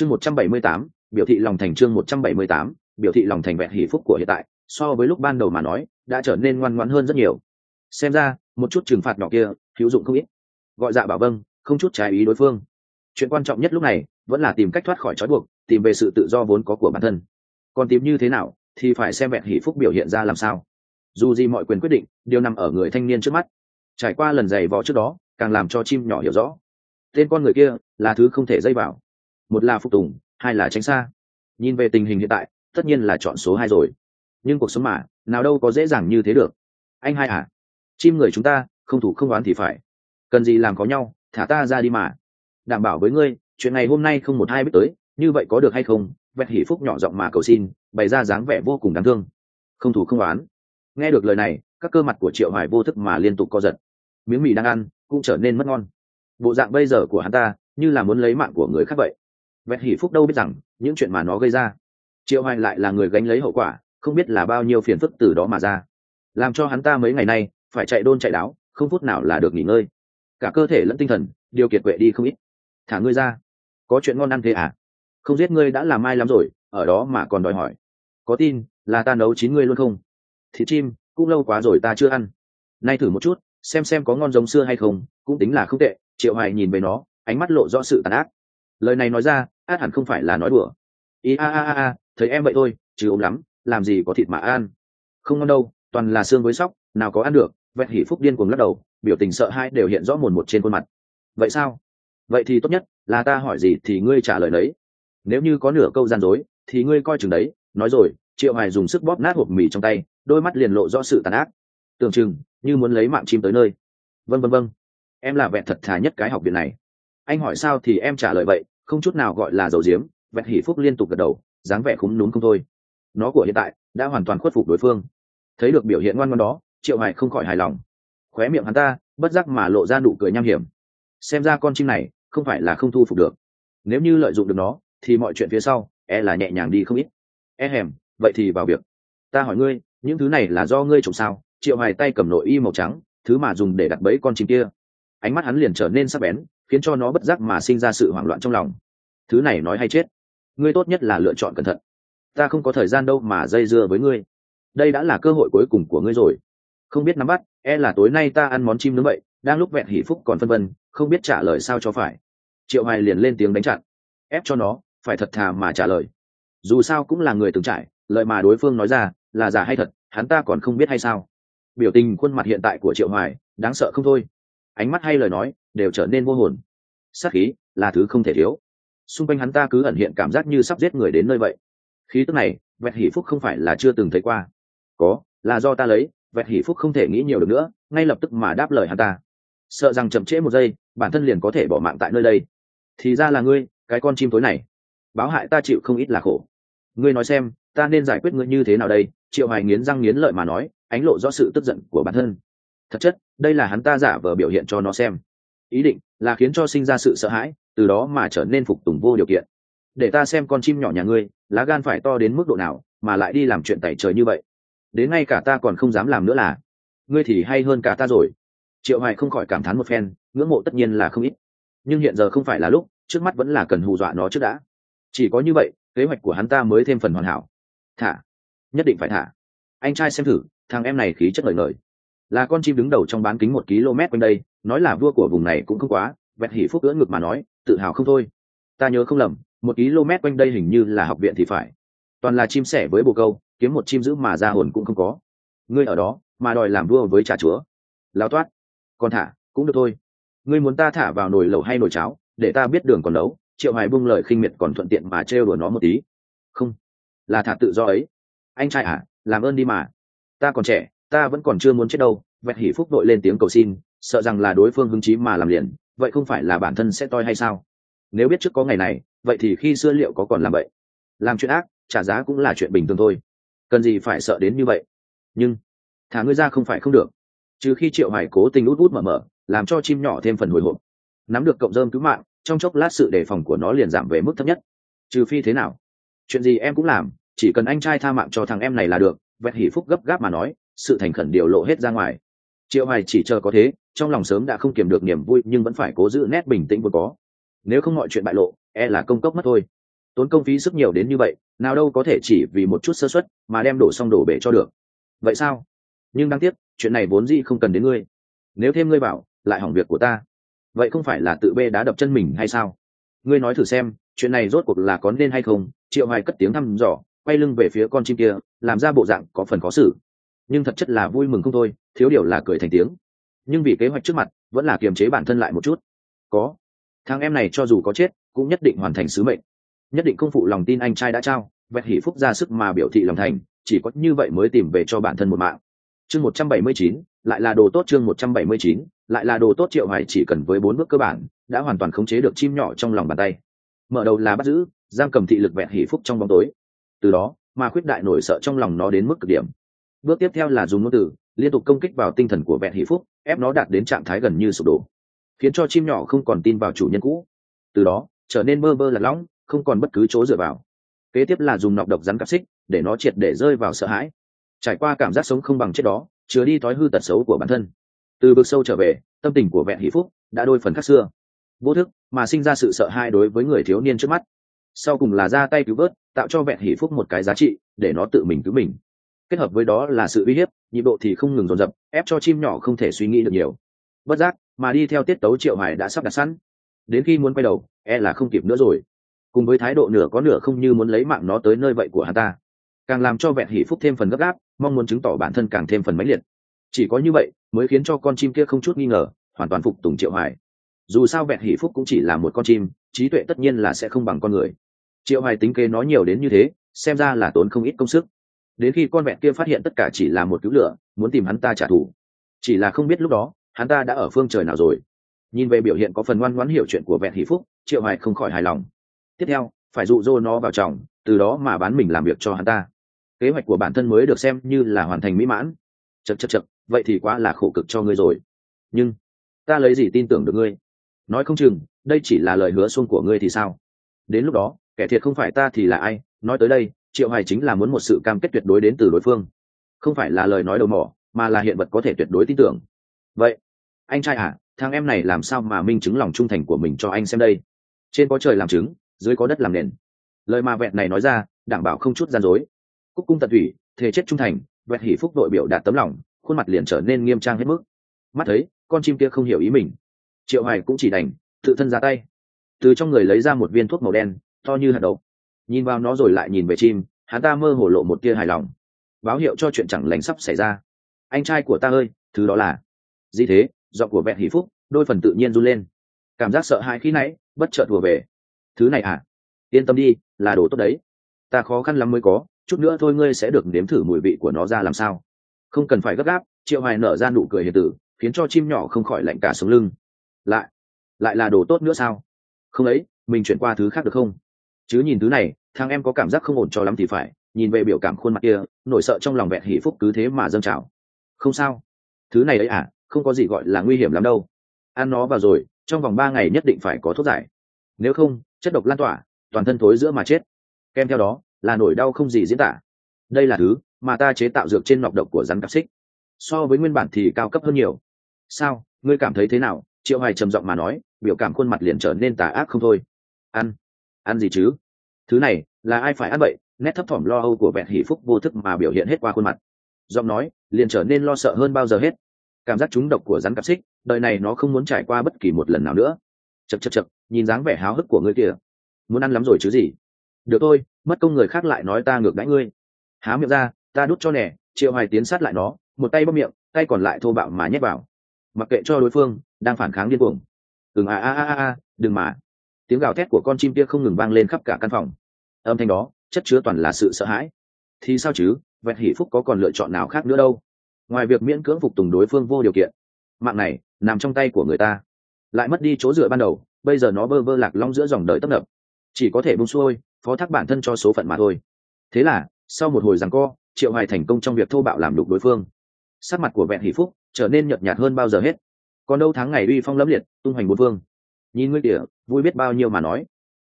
chương một trăm bảy mươi tám, biểu thị lòng thành chương một trăm bảy mươi tám, biểu thị lòng thành vẹn hỷ phúc của hiện tại, so với lúc ban đầu mà nói, đã trở nên ngoan ngoãn hơn rất nhiều. Xem ra, một chút trừng phạt nhỏ kia, hữu dụng không ít. Gọi dạ bảo vâng không chút trái ý đối phương. Chuyện quan trọng nhất lúc này, vẫn là tìm cách thoát khỏi trói buộc, tìm về sự tự do vốn có của bản thân. Còn tìm như thế nào, thì phải xem vẹn hỷ phúc biểu hiện ra làm sao. Dù gì mọi quyền quyết định, đều nằm ở người thanh niên trước mắt. Trải qua lần giày vò trước đó, càng làm cho chim nhỏ hiểu rõ. Tên con người kia là thứ không thể dây vào một là phục tùng, hai là tránh xa. Nhìn về tình hình hiện tại, tất nhiên là chọn số hai rồi. Nhưng cuộc sống mà, nào đâu có dễ dàng như thế được. Anh hai à chim người chúng ta, không thủ không đoán thì phải. Cần gì làm có nhau, thả ta ra đi mà. Đảm bảo với ngươi, chuyện này hôm nay không một hai biết tới, như vậy có được hay không, vẹt hỉ phúc nhỏ giọng mà cầu xin, bày ra dáng vẻ vô cùng đáng thương. Không thủ không đoán nghe được lời này, các cơ mặt của triệu hoài vô thức mà liên tục co giật. Miếng mì đang ăn, cũng trở nên mất ngon. Bộ dạng bây giờ của hắn ta, như là muốn lấy mạng của người khác vậy vẹt hỉ phúc đâu biết rằng, những chuyện mà nó gây ra, triệu hoài lại là người gánh lấy hậu quả, không biết là bao nhiêu phiền phức từ đó mà ra. Làm cho hắn ta mấy ngày nay, phải chạy đôn chạy đáo, không phút nào là được nghỉ ngơi. Cả cơ thể lẫn tinh thần, điều kiệt quệ đi không ít. Thả ngươi ra. Có chuyện ngon ăn thế à? Không giết ngươi đã làm ai lắm rồi, ở đó mà còn đòi hỏi. Có tin, là ta nấu chín ngươi luôn không? Thịt chim, cũng lâu quá rồi ta chưa ăn. Nay thử một chút, xem xem có ngon giống xưa hay không, cũng tính là không tệ. Triệu hoài nhìn về nó, ánh mắt lộ rõ sự tàn ác lời này nói ra át hẳn không phải là nói đùa. Ý a a a a, thấy em vậy thôi, chứ ốm lắm, làm gì có thịt mà ăn. Không ngon đâu, toàn là xương với sóc, nào có ăn được, vẹn hỉ phúc điên cuồng lắc đầu, biểu tình sợ hãi đều hiện rõ mồn một trên khuôn mặt. Vậy sao? Vậy thì tốt nhất là ta hỏi gì thì ngươi trả lời đấy nếu như có nửa câu gian dối, thì ngươi coi chừng đấy. Nói rồi, triệu hoài dùng sức bóp nát hộp mì trong tay, đôi mắt liền lộ rõ sự tàn ác. Tưởng chừng, như muốn lấy mạng chim tới nơi. Vân vân vân em là vẹn thật thà nhất cái học viện này anh hỏi sao thì em trả lời vậy, không chút nào gọi là dầu diếm vẹt hỉ phúc liên tục gật đầu, dáng vẻ khúng núm không thôi. Nó của hiện tại đã hoàn toàn khuất phục đối phương. Thấy được biểu hiện ngoan ngoan đó, triệu Hải không khỏi hài lòng. Khóe miệng hắn ta, bất giác mà lộ ra nụ cười nham hiểm. Xem ra con chim này không phải là không thu phục được. Nếu như lợi dụng được nó, thì mọi chuyện phía sau e là nhẹ nhàng đi không ít. E hèm, vậy thì vào việc. Ta hỏi ngươi, những thứ này là do ngươi trồng sao? Triệu Hải tay cầm nội y màu trắng, thứ mà dùng để đặt bẫy con chim kia. Ánh mắt hắn liền trở nên sắc bén khiến cho nó bất giác mà sinh ra sự hoảng loạn trong lòng. Thứ này nói hay chết. Ngươi tốt nhất là lựa chọn cẩn thận. Ta không có thời gian đâu mà dây dưa với ngươi. Đây đã là cơ hội cuối cùng của ngươi rồi. Không biết nắm bắt e là tối nay ta ăn món chim nướng vậy, đang lúc vẹn hỷ phúc còn phân vân, không biết trả lời sao cho phải. Triệu hoài liền lên tiếng đánh chặn. Ép cho nó, phải thật thà mà trả lời. Dù sao cũng là người từng trải lợi mà đối phương nói ra, là giả hay thật, hắn ta còn không biết hay sao. Biểu tình khuôn mặt hiện tại của triệu hoài, đáng sợ không thôi. Ánh mắt hay lời nói đều trở nên vô hồn. Sát khí là thứ không thể thiếu. Xung quanh hắn ta cứ ẩn hiện cảm giác như sắp giết người đến nơi vậy. Khí tức này, vẹt hỷ phúc không phải là chưa từng thấy qua. Có, là do ta lấy, vẹt hỷ phúc không thể nghĩ nhiều được nữa, ngay lập tức mà đáp lời hắn ta. Sợ rằng chậm trễ một giây, bản thân liền có thể bỏ mạng tại nơi đây. Thì ra là ngươi, cái con chim tối này. Báo hại ta chịu không ít là khổ. Ngươi nói xem, ta nên giải quyết ngươi như thế nào đây? Triệu hoài nghiến răng nghiến lợi mà nói, ánh lộ rõ sự tức giận của bản thân. Thật chất, đây là hắn ta giả vờ biểu hiện cho nó xem ý định là khiến cho sinh ra sự sợ hãi, từ đó mà trở nên phục tùng vô điều kiện. Để ta xem con chim nhỏ nhà ngươi, lá gan phải to đến mức độ nào mà lại đi làm chuyện tẩy trời như vậy. Đến ngay cả ta còn không dám làm nữa là. Ngươi thì hay hơn cả ta rồi. Triệu hoài không khỏi cảm thán một phen, ngưỡng mộ tất nhiên là không ít. Nhưng hiện giờ không phải là lúc, trước mắt vẫn là cần hù dọa nó trước đã. Chỉ có như vậy, kế hoạch của hắn ta mới thêm phần hoàn hảo. Thả. Nhất định phải thả. Anh trai xem thử, thằng em này khí chất lời lời là con chim đứng đầu trong bán kính một km quanh đây nói là vua của vùng này cũng không quá, vẹt hỉ phúc ưỡn ngực mà nói, tự hào không thôi. Ta nhớ không lầm, một km quanh đây hình như là học viện thì phải. Toàn là chim sẻ với bồ câu, kiếm một chim giữ mà ra hồn cũng không có. Ngươi ở đó, mà đòi làm vua với trà chúa. Lao toát. Còn thả, cũng được thôi. Ngươi muốn ta thả vào nồi lẩu hay nồi cháo, để ta biết đường còn nấu, triệu hoài bung lời khinh miệt còn thuận tiện mà trêu đùa nó một tí. Không. Là thả tự do ấy. Anh trai à làm ơn đi mà. Ta còn trẻ, ta vẫn còn chưa muốn chết đâu vẹt hỉ phúc đội lên tiếng cầu xin, sợ rằng là đối phương hứng chí mà làm liền, vậy không phải là bản thân sẽ toi hay sao? Nếu biết trước có ngày này, vậy thì khi xưa liệu có còn làm vậy? Làm chuyện ác, trả giá cũng là chuyện bình thường thôi. Cần gì phải sợ đến như vậy? Nhưng, thả ngươi ra không phải không được. Chứ khi triệu hải cố tình út út mở mở, làm cho chim nhỏ thêm phần hồi hộp. Nắm được cộng dơm cứu mạng, trong chốc lát sự đề phòng của nó liền giảm về mức thấp nhất. Trừ phi thế nào? Chuyện gì em cũng làm, chỉ cần anh trai tha mạng cho thằng em này là được, vẹt hỉ phúc gấp gáp mà nói, sự thành khẩn điều lộ hết ra ngoài triệu hoài chỉ chờ có thế, trong lòng sớm đã không kiềm được niềm vui, nhưng vẫn phải cố giữ nét bình tĩnh vốn có. Nếu không mọi chuyện bại lộ e là công cốc mất thôi. Tốn công phí sức nhiều đến như vậy, nào đâu có thể chỉ vì một chút sơ suất mà đem đổ xong đổ bể cho được. Vậy sao? Nhưng đáng tiếc, chuyện này vốn dĩ không cần đến ngươi. Nếu thêm ngươi bảo, lại hỏng việc của ta. Vậy không phải là tự bê đá đập chân mình hay sao? Ngươi nói thử xem, chuyện này rốt cuộc là có nên hay không? Triệu hoài cất tiếng thăm dò, quay lưng về phía con chim kia, làm ra bộ dạng có phần khó xử. Nhưng thật chất là vui mừng không thôi thiếu điều là cười thành tiếng. Nhưng vì kế hoạch trước mặt, vẫn là kiềm chế bản thân lại một chút. Có. Thằng em này cho dù có chết, cũng nhất định hoàn thành sứ mệnh. Nhất định công phụ lòng tin anh trai đã trao, vẹt hỷ phúc ra sức mà biểu thị lòng thành, chỉ có như vậy mới tìm về cho bản thân một mạng. Chương một trăm bảy mươi chín, lại là đồ tốt chương một trăm bảy mươi chín, lại là đồ tốt triệu hoài chỉ cần với bốn bước cơ bản, đã hoàn toàn khống chế được chim nhỏ trong lòng bàn tay. Mở đầu là bắt giữ, giam cầm thị lực vẹn hỷ phúc trong bóng tối. Từ đó, mà khuyết đại nổi sợ trong lòng nó đến mức cực điểm. Bước tiếp theo là dùng ngôn từ liên tục công kích vào tinh thần của vẹn hỷ phúc, ép nó đạt đến trạng thái gần như sụp đổ, khiến cho chim nhỏ không còn tin vào chủ nhân cũ. Từ đó, trở nên mơ mơ lạc lõng, không còn bất cứ chỗ dựa vào. Kế tiếp là dùng nọc độc rắn cặp xích, để nó triệt để rơi vào sợ hãi. Trải qua cảm giác sống không bằng chết đó, chứa đi thói hư tật xấu của bản thân. Từ vực sâu trở về, tâm tình của vẹn hỷ phúc đã đôi phần khác xưa. Vô thức, mà sinh ra sự sợ hãi đối với người thiếu niên trước mắt. Sau cùng là ra tay cứu vớt, tạo cho vẹn hỷ phúc một cái giá trị, để nó tự mình cứu mình kết hợp với đó là sự uy hiếp, nhịp độ thì không ngừng dồn dập, ép cho chim nhỏ không thể suy nghĩ được nhiều. Bất giác, mà đi theo tiết tấu triệu hải đã sắp đặt sẵn. Đến khi muốn quay đầu e là không kịp nữa rồi. Cùng với thái độ nửa có nửa không như muốn lấy mạng nó tới nơi vậy của hắn ta. Càng làm cho vẹn hỷ phúc thêm phần gấp gáp, mong muốn chứng tỏ bản thân càng thêm phần mãnh liệt. Chỉ có như vậy, mới khiến cho con chim kia không chút nghi ngờ, hoàn toàn phục tùng triệu hoài dù sao vẹn hỷ phúc cũng chỉ là một con chim, trí tuệ tất nhiên là sẽ không bằng con người. Triệu hoài tính kế nó nhiều đến như thế, xem ra là tốn không ít công sức đến khi con vẹn kia phát hiện tất cả chỉ là một cứu lửa, muốn tìm hắn ta trả thù. Chỉ là không biết lúc đó, hắn ta đã ở phương trời nào rồi. Nhìn về biểu hiện có phần ngoan ngoãn hiểu chuyện của vẹn hỷ phúc, triệu hoài không khỏi hài lòng. Tiếp theo, phải dụ dỗ nó vào chồng, từ đó mà bán mình làm việc cho hắn ta. Kế hoạch của bản thân mới được xem như là hoàn thành mỹ mãn. Chật chật chật vậy thì quá là khổ cực cho ngươi rồi. Nhưng, ta lấy gì tin tưởng được ngươi? Nói không chừng, đây chỉ là lời hứa xuông của ngươi thì sao? Đến lúc đó, kẻ thiệt không phải ta thì là ai? Nói tới đây triệu hoài chính là muốn một sự cam kết tuyệt đối đến từ đối phương. Không phải là lời nói đầu mỏ, mà là hiện vật có thể tuyệt đối tin tưởng. Vậy, anh trai à thằng em này làm sao mà minh chứng lòng trung thành của mình cho anh xem đây? Trên có trời làm chứng, dưới có đất làm nền. Lời mà vẹn này nói ra, đảm bảo không chút gian dối. Cúc cung tận thủy thề chết trung thành, vẹn hỉ phúc đội biểu đạt tấm lòng, khuôn mặt liền trở nên nghiêm trang hết mức. Mắt thấy, con chim kia không hiểu ý mình. Triệu hoài cũng chỉ đành, tự thân ra tay. Từ trong người lấy ra một viên thuốc màu đen, to như hạt đậu nhìn vào nó rồi lại nhìn về chim, hắn ta mơ hồ lộ một tia hài lòng. Báo hiệu cho chuyện chẳng lành sắp xảy ra. Anh trai của ta ơi, thứ đó là. Gì thế? Giọng của vẹn hỷ phúc, đôi phần tự nhiên run lên. Cảm giác sợ hãi khi nãy, bất chợt vừa về. Thứ này à? Yên tâm đi, là đồ tốt đấy. Ta khó khăn lắm mới có, chút nữa thôi ngươi sẽ được nếm thử mùi vị của nó ra làm sao. Không cần phải gấp gáp, triệu hoài nở ra nụ cười hiền tử, khiến cho chim nhỏ không khỏi lạnh cả sống lưng. Lại lại là đồ tốt nữa sao? Không ấy, mình chuyển qua thứ khác được không? Chứ nhìn thứ này, thằng em có cảm giác không ổn cho lắm thì phải, nhìn về biểu cảm khuôn mặt kia, nổi sợ trong lòng vẹn hỷ phúc cứ thế mà dâng trào. Không sao. Thứ này ấy à không có gì gọi là nguy hiểm lắm đâu. Ăn nó vào rồi, trong vòng ba ngày nhất định phải có thuốc giải. Nếu không, chất độc lan tỏa, toàn thân thối giữa mà chết. Kèm theo đó, là nổi đau không gì diễn tả. Đây là thứ mà ta chế tạo dược trên nọc độc của rắn cặp xích. So với nguyên bản thì cao cấp hơn nhiều. Sao, ngươi cảm thấy thế nào? Triệu hoài trầm giọng mà nói, biểu cảm khuôn mặt liền trở nên tà ác không thôi. Ăn ăn gì chứ? Thứ này, là ai phải ăn vậy nét thấp thỏm lo âu của vẹn hỷ phúc vô thức mà biểu hiện hết qua khuôn mặt. Giọng nói, liền trở nên lo sợ hơn bao giờ hết. Cảm giác trúng độc của rắn cặp xích, đời này nó không muốn trải qua bất kỳ một lần nào nữa. Chật chật chật nhìn dáng vẻ háo hức của ngươi kia. Muốn ăn lắm rồi chứ gì? Được thôi, mất công người khác lại nói ta ngược đãi ngươi. Há miệng ra, ta đút cho nẻ triệu hoài tiến sát lại nó, một tay bóp miệng, tay còn lại thô bạo mà nhét vào. Mặc kệ cho đối phương, đang phản kháng điên cuồng. Đừng à a a a a, đừng mà tiếng gào thét của con chim kia không ngừng vang lên khắp cả căn phòng. Âm thanh đó, chất chứa toàn là sự sợ hãi. Thì sao chứ vẹn hỷ phúc có còn lựa chọn nào khác nữa đâu? Ngoài việc miễn cưỡng phục tùng đối phương vô điều kiện, mạng này nằm trong tay của người ta. Lại mất đi chỗ dựa ban đầu, bây giờ nó bơ vơ lạc long giữa dòng đời tấp nập. Chỉ có thể bung xuôi, phó thác bản thân cho số phận mà thôi. Thế là, sau một hồi rằng co, triệu hoài thành công trong việc thô bạo làm đục đối phương. Sắc mặt của vẹn hỷ phúc trở nên nhợt nhạt hơn bao giờ hết. Còn đâu tháng ngày uy phong lẫm liệt, tung hoành bốn phương nhìn ngươi kìa, vui biết bao nhiêu mà nói.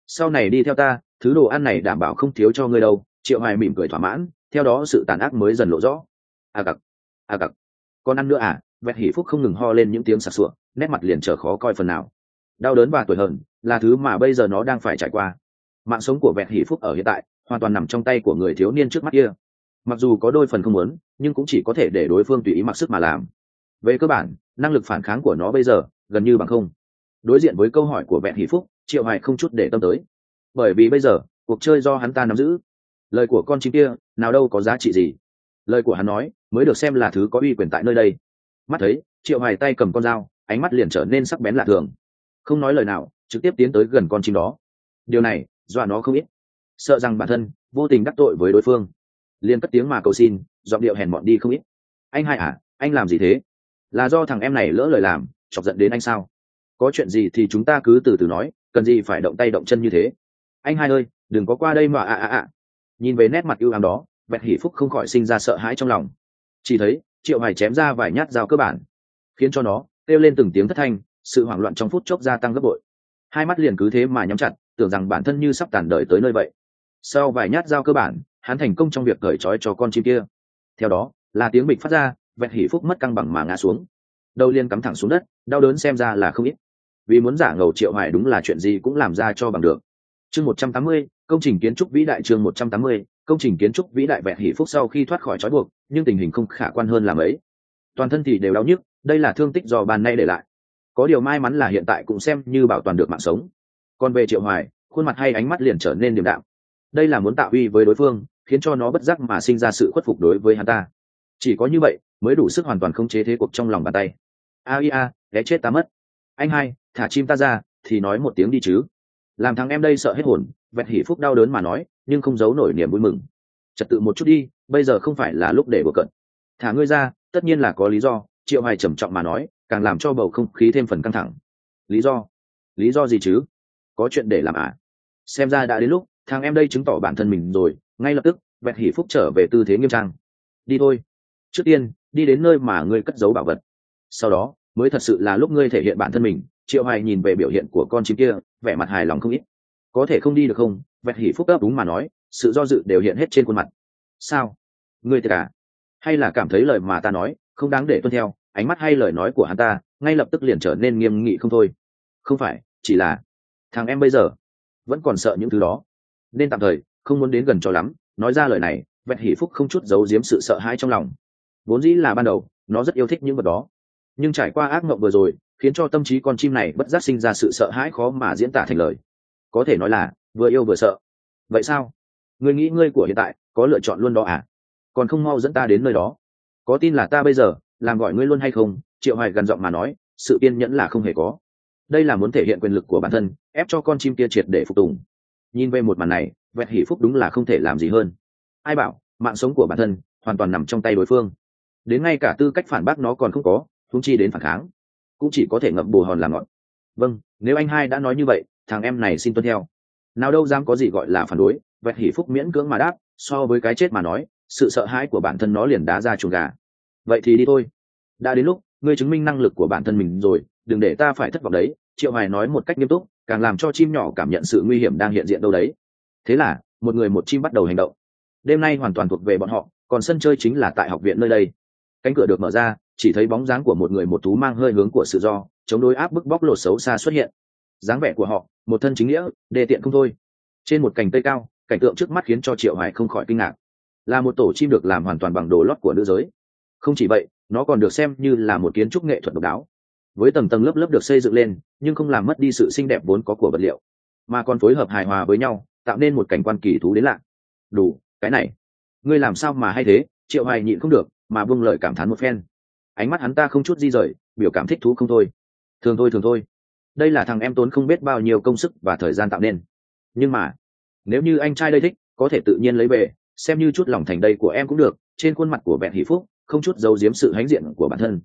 Sau này đi theo ta, thứ đồ ăn này đảm bảo không thiếu cho ngươi đâu. Triệu hoài mỉm cười thỏa mãn, theo đó sự tàn ác mới dần lộ rõ. A à cặc a à cặc. Con ăn nữa à? Vẹt hỷ phúc không ngừng ho lên những tiếng sặc sụa, nét mặt liền trở khó coi phần nào. Đau đớn và tuổi hờn, là thứ mà bây giờ nó đang phải trải qua. Mạng sống của vẹt hỷ phúc ở hiện tại, hoàn toàn nằm trong tay của người thiếu niên trước mắt kia. Mặc dù có đôi phần không muốn, nhưng cũng chỉ có thể để đối phương tùy ý mặc sức mà làm. Về cơ bản, năng lực phản kháng của nó bây giờ gần như bằng không đối diện với câu hỏi của vẹn hỷ phúc, triệu hoài không chút để tâm tới. Bởi vì bây giờ, cuộc chơi do hắn ta nắm giữ. Lời của con chim kia, nào đâu có giá trị gì. Lời của hắn nói, mới được xem là thứ có uy quyền tại nơi đây. Mắt thấy, triệu hoài tay cầm con dao, ánh mắt liền trở nên sắc bén lạ thường. Không nói lời nào, trực tiếp tiến tới gần con chim đó. Điều này, dọa nó không ít. Sợ rằng bản thân, vô tình đắc tội với đối phương. Liền cất tiếng mà cầu xin, giọng điệu hèn mọn đi không ít. Anh hai à anh làm gì thế? Là do thằng em này lỡ lời làm, chọc giận đến anh sao? Có chuyện gì thì chúng ta cứ từ từ nói, cần gì phải động tay động chân như thế. Anh hai ơi, đừng có qua đây mà, ạ ạ ạ. Nhìn về nét mặt ưu ám đó, bẹt hỷ phúc không khỏi sinh ra sợ hãi trong lòng. Chỉ thấy, triệu Hải chém ra vài nhát dao cơ bản, khiến cho nó kêu lên từng tiếng thất thanh, sự hoảng loạn trong phút chốc gia tăng gấp bội. Hai mắt liền cứ thế mà nhắm chặt, tưởng rằng bản thân như sắp tàn đời tới nơi vậy. Sau vài nhát dao cơ bản, hắn thành công trong việc cởi trói cho con chim kia. Theo đó, là tiếng bịch phát ra vẹt Hỷ phúc mất căng bằng mà ngã xuống. Đầu liên cắm thẳng xuống đất, đau đớn xem ra là không ít vì muốn giả ngầu triệu hoài đúng là chuyện gì cũng làm ra cho bằng được. Chương 180, công trình kiến trúc vĩ đại chương 180, công trình kiến trúc vĩ đại vẹn hỉ phúc sau khi thoát khỏi trói buộc nhưng tình hình không khả quan hơn là mấy toàn thân thì đều đau nhức đây là thương tích do bàn nay để lại. Có điều may mắn là hiện tại cũng xem như bảo toàn được mạng sống. Còn về triệu hoài khuôn mặt hay ánh mắt liền trở nên điềm đạm. Đây là muốn tạo uy với đối phương khiến cho nó bất giác mà sinh ra sự khuất phục đối với hắn ta. Chỉ có như vậy mới đủ sức hoàn toàn khống chế thế cuộc trong lòng bàn tay. A ia ghé chết ta mất. Anh hai thả chim ta ra, thì nói một tiếng đi chứ. Làm thằng em đây sợ hết hồn, vẹt hỉ phúc đau đớn mà nói, nhưng không giấu nổi niềm vui mừng. Trật tự một chút đi, bây giờ không phải là lúc để bừa cận. Thả ngươi ra, tất nhiên là có lý do. Triệu hoài trầm trọng mà nói, càng làm cho bầu không khí thêm phần căng thẳng. Lý do? Lý do gì chứ? Có chuyện để làm à? Xem ra đã đến lúc, thằng em đây chứng tỏ bản thân mình rồi. Ngay lập tức, vẹt hỉ phúc trở về tư thế nghiêm trang. Đi thôi. Trước tiên, đi đến nơi mà ngươi cất giấu bảo vật. Sau đó, mới thật sự là lúc ngươi thể hiện bản thân mình triệu hoài nhìn về biểu hiện của con chim kia, vẻ mặt hài lòng không ít. Có thể không đi được không? Vẹt hỉ phúc ấp đúng mà nói, sự do dự đều hiện hết trên khuôn mặt. Sao? Ngươi tất cả à? hay là cảm thấy lời mà ta nói, không đáng để tuân theo, ánh mắt hay lời nói của hắn ta, ngay lập tức liền trở nên nghiêm nghị không thôi. Không phải, chỉ là, thằng em bây giờ, vẫn còn sợ những thứ đó. Nên tạm thời, không muốn đến gần cho lắm, nói ra lời này, vẹt hỷ phúc không chút giấu giếm sự sợ hãi trong lòng. Vốn dĩ là ban đầu, nó rất yêu thích những vật đó. Nhưng trải qua ác mộng vừa rồi khiến cho tâm trí con chim này bất giác sinh ra sự sợ hãi khó mà diễn tả thành lời. Có thể nói là, vừa yêu vừa sợ. Vậy sao? Người nghĩ ngươi của hiện tại có lựa chọn luôn đó à? Còn không mau dẫn ta đến nơi đó. Có tin là ta bây giờ làm gọi ngươi luôn hay không? Triệu hoài gần giọng mà nói, sự kiên nhẫn là không hề có. Đây là muốn thể hiện quyền lực của bản thân, ép cho con chim kia triệt để phục tùng. Nhìn về một màn này, vẹt hỷ phúc đúng là không thể làm gì hơn. Ai bảo, mạng sống của bản thân hoàn toàn nằm trong tay đối phương. Đến ngay cả tư cách phản bác nó còn không có thúng chi đến phản kháng cũng chỉ có thể ngậm bồ hòn làm ngọn. Vâng nếu anh hai đã nói như vậy, thằng em này xin tuân theo. Nào đâu dám có gì gọi là phản đối, vẹt hỉ phúc miễn cưỡng mà đáp, so với cái chết mà nói, sự sợ hãi của bản thân nó liền đá ra chuồng gà. Vậy thì đi thôi. Đã đến lúc, ngươi chứng minh năng lực của bản thân mình rồi, đừng để ta phải thất vọng đấy, triệu hoài nói một cách nghiêm túc, càng làm cho chim nhỏ cảm nhận sự nguy hiểm đang hiện diện đâu đấy. Thế là, một người một chim bắt đầu hành động. Đêm nay hoàn toàn thuộc về bọn họ, còn sân chơi chính là tại học viện nơi đây. Cánh cửa được mở ra chỉ thấy bóng dáng của một người một thú mang hơi hướng của sự do, chống đối áp bức bóc lột xấu xa xuất hiện. Dáng vẻ của họ, một thân chính nghĩa đề tiện không thôi. Trên một cành cây cao, cảnh tượng trước mắt khiến cho triệu hải không khỏi kinh ngạc. Là một tổ chim được làm hoàn toàn bằng đồ lót của nữ giới. Không chỉ vậy, nó còn được xem như là một kiến trúc nghệ thuật độc đáo. Với tầng tầng lớp lớp được xây dựng lên, nhưng không làm mất đi sự xinh đẹp vốn có của vật liệu, mà còn phối hợp hài hòa với nhau, tạo nên một cảnh quan kỳ thú đến lạ. Đủ, cái này. Ngươi làm sao mà hay thế? Triệu hoài nhịn không được, mà buông lời cảm thán một phen ánh mắt hắn ta không chút di rời, biểu cảm thích thú không thôi. Thường thôi thường thôi. Đây là thằng em tốn không biết bao nhiêu công sức và thời gian tạo nên. Nhưng mà, nếu như anh trai đây thích, có thể tự nhiên lấy về, xem như chút lòng thành đây của em cũng được, trên khuôn mặt của vẹn hỷ phúc, không chút giấu giếm sự hãnh diện của bản thân.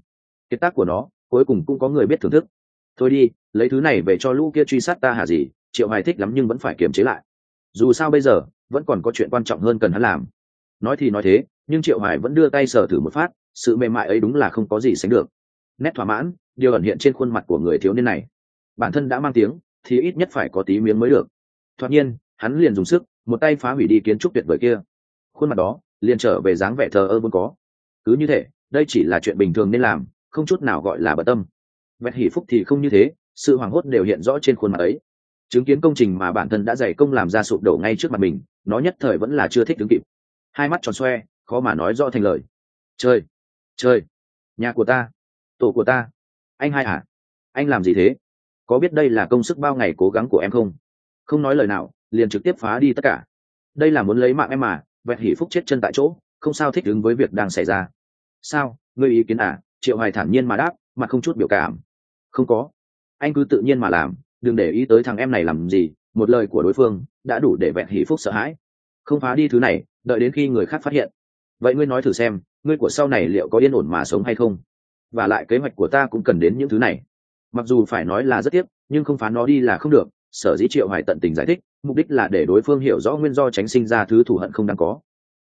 Kiệt tác của nó, cuối cùng cũng có người biết thưởng thức. Thôi đi, lấy thứ này về cho lũ kia truy sát ta hả gì, triệu hoài thích lắm nhưng vẫn phải kiềm chế lại. Dù sao bây giờ, vẫn còn có chuyện quan trọng hơn cần hắn làm. Nói thì nói thế, nhưng triệu hoài vẫn đưa tay sờ thử một phát sự mềm mại ấy đúng là không có gì sánh được. Nét thỏa mãn, điều ẩn hiện trên khuôn mặt của người thiếu niên này. Bản thân đã mang tiếng, thì ít nhất phải có tí miếng mới được. Thoạt nhiên, hắn liền dùng sức, một tay phá hủy đi kiến trúc tuyệt vời kia. Khuôn mặt đó, liền trở về dáng vẻ thờ ơ vốn có. Cứ như thế, đây chỉ là chuyện bình thường nên làm, không chút nào gọi là bận tâm. Vẹt hỷ phúc thì không như thế, sự hoảng hốt đều hiện rõ trên khuôn mặt ấy. Chứng kiến công trình mà bản thân đã dày công làm ra sụp đổ ngay trước mặt mình, nó nhất thời vẫn là chưa thích đứng kịp. Hai mắt tròn xoe, khó mà nói rõ thành lời. Trời. Trời, nhà của ta! Tổ của ta! Anh hai à anh làm gì thế? Có biết đây là công sức bao ngày cố gắng của em không? Không nói lời nào liền trực tiếp phá đi tất cả. Đây là muốn lấy mạng em mà vẹn hỉ phúc chết chân tại chỗ không sao thích ứng với việc đang xảy ra. Sao? Ngươi ý kiến à? Triệu hoài thản nhiên mà đáp mà không chút biểu cảm. Không có. Anh cứ tự nhiên mà làm đừng để ý tới thằng em này làm gì một lời của đối phương đã đủ để vẹn hỷ phúc sợ hãi. Không phá đi thứ này đợi đến khi người khác phát hiện. Vậy ngươi nói thử xem ngươi của sau này liệu có yên ổn mà sống hay không? Và lại kế hoạch của ta cũng cần đến những thứ này. Mặc dù phải nói là rất tiếc, nhưng không phá nó đi là không được. Sở dĩ triệu hoài tận tình giải thích, mục đích là để đối phương hiểu rõ nguyên do tránh sinh ra thứ thù hận không đáng có.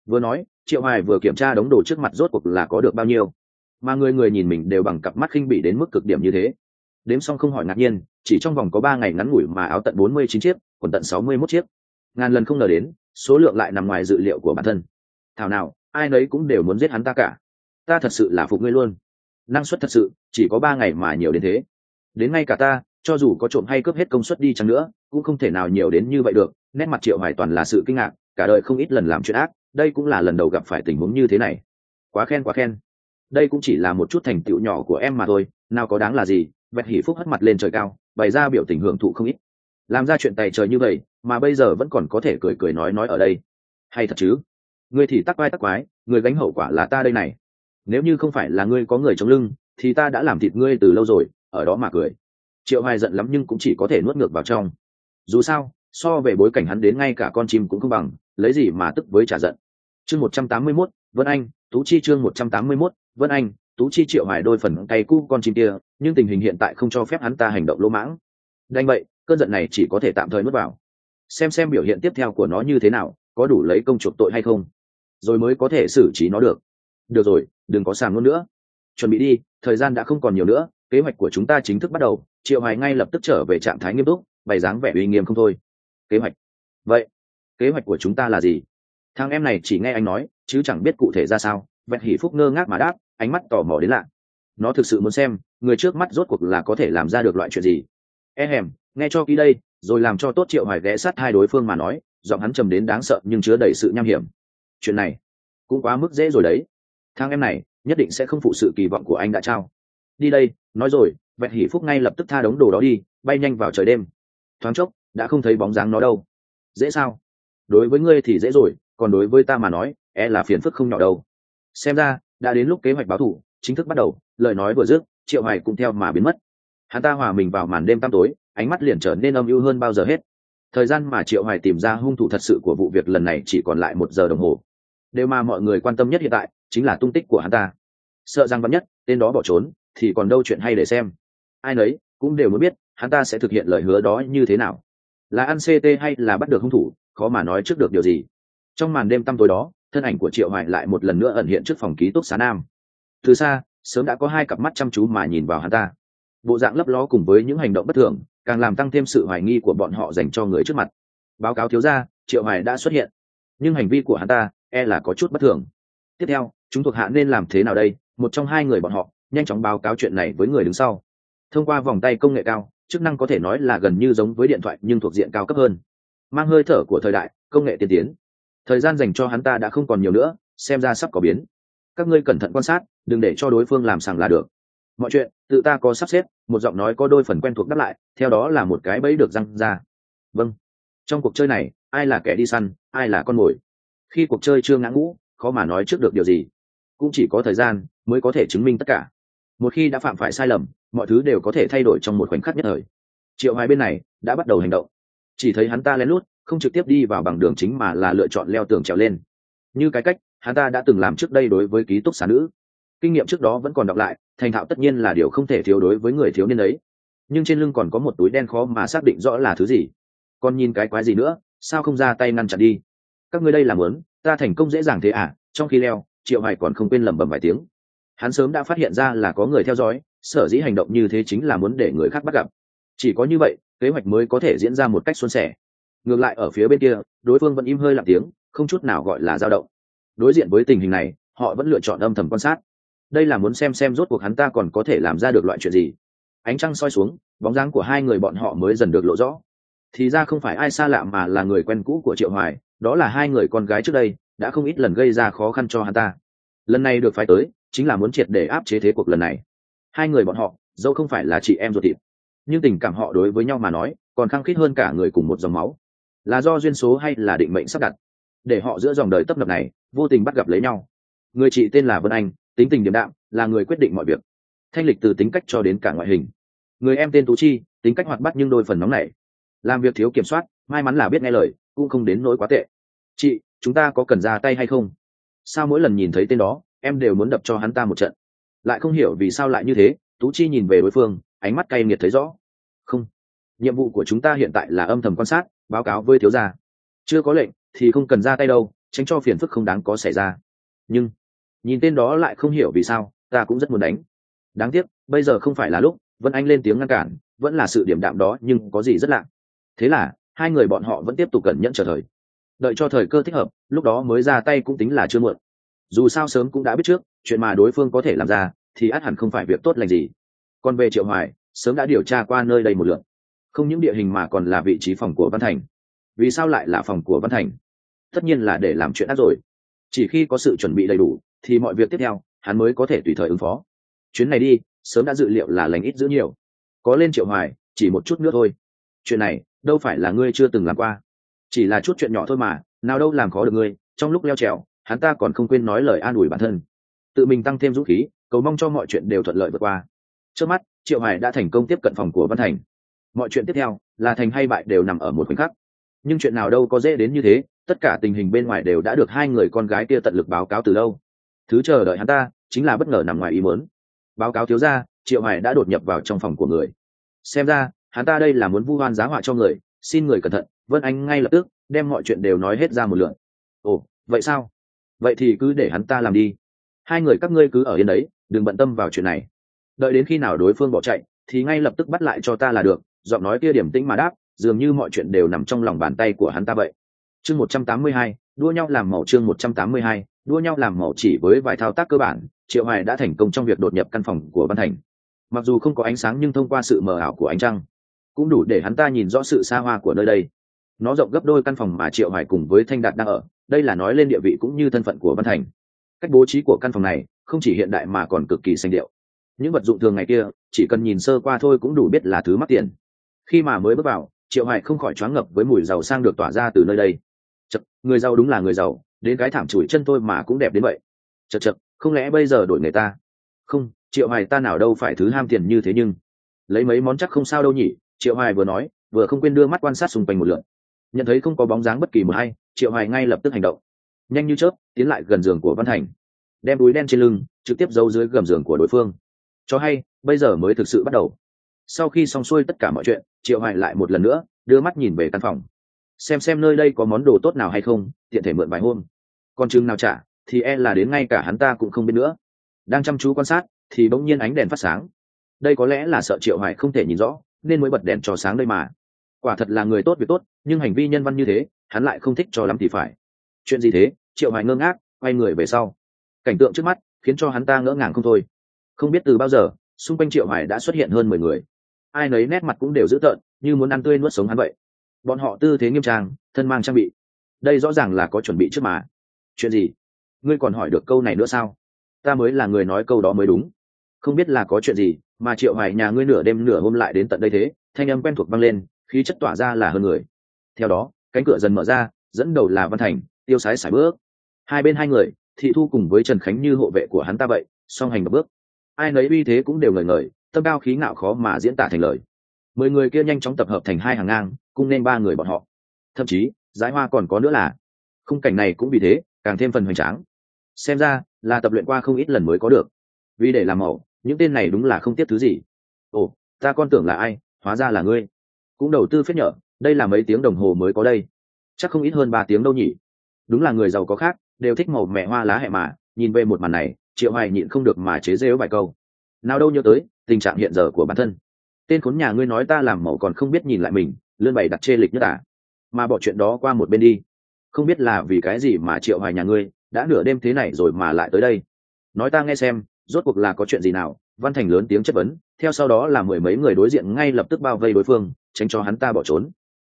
Vừa nói, triệu hoài vừa kiểm tra đống đồ trước mặt rốt cuộc là có được bao nhiêu. Mà người người nhìn mình đều bằng cặp mắt khinh bị đến mức cực điểm như thế. Đếm xong không hỏi ngạc nhiên, chỉ trong vòng có ba ngày ngắn ngủi mà áo tận bốn mươi chín chiếc, quần tận sáu mươi 61 chiếc. Ngàn lần không ngờ đến, số lượng lại nằm ngoài dự liệu của bản thân. Thảo nào ai nấy cũng đều muốn giết hắn ta cả. Ta thật sự là phục ngươi luôn. Năng suất thật sự, chỉ có ba ngày mà nhiều đến thế. Đến ngay cả ta, cho dù có trộm hay cướp hết công suất đi chăng nữa, cũng không thể nào nhiều đến như vậy được. Nét mặt triệu hoài toàn là sự kinh ngạc, cả đời không ít lần làm chuyện ác, đây cũng là lần đầu gặp phải tình huống như thế này. Quá khen quá khen. Đây cũng chỉ là một chút thành tựu nhỏ của em mà thôi, nào có đáng là gì, vẹt hỉ phúc hất mặt lên trời cao, bày ra biểu tình hưởng thụ không ít. Làm ra chuyện tài trời như vậy, mà bây giờ vẫn còn có thể cười cười nói nói ở đây. Hay thật chứ? Ngươi thì tắc vai tắc quái người gánh hậu quả là ta đây này. Nếu như không phải là ngươi có người chống lưng thì ta đã làm thịt ngươi từ lâu rồi ở đó mà cười. Triệu hoài giận lắm nhưng cũng chỉ có thể nuốt ngược vào trong. Dù sao so về bối cảnh hắn đến ngay cả con chim cũng không bằng lấy gì mà tức với trả giận. Chương một trăm tám mươi 181, vân anh tú chi chương một trăm tám mươi 181, vân anh tú chi triệu hoài đôi phần tay cu con chim kia nhưng tình hình hiện tại không cho phép hắn ta hành động lỗ mãng. Đành vậy cơn giận này chỉ có thể tạm thời nuốt vào. Xem xem biểu hiện tiếp theo của nó như thế nào có đủ lấy công chuộc tội hay không rồi mới có thể xử trí nó được. Được rồi, đừng có sàng luôn nữa. Chuẩn bị đi, thời gian đã không còn nhiều nữa, kế hoạch của chúng ta chính thức bắt đầu. Triệu hoài ngay lập tức trở về trạng thái nghiêm túc, bày dáng vẻ uy nghiêm không thôi. Kế hoạch. Vậy, kế hoạch của chúng ta là gì? Thằng em này chỉ nghe anh nói, chứ chẳng biết cụ thể ra sao. Vẹn hỉ phúc ngơ ngác mà đáp, ánh mắt tò mò đến lạ. Nó thực sự muốn xem, người trước mắt rốt cuộc là có thể làm ra được loại chuyện gì. E hèm, nghe cho kỹ đây, rồi làm cho tốt triệu hoài ghé sát hai đối phương mà nói, giọng hắn trầm đến đáng sợ nhưng chứa đầy sự nham hiểm chuyện này cũng quá mức dễ rồi đấy. Thang em này, nhất định sẽ không phụ sự kỳ vọng của anh đã trao. Đi đây, nói rồi vẹn hỷ phúc ngay lập tức tha đống đồ đó đi, bay nhanh vào trời đêm. Thoáng chốc, đã không thấy bóng dáng nó đâu. Dễ sao? Đối với ngươi thì dễ rồi, còn đối với ta mà nói e là phiền phức không nhỏ đâu. Xem ra, đã đến lúc kế hoạch báo thủ, chính thức bắt đầu, lời nói vừa dứt, triệu hoài cũng theo mà biến mất. Hắn ta hòa mình vào màn đêm tăm tối, ánh mắt liền trở nên âm ưu hơn bao giờ hết. Thời gian mà triệu hoài tìm ra hung thủ thật sự của vụ việc lần này chỉ còn lại một giờ đồng hồ đều mà mọi người quan tâm nhất hiện tại chính là tung tích của hắn ta. Sợ rằng vắn nhất, tên đó bỏ trốn, thì còn đâu chuyện hay để xem. Ai nấy cũng đều muốn biết hắn ta sẽ thực hiện lời hứa đó như thế nào. Là ăn ct hay là bắt được hung thủ, khó mà nói trước được điều gì. Trong màn đêm tăm tối đó, thân ảnh của triệu hoài lại một lần nữa ẩn hiện trước phòng ký túc xá nam. Từ xa, sớm đã có hai cặp mắt chăm chú mà nhìn vào hắn ta. Bộ dạng lấp ló cùng với những hành động bất thường, càng làm tăng thêm sự hoài nghi của bọn họ dành cho người trước mặt. Báo cáo thiếu ra triệu hoài đã xuất hiện. Nhưng hành vi của hắn ta e là có chút bất thường. Tiếp theo, chúng thuộc hạ nên làm thế nào đây? Một trong hai người bọn họ, nhanh chóng báo cáo chuyện này với người đứng sau. Thông qua vòng tay công nghệ cao, chức năng có thể nói là gần như giống với điện thoại nhưng thuộc diện cao cấp hơn. Mang hơi thở của thời đại, công nghệ tiên tiến. Thời gian dành cho hắn ta đã không còn nhiều nữa, xem ra sắp có biến. Các ngươi cẩn thận quan sát, đừng để cho đối phương làm sàng là được. Mọi chuyện, tự ta có sắp xếp, một giọng nói có đôi phần quen thuộc đáp lại, theo đó là một cái bẫy được răng ra. Vâng. Trong cuộc chơi này, ai là kẻ đi săn, ai là con mồi? Khi cuộc chơi chưa ngã ngũ, khó mà nói trước được điều gì. Cũng chỉ có thời gian mới có thể chứng minh tất cả. Một khi đã phạm phải sai lầm, mọi thứ đều có thể thay đổi trong một khoảnh khắc nhất thời. Triệu hoài bên này đã bắt đầu hành động. Chỉ thấy hắn ta lén lút, không trực tiếp đi vào bằng đường chính mà là lựa chọn leo tường trèo lên. Như cái cách, hắn ta đã từng làm trước đây đối với ký túc xá nữ. Kinh nghiệm trước đó vẫn còn đọc lại, thành thạo tất nhiên là điều không thể thiếu đối với người thiếu niên ấy. Nhưng trên lưng còn có một túi đen khó mà xác định rõ là thứ gì. Còn nhìn cái quái gì nữa, sao không ra tay ngăn chặn đi? Các ngươi đây làm lớn ta thành công dễ dàng thế à? Trong khi leo, triệu hải còn không quên lẩm bẩm vài tiếng. Hắn sớm đã phát hiện ra là có người theo dõi, sở dĩ hành động như thế chính là muốn để người khác bắt gặp. Chỉ có như vậy, kế hoạch mới có thể diễn ra một cách suôn sẻ. Ngược lại, ở phía bên kia, đối phương vẫn im hơi lặng tiếng, không chút nào gọi là dao động. Đối diện với tình hình này, họ vẫn lựa chọn âm thầm quan sát. Đây là muốn xem xem rốt cuộc hắn ta còn có thể làm ra được loại chuyện gì. Ánh trăng soi xuống, bóng dáng của hai người bọn họ mới dần được lộ rõ thì ra không phải ai xa lạ mà là người quen cũ của triệu hoài, đó là hai người con gái trước đây, đã không ít lần gây ra khó khăn cho hắn ta. Lần này được phái tới, chính là muốn triệt để áp chế thế cuộc lần này. Hai người bọn họ, dẫu không phải là chị em ruột thịt, nhưng tình cảm họ đối với nhau mà nói, còn khăng khít hơn cả người cùng một dòng máu. Là do duyên số hay là định mệnh sắp đặt? Để họ giữa dòng đời tấp nập này, vô tình bắt gặp lấy nhau. Người chị tên là vân anh, tính tình điềm đạm, là người quyết định mọi việc. Thanh lịch từ tính cách cho đến cả ngoại hình. Người em tên tú chi, tính cách hoạt bát nhưng đôi phần nóng nảy làm việc thiếu kiểm soát, may mắn là biết nghe lời, cũng không đến nỗi quá tệ. Chị, chúng ta có cần ra tay hay không? Sao mỗi lần nhìn thấy tên đó, em đều muốn đập cho hắn ta một trận? Lại không hiểu vì sao lại như thế, tú chi nhìn về đối phương, ánh mắt cay nghiệt thấy rõ. Không, nhiệm vụ của chúng ta hiện tại là âm thầm quan sát, báo cáo với thiếu gia. Chưa có lệnh, thì không cần ra tay đâu, tránh cho phiền phức không đáng có xảy ra. Nhưng, nhìn tên đó lại không hiểu vì sao, ta cũng rất muốn đánh. Đáng tiếc, bây giờ không phải là lúc, vân anh lên tiếng ngăn cản, vẫn là sự điểm đạm đó, nhưng có gì rất lạ thế là, hai người bọn họ vẫn tiếp tục cẩn nhẫn chờ thời. Đợi cho thời cơ thích hợp, lúc đó mới ra tay cũng tính là chưa muộn. Dù sao sớm cũng đã biết trước, chuyện mà đối phương có thể làm ra, thì ắt hẳn không phải việc tốt lành gì. Còn về triệu hoài, sớm đã điều tra qua nơi đây một lượt. Không những địa hình mà còn là vị trí phòng của văn thành. Vì sao lại là phòng của văn thành? Tất nhiên là để làm chuyện ác rồi. Chỉ khi có sự chuẩn bị đầy đủ, thì mọi việc tiếp theo, hắn mới có thể tùy thời ứng phó. Chuyến này đi, sớm đã dự liệu là lành ít giữ nhiều. Có lên triệu hoài, chỉ một chút nữa thôi. Chuyện này đâu phải là ngươi chưa từng làm qua. Chỉ là chút chuyện nhỏ thôi mà, nào đâu làm khó được ngươi, trong lúc leo trèo, hắn ta còn không quên nói lời an ủi bản thân. Tự mình tăng thêm dũng khí, cầu mong cho mọi chuyện đều thuận lợi vượt qua. Trước mắt, triệu Hải đã thành công tiếp cận phòng của văn thành. Mọi chuyện tiếp theo, là thành hay bại đều nằm ở một khoảnh khắc. Nhưng chuyện nào đâu có dễ đến như thế, tất cả tình hình bên ngoài đều đã được hai người con gái kia tận lực báo cáo từ lâu. Thứ chờ đợi hắn ta, chính là bất ngờ nằm ngoài ý muốn. Báo cáo thiếu ra triệu Hải đã đột nhập vào trong phòng của người. Xem ra hắn ta đây là muốn vu oan giá họa cho người, xin người cẩn thận, vân anh ngay lập tức đem mọi chuyện đều nói hết ra một lượn ồ, vậy sao? Vậy thì cứ để hắn ta làm đi. Hai người các ngươi cứ ở yên đấy, đừng bận tâm vào chuyện này. Đợi đến khi nào đối phương bỏ chạy, thì ngay lập tức bắt lại cho ta là được, giọng nói kia điểm tĩnh mà đáp, dường như mọi chuyện đều nằm trong lòng bàn tay của hắn ta vậy. Chương một trăm tám mươi hai, đua nhau làm màu chương một trăm tám mươi hai, đua nhau làm màu chỉ với vài thao tác cơ bản, triệu hoài đã thành công trong việc đột nhập căn phòng của văn thành. Mặc dù không có ánh sáng nhưng thông qua sự mờ ảo của ánh trăng cũng đủ để hắn ta nhìn rõ sự xa hoa của nơi đây. Nó rộng gấp đôi căn phòng mà triệu hải cùng với thanh đạt đang ở, đây là nói lên địa vị cũng như thân phận của văn thành. Cách bố trí của căn phòng này không chỉ hiện đại mà còn cực kỳ xanh điệu những vật dụng thường ngày kia, chỉ cần nhìn sơ qua thôi cũng đủ biết là thứ mắc tiền. Khi mà mới bước vào, triệu hải không khỏi choáng ngập với mùi giàu sang được tỏa ra từ nơi đây. Chật, người giàu đúng là người giàu, đến cái thảm chùi chân tôi mà cũng đẹp đến vậy. Chật chật, không lẽ bây giờ đổi người ta? Không, triệu hải ta nào đâu phải thứ ham tiền như thế nhưng. Lấy mấy món chắc không sao đâu nhỉ? Triệu hoài vừa nói, vừa không quên đưa mắt quan sát xung quanh một lượt. Nhận thấy không có bóng dáng bất kỳ một hay triệu hoài ngay lập tức hành động. Nhanh như chớp, tiến lại gần giường của văn thành. Đem túi đen trên lưng, trực tiếp giấu dưới gầm giường của đối phương. Cho hay, bây giờ mới thực sự bắt đầu. Sau khi xong xuôi tất cả mọi chuyện, triệu hoài lại một lần nữa, đưa mắt nhìn về căn phòng. Xem xem nơi đây có món đồ tốt nào hay không, tiện thể mượn vài hôm. Còn chừng nào trả, thì e là đến ngay cả hắn ta cũng không biết nữa. Đang chăm chú quan sát, thì bỗng nhiên ánh đèn phát sáng. Đây có lẽ là sợ triệu hoài không thể nhìn rõ nên mới bật đèn cho sáng đây mà. Quả thật là người tốt việc tốt, nhưng hành vi nhân văn như thế, hắn lại không thích cho lắm thì phải. Chuyện gì thế? Triệu hoài ngơ ngác, quay người về sau. Cảnh tượng trước mắt khiến cho hắn ta ngỡ ngàng không thôi. Không biết từ bao giờ, xung quanh triệu hoài đã xuất hiện hơn mười người. Ai nấy nét mặt cũng đều dữ tợn, như muốn ăn tươi nuốt sống hắn vậy. Bọn họ tư thế nghiêm trang, thân mang trang bị. Đây rõ ràng là có chuẩn bị trước mà. Chuyện gì? Ngươi còn hỏi được câu này nữa sao? Ta mới là người nói câu đó mới đúng. Không biết là có chuyện gì mà triệu hoài nhà ngươi nửa đêm nửa hôm lại đến tận đây thế, thanh âm quen thuộc vang lên, khí chất tỏa ra là hơn người. Theo đó, cánh cửa dần mở ra, dẫn đầu là văn thành, tiêu sái sải bước. Hai bên hai người, thị thu cùng với trần khánh như hộ vệ của hắn ta vậy, song hành một bước. Ai nấy uy thế cũng đều ngời ngời, tâm cao khí ngạo khó mà diễn tả thành lời. Mười người kia nhanh chóng tập hợp thành hai hàng ngang cung nên ba người bọn họ. Thậm chí, giải hoa còn có nữa là, khung cảnh này cũng vì thế, càng thêm phần hoành tráng. Xem ra, là tập luyện qua không ít lần mới có được. Vì để làm mẫu những tên này đúng là không tiếp thứ gì. Ồ, ta con tưởng là ai, hóa ra là ngươi. Cũng đầu tư phết nhở, đây là mấy tiếng đồng hồ mới có đây. Chắc không ít hơn ba tiếng đâu nhỉ. Đúng là người giàu có khác, đều thích màu mẹ hoa lá hẹ mà, nhìn về một màn này, triệu hoài nhịn không được mà chế rêu vài câu. Nào đâu nhớ tới, tình trạng hiện giờ của bản thân. Tên khốn nhà ngươi nói ta làm màu còn không biết nhìn lại mình, lươn bày đặt chê lịch nhất à? Mà bỏ chuyện đó qua một bên đi. Không biết là vì cái gì mà triệu hoài nhà ngươi đã nửa đêm thế này rồi mà lại tới đây. Nói ta nghe xem rốt cuộc là có chuyện gì nào? Văn thành lớn tiếng chất vấn, theo sau đó là mười mấy người đối diện ngay lập tức bao vây đối phương, tránh cho hắn ta bỏ trốn.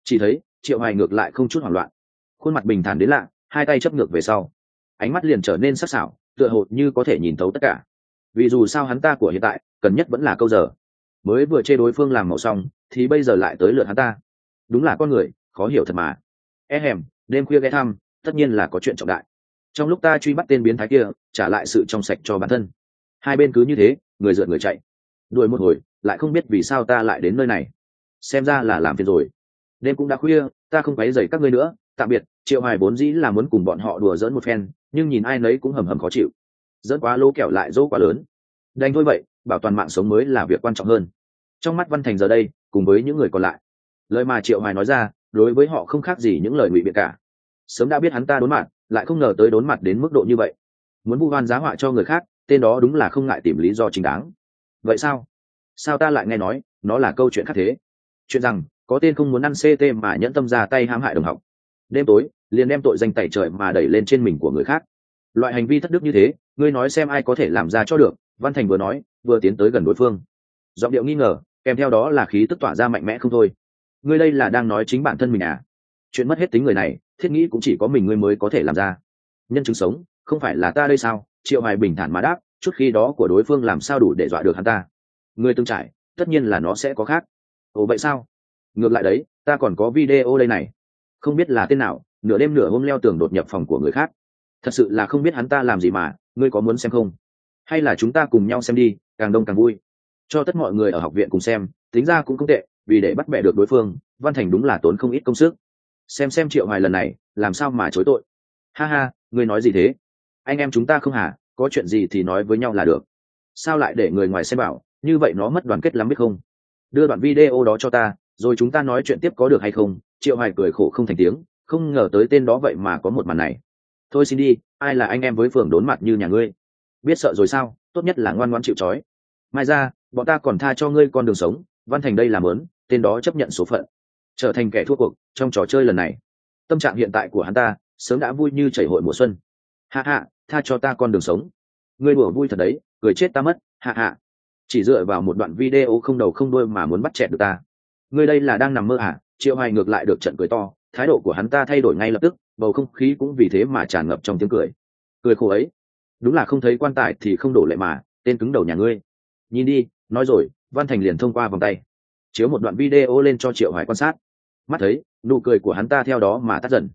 Chỉ thấy, triệu hoài ngược lại không chút hoảng loạn. Khuôn mặt bình thản đến lạ, hai tay chấp ngược về sau. Ánh mắt liền trở nên sắc sảo, tựa hồ như có thể nhìn thấu tất cả. Vì dù sao hắn ta của hiện tại, cần nhất vẫn là câu giờ. Mới vừa chê đối phương làm màu xong, thì bây giờ lại tới lượt hắn ta. Đúng là con người, khó hiểu thật mà. E hèm, đêm khuya ghé thăm, tất nhiên là có chuyện trọng đại. Trong lúc ta truy bắt tên biến thái kia, trả lại sự trong sạch cho bản thân hai bên cứ như thế, người rượt người chạy. Đuổi một hồi, lại không biết vì sao ta lại đến nơi này. Xem ra là làm phiền rồi. Đêm cũng đã khuya, ta không quấy dày các ngươi nữa. Tạm biệt, triệu hoài vốn dĩ là muốn cùng bọn họ đùa dỡn một phen, nhưng nhìn ai nấy cũng hầm hầm khó chịu. Dẫn quá lỗ kẹo lại dỗ quá lớn. Đành thôi vậy, bảo toàn mạng sống mới là việc quan trọng hơn. Trong mắt văn thành giờ đây, cùng với những người còn lại, lời mà triệu hoài nói ra, đối với họ không khác gì những lời ngụy biện cả. Sớm đã biết hắn ta đốn mặt lại không ngờ tới đốn mặt đến mức độ như vậy. Muốn vu oan giá họa cho người khác tên đó đúng là không ngại tìm lý do chính đáng. Vậy sao? Sao ta lại nghe nói, nó là câu chuyện khác thế? Chuyện rằng, có tên không muốn ăn ct mà nhẫn tâm ra tay hãm hại đồng học. Đêm tối, liền đem tội danh tẩy trời mà đẩy lên trên mình của người khác. Loại hành vi thất đức như thế, ngươi nói xem ai có thể làm ra cho được, văn thành vừa nói, vừa tiến tới gần đối phương. Giọng điệu nghi ngờ, kèm theo đó là khí tức tỏa ra mạnh mẽ không thôi. Ngươi đây là đang nói chính bản thân mình à? Chuyện mất hết tính người này, thiết nghĩ cũng chỉ có mình ngươi mới có thể làm ra. Nhân chứng sống, không phải là ta đây sao? Triệu hoài bình thản mà đáp, chút khi đó của đối phương làm sao đủ để dọa được hắn ta? Ngươi từng trải, tất nhiên là nó sẽ có khác. Ồ, vậy sao? Ngược lại đấy, ta còn có video đây này. Không biết là tên nào, nửa đêm nửa hôm leo tường đột nhập phòng của người khác. Thật sự là không biết hắn ta làm gì mà, ngươi có muốn xem không? Hay là chúng ta cùng nhau xem đi, càng đông càng vui. Cho tất mọi người ở học viện cùng xem, tính ra cũng không tệ, vì để bắt bẻ được đối phương, văn thành đúng là tốn không ít công sức. Xem xem triệu hoài lần này, làm sao mà chối tội. Ha ha, ngươi nói gì thế? Anh em chúng ta không hả? Có chuyện gì thì nói với nhau là được. Sao lại để người ngoài xem bảo? Như vậy nó mất đoàn kết lắm biết không? Đưa đoạn video đó cho ta, rồi chúng ta nói chuyện tiếp có được hay không? Triệu hoài cười khổ không thành tiếng, không ngờ tới tên đó vậy mà có một màn này. Thôi xin đi, ai là anh em với phường đốn mặt như nhà ngươi? Biết sợ rồi sao? Tốt nhất là ngoan ngoãn chịu trói. Mai ra, bọn ta còn tha cho ngươi con đường sống. Văn thành đây làm lớn tên đó chấp nhận số phận. Trở thành kẻ thua cuộc trong trò chơi lần này. Tâm trạng hiện tại của hắn ta sớm đã vui như chảy hội mùa xuân hạ hạ tha cho ta con đường sống. Ngươi đùa vui thật đấy, cười chết ta mất hạ hạ chỉ dựa vào một đoạn video không đầu không đuôi mà muốn bắt chẹt được ta. Ngươi đây là đang nằm mơ à? Triệu hoài ngược lại được trận cười to, thái độ của hắn ta thay đổi ngay lập tức, bầu không khí cũng vì thế mà tràn ngập trong tiếng cười. Cười khổ ấy. Đúng là không thấy quan tài thì không đổ lệ mà, tên cứng đầu nhà ngươi. Nhìn đi, nói rồi, văn thành liền thông qua vòng tay. Chiếu một đoạn video lên cho triệu hoài quan sát. Mắt thấy, nụ cười của hắn ta theo đó mà tắt dần.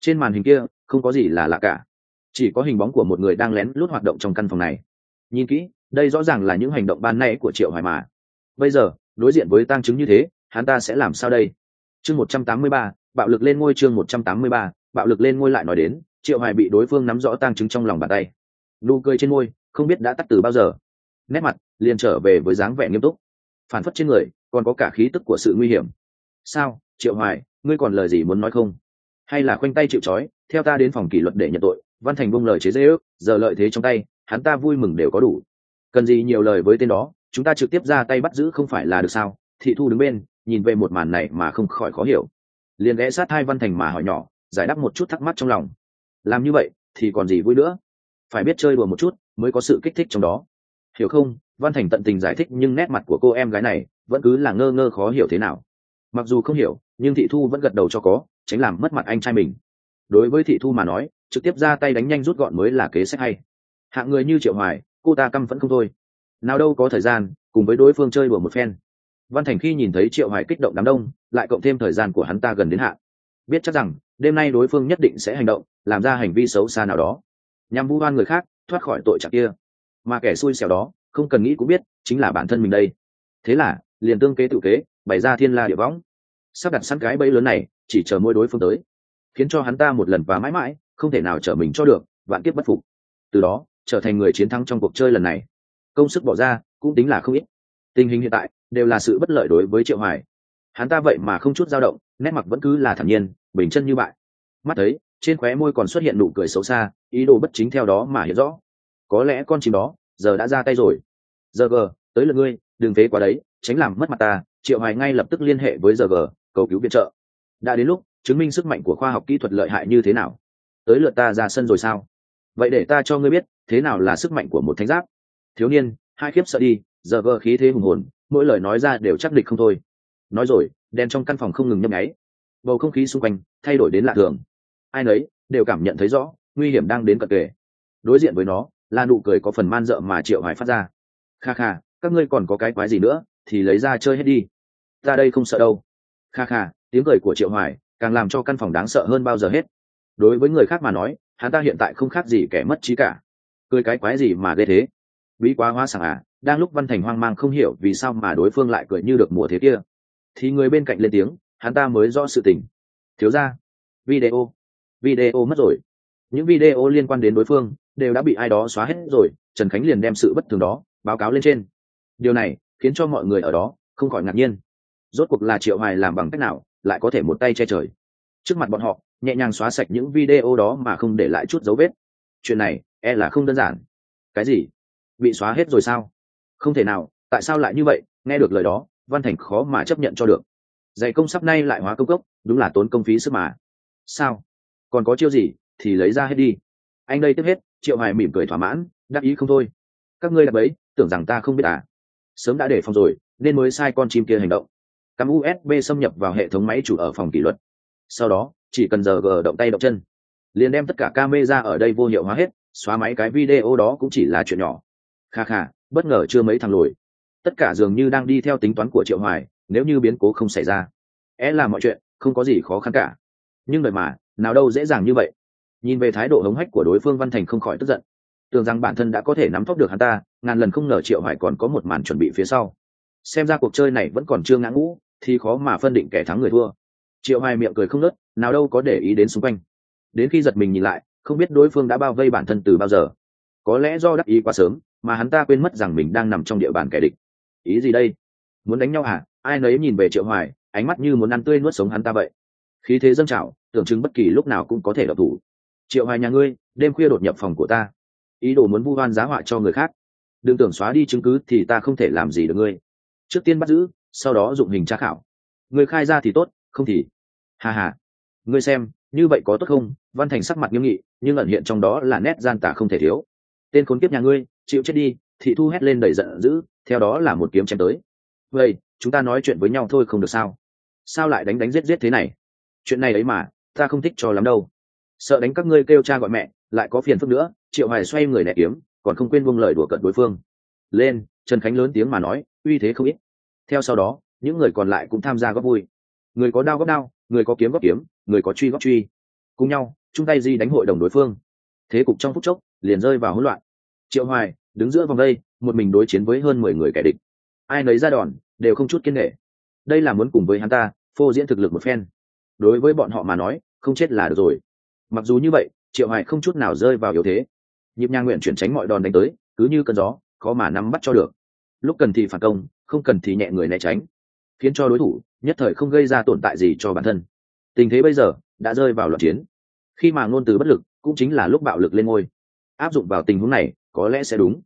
Trên màn hình kia, không có gì là lạ cả chỉ có hình bóng của một người đang lén lút hoạt động trong căn phòng này. Nhìn kỹ đây rõ ràng là những hành động ban nay của triệu hoài mà. Bây giờ đối diện với tăng chứng như thế hắn ta sẽ làm sao đây? Chương 183, bạo lực lên ngôi chương 183, bạo lực lên ngôi lại nói đến triệu hoài bị đối phương nắm rõ tăng chứng trong lòng bàn tay. Nụ cười trên môi không biết đã tắt từ bao giờ. Nét mặt liền trở về với dáng vẻ nghiêm túc. Phản phất trên người còn có cả khí tức của sự nguy hiểm. Sao triệu hoài ngươi còn lời gì muốn nói không? Hay là khoanh tay chịu trói theo ta đến phòng kỷ luật để nhận tội? Văn thành buông lời chế dễ ước giờ lợi thế trong tay, hắn ta vui mừng đều có đủ. Cần gì nhiều lời với tên đó, chúng ta trực tiếp ra tay bắt giữ không phải là được sao? Thị thu đứng bên, nhìn về một màn này mà không khỏi khó hiểu. Liền ghé sát hai văn thành mà hỏi nhỏ, giải đáp một chút thắc mắc trong lòng. Làm như vậy, thì còn gì vui nữa? Phải biết chơi đùa một chút, mới có sự kích thích trong đó. Hiểu không? Văn thành tận tình giải thích, nhưng nét mặt của cô em gái này vẫn cứ là ngơ ngơ khó hiểu thế nào. Mặc dù không hiểu, nhưng thị thu vẫn gật đầu cho có, tránh làm mất mặt anh trai mình. Đối với thị thu mà nói trực tiếp ra tay đánh nhanh rút gọn mới là kế sách hay. Hạng người như triệu hoài, cô ta căm vẫn không thôi. Nào đâu có thời gian, cùng với đối phương chơi đùa một phen. Văn thành khi nhìn thấy triệu hoài kích động đám đông, lại cộng thêm thời gian của hắn ta gần đến hạn. Biết chắc rằng, đêm nay đối phương nhất định sẽ hành động, làm ra hành vi xấu xa nào đó. Nhằm vu oan người khác, thoát khỏi tội trạng kia. Mà kẻ xui xẻo đó, không cần nghĩ cũng biết, chính là bản thân mình đây. Thế là, liền tương kế tự kế, bày ra thiên la địa võng. Sắp đặt sẵn cái bẫy lớn này, chỉ chờ mỗi đối phương tới, khiến cho hắn ta một lần và mãi mãi không thể nào trở mình cho được, vạn kiếp bất phục. Từ đó, trở thành người chiến thắng trong cuộc chơi lần này. Công sức bỏ ra, cũng tính là không ít. Tình hình hiện tại, đều là sự bất lợi đối với triệu hoài. Hắn ta vậy mà không chút dao động, nét mặt vẫn cứ là thản nhiên, bình chân như bại. Mắt thấy, trên khóe môi còn xuất hiện nụ cười xấu xa, ý đồ bất chính theo đó mà hiểu rõ. Có lẽ con chim đó, giờ đã ra tay rồi. Giờ gờ tới lượt ngươi, đừng phế quá đấy, tránh làm mất mặt ta. Triệu hoài ngay lập tức liên hệ với giờ gờ cầu cứu viện trợ. Đã đến lúc, chứng minh sức mạnh của khoa học kỹ thuật lợi hại như thế nào tới lượt ta ra sân rồi sao? Vậy để ta cho ngươi biết, thế nào là sức mạnh của một thánh giáp? Thiếu niên, hai khiếp sợ đi, giờ vơ khí thế hùng hồn, mỗi lời nói ra đều chắc địch không thôi. Nói rồi, đèn trong căn phòng không ngừng nhấp nháy. Bầu không khí xung quanh thay đổi đến lạ thường. Ai nấy đều cảm nhận thấy rõ nguy hiểm đang đến cận kề. Đối diện với nó là nụ cười có phần man dợ mà triệu Hải phát ra. Kha kha, các ngươi còn có cái quái gì nữa thì lấy ra chơi hết đi. Ta đây không sợ đâu. Kha kha, tiếng cười của triệu hoài càng làm cho căn phòng đáng sợ hơn bao giờ hết đối với người khác mà nói, hắn ta hiện tại không khác gì kẻ mất trí cả. Cười cái quái gì mà ghê thế? Bí quá hoa sảng à đang lúc văn thành hoang mang không hiểu vì sao mà đối phương lại cười như được mùa thế kia. Thì người bên cạnh lên tiếng, hắn ta mới rõ sự tình. Thiếu ra video. Video mất rồi. Những video liên quan đến đối phương, đều đã bị ai đó xóa hết rồi, trần khánh liền đem sự bất thường đó, báo cáo lên trên. Điều này, khiến cho mọi người ở đó, không khỏi ngạc nhiên. Rốt cuộc là triệu hoài làm bằng cách nào, lại có thể một tay che trời? Trước mặt bọn họ nhẹ nhàng xóa sạch những video đó mà không để lại chút dấu vết. Chuyện này e là không đơn giản. Cái gì? Bị xóa hết rồi sao? Không thể nào, tại sao lại như vậy? Nghe được lời đó, văn thành khó mà chấp nhận cho được. Dạy công sắp nay lại hóa công cốc, đúng là tốn công phí sức mà. Sao? Còn có chiêu gì thì lấy ra hết đi. Anh đây tiếp hết, triệu hoài mỉm cười thỏa mãn, đắc ý không thôi. Các ngươi đã bấy, tưởng rằng ta không biết à? Sớm đã để phòng rồi, nên mới sai con chim kia hành động. Cắm usb xâm nhập vào hệ thống máy chủ ở phòng kỷ luật. Sau đó chỉ cần giờ gờ động tay động chân, liền đem tất cả camera ở đây vô hiệu hóa hết, xóa máy cái video đó cũng chỉ là chuyện nhỏ. Kha kha, bất ngờ chưa mấy thằng lùi. Tất cả dường như đang đi theo tính toán của triệu hoài, nếu như biến cố không xảy ra, é là mọi chuyện, không có gì khó khăn cả. Nhưng đời mà, nào đâu dễ dàng như vậy. Nhìn về thái độ hống hách của đối phương văn thành không khỏi tức giận. Tưởng rằng bản thân đã có thể nắm tóc được hắn ta, ngàn lần không ngờ triệu hoài còn có một màn chuẩn bị phía sau. Xem ra cuộc chơi này vẫn còn chưa ngã ngũ, thì khó mà phân định kẻ thắng người thua triệu hoài miệng cười không nớt, nào đâu có để ý đến xung quanh. Đến khi giật mình nhìn lại, không biết đối phương đã bao vây bản thân từ bao giờ. Có lẽ do đắc ý quá sớm, mà hắn ta quên mất rằng mình đang nằm trong địa bàn kẻ địch. Ý gì đây? Muốn đánh nhau à ai nấy nhìn về triệu hoài, ánh mắt như muốn ăn tươi nuốt sống hắn ta vậy. Khí thế dâng trào, tưởng chừng bất kỳ lúc nào cũng có thể độc thủ. Triệu hoài nhà ngươi, đêm khuya đột nhập phòng của ta. Ý đồ muốn vu oan giá họa cho người khác. Đừng tưởng xóa đi chứng cứ thì ta không thể làm gì được ngươi. Trước tiên bắt giữ, sau đó dụng hình tra khảo. Ngươi khai ra thì tốt không thì. Hà hà ngươi xem, như vậy có tốt không? Văn thành sắc mặt nghiêm nghị, nhưng ẩn hiện trong đó là nét gian tả không thể thiếu. Tên khốn kiếp nhà ngươi, chịu chết đi, thị thu hét lên đầy giận dữ, theo đó là một kiếm chém tới. Vậy, chúng ta nói chuyện với nhau thôi không được sao? Sao lại đánh đánh giết giết thế này? Chuyện này ấy mà, ta không thích cho lắm đâu. Sợ đánh các ngươi kêu cha gọi mẹ, lại có phiền phức nữa, triệu hoài xoay người đẻ kiếm, còn không quên buông lời đùa cận đối phương. Lên, trần khánh lớn tiếng mà nói, uy thế không ít. Theo sau đó, những người còn lại cũng tham gia góp vui người có đao góp đao, người có kiếm góp kiếm, người có truy góp truy. Cùng nhau, chung tay di đánh hội đồng đối phương. Thế cục trong phút chốc liền rơi vào hỗn loạn. Triệu hoài đứng giữa vòng đây, một mình đối chiến với hơn mười người kẻ địch. Ai nấy ra đòn, đều không chút kiên nghệ đây là muốn cùng với hắn ta, phô diễn thực lực một phen. Đối với bọn họ mà nói, không chết là được rồi. Mặc dù như vậy, triệu hoài không chút nào rơi vào yếu thế. Nhịp nhàng nguyện chuyển tránh mọi đòn đánh tới, cứ như cơn gió, khó mà nắm bắt cho được. Lúc cần thì phản công, không cần thì nhẹ người né tránh khiến cho đối thủ nhất thời không gây ra tổn tại gì cho bản thân. Tình thế bây giờ đã rơi vào loạn chiến. Khi mà ngôn từ bất lực cũng chính là lúc bạo lực lên ngôi. Áp dụng vào tình huống này có lẽ sẽ đúng.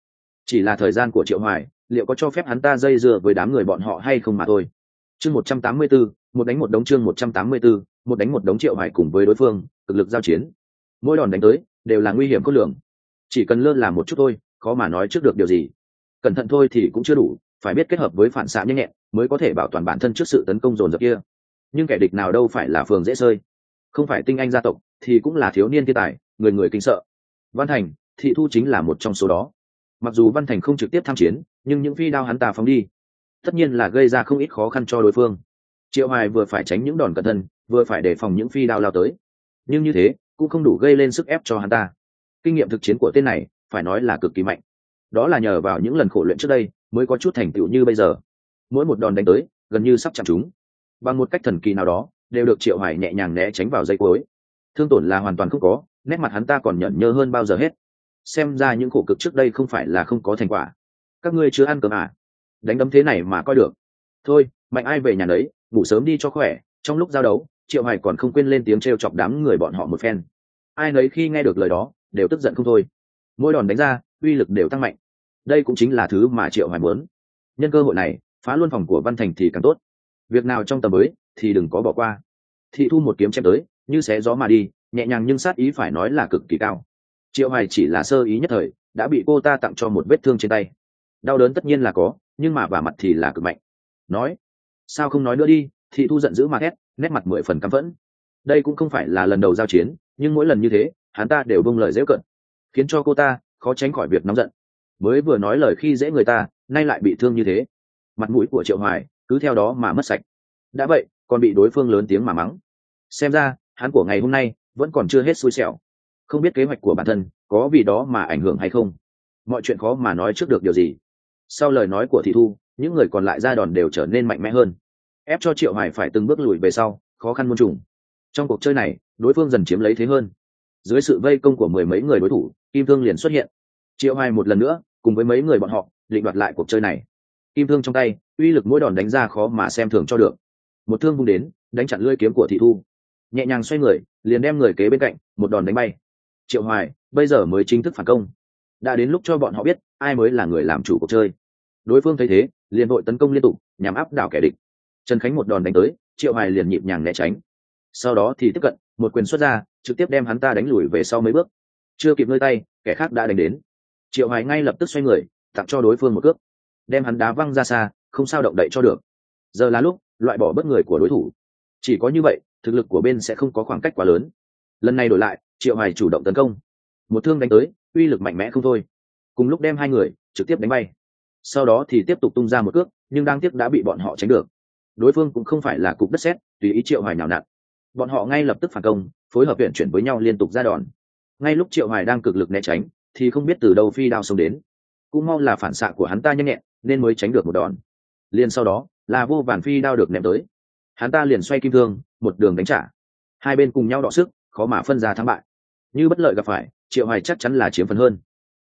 Chỉ là thời gian của triệu hoài liệu có cho phép hắn ta dây dưa với đám người bọn họ hay không mà thôi. Chương 184, một đánh một đống chương 184, một đánh một đống triệu hoài cùng với đối phương cực lực giao chiến. Mỗi đòn đánh tới đều là nguy hiểm có lượng chỉ cần lơ là một chút thôi khó mà nói trước được điều gì. Cẩn thận thôi thì cũng chưa đủ phải biết kết hợp với phản xạ nhanh nhẹn mới có thể bảo toàn bản thân trước sự tấn công dồn dập kia. Nhưng kẻ địch nào đâu phải là phường dễ sơi. Không phải tinh anh gia tộc, thì cũng là thiếu niên thiên tài, người người kinh sợ. Văn thành, thị thu chính là một trong số đó. Mặc dù văn thành không trực tiếp tham chiến, nhưng những phi đao hắn ta phóng đi, tất nhiên là gây ra không ít khó khăn cho đối phương. Triệu hoài vừa phải tránh những đòn cẩn thân vừa phải đề phòng những phi đao lao tới. Nhưng như thế, cũng không đủ gây lên sức ép cho hắn ta. Kinh nghiệm thực chiến của tên này, phải nói là cực kỳ mạnh. Đó là nhờ vào những lần khổ luyện trước đây mới có chút thành tựu như bây giờ. Mỗi một đòn đánh tới, gần như sắp chạm chúng bằng một cách thần kỳ nào đó, đều được triệu Hải nhẹ nhàng né tránh vào dây cuối. Thương tổn là hoàn toàn không có, nét mặt hắn ta còn nhẫn nhơ hơn bao giờ hết. Xem ra những khổ cực trước đây không phải là không có thành quả. Các ngươi chưa ăn cơm à? Đánh đấm thế này mà coi được. Thôi, mạnh ai về nhà đấy ngủ sớm đi cho khỏe. Trong lúc giao đấu, triệu Hải còn không quên lên tiếng t chọc đám người bọn họ một phen. Ai nấy khi nghe được lời đó, đều tức giận không thôi. Mỗi đòn đánh ra, uy lực đều tăng mạnh đây cũng chính là thứ mà triệu hoài muốn. Nhân cơ hội này, phá luôn phòng của văn thành thì càng tốt. Việc nào trong tầm mới thì đừng có bỏ qua. Thị thu một kiếm chém tới, như xé gió mà đi, nhẹ nhàng nhưng sát ý phải nói là cực kỳ cao. Triệu hoài chỉ là sơ ý nhất thời, đã bị cô ta tặng cho một vết thương trên tay. Đau đớn tất nhiên là có, nhưng mà vả mặt thì là cực mạnh. Nói, sao không nói nữa đi, thị thu giận dữ mà hét, nét mặt mười phần căm phẫn. Đây cũng không phải là lần đầu giao chiến, nhưng mỗi lần như thế, hắn ta đều bông lời dễ cận, khiến cho cô ta khó tránh khỏi việc nóng giận mới vừa nói lời khi dễ người ta, nay lại bị thương như thế. Mặt mũi của triệu hoài cứ theo đó mà mất sạch. Đã vậy, còn bị đối phương lớn tiếng mà mắng. Xem ra, hắn của ngày hôm nay vẫn còn chưa hết xui xẻo. Không biết kế hoạch của bản thân có vì đó mà ảnh hưởng hay không. Mọi chuyện khó mà nói trước được điều gì. Sau lời nói của thị thu, những người còn lại ra đòn đều trở nên mạnh mẽ hơn. Ép cho triệu hoài phải từng bước lùi về sau, khó khăn muôn trùng. Trong cuộc chơi này, đối phương dần chiếm lấy thế hơn. Dưới sự vây công của mười mấy người đối thủ, kim thương liền xuất hiện. Triệu hoài một lần nữa cùng với mấy người bọn họ, định đoạt lại cuộc chơi này. Kim thương trong tay, uy lực mỗi đòn đánh ra khó mà xem thường cho được. Một thương vung đến, đánh chặn lưỡi kiếm của thị thu. Nhẹ nhàng xoay người, liền đem người kế bên cạnh, một đòn đánh bay. Triệu hoài, bây giờ mới chính thức phản công. Đã đến lúc cho bọn họ biết, ai mới là người làm chủ cuộc chơi. Đối phương thấy thế, liền đội tấn công liên tục, nhằm áp đảo kẻ địch. Trần khánh một đòn đánh tới, triệu hoài liền nhịp nhàng né tránh. Sau đó thì tiếp cận, một quyền xuất ra, trực tiếp đem hắn ta đánh lùi về sau mấy bước. Chưa kịp nơi tay, kẻ khác đã đánh đến triệu hoài ngay lập tức xoay người, tặng cho đối phương một cước. Đem hắn đá văng ra xa, không sao động đậy cho được. Giờ là lúc, loại bỏ bất người của đối thủ. Chỉ có như vậy, thực lực của bên sẽ không có khoảng cách quá lớn. Lần này đổi lại, triệu hoài chủ động tấn công. Một thương đánh tới, uy lực mạnh mẽ không thôi. Cùng lúc đem hai người, trực tiếp đánh bay. Sau đó thì tiếp tục tung ra một cước, nhưng đang tiếc đã bị bọn họ tránh được. Đối phương cũng không phải là cục đất sét, tùy ý triệu hoài nào nặn. Bọn họ ngay lập tức phản công, phối hợp viện chuyển với nhau liên tục ra đòn. Ngay lúc triệu hoài đang cực lực né tránh thì không biết từ đâu phi đao xông đến. Cũng mong là phản xạ của hắn ta nhanh nhẹn, nên mới tránh được một đòn. Liền sau đó, là vô vàn phi đao được ném tới. Hắn ta liền xoay kim thương, một đường đánh trả. Hai bên cùng nhau đọ sức, khó mà phân ra thắng bại. Như bất lợi gặp phải, triệu hoài chắc chắn là chiếm phần hơn.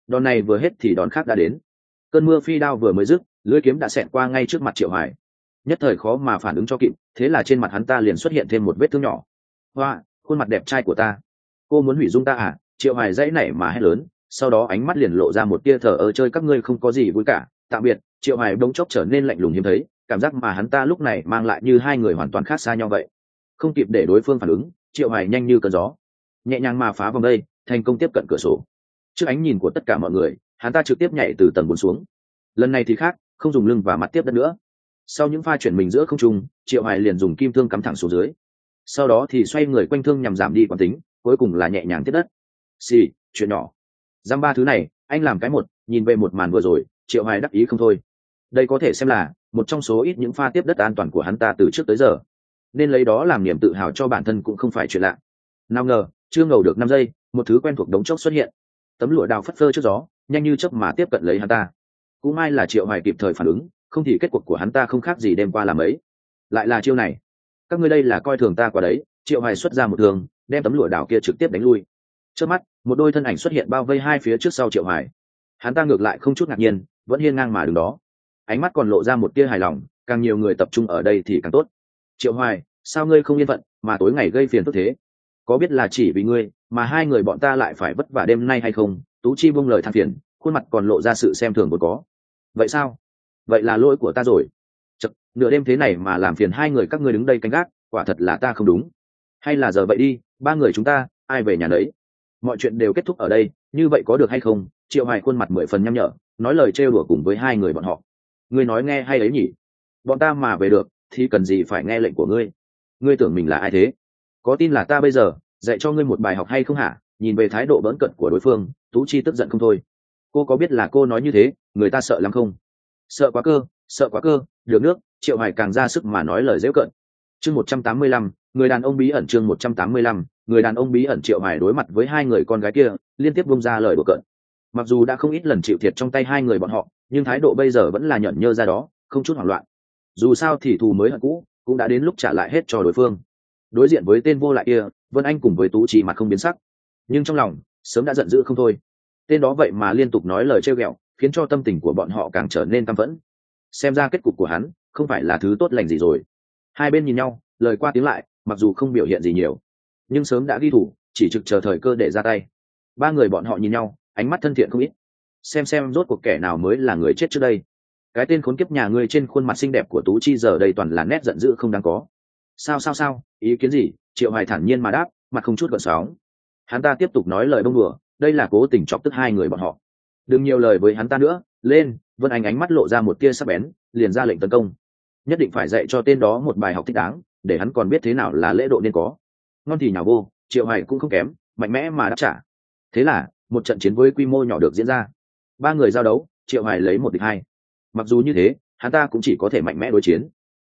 Đòn này vừa hết thì đòn khác đã đến. Cơn mưa phi đao vừa mới dứt lưỡi kiếm đã xẹt qua ngay trước mặt triệu hoài. Nhất thời khó mà phản ứng cho kịp, thế là trên mặt hắn ta liền xuất hiện thêm một vết thương nhỏ. Hoa, khuôn mặt đẹp trai của ta. Cô muốn hủy dung ta à? Triệu hoài dãy nảy mà hét lớn sau đó ánh mắt liền lộ ra một tia thở ơ chơi các ngươi không có gì vui cả. Tạm biệt, triệu hoài đống chốc trở nên lạnh lùng hiếm thấy, cảm giác mà hắn ta lúc này mang lại như hai người hoàn toàn khác xa nhau vậy. Không kịp để đối phương phản ứng, triệu hoài nhanh như cơn gió, nhẹ nhàng mà phá vòng đây, thành công tiếp cận cửa sổ. Trước ánh nhìn của tất cả mọi người, hắn ta trực tiếp nhảy từ tầng bốn xuống. Lần này thì khác, không dùng lưng và mặt tiếp đất nữa. Sau những pha chuyển mình giữa không trung, triệu hoài liền dùng kim thương cắm thẳng xuống dưới. Sau đó thì xoay người quanh thương nhằm giảm đi quán tính, cuối cùng là nhẹ nhàng tiếp đất. Xì, chuyện nhỏ giam ba thứ này, anh làm cái một, nhìn về một màn vừa rồi, triệu hoài đắc ý không thôi. Đây có thể xem là một trong số ít những pha tiếp đất an toàn của hắn ta từ trước tới giờ. Nên lấy đó làm niềm tự hào cho bản thân cũng không phải chuyện lạ. Nào ngờ, chưa ngầu được năm giây, một thứ quen thuộc đống chốc xuất hiện. Tấm lụa đào phất phơ trước gió, nhanh như chớp mà tiếp cận lấy hắn ta. Cũng may là triệu hoài kịp thời phản ứng, không thì kết cuộc của hắn ta không khác gì đêm qua làm ấy. Lại là chiêu này. Các ngươi đây là coi thường ta qua đấy. Triệu hoài xuất ra một thường đem tấm lụa đào kia trực tiếp đánh lui trước mắt một đôi thân ảnh xuất hiện bao vây hai phía trước sau triệu hoài. Hắn ta ngược lại không chút ngạc nhiên vẫn hiên ngang mà đứng đó. Ánh mắt còn lộ ra một tia hài lòng càng nhiều người tập trung ở đây thì càng tốt. Triệu hoài sao ngươi không yên phận mà tối ngày gây phiền tốt thế? Có biết là chỉ vì ngươi mà hai người bọn ta lại phải vất vả đêm nay hay không? Tú chi buông lời than phiền khuôn mặt còn lộ ra sự xem thường vốn có. Vậy sao? Vậy là lỗi của ta rồi. Chật, nửa đêm thế này mà làm phiền hai người các ngươi đứng đây canh gác quả thật là ta không đúng. Hay là giờ vậy đi ba người chúng ta ai về nhà đấy mọi chuyện đều kết thúc ở đây, như vậy có được hay không? Triệu hoài khuôn mặt mười phần nhăm nhở, nói lời trêu đùa cùng với hai người bọn họ. Ngươi nói nghe hay ấy nhỉ? Bọn ta mà về được, thì cần gì phải nghe lệnh của ngươi? Ngươi tưởng mình là ai thế? Có tin là ta bây giờ, dạy cho ngươi một bài học hay không hả? Nhìn về thái độ bỡn cận của đối phương, tú chi tức giận không thôi. Cô có biết là cô nói như thế, người ta sợ lắm không? Sợ quá cơ, sợ quá cơ, được nước, triệu hoài càng ra sức mà nói lời dễ cận chương một trăm tám mươi lăm người đàn ông bí ẩn chương một trăm tám mươi lăm, người đàn ông bí ẩn triệu hoài đối mặt với hai người con gái kia, liên tiếp bông ra lời đùa cận mặc dù đã không ít lần chịu thiệt trong tay hai người bọn họ, nhưng thái độ bây giờ vẫn là nhẫn nhơ ra đó, không chút hoảng loạn. Dù sao thì thù mới hận cũ, cũng đã đến lúc trả lại hết cho đối phương. Đối diện với tên vô lại kia, vân anh cùng với tú chỉ mặt không biến sắc. Nhưng trong lòng, sớm đã giận dữ không thôi. Tên đó vậy mà liên tục nói lời trêu ghẹo, khiến cho tâm tình của bọn họ càng trở nên căm phẫn. Xem ra kết cục của hắn không phải là thứ tốt lành gì rồi. Hai bên nhìn nhau, lời qua tiếng lại mặc dù không biểu hiện gì nhiều, nhưng sớm đã ghi thủ, chỉ trực chờ thời cơ để ra tay. Ba người bọn họ nhìn nhau, ánh mắt thân thiện không ít. Xem xem rốt cuộc kẻ nào mới là người chết trước đây. Cái tên khốn kiếp nhà ngươi trên khuôn mặt xinh đẹp của tú chi giờ đây toàn là nét giận dữ không đáng có. Sao sao sao? Ý kiến gì? Triệu hoài thản nhiên mà đáp, mặt không chút gợn sóng. Hắn ta tiếp tục nói lời bông đùa, đây là cố tình chọc tức hai người bọn họ. Đừng nhiều lời với hắn ta nữa, lên, vân anh ánh mắt lộ ra một tia sắc bén, liền ra lệnh tấn công. Nhất định phải dạy cho tên đó một bài học thích đáng để hắn còn biết thế nào là lễ độ nên có. Ngon thì nhào vô, triệu hoài cũng không kém, mạnh mẽ mà đáp trả. Thế là, một trận chiến với quy mô nhỏ được diễn ra. Ba người giao đấu, triệu hoài lấy một địch hai. Mặc dù như thế, hắn ta cũng chỉ có thể mạnh mẽ đối chiến.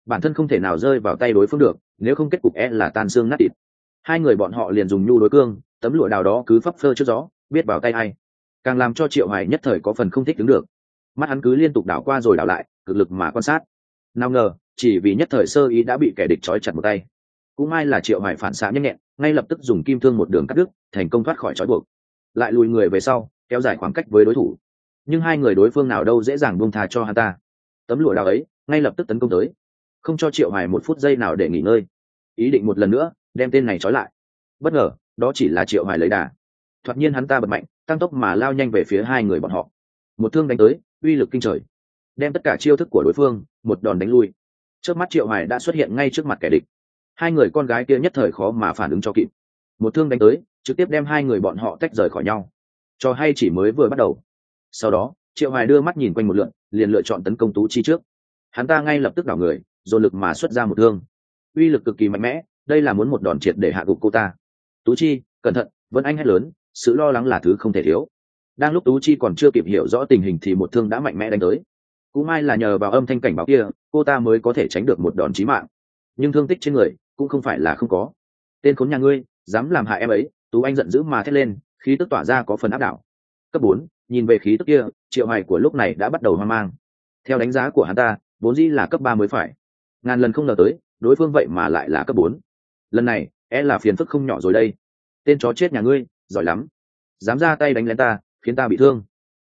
Bản thân không thể nào rơi vào tay đối phương được, nếu không kết cục e là tan xương nát thịt. Hai người bọn họ liền dùng nhu đối cương, tấm lụa đào đó cứ phấp phơ trước gió, biết vào tay ai. Càng làm cho triệu hoài nhất thời có phần không thích đứng được. Mắt hắn cứ liên tục đảo qua rồi đảo lại, cực lực mà quan sát nào ngờ, chỉ vì nhất thời sơ ý đã bị kẻ địch trói chặt một tay. Cũng may là triệu hoài phản xạ nhanh nhẹn, ngay lập tức dùng kim thương một đường cắt đứt, thành công thoát khỏi trói buộc. Lại lùi người về sau, kéo dài khoảng cách với đối thủ. Nhưng hai người đối phương nào đâu dễ dàng buông tha cho hắn ta. Tấm lụa đào ấy, ngay lập tức tấn công tới. Không cho triệu hoài một phút giây nào để nghỉ ngơi. Ý định một lần nữa, đem tên này trói lại. Bất ngờ, đó chỉ là triệu hoài lấy đà. Thoạt nhiên hắn ta bật mạnh, tăng tốc mà lao nhanh về phía hai người bọn họ. Một thương đánh tới, uy lực kinh trời. Đem tất cả chiêu thức của đối phương một đòn đánh lui. Trước mắt triệu hoài đã xuất hiện ngay trước mặt kẻ địch. Hai người con gái kia nhất thời khó mà phản ứng cho kịp. Một thương đánh tới, trực tiếp đem hai người bọn họ tách rời khỏi nhau. Cho hay chỉ mới vừa bắt đầu. Sau đó, triệu hoài đưa mắt nhìn quanh một lượn, liền lựa chọn tấn công tú chi trước. Hắn ta ngay lập tức đảo người, dồn lực mà xuất ra một thương. Uy lực cực kỳ mạnh mẽ, đây là muốn một đòn triệt để hạ gục cô ta. Tú chi, cẩn thận, vẫn anh hét lớn, sự lo lắng là thứ không thể thiếu. Đang lúc tú chi còn chưa kịp hiểu rõ tình hình thì một thương đã mạnh mẽ đánh tới cũng may là nhờ vào âm thanh cảnh báo kia, cô ta mới có thể tránh được một đòn chí mạng. Nhưng thương tích trên người cũng không phải là không có. Tên khốn nhà ngươi, dám làm hại em ấy, tú anh giận dữ mà thét lên, khí tức tỏa ra có phần áp đảo. Cấp bốn, nhìn về khí tức kia, triệu hoài của lúc này đã bắt đầu hoang mang. Theo đánh giá của hắn ta, vốn dĩ là cấp ba mới phải. Ngàn lần không ngờ tới, đối phương vậy mà lại là cấp bốn. Lần này e là phiền phức không nhỏ rồi đây. Tên chó chết nhà ngươi, giỏi lắm. Dám ra tay đánh lén ta, khiến ta bị thương.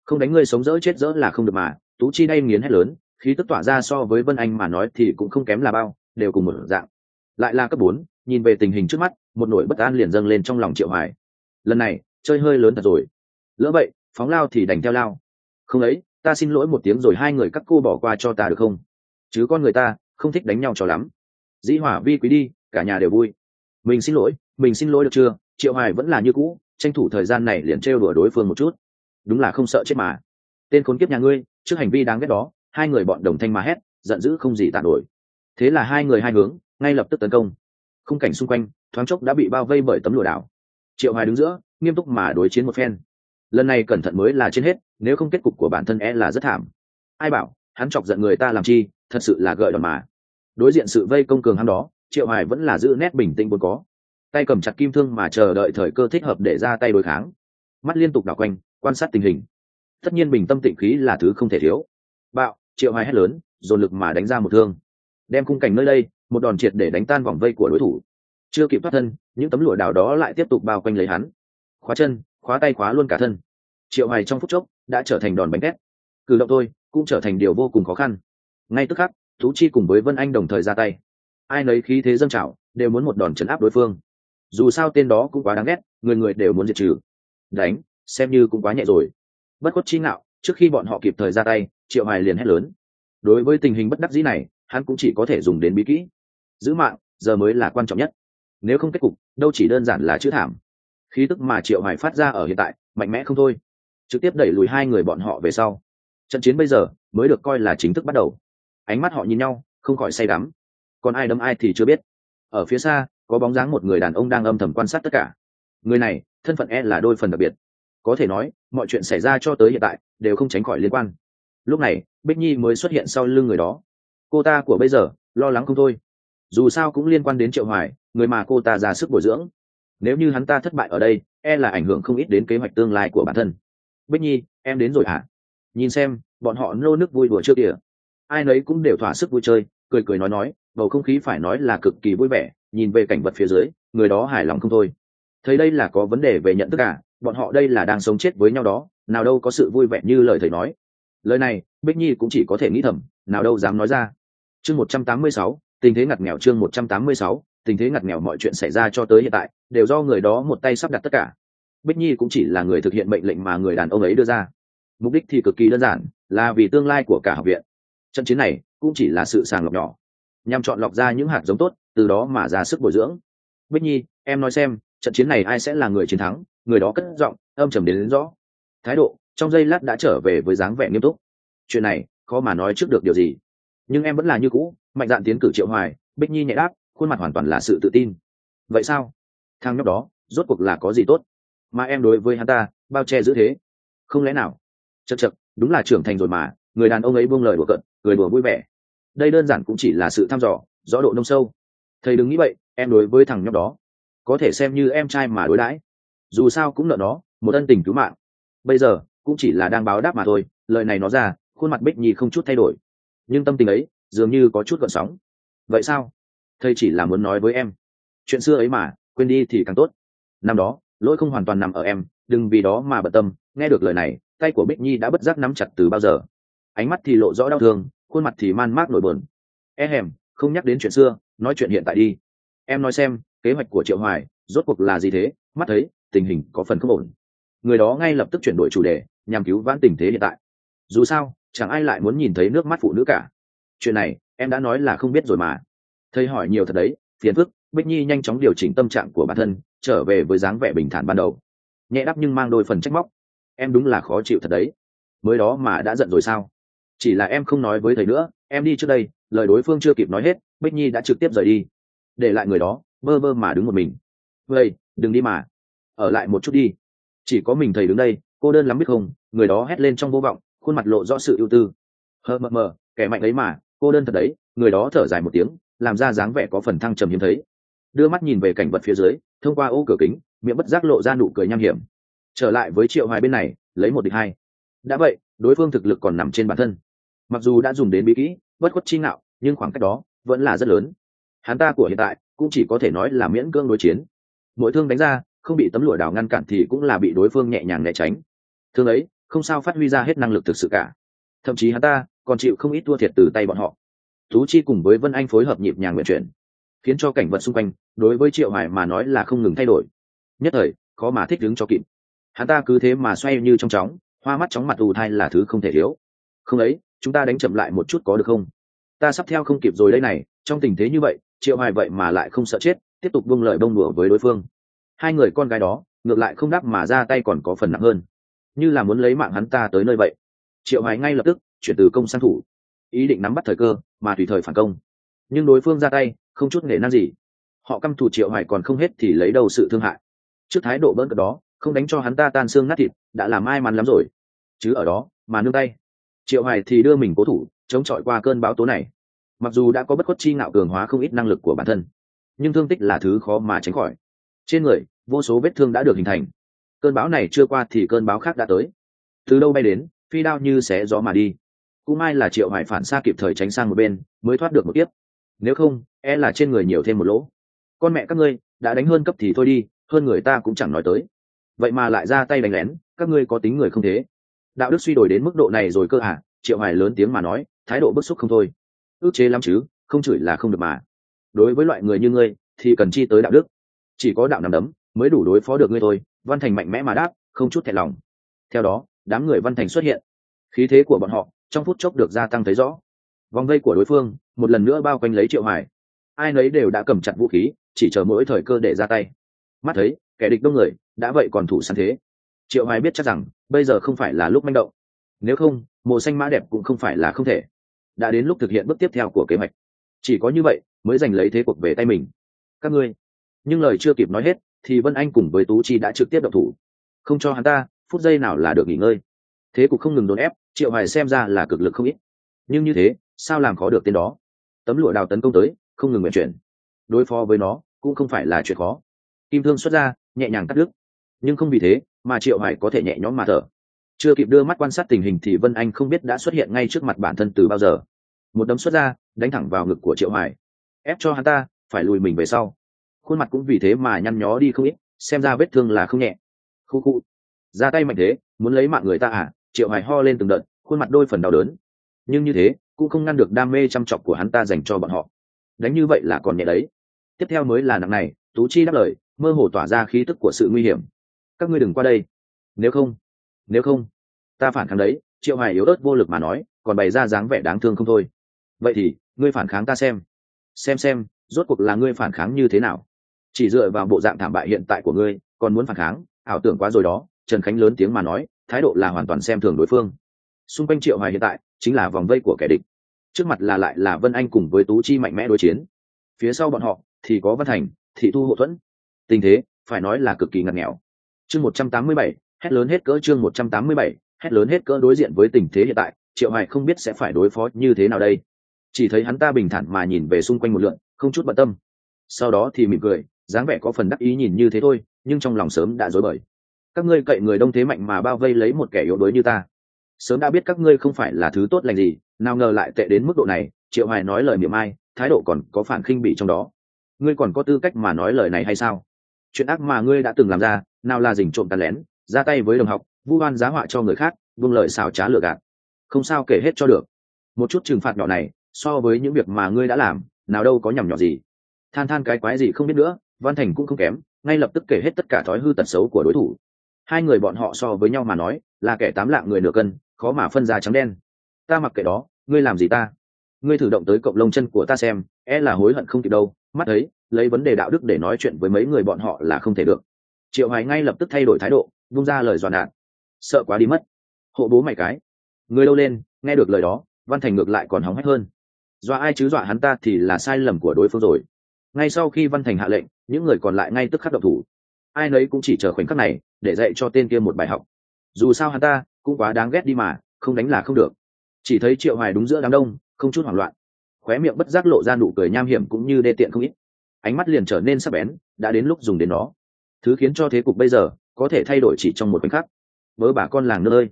Không đánh ngươi sống dỡ chết dỡ là không được mà tú chi đây nghiến hét lớn, khí tức tỏa ra so với vân anh mà nói thì cũng không kém là bao, đều cùng một dạng. Lại là cấp bốn, nhìn về tình hình trước mắt, một nỗi bất an liền dâng lên trong lòng triệu hoài. Lần này, chơi hơi lớn thật rồi. Lỡ vậy, phóng lao thì đành theo lao. Không ấy, ta xin lỗi một tiếng rồi hai người các cô bỏ qua cho ta được không? Chứ con người ta, không thích đánh nhau cho lắm. Dĩ hỏa vi quý đi, cả nhà đều vui. Mình xin lỗi, mình xin lỗi được chưa? Triệu hoài vẫn là như cũ, tranh thủ thời gian này liền trêu đùa đối phương một chút. Đúng là không sợ chết mà. Tên khốn kiếp nhà ngươi trước hành vi đáng ghét đó, hai người bọn đồng thanh mà hét, giận dữ không gì tàn nổi. Thế là hai người hai hướng, ngay lập tức tấn công. Khung cảnh xung quanh, thoáng chốc đã bị bao vây bởi tấm lụa đảo. Triệu hoài đứng giữa, nghiêm túc mà đối chiến một phen. Lần này cẩn thận mới là trên hết, nếu không kết cục của bản thân e là rất thảm. Ai bảo, hắn chọc giận người ta làm chi, thật sự là gợi đòn mà. Đối diện sự vây công cường hắn đó, triệu hoài vẫn là giữ nét bình tĩnh vốn có. Tay cầm chặt kim thương mà chờ đợi thời cơ thích hợp để ra tay đối kháng. Mắt liên tục đảo quanh, quan sát tình hình tất nhiên bình tâm tịnh khí là thứ không thể thiếu. Bạo, triệu hoài hét lớn, dồn lực mà đánh ra một thương. Đem cung cảnh nơi đây, một đòn triệt để đánh tan vòng vây của đối thủ. Chưa kịp thoát thân, những tấm lụa đào đó lại tiếp tục bao quanh lấy hắn. Khóa chân, khóa tay khóa luôn cả thân. Triệu hoài trong phút chốc, đã trở thành đòn bánh tét cử động tôi, cũng trở thành điều vô cùng khó khăn. Ngay tức khắc, thú chi cùng với vân anh đồng thời ra tay. Ai nấy khí thế dâng trào, đều muốn một đòn chấn áp đối phương. Dù sao tên đó cũng quá đáng ghét, người người đều muốn diệt trừ. Đánh, xem như cũng quá nhẹ rồi bất khuất chi ngạo, trước khi bọn họ kịp thời ra tay, triệu hoài liền hét lớn. Đối với tình hình bất đắc dĩ này, hắn cũng chỉ có thể dùng đến bí kỹ. Giữ mạng, giờ mới là quan trọng nhất. Nếu không kết cục, đâu chỉ đơn giản là chữ thảm. Khí tức mà triệu hoài phát ra ở hiện tại, mạnh mẽ không thôi. Trực tiếp đẩy lùi hai người bọn họ về sau. Trận chiến bây giờ, mới được coi là chính thức bắt đầu. Ánh mắt họ nhìn nhau, không khỏi say đắm. Còn ai đấm ai thì chưa biết. Ở phía xa, có bóng dáng một người đàn ông đang âm thầm quan sát tất cả. Người này, thân phận e là đôi phần đặc biệt có thể nói, mọi chuyện xảy ra cho tới hiện tại đều không tránh khỏi liên quan. Lúc này, bích nhi mới xuất hiện sau lưng người đó. Cô ta của bây giờ, lo lắng không thôi. Dù sao cũng liên quan đến triệu hoài, người mà cô ta ra sức bồi dưỡng. Nếu như hắn ta thất bại ở đây e là ảnh hưởng không ít đến kế hoạch tương lai của bản thân. Bích nhi, em đến rồi hả? Nhìn xem, bọn họ nô nước vui đùa chưa kìa. Ai nấy cũng đều thỏa sức vui chơi, cười cười nói nói, bầu không khí phải nói là cực kỳ vui vẻ, nhìn về cảnh vật phía dưới, người đó hài lòng không thôi. Thấy đây là có vấn đề về nhận thức cả bọn họ đây là đang sống chết với nhau đó, nào đâu có sự vui vẻ như lời thầy nói. Lời này, bích nhi cũng chỉ có thể nghĩ thầm, nào đâu dám nói ra. Chương một trăm tám mươi sáu, tình thế ngặt nghèo chương một trăm tám mươi sáu, tình thế ngặt nghèo mọi chuyện xảy ra cho tới hiện tại, đều do người đó một tay sắp đặt tất cả. Bích nhi cũng chỉ là người thực hiện mệnh lệnh mà người đàn ông ấy đưa ra. Mục đích thì cực kỳ đơn giản, là vì tương lai của cả học viện. Trận chiến này cũng chỉ là sự sàng lọc nhỏ, nhằm chọn lọc ra những hạt giống tốt, từ đó mà ra sức bồi dưỡng. Bích nhi, em nói xem, trận chiến này ai sẽ là người chiến thắng? Người đó cất giọng âm trầm đến, đến rõ. Thái độ trong giây lát đã trở về với dáng vẻ nghiêm túc. Chuyện này khó mà nói trước được điều gì. Nhưng em vẫn là như cũ mạnh dạn tiến cử triệu hoài bích nhi nhẹ đáp khuôn mặt hoàn toàn là sự tự tin. Vậy sao? Thằng nhóc đó rốt cuộc là có gì tốt? Mà em đối với hắn ta bao che giữ thế. Không lẽ nào? Chật chật đúng là trưởng thành rồi mà người đàn ông ấy buông lời đùa cận cười đùa vui vẻ. Đây đơn giản cũng chỉ là sự thăm dò rõ độ nông sâu. Thầy đừng nghĩ vậy em đối với thằng nhóc đó. Có thể xem như em trai mà đối đãi dù sao cũng nợ nó, một ân tình cứu mạng. Bây giờ, cũng chỉ là đang báo đáp mà thôi, lời này nó ra, khuôn mặt bích nhi không chút thay đổi. Nhưng tâm tình ấy, dường như có chút gợn sóng. Vậy sao? Thầy chỉ là muốn nói với em. Chuyện xưa ấy mà, quên đi thì càng tốt. Năm đó, lỗi không hoàn toàn nằm ở em, đừng vì đó mà bận tâm. Nghe được lời này, tay của bích nhi đã bất giác nắm chặt từ bao giờ. Ánh mắt thì lộ rõ đau thương, khuôn mặt thì man mác nổi bờn e hèm, không nhắc đến chuyện xưa, nói chuyện hiện tại đi. Em nói xem, kế hoạch của triệu hoài, rốt cuộc là gì thế? Mắt thấy tình hình có phần không ổn. Người đó ngay lập tức chuyển đổi chủ đề, nhằm cứu vãn tình thế hiện tại. Dù sao, chẳng ai lại muốn nhìn thấy nước mắt phụ nữ cả. Chuyện này, em đã nói là không biết rồi mà. Thầy hỏi nhiều thật đấy, phiền phức, bích nhi nhanh chóng điều chỉnh tâm trạng của bản thân, trở về với dáng vẻ bình thản ban đầu. Nhẹ đáp nhưng mang đôi phần trách móc. Em đúng là khó chịu thật đấy. Mới đó mà đã giận rồi sao? Chỉ là em không nói với thầy nữa, em đi trước đây, lời đối phương chưa kịp nói hết, bích nhi đã trực tiếp rời đi. Để lại người đó, bơ vơ mà đứng một mình. Vậy, đừng đi mà ở lại một chút đi. Chỉ có mình thầy đứng đây, cô đơn lắm biết không, người đó hét lên trong vô vọng, khuôn mặt lộ rõ sự ưu tư. Hờ mờ mờ, kẻ mạnh ấy mà, cô đơn thật đấy, người đó thở dài một tiếng, làm ra dáng vẻ có phần thăng trầm hiếm thấy. Đưa mắt nhìn về cảnh vật phía dưới, thông qua ô cửa kính, miệng bất giác lộ ra nụ cười nham hiểm. Trở lại với triệu hoài bên này, lấy một địch hai. Đã vậy, đối phương thực lực còn nằm trên bản thân. Mặc dù đã dùng đến bí kỹ, bất khuất chi ngạo, nhưng khoảng cách đó vẫn là rất lớn. Hắn ta của hiện tại cũng chỉ có thể nói là miễn cưỡng đối chiến. Mỗi thương đánh ra không bị tấm lụa đào ngăn cản thì cũng là bị đối phương nhẹ nhàng né tránh. Thương ấy, không sao phát huy ra hết năng lực thực sự cả. Thậm chí hắn ta còn chịu không ít thua thiệt từ tay bọn họ. Tú chi cùng với vân anh phối hợp nhịp nhàng nguyện chuyển, khiến cho cảnh vật xung quanh, đối với triệu hải mà nói là không ngừng thay đổi. Nhất thời, khó mà thích đứng cho kịp. Hắn ta cứ thế mà xoay như trong chóng, hoa mắt chóng mặt ù thai là thứ không thể thiếu. Không ấy, chúng ta đánh chậm lại một chút có được không? Ta sắp theo không kịp rồi đây này, trong tình thế như vậy, triệu hải vậy mà lại không sợ chết, tiếp tục buông lời bông đùa với đối phương hai người con gái đó, ngược lại không đáp mà ra tay còn có phần nặng hơn. Như là muốn lấy mạng hắn ta tới nơi vậy. Triệu hoài ngay lập tức, chuyển từ công sang thủ. Ý định nắm bắt thời cơ, mà tùy thời phản công. Nhưng đối phương ra tay, không chút nể năng gì. Họ căm thù triệu hoài còn không hết thì lấy đầu sự thương hại. Trước thái độ bỡn cợt đó, không đánh cho hắn ta tan xương nát thịt, đã làm ai mắn lắm rồi. Chứ ở đó, mà nương tay. Triệu hoài thì đưa mình cố thủ, chống chọi qua cơn báo tố này. Mặc dù đã có bất khuất chi ngạo cường hóa không ít năng lực của bản thân, nhưng thương tích là thứ khó mà tránh khỏi. Trên người vô số vết thương đã được hình thành. Cơn bão này chưa qua thì cơn bão khác đã tới. Từ đâu bay đến, phi đao như xé gió mà đi. Cũng may là triệu Hải phản xa kịp thời tránh sang một bên, mới thoát được một kiếp. Nếu không e là trên người nhiều thêm một lỗ. Con mẹ các ngươi, đã đánh hơn cấp thì thôi đi, hơn người ta cũng chẳng nói tới. Vậy mà lại ra tay đánh lén, các ngươi có tính người không thế? Đạo đức suy đổi đến mức độ này rồi cơ à triệu Hải lớn tiếng mà nói, thái độ bức xúc không thôi. Ước chế lắm chứ, không chửi là không được mà. Đối với loại người như ngươi, thì cần chi tới đạo đức. Chỉ có đạo nằm đấm mới đủ đối phó được ngươi thôi, văn thành mạnh mẽ mà đáp, không chút thẹn lòng. Theo đó, đám người văn thành xuất hiện. Khí thế của bọn họ trong phút chốc được gia tăng thấy rõ. Vòng vây của đối phương, một lần nữa bao quanh lấy triệu hoài ai nấy đều đã cầm chặt vũ khí, chỉ chờ mỗi thời cơ để ra tay. Mắt thấy, kẻ địch đông người, đã vậy còn thủ sẵn thế. Triệu hoài biết chắc rằng, bây giờ không phải là lúc manh động. Nếu không, mùa xanh mã đẹp cũng không phải là không thể. Đã đến lúc thực hiện bước tiếp theo của kế hoạch. Chỉ có như vậy, mới giành lấy thế cuộc về tay mình. Các ngươi. Nhưng lời chưa kịp nói hết thì vân anh cùng với tú chi đã trực tiếp động thủ. Không cho hắn ta, phút giây nào là được nghỉ ngơi. Thế cục không ngừng đồn ép, triệu hoài xem ra là cực lực không ít. Nhưng như thế, sao làm khó được tên đó? Tấm lụa đào tấn công tới, không ngừng nguyện chuyển. Đối phó với nó, cũng không phải là chuyện khó. Kim thương xuất ra, nhẹ nhàng cắt đứt. Nhưng không vì thế, mà triệu hoài có thể nhẹ nhõm mà thở. Chưa kịp đưa mắt quan sát tình hình thì vân anh không biết đã xuất hiện ngay trước mặt bản thân từ bao giờ. Một đấm xuất ra, đánh thẳng vào ngực của triệu hoài. Ép cho hắn ta, phải lùi mình về sau khuôn mặt cũng vì thế mà nhăn nhó đi không ít, xem ra vết thương là không nhẹ. Khu khu. Ra tay mạnh thế, muốn lấy mạng người ta à? Triệu hoài ho lên từng đợt, khuôn mặt đôi phần đau đớn. Nhưng như thế, cũng không ngăn được đam mê chăm chọc của hắn ta dành cho bọn họ. Đánh như vậy là còn nhẹ đấy. Tiếp theo mới là nặng này, tú chi đáp lời, mơ hồ tỏa ra khí tức của sự nguy hiểm. Các ngươi đừng qua đây. Nếu không nếu không, ta phản kháng đấy, triệu hoài yếu ớt vô lực mà nói, còn bày ra dáng vẻ đáng thương không thôi. Vậy thì, ngươi phản kháng ta xem. Xem xem, rốt cuộc là ngươi phản kháng như thế nào chỉ dựa vào bộ dạng thảm bại hiện tại của ngươi, còn muốn phản kháng, ảo tưởng quá rồi đó, trần khánh lớn tiếng mà nói, thái độ là hoàn toàn xem thường đối phương. Xung quanh triệu hoài hiện tại, chính là vòng vây của kẻ địch. Trước mặt là lại là vân anh cùng với tú chi mạnh mẽ đối chiến. Phía sau bọn họ, thì có văn thành thị thu hộ thuẫn. Tình thế, phải nói là cực kỳ ngặt nghèo. Chương một trăm tám mươi bảy, hét lớn hết cỡ chương một trăm tám mươi bảy, hét lớn hết cỡ đối diện với tình thế hiện tại, triệu hoài không biết sẽ phải đối phó như thế nào đây. Chỉ thấy hắn ta bình thản mà nhìn về xung quanh một lượn, không chút bận tâm. Sau đó thì mỉm cười dáng vẻ có phần đắc ý nhìn như thế thôi, nhưng trong lòng sớm đã dối bời. Các ngươi cậy người đông thế mạnh mà bao vây lấy một kẻ yếu đuối như ta. Sớm đã biết các ngươi không phải là thứ tốt lành gì, nào ngờ lại tệ đến mức độ này, triệu hoài nói lời miệng ai, thái độ còn có phản khinh bị trong đó. Ngươi còn có tư cách mà nói lời này hay sao? Chuyện ác mà ngươi đã từng làm ra, nào là dình trộm tàn lén, ra tay với đồng học, vu oan giá họa cho người khác, buông lời xào trá lừa gạt. Không sao kể hết cho được. Một chút trừng phạt nhỏ này, so với những việc mà ngươi đã làm, nào đâu có nhầm nhỏ gì. Than than cái quái gì không biết nữa văn thành cũng không kém, ngay lập tức kể hết tất cả thói hư tật xấu của đối thủ. Hai người bọn họ so với nhau mà nói, là kẻ tám lạng người nửa cân, khó mà phân ra trắng đen. Ta mặc kệ đó, ngươi làm gì ta? Ngươi thử động tới cộng lông chân của ta xem e là hối hận không kịp đâu. Mắt ấy lấy vấn đề đạo đức để nói chuyện với mấy người bọn họ là không thể được. Triệu hoài ngay lập tức thay đổi thái độ, vung ra lời dọa nạt. Sợ quá đi mất. Hộ bố mày cái. Người đâu lên, nghe được lời đó, văn thành ngược lại còn hóng hách hơn. Dọa ai chứ dọa hắn ta thì là sai lầm của đối phương rồi. Ngay sau khi văn thành hạ lệnh những người còn lại ngay tức khắc độc thủ. Ai nấy cũng chỉ chờ khoảnh khắc này để dạy cho tên kia một bài học. Dù sao hắn ta cũng quá đáng ghét đi mà, không đánh là không được. Chỉ thấy triệu hoài đúng giữa đám đông, không chút hoảng loạn. Khóe miệng bất giác lộ ra nụ cười nham hiểm cũng như đê tiện không ít. Ánh mắt liền trở nên sắc bén, đã đến lúc dùng đến nó. Thứ khiến cho thế cục bây giờ có thể thay đổi chỉ trong một khoảnh khắc. Vớ bà con làng nơi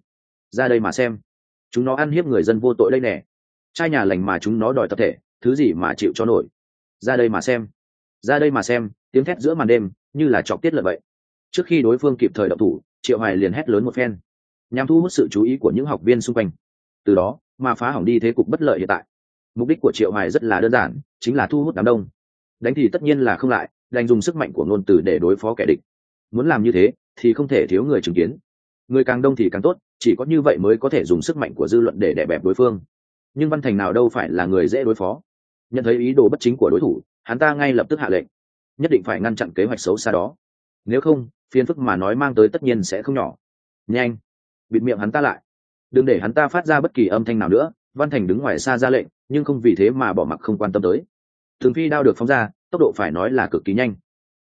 ra đây mà xem. Chúng nó ăn hiếp người dân vô tội đây nè. Trai nhà lành mà chúng nó đòi tập thể, thứ gì mà chịu cho nổi. Ra đây mà xem ra đây mà xem, tiếng thét giữa màn đêm, như là chọc tiết lợi vậy. Trước khi đối phương kịp thời đậu thủ, triệu hoài liền hét lớn một phen. Nhằm thu hút sự chú ý của những học viên xung quanh. Từ đó, mà phá hỏng đi thế cục bất lợi hiện tại. Mục đích của triệu hoài rất là đơn giản, chính là thu hút đám đông. Đánh thì tất nhiên là không lại, đành dùng sức mạnh của ngôn từ để đối phó kẻ địch. Muốn làm như thế, thì không thể thiếu người chứng kiến. Người càng đông thì càng tốt, chỉ có như vậy mới có thể dùng sức mạnh của dư luận để đè bẹp đối phương. Nhưng văn thành nào đâu phải là người dễ đối phó. Nhận thấy ý đồ bất chính của đối thủ hắn ta ngay lập tức hạ lệnh, nhất định phải ngăn chặn kế hoạch xấu xa đó. Nếu không, phiền phức mà nói mang tới tất nhiên sẽ không nhỏ. Nhanh, bịt miệng hắn ta lại. Đừng để hắn ta phát ra bất kỳ âm thanh nào nữa, văn thành đứng ngoài xa ra lệnh, nhưng không vì thế mà bỏ mặc không quan tâm tới. Thường phi đao được phóng ra, tốc độ phải nói là cực kỳ nhanh.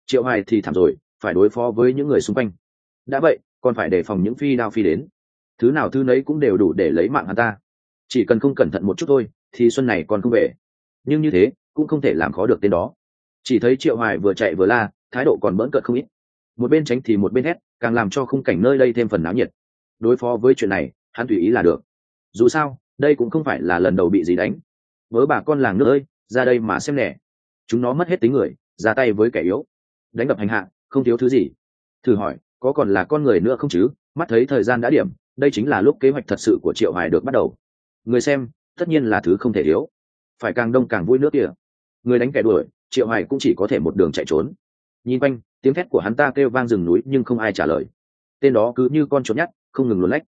Triệu hoài thì thảm rồi, phải đối phó với những người xung quanh. Đã vậy, còn phải đề phòng những phi đao phi đến. Thứ nào thứ nấy cũng đều đủ để lấy mạng hắn ta. Chỉ cần không cẩn thận một chút thôi, thì xuân này còn không về. Nhưng như thế cũng không thể làm khó được tên đó. Chỉ thấy triệu hoài vừa chạy vừa la, thái độ còn bỡn cợt không ít. Một bên tránh thì một bên hét, càng làm cho khung cảnh nơi đây thêm phần náo nhiệt. Đối phó với chuyện này, hắn tùy ý là được. Dù sao, đây cũng không phải là lần đầu bị gì đánh. Với bà con làng nước ơi, ra đây mà xem nè. Chúng nó mất hết tính người, ra tay với kẻ yếu. Đánh đập hành hạ, không thiếu thứ gì. Thử hỏi, có còn là con người nữa không chứ? Mắt thấy thời gian đã điểm, đây chính là lúc kế hoạch thật sự của triệu hải được bắt đầu. Người xem, tất nhiên là thứ không thể thiếu. Phải càng đông càng vui nước kìa người đánh kẻ đuổi, triệu hải cũng chỉ có thể một đường chạy trốn. Nhìn quanh, tiếng thét của hắn ta kêu vang rừng núi nhưng không ai trả lời. Tên đó cứ như con trốn nhát không ngừng luồn lách.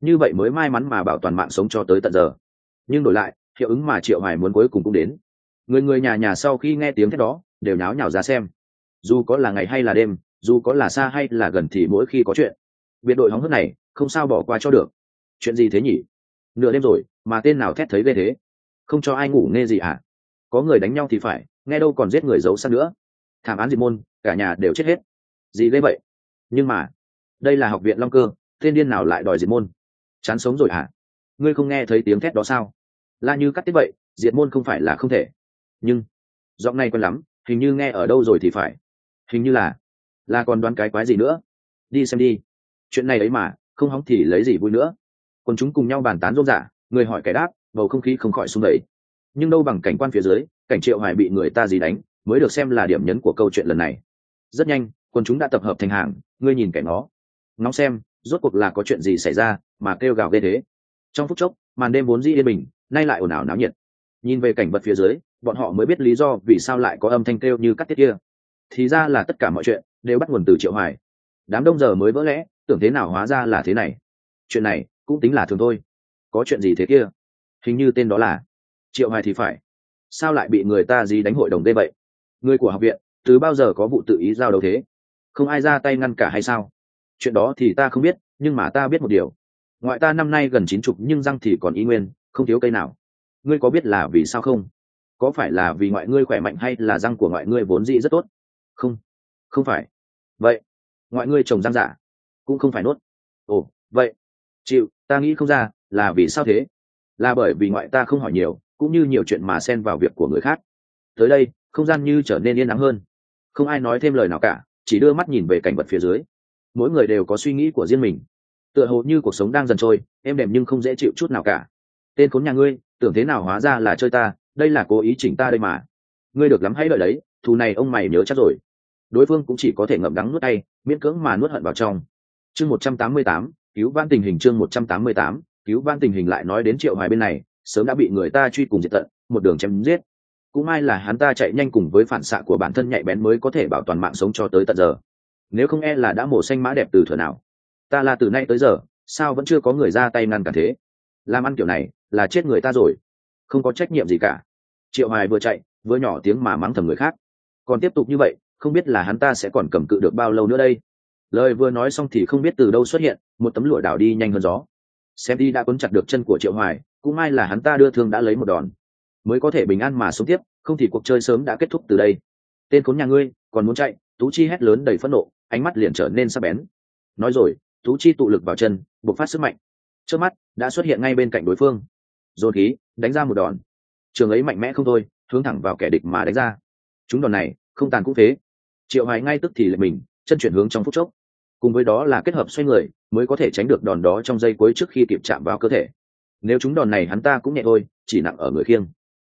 Như vậy mới may mắn mà bảo toàn mạng sống cho tới tận giờ. Nhưng đổi lại, hiệu ứng mà triệu hải muốn cuối cùng cũng đến. Người người nhà nhà sau khi nghe tiếng thét đó, đều nháo nhào ra xem. Dù có là ngày hay là đêm, dù có là xa hay là gần thì mỗi khi có chuyện. Biệt đội hóng hớt này, không sao bỏ qua cho được. Chuyện gì thế nhỉ? Nửa đêm rồi, mà tên nào thét thấy ghê thế? Không cho ai ngủ nghe gì à? Có người đánh nhau thì phải, nghe đâu còn giết người giấu sát nữa. Thảm án diệt môn, cả nhà đều chết hết. Gì ghê vậy? Nhưng mà, đây là học viện long cơ, tên điên nào lại đòi diệt môn? Chán sống rồi hả? Ngươi không nghe thấy tiếng thét đó sao? La như cắt tiếp vậy, diệt môn không phải là không thể. Nhưng, giọng này quen lắm, hình như nghe ở đâu rồi thì phải. Hình như là là còn đoán cái quái gì nữa. Đi xem đi. Chuyện này ấy mà, không hóng thì lấy gì vui nữa. Còn chúng cùng nhau bàn tán rôm rả, người hỏi cái đáp, bầu không khí không khỏi xung đẩy nhưng đâu bằng cảnh quan phía dưới, cảnh triệu hoài bị người ta gì đánh, mới được xem là điểm nhấn của câu chuyện lần này. Rất nhanh, quân chúng đã tập hợp thành hàng, ngươi nhìn cảnh nó ngóng xem, rốt cuộc là có chuyện gì xảy ra, mà kêu gào ghê thế. Trong phút chốc, màn đêm vốn dĩ yên bình, nay lại ồn ào náo nhiệt. Nhìn về cảnh vật phía dưới, bọn họ mới biết lý do vì sao lại có âm thanh kêu như cắt tiết kia. Thì ra là tất cả mọi chuyện đều bắt nguồn từ triệu hoài. Đám đông giờ mới vỡ lẽ, tưởng thế nào hóa ra là thế này. Chuyện này cũng tính là thường thôi. Có chuyện gì thế kia? Hình như tên đó là triệu hoài thì phải. Sao lại bị người ta gì đánh hội đồng đê vậy? Người của học viện, từ bao giờ có vụ tự ý giao đấu thế? Không ai ra tay ngăn cả hay sao? Chuyện đó thì ta không biết, nhưng mà ta biết một điều. Ngoại ta năm nay gần chín chục nhưng răng thì còn y nguyên, không thiếu cây nào. Ngươi có biết là vì sao không? Có phải là vì ngoại ngươi khỏe mạnh hay là răng của ngoại ngươi vốn dĩ rất tốt? Không. Không phải. Vậy, ngoại ngươi trồng răng giả, cũng không phải nốt. Ồ, vậy, chịu, ta nghĩ không ra là vì sao thế? Là bởi vì ngoại ta không hỏi nhiều cũng như nhiều chuyện mà xen vào việc của người khác. Tới đây, không gian như trở nên yên lặng hơn. Không ai nói thêm lời nào cả, chỉ đưa mắt nhìn về cảnh vật phía dưới. Mỗi người đều có suy nghĩ của riêng mình. Tựa hồ như cuộc sống đang dần trôi em đẹp nhưng không dễ chịu chút nào cả. Tên khốn nhà ngươi, tưởng thế nào hóa ra là chơi ta, đây là cố ý chỉnh ta đây mà. Ngươi được lắm hãy đợi đấy, thù này ông mày nhớ chắc rồi. Đối phương cũng chỉ có thể ngậm đắng nuốt tay, miễn cưỡng mà nuốt hận vào trong. Chương một trăm tám mươi tám, cứu van tình hình chương một trăm tám mươi tám, cứu van tình hình lại nói đến triệu hoài bên này sớm đã bị người ta truy cùng diệt tận, một đường chém giết. Cũng may là hắn ta chạy nhanh cùng với phản xạ của bản thân nhạy bén mới có thể bảo toàn mạng sống cho tới tận giờ. Nếu không e là đã mổ xanh mã đẹp từ thừa nào. Ta là từ nay tới giờ, sao vẫn chưa có người ra tay ngăn cả thế? Làm ăn kiểu này, là chết người ta rồi. Không có trách nhiệm gì cả. Triệu hoài vừa chạy, vừa nhỏ tiếng mà mắng thầm người khác. Còn tiếp tục như vậy, không biết là hắn ta sẽ còn cầm cự được bao lâu nữa đây? Lời vừa nói xong thì không biết từ đâu xuất hiện, một tấm lụa đảo đi nhanh hơn gió. Xem đi đã cuốn chặt được chân của triệu hoài cũng may là hắn ta đưa thương đã lấy một đòn. Mới có thể bình an mà sống tiếp, không thì cuộc chơi sớm đã kết thúc từ đây. Tên khốn nhà ngươi, còn muốn chạy? Tú chi hét lớn đầy phẫn nộ, ánh mắt liền trở nên sắc bén. Nói rồi, tú chi tụ lực vào chân, bộc phát sức mạnh. Trước mắt, đã xuất hiện ngay bên cạnh đối phương. Dồn khí, đánh ra một đòn. Trường ấy mạnh mẽ không thôi, hướng thẳng vào kẻ địch mà đánh ra. Chúng đòn này, không tàn cũng thế triệu hoài ngay tức thì lại mình, chân chuyển hướng trong phút chốc. Cùng với đó là kết hợp xoay người, mới có thể tránh được đòn đó trong giây cuối trước khi kịp chạm vào cơ thể nếu chúng đòn này hắn ta cũng nhẹ thôi, chỉ nặng ở người khiêng.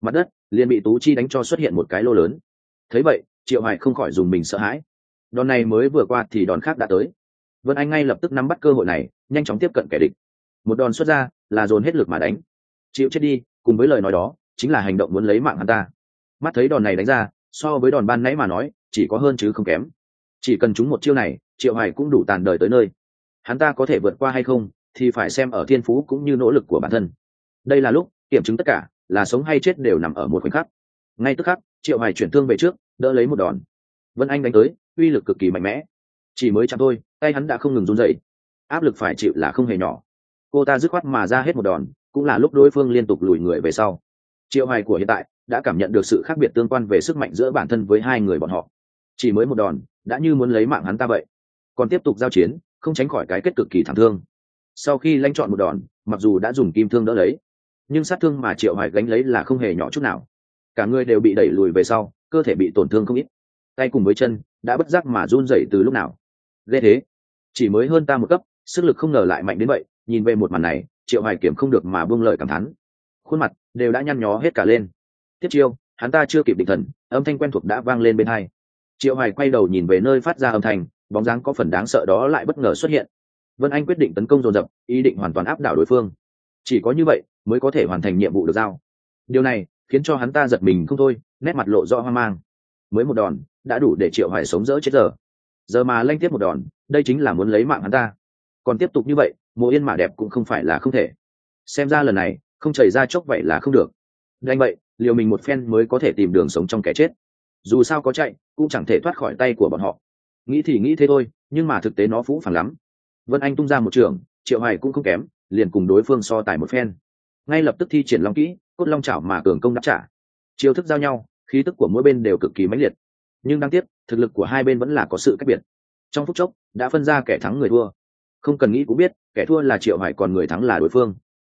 Mặt đất, liền bị tú chi đánh cho xuất hiện một cái lô lớn. Thấy vậy, triệu hoài không khỏi dùng mình sợ hãi. Đòn này mới vừa qua thì đòn khác đã tới. Vân anh ngay lập tức nắm bắt cơ hội này, nhanh chóng tiếp cận kẻ địch. Một đòn xuất ra, là dồn hết lực mà đánh. Chịu chết đi, cùng với lời nói đó, chính là hành động muốn lấy mạng hắn ta. Mắt thấy đòn này đánh ra, so với đòn ban nãy mà nói, chỉ có hơn chứ không kém. Chỉ cần chúng một chiêu này, triệu hoài cũng đủ tàn đời tới nơi. Hắn ta có thể vượt qua hay không thì phải xem ở thiên phú cũng như nỗ lực của bản thân. Đây là lúc, kiểm chứng tất cả, là sống hay chết đều nằm ở một khoảnh khắc. Ngay tức khắc, triệu hoài chuyển thương về trước, đỡ lấy một đòn. Vân anh đánh tới, uy lực cực kỳ mạnh mẽ. Chỉ mới chạm thôi, tay hắn đã không ngừng run dậy áp lực phải chịu là không hề nhỏ. Cô ta dứt khoát mà ra hết một đòn, cũng là lúc đối phương liên tục lùi người về sau. Triệu hoài của hiện tại, đã cảm nhận được sự khác biệt tương quan về sức mạnh giữa bản thân với hai người bọn họ. Chỉ mới một đòn, đã như muốn lấy mạng hắn ta vậy. Còn tiếp tục giao chiến, không tránh khỏi cái kết cực kỳ thảm thương sau khi lãnh chọn một đòn, mặc dù đã dùng kim thương đỡ lấy, nhưng sát thương mà triệu hoài gánh lấy là không hề nhỏ chút nào. Cả người đều bị đẩy lùi về sau, cơ thể bị tổn thương không ít. Tay cùng với chân, đã bất giác mà run rẩy từ lúc nào. Ghê thế. Chỉ mới hơn ta một cấp, sức lực không ngờ lại mạnh đến vậy, nhìn về một màn này, triệu hoài kiểm không được mà buông lời cảm thán. Khuôn mặt đều đã nhăn nhó hết cả lên. Tiếp chiêu, hắn ta chưa kịp định thần, âm thanh quen thuộc đã vang lên bên hai. Triệu hoài quay đầu nhìn về nơi phát ra âm thanh, bóng dáng có phần đáng sợ đó lại bất ngờ xuất hiện vân anh quyết định tấn công dồn dập, ý định hoàn toàn áp đảo đối phương. Chỉ có như vậy mới có thể hoàn thành nhiệm vụ được giao. Điều này khiến cho hắn ta giật mình không thôi, nét mặt lộ rõ hoang mang. Mới một đòn, đã đủ để triệu hoài sống dỡ chết giờ. Giờ mà lanh tiếp một đòn, đây chính là muốn lấy mạng hắn ta. Còn tiếp tục như vậy mộ yên mạ đẹp cũng không phải là không thể. Xem ra lần này, không chảy ra chốc vậy là không được. Đành vậy, liều mình một phen mới có thể tìm đường sống trong kẻ chết. Dù sao có chạy, cũng chẳng thể thoát khỏi tay của bọn họ. Nghĩ thì nghĩ thế thôi, nhưng mà thực tế nó phũ phẳng lắm vân anh tung ra một trường, triệu hoài cũng không kém, liền cùng đối phương so tài một phen. Ngay lập tức thi triển long kỹ, cốt long chảo mà cường công đáp trả. Chiêu thức giao nhau, khí tức của mỗi bên đều cực kỳ mãnh liệt. Nhưng đáng tiếc, thực lực của hai bên vẫn là có sự cách biệt. Trong phút chốc, đã phân ra kẻ thắng người thua. Không cần nghĩ cũng biết, kẻ thua là triệu hải còn người thắng là đối phương.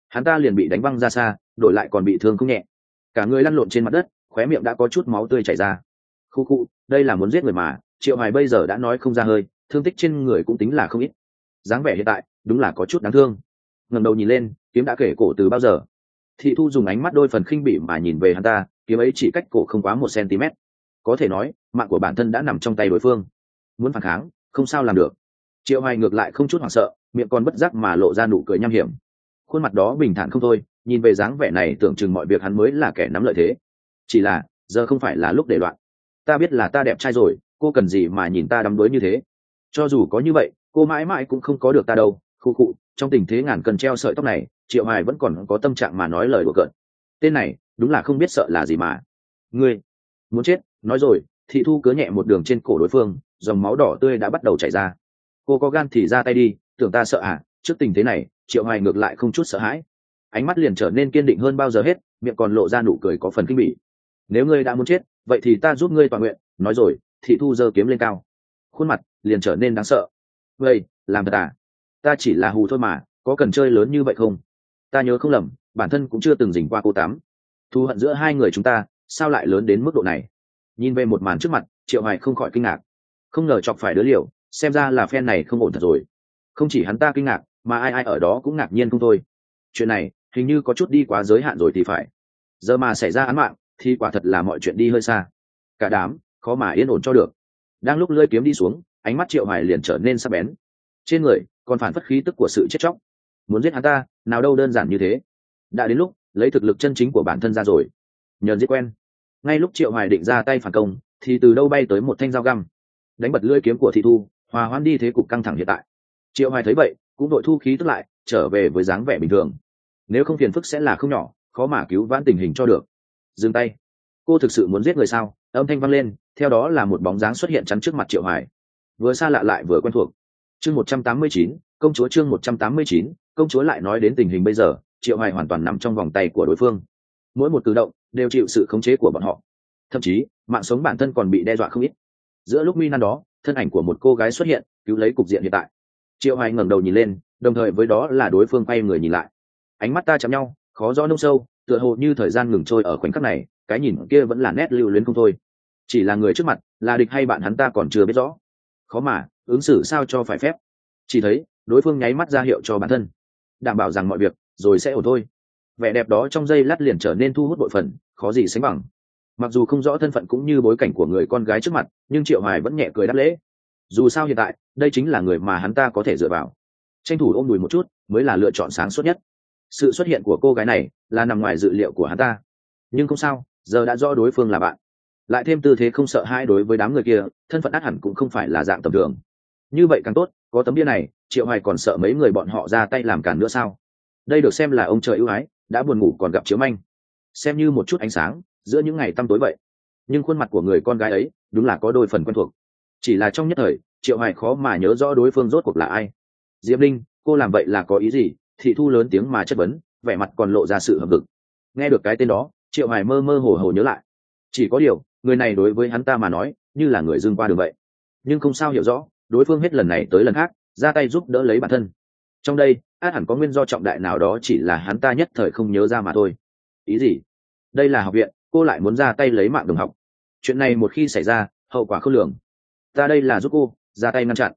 Hắn ta liền bị đánh văng ra xa, đổi lại còn bị thương không nhẹ. Cả người lăn lộn trên mặt đất, khóe miệng đã có chút máu tươi chảy ra. Khu khu, đây là muốn giết người mà, triệu hải bây giờ đã nói không ra hơi, thương tích trên người cũng tính là không ít dáng vẻ hiện tại đúng là có chút đáng thương. Ngẩng đầu nhìn lên, kiếm đã kể cổ từ bao giờ? Thị thu dùng ánh mắt đôi phần khinh bỉ mà nhìn về hắn ta, kiếm ấy chỉ cách cổ không quá một cm. Có thể nói, mạng của bản thân đã nằm trong tay đối phương. Muốn phản kháng, không sao làm được. Triệu hoài ngược lại không chút hoảng sợ, miệng còn bất giác mà lộ ra nụ cười nham hiểm. Khuôn mặt đó bình thản không thôi, nhìn về dáng vẻ này tưởng chừng mọi việc hắn mới là kẻ nắm lợi thế. Chỉ là, giờ không phải là lúc để loạn. Ta biết là ta đẹp trai rồi, cô cần gì mà nhìn ta đắm đuối như thế? Cho dù có như vậy cô mãi mãi cũng không có được ta đâu, khu cụ trong tình thế ngàn cần treo sợi tóc này, triệu hoài vẫn còn có tâm trạng mà nói lời của cợt. Tên này, đúng là không biết sợ là gì mà. Ngươi, muốn chết, nói rồi, thị thu cớ nhẹ một đường trên cổ đối phương, dòng máu đỏ tươi đã bắt đầu chảy ra. Cô có gan thì ra tay đi, tưởng ta sợ à? Trước tình thế này, triệu hoài ngược lại không chút sợ hãi. Ánh mắt liền trở nên kiên định hơn bao giờ hết, miệng còn lộ ra nụ cười có phần kinh bỉ. Nếu ngươi đã muốn chết, vậy thì ta giúp ngươi toàn nguyện, nói rồi, thị thu giơ kiếm lên cao. Khuôn mặt liền trở nên đáng sợ vậy, làm thật à? Ta chỉ là hù thôi mà, có cần chơi lớn như vậy không? Ta nhớ không lầm, bản thân cũng chưa từng dình qua cô tám. Thù hận giữa hai người chúng ta, sao lại lớn đến mức độ này? Nhìn về một màn trước mặt, triệu hoài không khỏi kinh ngạc. Không ngờ chọc phải đứa liều, xem ra là phen này không ổn thật rồi. Không chỉ hắn ta kinh ngạc, mà ai ai ở đó cũng ngạc nhiên không thôi. Chuyện này, hình như có chút đi quá giới hạn rồi thì phải. Giờ mà xảy ra án mạng, thì quả thật là mọi chuyện đi hơi xa. Cả đám, khó mà yên ổn cho được. Đang lúc lơi kiếm đi xuống ánh mắt triệu hoài liền trở nên sắc bén. Trên người, còn phản phất khí tức của sự chết chóc. Muốn giết hắn ta, nào đâu đơn giản như thế. Đã đến lúc, lấy thực lực chân chính của bản thân ra rồi. Nhờn giết quen. Ngay lúc triệu hoài định ra tay phản công, thì từ đâu bay tới một thanh dao găm. Đánh bật lưỡi kiếm của thị thu, hòa hoan đi thế cục căng thẳng hiện tại. Triệu hoài thấy vậy, cũng đội thu khí tức lại, trở về với dáng vẻ bình thường. Nếu không phiền phức sẽ là không nhỏ, khó mà cứu vãn tình hình cho được. Dừng tay. Cô thực sự muốn giết người sao? Âm thanh vang lên, theo đó là một bóng dáng xuất hiện chắn trước mặt triệu hoài vừa xa lạ lại vừa quen thuộc. Chương 189, công chúa chương 189, công chúa lại nói đến tình hình bây giờ triệu hoài hoàn toàn nằm trong vòng tay của đối phương. Mỗi một cử động đều chịu sự khống chế của bọn họ. Thậm chí mạng sống bản thân còn bị đe dọa không ít. Giữa lúc mi nan đó thân ảnh của một cô gái xuất hiện cứu lấy cục diện hiện tại. Triệu hoài ngẩng đầu nhìn lên đồng thời với đó là đối phương quay người nhìn lại. Ánh mắt ta chạm nhau khó rõ nông sâu tựa hồ như thời gian ngừng trôi ở khoảnh khắc này cái nhìn kia vẫn là nét lưu luyến không thôi. Chỉ là người trước mặt là địch hay bạn hắn ta còn chưa biết rõ khó mà ứng xử sao cho phải phép. Chỉ thấy, đối phương nháy mắt ra hiệu cho bản thân, đảm bảo rằng mọi việc rồi sẽ ổn thôi. Vẻ đẹp đó trong giây lát liền trở nên thu hút bội phần, khó gì sánh bằng. Mặc dù không rõ thân phận cũng như bối cảnh của người con gái trước mặt, nhưng triệu hoài vẫn nhẹ cười đáp lễ. Dù sao hiện tại, đây chính là người mà hắn ta có thể dựa vào. Tranh thủ ôm đùi một chút mới là lựa chọn sáng suốt nhất. Sự xuất hiện của cô gái này là nằm ngoài dự liệu của hắn ta. Nhưng không sao, giờ đã rõ đối phương là bạn lại thêm tư thế không sợ hai đối với đám người kia, thân phận át hẳn cũng không phải là dạng tầm thường. Như vậy càng tốt, có tấm bia này, triệu hoài còn sợ mấy người bọn họ ra tay làm cản nữa sao? Đây được xem là ông trời ưu ái, đã buồn ngủ còn gặp chiếu manh. Xem như một chút ánh sáng, giữa những ngày tăm tối vậy. Nhưng khuôn mặt của người con gái ấy, đúng là có đôi phần quen thuộc. Chỉ là trong nhất thời, triệu hoài khó mà nhớ rõ đối phương rốt cuộc là ai. Diệp linh, cô làm vậy là có ý gì? Thị thu lớn tiếng mà chất vấn, vẻ mặt còn lộ ra sự hợp vực nghe được cái tên đó, triệu hoài mơ mơ hồ hồ nhớ lại. Chỉ có điều người này đối với hắn ta mà nói, như là người dưng qua đường vậy. Nhưng không sao hiểu rõ, đối phương hết lần này tới lần khác, ra tay giúp đỡ lấy bản thân. Trong đây, át hẳn có nguyên do trọng đại nào đó chỉ là hắn ta nhất thời không nhớ ra mà thôi. Ý gì? Đây là học viện, cô lại muốn ra tay lấy mạng đồng học. Chuyện này một khi xảy ra, hậu quả không lường. Ta đây là giúp cô, ra tay ngăn chặn.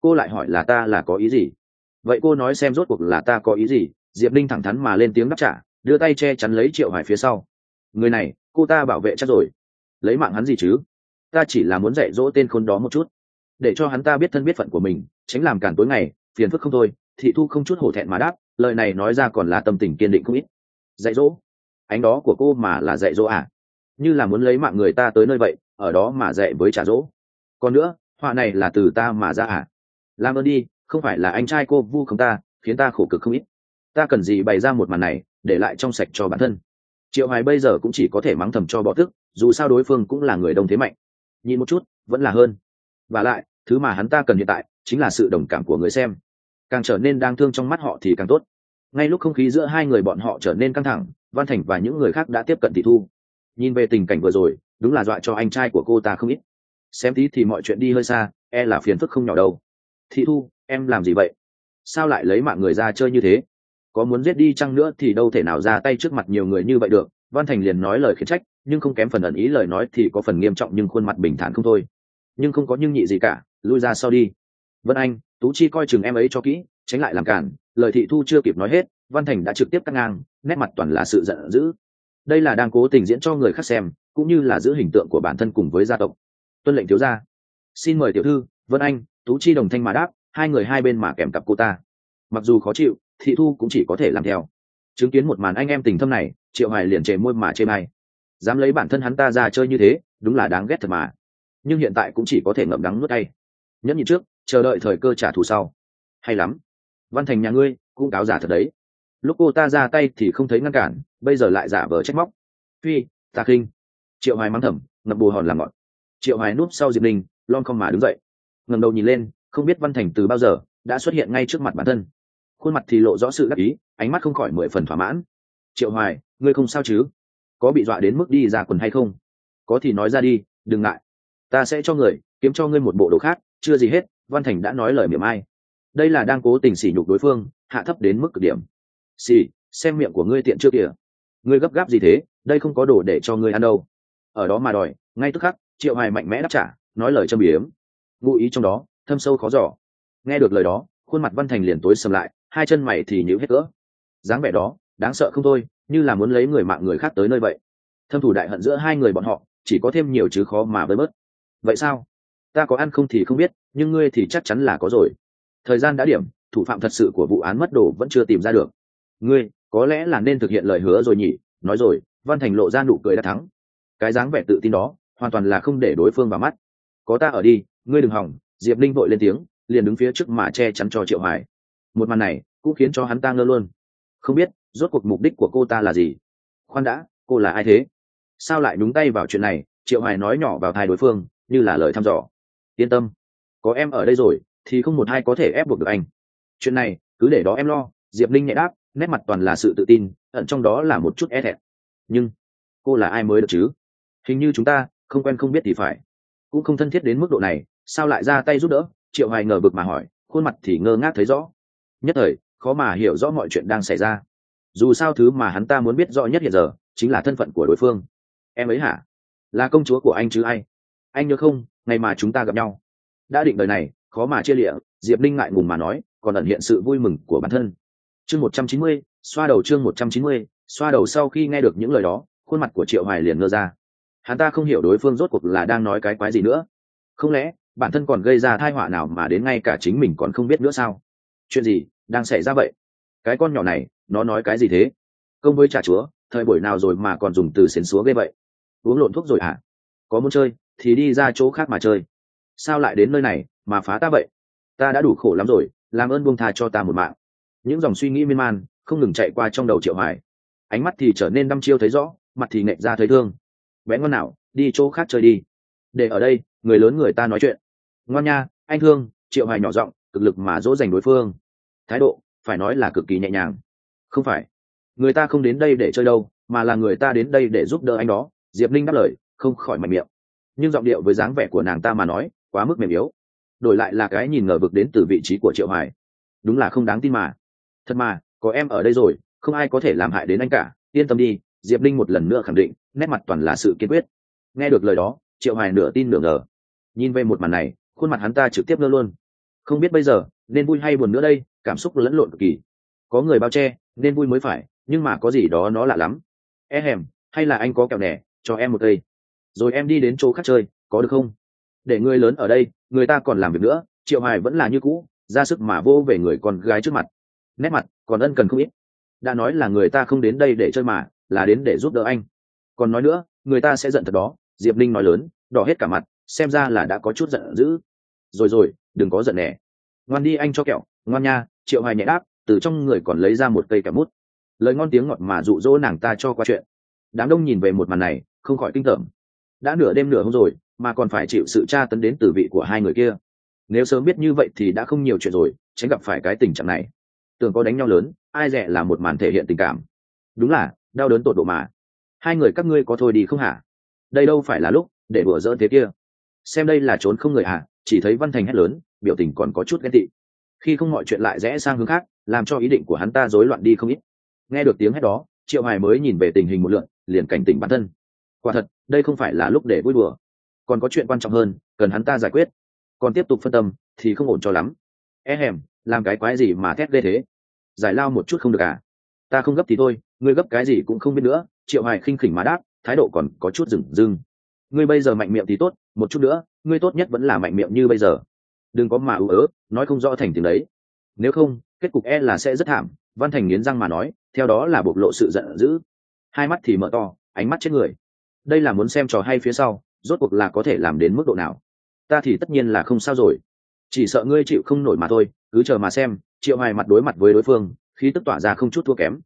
Cô lại hỏi là ta là có ý gì? Vậy cô nói xem rốt cuộc là ta có ý gì? Diệp linh thẳng thắn mà lên tiếng đáp trả, đưa tay che chắn lấy triệu hải phía sau. Người này, cô ta bảo vệ chắc rồi lấy mạng hắn gì chứ? Ta chỉ là muốn dạy dỗ tên khốn đó một chút. Để cho hắn ta biết thân biết phận của mình, tránh làm cản tối ngày, phiền phức không thôi, thị thu không chút hổ thẹn mà đáp, lời này nói ra còn là tâm tình kiên định không ít. Dạy dỗ? Ánh đó của cô mà là dạy dỗ à? Như là muốn lấy mạng người ta tới nơi vậy, ở đó mà dạy với trả dỗ. Còn nữa, họa này là từ ta mà ra à? Làm ơn đi, không phải là anh trai cô vu không ta, khiến ta khổ cực không ít. Ta cần gì bày ra một màn này, để lại trong sạch cho bản thân? Triệu hoài bây giờ cũng chỉ có thể mắng thầm cho bỏ tức, dù sao đối phương cũng là người đông thế mạnh. Nhìn một chút, vẫn là hơn. Và lại, thứ mà hắn ta cần hiện tại, chính là sự đồng cảm của người xem. Càng trở nên đang thương trong mắt họ thì càng tốt. Ngay lúc không khí giữa hai người bọn họ trở nên căng thẳng, văn thành và những người khác đã tiếp cận thị thu. Nhìn về tình cảnh vừa rồi, đúng là dọa cho anh trai của cô ta không ít. Xem tí thì mọi chuyện đi hơi xa e là phiền phức không nhỏ đâu. Thị thu, em làm gì vậy? Sao lại lấy mạng người ra chơi như thế? Có muốn giết đi chăng nữa thì đâu thể nào ra tay trước mặt nhiều người như vậy được. Văn thành liền nói lời khiển trách, nhưng không kém phần ẩn ý lời nói thì có phần nghiêm trọng nhưng khuôn mặt bình thản không thôi. Nhưng không có nhưng nhị gì cả, lui ra sau đi. Vân anh, tú chi coi chừng em ấy cho kỹ, tránh lại làm cản, lời thị thu chưa kịp nói hết, văn thành đã trực tiếp cắt ngang, nét mặt toàn là sự giận dữ. Đây là đang cố tình diễn cho người khác xem, cũng như là giữ hình tượng của bản thân cùng với gia tộc. Tuân lệnh thiếu gia. Xin mời tiểu thư, vân anh, tú chi đồng thanh mà đáp, hai người hai bên mà kèm cặp cô ta. Mặc dù khó chịu thị thu cũng chỉ có thể làm theo. Chứng kiến một màn anh em tình thâm này, triệu hoài liền chề môi mà chê may dám lấy bản thân hắn ta ra chơi như thế, đúng là đáng ghét thật mà. Nhưng hiện tại cũng chỉ có thể ngậm đắng nuốt tay nhẫn nhịn trước, chờ đợi thời cơ trả thù sau. Hay lắm. Văn thành nhà ngươi, cũng cáo giả thật đấy. Lúc cô ta ra tay thì không thấy ngăn cản, bây giờ lại giả vờ trách móc. Phi ta kinh. Triệu hoài mắng thầm ngập bù hòn làm ngọn. Triệu hoài núp sau diệp linh lon không mà đứng dậy. Ngẩng đầu nhìn lên, không biết văn thành từ bao giờ đã xuất hiện ngay trước mặt bản thân khuôn mặt thì lộ rõ sự đắc ý, ánh mắt không khỏi mười phần thỏa mãn. Triệu hoài, ngươi không sao chứ? Có bị dọa đến mức đi ra quần hay không? Có thì nói ra đi, đừng ngại. Ta sẽ cho người, kiếm cho ngươi một bộ đồ khác, chưa gì hết, văn thành đã nói lời miệng ai. Đây là đang cố tình sỉ nhục đối phương, hạ thấp đến mức cực điểm. Xì xem miệng của ngươi tiện chưa kìa. Ngươi gấp gáp gì thế, đây không có đồ để cho ngươi ăn đâu. Ở đó mà đòi, ngay tức khắc, triệu hoài mạnh mẽ đáp trả, nói lời châm biếm. Ngụ ý trong đó, thâm sâu khó giỏ nghe được lời đó, khuôn mặt văn thành liền tối sầm lại hai chân mày thì nhíu hết cỡ. Dáng vẻ đó, đáng sợ không thôi, như là muốn lấy người mạng người khác tới nơi vậy. Thâm thủ đại hận giữa hai người bọn họ, chỉ có thêm nhiều chứ khó mà bơi bớt. Vậy sao? Ta có ăn không thì không biết, nhưng ngươi thì chắc chắn là có rồi. Thời gian đã điểm, thủ phạm thật sự của vụ án mất đồ vẫn chưa tìm ra được. Ngươi, có lẽ là nên thực hiện lời hứa rồi nhỉ? Nói rồi, văn thành lộ ra nụ cười đã thắng. Cái dáng vẻ tự tin đó, hoàn toàn là không để đối phương vào mắt. Có ta ở đi, ngươi đừng hỏng, diệp linh vội lên tiếng, liền đứng phía trước mà che chắn cho triệu Hải một màn này cũng khiến cho hắn ta ngơ luôn. Không biết, rốt cuộc mục đích của cô ta là gì? Khoan đã, cô là ai thế? Sao lại đúng tay vào chuyện này? Triệu hoài nói nhỏ vào thai đối phương, như là lời thăm dò. Yên tâm, có em ở đây rồi, thì không một ai có thể ép buộc được anh. Chuyện này, cứ để đó em lo, diệp linh nhẹ đáp, nét mặt toàn là sự tự tin, ẩn trong đó là một chút e thẹn. Nhưng, cô là ai mới được chứ? Hình như chúng ta, không quen không biết thì phải. Cũng không thân thiết đến mức độ này, sao lại ra tay giúp đỡ? Triệu hoài ngờ vực mà hỏi, khuôn mặt thì ngơ ngác thấy rõ nhất thời, khó mà hiểu rõ mọi chuyện đang xảy ra. Dù sao thứ mà hắn ta muốn biết rõ nhất hiện giờ, chính là thân phận của đối phương. Em ấy hả? Là công chúa của anh chứ ai? Anh nhớ không, ngày mà chúng ta gặp nhau. Đã định đời này, khó mà chia lịa, diệp linh ngại ngùng mà nói, còn ẩn hiện sự vui mừng của bản thân. Chương một trăm chín mươi, xoa đầu chương một trăm chín mươi, xoa đầu sau khi nghe được những lời đó, khuôn mặt của triệu hoài liền ngơ ra. Hắn ta không hiểu đối phương rốt cuộc là đang nói cái quái gì nữa. Không lẽ, bản thân còn gây ra thai họa nào mà đến ngay cả chính mình còn không biết nữa sao? Chuyện gì đang xảy ra vậy? Cái con nhỏ này, nó nói cái gì thế? Công với trà chúa, thời buổi nào rồi mà còn dùng từ xến xúa ghê vậy? Uống lộn thuốc rồi à? có muốn chơi, thì đi ra chỗ khác mà chơi. Sao lại đến nơi này mà phá ta vậy? Ta đã đủ khổ lắm rồi, làm ơn buông tha cho ta một mạng. Những dòng suy nghĩ miên man, không ngừng chạy qua trong đầu triệu hoài. Ánh mắt thì trở nên đăm chiêu thấy rõ, mặt thì nghẹn ra thấy thương. Bé ngon nào, đi chỗ khác chơi đi. Để ở đây, người lớn người ta nói chuyện. Ngoan nha, anh thương, triệu hoài nhỏ giọng cực lực mà dỗ dành đối phương. Thái độ, phải nói là cực kỳ nhẹ nhàng. Không phải. Người ta không đến đây để chơi đâu, mà là người ta đến đây để giúp đỡ anh đó. Diệp linh đáp lời, không khỏi mạnh miệng. Nhưng giọng điệu với dáng vẻ của nàng ta mà nói, quá mức mềm yếu. Đổi lại là cái nhìn ngờ vực đến từ vị trí của triệu hoài. Đúng là không đáng tin mà. Thật mà, có em ở đây rồi, không ai có thể làm hại đến anh cả. Yên tâm đi, diệp linh một lần nữa khẳng định, nét mặt toàn là sự kiên quyết. Nghe được lời đó, triệu hoài nửa tin nửa ngờ. Nhìn về một màn này, khuôn mặt hắn ta trực tiếp ngơ luôn không biết bây giờ, nên vui hay buồn nữa đây, cảm xúc lẫn lộn cực kỳ. Có người bao che, nên vui mới phải, nhưng mà có gì đó nó lạ lắm. E hèm, hay là anh có kẹo nẻ, cho em một cây. Rồi em đi đến chỗ khác chơi, có được không? Để người lớn ở đây, người ta còn làm việc nữa, triệu hoài vẫn là như cũ, ra sức mà vô về người con gái trước mặt. Nét mặt, còn ân cần không ít. Đã nói là người ta không đến đây để chơi mà, là đến để giúp đỡ anh. Còn nói nữa, người ta sẽ giận thật đó, diệp Ninh nói lớn, đỏ hết cả mặt, xem ra là đã có chút giận dữ. Rồi rồi đừng có giận nẻ ngoan đi anh cho kẹo, ngoan nha, triệu hoài nhẹ đáp, từ trong người còn lấy ra một cây kẹo mút. Lời ngon tiếng ngọt mà dụ dỗ nàng ta cho qua chuyện. Đám đông nhìn về một màn này, không khỏi kinh tởm. Đã nửa đêm nửa hôm rồi, mà còn phải chịu sự tra tấn đến từ vị của hai người kia. Nếu sớm biết như vậy thì đã không nhiều chuyện rồi, tránh gặp phải cái tình trạng này. Tưởng có đánh nhau lớn, ai rẻ là một màn thể hiện tình cảm. Đúng là, đau đớn tột độ mà. Hai người các ngươi có thôi đi không hả? Đây đâu phải là lúc để đùa dỡ thế kia. Xem đây là trốn không người hả? Chỉ thấy văn thành hét lớn, biểu tình còn có chút ghen tị. Khi không mọi chuyện lại rẽ sang hướng khác, làm cho ý định của hắn ta rối loạn đi không ít. Nghe được tiếng hét đó, triệu hoài mới nhìn về tình hình một lượn, liền cảnh tỉnh bản thân. Quả thật, đây không phải là lúc để vui đùa. Còn có chuyện quan trọng hơn, cần hắn ta giải quyết. Còn tiếp tục phân tâm, thì không ổn cho lắm. E hèm, làm cái quái gì mà thét ghê thế? Giải lao một chút không được à? Ta không gấp thì thôi, ngươi gấp cái gì cũng không biết nữa. Triệu hoài khinh khỉnh mà đáp, thái độ còn có chút dừng dưng ngươi bây giờ mạnh miệng thì tốt một chút nữa, ngươi tốt nhất vẫn là mạnh miệng như bây giờ. Đừng có mà ưu ớ, nói không rõ thành tiếng đấy. Nếu không, kết cục e là sẽ rất thảm, văn thành nghiến răng mà nói, theo đó là bộc lộ sự giận dữ. Hai mắt thì mở to, ánh mắt chết người. Đây là muốn xem trò hay phía sau, rốt cuộc là có thể làm đến mức độ nào. Ta thì tất nhiên là không sao rồi. Chỉ sợ ngươi chịu không nổi mà thôi, cứ chờ mà xem, triệu hoài mặt đối mặt với đối phương, khí tức tỏa ra không chút thua kém.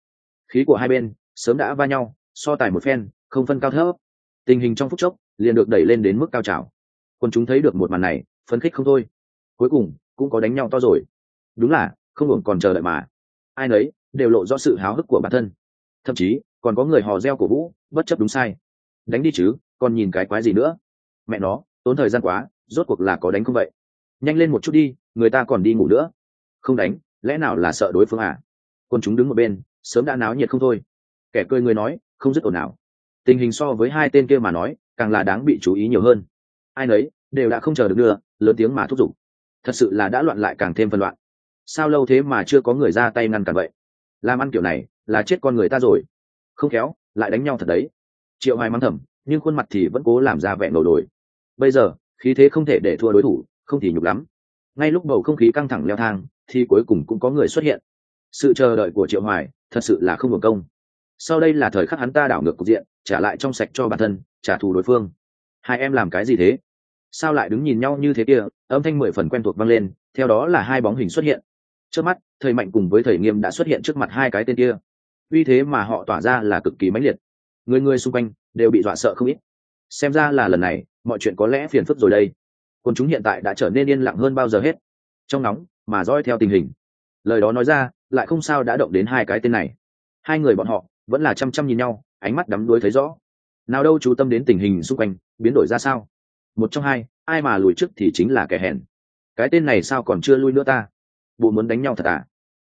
Khí của hai bên, sớm đã va nhau, so tài một phen, không phân cao thấp. Tình hình trong phút chốc liền được đẩy lên đến mức cao trào. Quân chúng thấy được một màn này, phấn khích không thôi. Cuối cùng, cũng có đánh nhau to rồi. Đúng là, không hưởng còn chờ đợi mà. Ai nấy đều lộ rõ sự háo hức của bản thân. Thậm chí, còn có người hò reo cổ vũ, bất chấp đúng sai. Đánh đi chứ, còn nhìn cái quái gì nữa? Mẹ nó, tốn thời gian quá, rốt cuộc là có đánh không vậy? Nhanh lên một chút đi, người ta còn đi ngủ nữa. Không đánh, lẽ nào là sợ đối phương à? Quân chúng đứng một bên, sớm đã náo nhiệt không thôi. Kẻ cười người nói, không dứt ồn nào tình hình so với hai tên kia mà nói càng là đáng bị chú ý nhiều hơn. Ai nấy đều đã không chờ được nữa, lớn tiếng mà thúc giục. Thật sự là đã loạn lại càng thêm phân loạn. Sao lâu thế mà chưa có người ra tay ngăn cản vậy? Làm ăn kiểu này là chết con người ta rồi. Không khéo lại đánh nhau thật đấy. Triệu hoài mắng thầm nhưng khuôn mặt thì vẫn cố làm ra vẻ nổ đồi bây giờ khí thế không thể để thua đối thủ không thì nhục lắm. Ngay lúc bầu không khí căng thẳng leo thang thì cuối cùng cũng có người xuất hiện. Sự chờ đợi của triệu hoài thật sự là không hưởng công. Sau đây là thời khắc hắn ta đảo ngược cục diện trả lại trong sạch cho bản thân trả thù đối phương. Hai em làm cái gì thế? Sao lại đứng nhìn nhau như thế kia? Âm thanh mười phần quen thuộc vang lên, theo đó là hai bóng hình xuất hiện. Trước mắt, thầy mạnh cùng với thầy nghiêm đã xuất hiện trước mặt hai cái tên kia. Uy thế mà họ tỏa ra là cực kỳ mãnh liệt. Người người xung quanh đều bị dọa sợ không ít. Xem ra là lần này, mọi chuyện có lẽ phiền phức rồi đây. Quân chúng hiện tại đã trở nên yên lặng hơn bao giờ hết. Trong nóng, mà dõi theo tình hình. Lời đó nói ra, lại không sao đã động đến hai cái tên này. Hai người bọn họ vẫn là chăm chăm nhìn nhau, ánh mắt đắm đuối thấy rõ nào đâu chú tâm đến tình hình xung quanh, biến đổi ra sao? Một trong hai, ai mà lùi trước thì chính là kẻ hèn. Cái tên này sao còn chưa lui nữa ta? Bộ muốn đánh nhau thật à?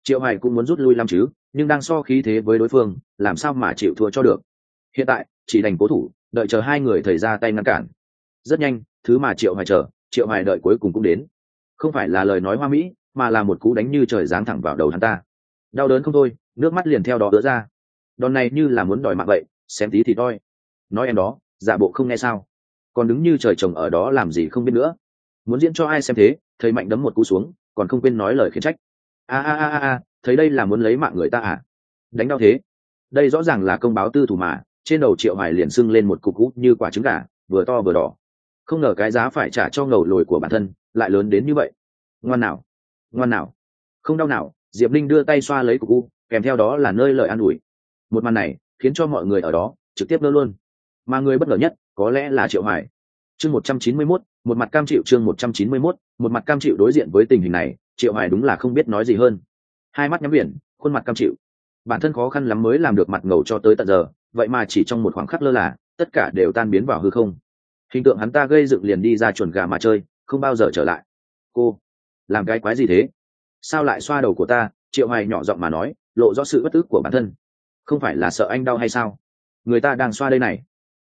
Triệu Hải cũng muốn rút lui lắm chứ, nhưng đang so khí thế với đối phương, làm sao mà chịu thua cho được? Hiện tại, chỉ đành cố thủ, đợi chờ hai người thầy ra tay ngăn cản. Rất nhanh, thứ mà triệu Hải chờ, triệu Hải đợi cuối cùng cũng đến. Không phải là lời nói hoa mỹ, mà là một cú đánh như trời giáng thẳng vào đầu hắn ta. Đau đớn không thôi, nước mắt liền theo đó đỡ ra. Đòn này như là muốn đòi mạng vậy xem tí thì toi nói em đó, giả bộ không nghe sao? Còn đứng như trời trồng ở đó làm gì không biết nữa? Muốn diễn cho ai xem thế, thầy mạnh đấm một cú xuống, còn không quên nói lời khiến trách. A a a a thấy đây là muốn lấy mạng người ta à? Đánh đau thế. Đây rõ ràng là công báo tư thủ mà, trên đầu triệu hoài liền sưng lên một cục cũ như quả trứng gà, vừa to vừa đỏ. Không ngờ cái giá phải trả cho ngầu lồi của bản thân, lại lớn đến như vậy. Ngoan nào ngoan nào. Không đau nào, diệp linh đưa tay xoa lấy cục u kèm theo đó là nơi lời an ủi. Một màn này, khiến cho mọi người ở đó trực tiếp lơ luôn mà người bất ngờ nhất có lẽ là triệu hoài. Chương một trăm chín mươi 191, một mặt cam chịu chương một trăm chín mươi 191, một mặt cam chịu đối diện với tình hình này triệu hoài đúng là không biết nói gì hơn. Hai mắt nhắm biển khuôn mặt cam chịu. Bản thân khó khăn lắm mới làm được mặt ngầu cho tới tận giờ vậy mà chỉ trong một khoảng khắc lơ là tất cả đều tan biến vào hư không. Hình tượng hắn ta gây dựng liền đi ra chuồn gà mà chơi không bao giờ trở lại. Cô làm cái quái gì thế? Sao lại xoa đầu của ta? Triệu hoài nhỏ giọng mà nói lộ rõ sự bất ức của bản thân. Không phải là sợ anh đau hay sao? Người ta đang xoa đây này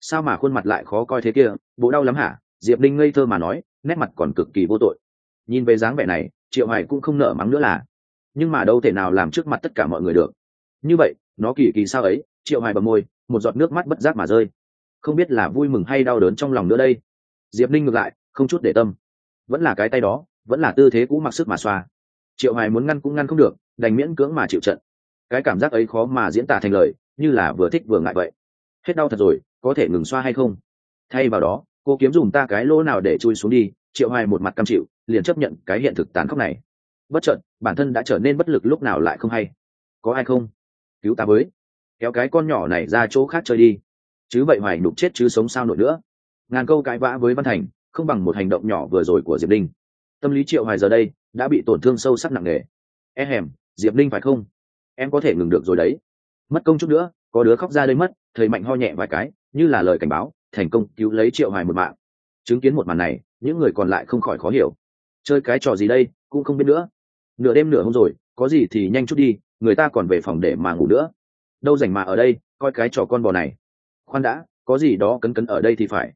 sao mà khuôn mặt lại khó coi thế kia, bộ đau lắm hả? Diệp linh ngây thơ mà nói, nét mặt còn cực kỳ vô tội. Nhìn về dáng vẻ này, triệu Hải cũng không nợ mắng nữa là, nhưng mà đâu thể nào làm trước mặt tất cả mọi người được. Như vậy, nó kỳ kỳ sao ấy? Triệu Hải bầm môi, một giọt nước mắt bất giác mà rơi. Không biết là vui mừng hay đau đớn trong lòng nữa đây. Diệp linh ngược lại, không chút để tâm. Vẫn là cái tay đó, vẫn là tư thế cũ mặc sức mà xoa. Triệu Hải muốn ngăn cũng ngăn không được, đành miễn cưỡng mà chịu trận. Cái cảm giác ấy khó mà diễn tả thành lời, như là vừa thích vừa ngại vậy. Hết đau thật rồi có thể ngừng xoa hay không? Thay vào đó, cô kiếm dùng ta cái lỗ nào để chui xuống đi, triệu hoài một mặt cam chịu, liền chấp nhận cái hiện thực tàn khốc này. Bất chợt, bản thân đã trở nên bất lực lúc nào lại không hay. Có ai không? Cứu ta với. Kéo cái con nhỏ này ra chỗ khác chơi đi. Chứ vậy hoài nhục chết chứ sống sao nổi nữa. Ngàn câu cãi vã với văn thành, không bằng một hành động nhỏ vừa rồi của diệp linh. Tâm lý triệu hoài giờ đây đã bị tổn thương sâu sắc nặng nề. E hèm, diệp linh phải không? Em có thể ngừng được rồi đấy. Mất công chút nữa có đứa khóc ra đây mất, thầy mạnh ho nhẹ vài cái, như là lời cảnh báo, thành công, cứu lấy triệu hoài một mạng. Chứng kiến một màn này, những người còn lại không khỏi khó hiểu. Chơi cái trò gì đây, cũng không biết nữa. Nửa đêm nửa hôm rồi, có gì thì nhanh chút đi, người ta còn về phòng để mà ngủ nữa. Đâu rảnh mà ở đây, coi cái trò con bò này. Khoan đã, có gì đó cấn cấn ở đây thì phải.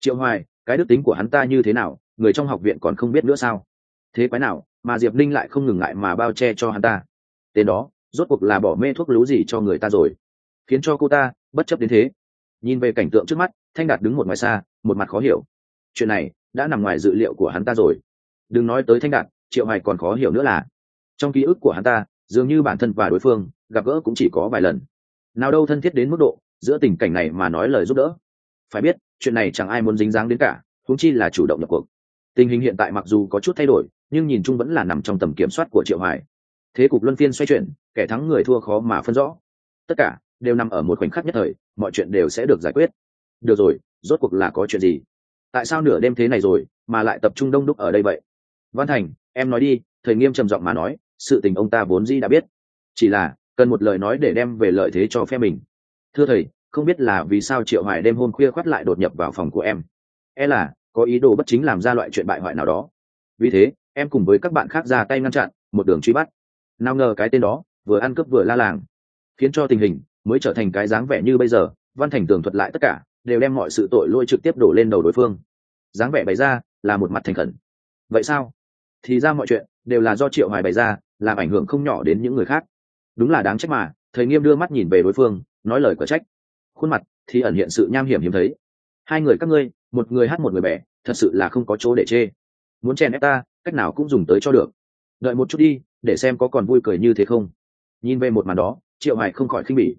Triệu hoài, cái đức tính của hắn ta như thế nào, người trong học viện còn không biết nữa sao? Thế quái nào, mà diệp linh lại không ngừng ngại mà bao che cho hắn ta. Tên đó, rốt cuộc là bỏ mê thuốc lú gì cho người ta rồi khiến cho cô ta bất chấp đến thế. Nhìn về cảnh tượng trước mắt, thanh đạt đứng một ngoài xa, một mặt khó hiểu. Chuyện này đã nằm ngoài dự liệu của hắn ta rồi. Đừng nói tới thanh đạt, triệu hoài còn khó hiểu nữa là, trong ký ức của hắn ta, dường như bản thân và đối phương gặp gỡ cũng chỉ có vài lần. Nào đâu thân thiết đến mức độ, giữa tình cảnh này mà nói lời giúp đỡ. Phải biết, chuyện này chẳng ai muốn dính dáng đến cả thúng chi là chủ động nhập cuộc. Tình hình hiện tại mặc dù có chút thay đổi, nhưng nhìn chung vẫn là nằm trong tầm kiểm soát của triệu hoài. Thế cục luân phiên xoay chuyển, kẻ thắng người thua khó mà phân rõ. Tất cả đều nằm ở một khoảnh khắc nhất thời, mọi chuyện đều sẽ được giải quyết. Được rồi, rốt cuộc là có chuyện gì? Tại sao nửa đêm thế này rồi mà lại tập trung đông đúc ở đây vậy? Văn thành, em nói đi, thầy nghiêm trầm giọng mà nói, sự tình ông ta vốn dĩ đã biết. Chỉ là, cần một lời nói để đem về lợi thế cho phe mình. Thưa thầy, không biết là vì sao triệu hoài đêm hôm khuya khoắt lại đột nhập vào phòng của em. E là, có ý đồ bất chính làm ra loại chuyện bại hoại nào đó. Vì thế, em cùng với các bạn khác ra tay ngăn chặn, một đường truy bắt. Nào ngờ cái tên đó, vừa ăn cướp vừa la làng, khiến cho tình hình mới trở thành cái dáng vẻ như bây giờ, văn thành tường thuật lại tất cả, đều đem mọi sự tội lỗi trực tiếp đổ lên đầu đối phương. Dáng vẻ bày ra là một mặt thành khẩn. Vậy sao? Thì ra mọi chuyện đều là do triệu hoài bày ra, làm ảnh hưởng không nhỏ đến những người khác. Đúng là đáng trách mà, thầy nghiêm đưa mắt nhìn về đối phương, nói lời quả trách. Khuôn mặt thì ẩn hiện sự nham hiểm hiếm thấy. Hai người các ngươi, một người hát một người bẻ thật sự là không có chỗ để chê. Muốn chèn ép ta, cách nào cũng dùng tới cho được. Đợi một chút đi, để xem có còn vui cười như thế không. Nhìn về một màn đó, triệu hoài không khỏi khinh bỉ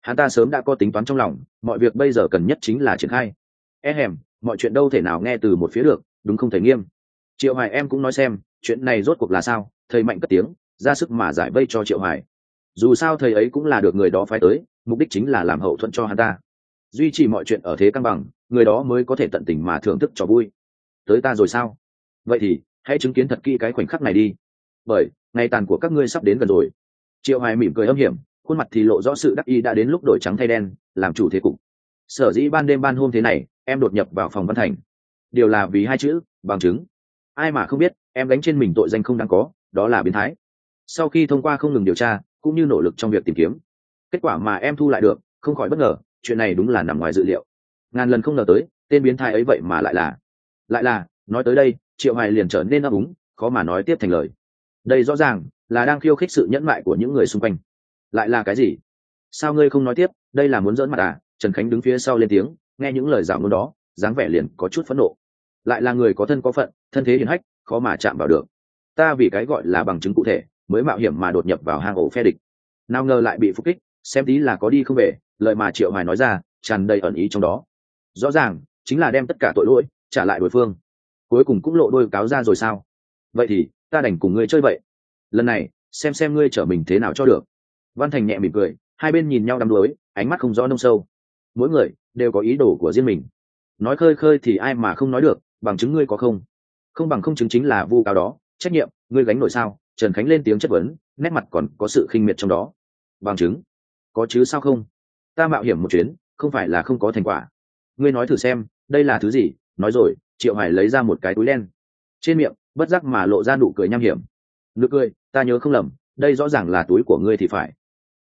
hắn ta sớm đã có tính toán trong lòng, mọi việc bây giờ cần nhất chính là triển khai. E hèm, mọi chuyện đâu thể nào nghe từ một phía được, đúng không thầy nghiêm? Triệu hoài em cũng nói xem, chuyện này rốt cuộc là sao? Thầy mạnh cất tiếng, ra sức mà giải vây cho triệu hoài. Dù sao thầy ấy cũng là được người đó phái tới, mục đích chính là làm hậu thuẫn cho hắn ta. Duy trì mọi chuyện ở thế cân bằng, người đó mới có thể tận tình mà thưởng thức cho vui. Tới ta rồi sao? Vậy thì, hãy chứng kiến thật kỹ cái khoảnh khắc này đi. Bởi, ngày tàn của các ngươi sắp đến gần rồi. Triệu hoài mỉm cười âm hiểm khuôn mặt thì lộ rõ sự đắc ý đã đến lúc đổi trắng thay đen, làm chủ thế cục. Sở dĩ ban đêm ban hôm thế này, em đột nhập vào phòng văn thành. Điều là vì hai chữ, bằng chứng. Ai mà không biết, em đánh trên mình tội danh không đáng có, đó là biến thái. Sau khi thông qua không ngừng điều tra, cũng như nỗ lực trong việc tìm kiếm. Kết quả mà em thu lại được, không khỏi bất ngờ, chuyện này đúng là nằm ngoài dự liệu. Ngàn lần không ngờ tới, tên biến thái ấy vậy mà lại là. Lại là, nói tới đây, triệu hoài liền trở nên ấp úng, khó mà nói tiếp thành lời. Đây rõ ràng là đang khiêu khích sự nhẫn mại của những người xung quanh lại là cái gì? Sao ngươi không nói tiếp? Đây là muốn dỡn mặt à? Trần khánh đứng phía sau lên tiếng, nghe những lời giảo ngôn đó, dáng vẻ liền có chút phẫn nộ. Lại là người có thân có phận, thân thế hiền hách, khó mà chạm vào được. Ta vì cái gọi là bằng chứng cụ thể, mới mạo hiểm mà đột nhập vào hang ổ phe địch. Nào ngờ lại bị phục kích, xem tí là có đi không về lợi mà triệu hoài nói ra, tràn đầy ẩn ý trong đó. Rõ ràng, chính là đem tất cả tội lỗi trả lại đối phương. Cuối cùng cũng lộ đôi cáo ra rồi sao? Vậy thì, ta đành cùng ngươi chơi vậy. Lần này, xem xem ngươi trở mình thế nào cho được văn thành nhẹ mỉm cười, hai bên nhìn nhau đắm đuối, ánh mắt không rõ nông sâu. Mỗi người đều có ý đồ của riêng mình. Nói khơi khơi thì ai mà không nói được, bằng chứng ngươi có không? Không bằng không chứng chính là vu cáo đó, trách nhiệm, ngươi gánh nổi sao? Trần khánh lên tiếng chất vấn, nét mặt còn có sự khinh miệt trong đó. Bằng chứng? Có chứ sao không? Ta mạo hiểm một chuyến, không phải là không có thành quả. Ngươi nói thử xem, đây là thứ gì? Nói rồi, triệu hải lấy ra một cái túi đen. Trên miệng, bất giác mà lộ ra nụ cười nham hiểm. Nụ cười, ta nhớ không lầm, đây rõ ràng là túi của ngươi thì phải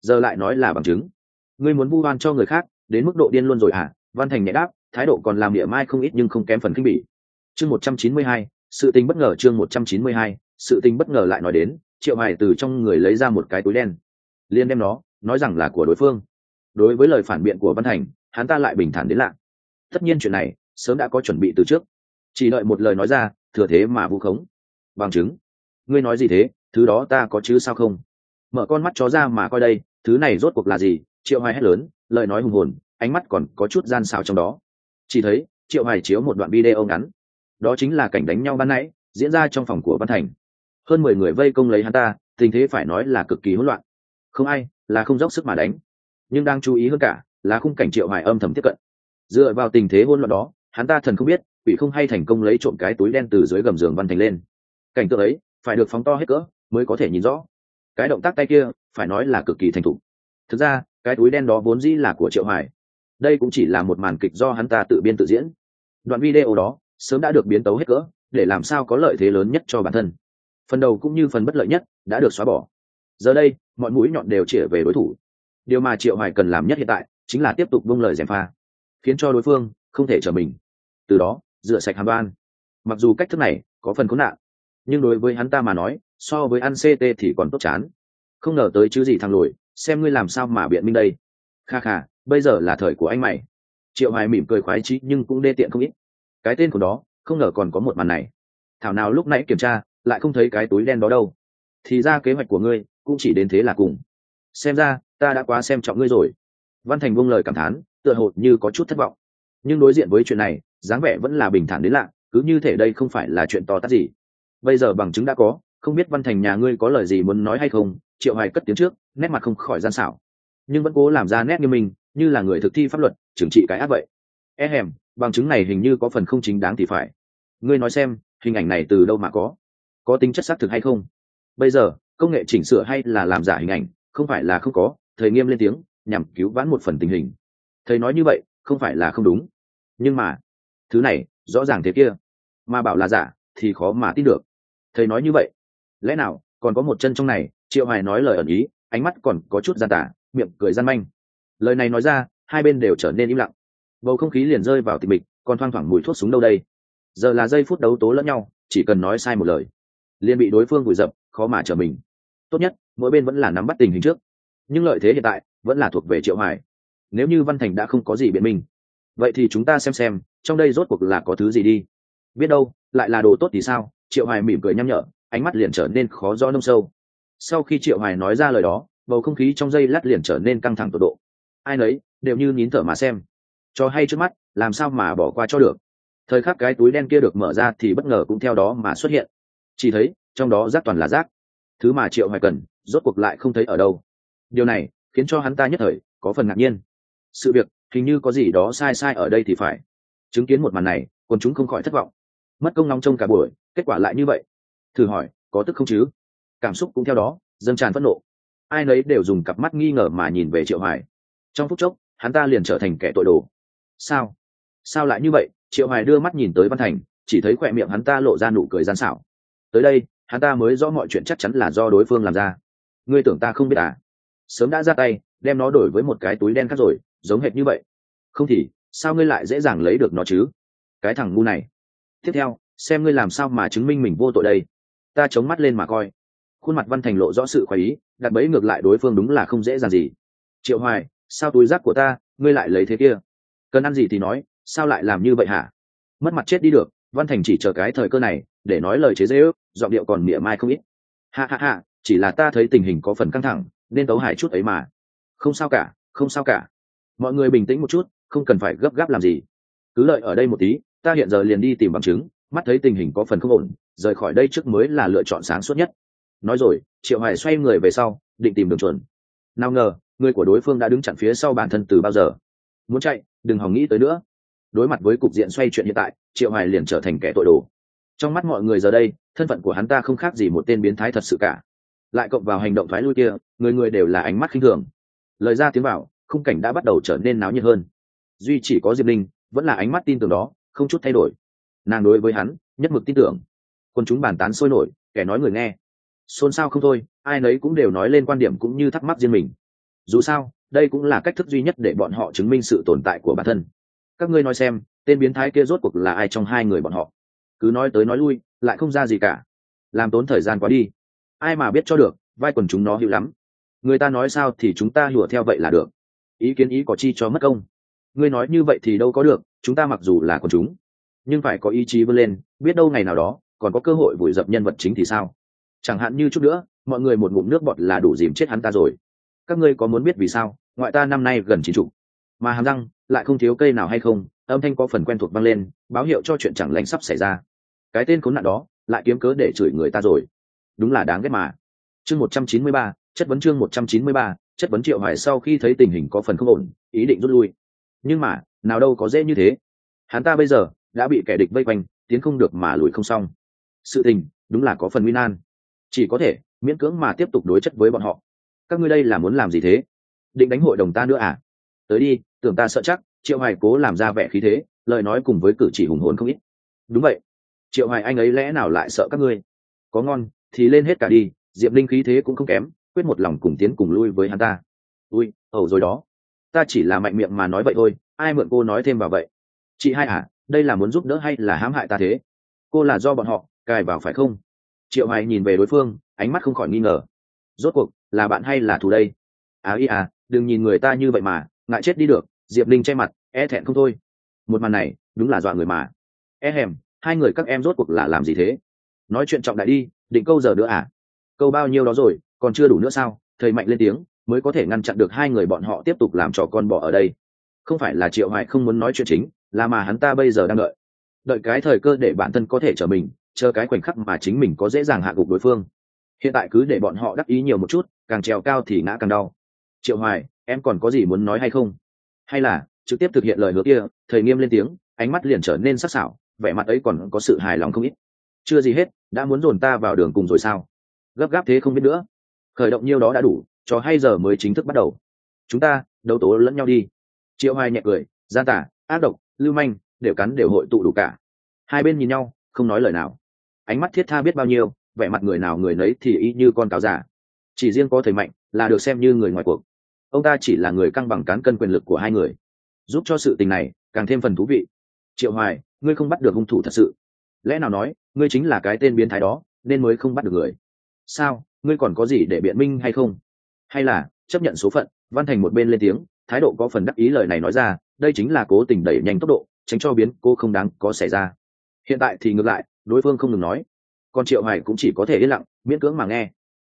giờ lại nói là bằng chứng. Ngươi muốn vu oan cho người khác, đến mức độ điên luôn rồi à văn thành nhẹ đáp, thái độ còn làm địa mai không ít nhưng không kém phần khinh bỉ. Chương một trăm chín mươi hai, sự tình bất ngờ chương một trăm chín mươi hai, sự tình bất ngờ lại nói đến, triệu hải từ trong người lấy ra một cái túi đen. Liên đem nó, nói rằng là của đối phương. Đối với lời phản biện của văn thành, hắn ta lại bình thản đến lạ. Tất nhiên chuyện này, sớm đã có chuẩn bị từ trước. Chỉ đợi một lời nói ra, thừa thế mà vu khống. Bằng chứng. Ngươi nói gì thế? Thứ đó ta có chứ sao không? Mở con mắt chó ra mà coi đây, thứ này rốt cuộc là gì? Triệu hoài hét lớn, lời nói hùng hồn, ánh mắt còn có chút gian xào trong đó. Chỉ thấy, triệu hoài chiếu một đoạn video ngắn. Đó chính là cảnh đánh nhau ban nãy, diễn ra trong phòng của văn thành. Hơn mười người vây công lấy hắn ta, tình thế phải nói là cực kỳ hỗn loạn. Không ai, là không dốc sức mà đánh. Nhưng đang chú ý hơn cả, là khung cảnh triệu hoài âm thầm tiếp cận. Dựa vào tình thế hỗn loạn đó, hắn ta thần không biết bị không hay thành công lấy trộm cái túi đen từ dưới gầm giường văn thành lên. Cảnh tượng ấy, phải được phóng to hết cỡ, mới có thể nhìn rõ cái động tác tay kia, phải nói là cực kỳ thành thục. Thực ra, cái túi đen đó vốn dĩ là của triệu hoài. Đây cũng chỉ là một màn kịch do hắn ta tự biên tự diễn. Đoạn video đó sớm đã được biến tấu hết cỡ, để làm sao có lợi thế lớn nhất cho bản thân. Phần đầu cũng như phần bất lợi nhất đã được xóa bỏ. Giờ đây, mọi mũi nhọn đều chĩa về đối thủ. Điều mà triệu hoài cần làm nhất hiện tại chính là tiếp tục buông lời gièm pha, khiến cho đối phương không thể trở mình. Từ đó, rửa sạch hàm đoan mặc dù cách thức này có phần khốn nạn, nhưng đối với hắn ta mà nói so với ăn ct thì còn tốt chán. Không ngờ tới chứ gì thằng lùi, xem ngươi làm sao mà biện minh đây. Kha kha, bây giờ là thời của anh mày. Triệu hoài mỉm cười khoái trí nhưng cũng đê tiện không ít. Cái tên của đó, không ngờ còn có một màn này. Thảo nào lúc nãy kiểm tra, lại không thấy cái túi đen đó đâu. Thì ra kế hoạch của ngươi cũng chỉ đến thế là cùng. Xem ra, ta đã quá xem trọng ngươi rồi. Văn thành buông lời cảm thán, tựa hồ như có chút thất vọng. Nhưng đối diện với chuyện này, dáng vẻ vẫn là bình thản đến lạ, cứ như thể đây không phải là chuyện to tát gì. Bây giờ bằng chứng đã có không biết văn thành nhà ngươi có lời gì muốn nói hay không, triệu hoài cất tiếng trước, nét mặt không khỏi gian xảo. Nhưng vẫn cố làm ra nét như mình, như là người thực thi pháp luật trừng trị cái ác vậy. E hèm, bằng chứng này hình như có phần không chính đáng thì phải. Ngươi nói xem, hình ảnh này từ đâu mà có? Có tính chất xác thực hay không? Bây giờ, công nghệ chỉnh sửa hay là làm giả hình ảnh, không phải là không có, thầy nghiêm lên tiếng, nhằm cứu vãn một phần tình hình. Thầy nói như vậy, không phải là không đúng. Nhưng mà, thứ này, rõ ràng thế kia. Mà bảo là giả, thì khó mà tin được. Thầy nói như vậy lẽ nào, còn có một chân trong này? Triệu hoài nói lời ẩn ý, ánh mắt còn có chút gian tả miệng cười gian manh. Lời này nói ra, hai bên đều trở nên im lặng. Bầu không khí liền rơi vào tịch mịch, còn thoang thoảng mùi thuốc súng đâu đây? Giờ là giây phút đấu tố lẫn nhau, chỉ cần nói sai một lời, liền bị đối phương vùi dập, khó mà trở mình. Tốt nhất, mỗi bên vẫn là nắm bắt tình hình trước. Nhưng lợi thế hiện tại, vẫn là thuộc về triệu hoài. Nếu như văn thành đã không có gì biện minh, vậy thì chúng ta xem xem, trong đây rốt cuộc là có thứ gì đi? Biết đâu, lại là đồ tốt thì sao? Triệu hoài mỉm cười nhăm nhở ánh mắt liền trở nên khó rõ nông sâu. Sau khi triệu hoài nói ra lời đó, bầu không khí trong dây lát liền trở nên căng thẳng tột độ. Ai nấy đều như nín thở mà xem. Cho hay trước mắt, làm sao mà bỏ qua cho được? Thời khắc cái túi đen kia được mở ra thì bất ngờ cũng theo đó mà xuất hiện. Chỉ thấy, trong đó rác toàn là rác. Thứ mà triệu hoài cần, rốt cuộc lại không thấy ở đâu. Điều này khiến cho hắn ta nhất thời có phần ngạc nhiên. Sự việc hình như có gì đó sai sai ở đây thì phải. Chứng kiến một màn này, quần chúng không khỏi thất vọng. Mất công nóng trông cả buổi, kết quả lại như vậy thử hỏi, có tức không chứ? Cảm xúc cũng theo đó, dâng tràn phẫn nộ. Ai nấy đều dùng cặp mắt nghi ngờ mà nhìn về triệu hoài. Trong phút chốc, hắn ta liền trở thành kẻ tội đồ. Sao? Sao lại như vậy? Triệu hoài đưa mắt nhìn tới văn thành, chỉ thấy khỏe miệng hắn ta lộ ra nụ cười gian xảo. Tới đây, hắn ta mới rõ mọi chuyện chắc chắn là do đối phương làm ra. Ngươi tưởng ta không biết à? Sớm đã ra tay, đem nó đổi với một cái túi đen khác rồi, giống hệt như vậy. Không thì, sao ngươi lại dễ dàng lấy được nó chứ? Cái thằng ngu này. Tiếp theo, xem ngươi làm sao mà chứng minh mình vô tội đây ta chống mắt lên mà coi. Khuôn mặt văn thành lộ rõ sự khoái ý, đặt bẫy ngược lại đối phương đúng là không dễ dàng gì. Triệu hoài, sao túi rác của ta, ngươi lại lấy thế kia? Cần ăn gì thì nói, sao lại làm như vậy hả? Mất mặt chết đi được, văn thành chỉ chờ cái thời cơ này, để nói lời chế dễ ước giọng điệu còn mỉa mai không ít. Ha ha ha, chỉ là ta thấy tình hình có phần căng thẳng, nên tấu hải chút ấy mà. Không sao cả, không sao cả. Mọi người bình tĩnh một chút, không cần phải gấp gáp làm gì. Cứ lợi ở đây một tí, ta hiện giờ liền đi tìm bằng chứng, mắt thấy tình hình có phần không ổn rời khỏi đây trước mới là lựa chọn sáng suốt nhất. Nói rồi, triệu hoài xoay người về sau, định tìm đường chuẩn. Nào ngờ, người của đối phương đã đứng chặn phía sau bản thân từ bao giờ? Muốn chạy, đừng hòng nghĩ tới nữa. Đối mặt với cục diện xoay chuyện hiện tại, triệu hoài liền trở thành kẻ tội đồ. Trong mắt mọi người giờ đây, thân phận của hắn ta không khác gì một tên biến thái thật sự cả. Lại cộng vào hành động thoái lui kia, người người đều là ánh mắt khinh thường. Lời ra tiếng vào khung cảnh đã bắt đầu trở nên náo nhiệt hơn. Duy chỉ có diệp linh, vẫn là ánh mắt tin tưởng đó, không chút thay đổi. Nàng đối với hắn, nhất mực tin tưởng quân chúng bàn tán sôi nổi, kẻ nói người nghe. Xôn xao không thôi, ai nấy cũng đều nói lên quan điểm cũng như thắc mắc riêng mình. Dù sao, đây cũng là cách thức duy nhất để bọn họ chứng minh sự tồn tại của bản thân. Các ngươi nói xem, tên biến thái kia rốt cuộc là ai trong hai người bọn họ? Cứ nói tới nói lui, lại không ra gì cả. Làm tốn thời gian quá đi. Ai mà biết cho được, vai quần chúng nó hữu lắm. Người ta nói sao thì chúng ta hùa theo vậy là được. Ý kiến ý có chi cho mất công. Ngươi nói như vậy thì đâu có được, chúng ta mặc dù là quần chúng. Nhưng phải có ý chí vươn lên, biết đâu ngày nào đó còn có cơ hội vùi dập nhân vật chính thì sao? Chẳng hạn như chút nữa, mọi người một ngụm nước bọt là đủ dìm chết hắn ta rồi. Các ngươi có muốn biết vì sao? Ngoại ta năm nay gần chín chục. Mà hàm răng, lại không thiếu cây nào hay không? Âm thanh có phần quen thuộc vang lên, báo hiệu cho chuyện chẳng lành sắp xảy ra. Cái tên khốn nạn đó, lại kiếm cớ để chửi người ta rồi. Đúng là đáng ghét mà. Chương một trăm chín mươi ba, chất vấn chương một trăm chín mươi ba, chất vấn triệu hoài sau khi thấy tình hình có phần không ổn, ý định rút lui. Nhưng mà, nào đâu có dễ như thế. Hắn ta bây giờ, đã bị kẻ địch vây quanh, tiến không được mà lùi không xong sự tình, đúng là có phần nguy nan. Chỉ có thể, miễn cưỡng mà tiếp tục đối chất với bọn họ. Các ngươi đây là muốn làm gì thế? Định đánh hội đồng ta nữa à? Tới đi, tưởng ta sợ chắc, triệu hoài cố làm ra vẻ khí thế, lời nói cùng với cử chỉ hùng hồn không ít. Đúng vậy. Triệu hoài, anh ấy lẽ nào lại sợ các ngươi? Có ngon, thì lên hết cả đi, diệp linh khí thế cũng không kém, quyết một lòng cùng tiến cùng lui với hắn ta. Ui, ẩu rồi đó. Ta chỉ là mạnh miệng mà nói vậy thôi, ai mượn cô nói thêm vào vậy? Chị hai à đây là muốn giúp đỡ hay là hãm hại ta thế? Cô là do bọn họ cài vào phải không? Triệu hoài nhìn về đối phương, ánh mắt không khỏi nghi ngờ. Rốt cuộc, là bạn hay là thù đây? À ý à đừng nhìn người ta như vậy mà, ngại chết đi được, diệp linh che mặt e thẹn không thôi. Một màn này, đúng là dọa người mà. E hèm, hai người các em rốt cuộc là làm gì thế? Nói chuyện trọng đại đi, định câu giờ nữa à? Câu bao nhiêu đó rồi, còn chưa đủ nữa sao? Thầy mạnh lên tiếng, mới có thể ngăn chặn được hai người bọn họ tiếp tục làm trò con bò ở đây. Không phải là triệu hoài không muốn nói chuyện chính, là mà hắn ta bây giờ đang đợi. Đợi cái thời cơ để bản thân có thể trở mình chờ cái khoảnh khắc mà chính mình có dễ dàng hạ gục đối phương. Hiện tại cứ để bọn họ đắc ý nhiều một chút, càng trèo cao thì ngã càng đau. Triệu hoài, em còn có gì muốn nói hay không? Hay là, trực tiếp thực hiện lời hứa kia, thầy nghiêm lên tiếng, ánh mắt liền trở nên sắc sảo, vẻ mặt ấy còn có sự hài lòng không ít. Chưa gì hết, đã muốn dồn ta vào đường cùng rồi sao? Gấp gáp thế không biết nữa. Khởi động nhiêu đó đã đủ, cho hay giờ mới chính thức bắt đầu. Chúng ta, đấu tố lẫn nhau đi. Triệu hoài nhẹ cười, gian tả, ác độc, lưu manh, đều cắn đều hội tụ đủ cả. Hai bên nhìn nhau, không nói lời nào ánh mắt thiết tha biết bao nhiêu, vẻ mặt người nào người nấy thì y như con cáo giả chỉ riêng có thầy mạnh là được xem như người ngoài cuộc. Ông ta chỉ là người căng bằng cán cân quyền lực của hai người. Giúp cho sự tình này càng thêm phần thú vị. Triệu hoài, ngươi không bắt được hung thủ thật sự. Lẽ nào nói, ngươi chính là cái tên biến thái đó, nên mới không bắt được người. Sao, ngươi còn có gì để biện minh hay không? Hay là, chấp nhận số phận, văn thành một bên lên tiếng, thái độ có phần đắc ý lời này nói ra, đây chính là cố tình đẩy nhanh tốc độ, tránh cho biến cô không đáng có xảy ra. Hiện tại thì ngược lại đối phương không ngừng nói. Còn triệu hoài cũng chỉ có thể yên lặng miễn cưỡng mà nghe.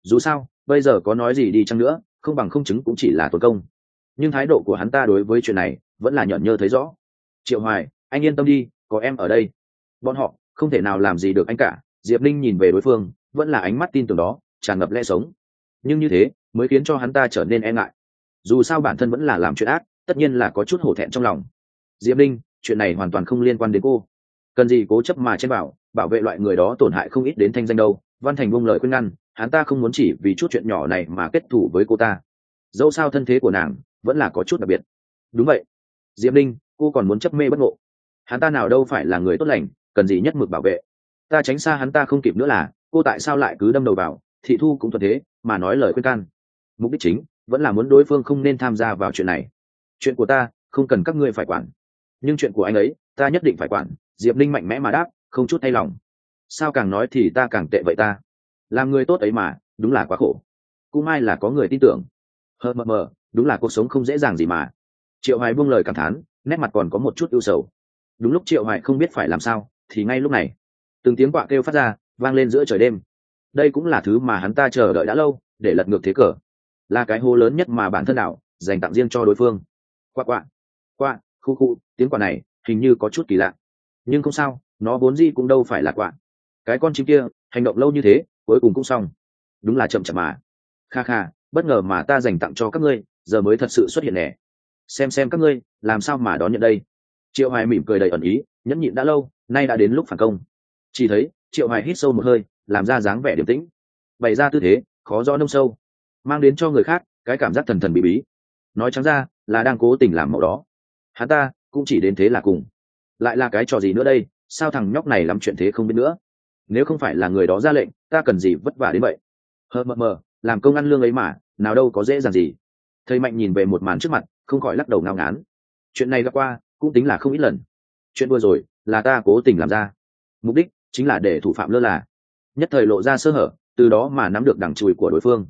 Dù sao bây giờ có nói gì đi chăng nữa không bằng không chứng cũng chỉ là tốn công. Nhưng thái độ của hắn ta đối với chuyện này vẫn là nhợn nhơ thấy rõ. Triệu hoài anh yên tâm đi có em ở đây. Bọn họ không thể nào làm gì được anh cả. Diệp Ninh nhìn về đối phương vẫn là ánh mắt tin tưởng đó tràn ngập lẽ sống. Nhưng như thế mới khiến cho hắn ta trở nên e ngại. Dù sao bản thân vẫn là làm chuyện ác tất nhiên là có chút hổ thẹn trong lòng. Diệp Ninh, chuyện này hoàn toàn không liên quan đến cô. Cần gì cố chấp mà trên bảo bảo vệ loại người đó tổn hại không ít đến thanh danh đâu. Văn thành buông lời khuyên ngăn, hắn ta không muốn chỉ vì chút chuyện nhỏ này mà kết thủ với cô ta. Dẫu sao thân thế của nàng vẫn là có chút đặc biệt. Đúng vậy. Diệp linh cô còn muốn chấp mê bất ngộ. Hắn ta nào đâu phải là người tốt lành, cần gì nhất mực bảo vệ. Ta tránh xa hắn ta không kịp nữa là, cô tại sao lại cứ đâm đầu vào? Thị thu cũng thuận thế, mà nói lời khuyên can. Mục đích chính vẫn là muốn đối phương không nên tham gia vào chuyện này. Chuyện của ta không cần các ngươi phải quản. Nhưng chuyện của anh ấy, ta nhất định phải quản. Diệp linh mạnh mẽ mà đáp không chút thay lòng. Sao càng nói thì ta càng tệ vậy ta? Làm người tốt ấy mà, đúng là quá khổ. Cũng may là có người tin tưởng. Hờ, mờ mờ, đúng là cuộc sống không dễ dàng gì mà. Triệu hoài buông lời cảm thán, nét mặt còn có một chút ưu sầu. Đúng lúc triệu hoài không biết phải làm sao, thì ngay lúc này, từng tiếng quạ kêu phát ra, vang lên giữa trời đêm. Đây cũng là thứ mà hắn ta chờ đợi đã lâu, để lật ngược thế cờ. Là cái hố lớn nhất mà bản thân đạo dành tặng riêng cho đối phương. Quạ quạ quạ, khu khu, tiếng quạ này hình như có chút kỳ lạ. Nhưng không sao nó vốn gì cũng đâu phải là quạ. Cái con chim kia, hành động lâu như thế, cuối cùng cũng xong. Đúng là chậm chậm mà. Kha kha, bất ngờ mà ta dành tặng cho các ngươi, giờ mới thật sự xuất hiện nè. Xem xem các ngươi, làm sao mà đón nhận đây? Triệu hoài mỉm cười đầy ẩn ý, nhẫn nhịn đã lâu, nay đã đến lúc phản công. Chỉ thấy, triệu hoài hít sâu một hơi, làm ra dáng vẻ điềm tĩnh. Bày ra tư thế, khó rõ nông sâu. Mang đến cho người khác, cái cảm giác thần thần bí bí. Nói trắng ra, là đang cố tình làm mẫu đó. Hắn ta, cũng chỉ đến thế là cùng. Lại là cái trò gì nữa đây? Sao thằng nhóc này làm chuyện thế không biết nữa? Nếu không phải là người đó ra lệnh, ta cần gì vất vả đến vậy? Hờ mờ mờ, làm công ăn lương ấy mà, nào đâu có dễ dàng gì. Thầy mạnh nhìn về một màn trước mặt, không khỏi lắc đầu ngao ngán. Chuyện này gặp qua, cũng tính là không ít lần. Chuyện vừa rồi, là ta cố tình làm ra. Mục đích, chính là để thủ phạm lơ là. Nhất thời lộ ra sơ hở, từ đó mà nắm được đằng chùi của đối phương.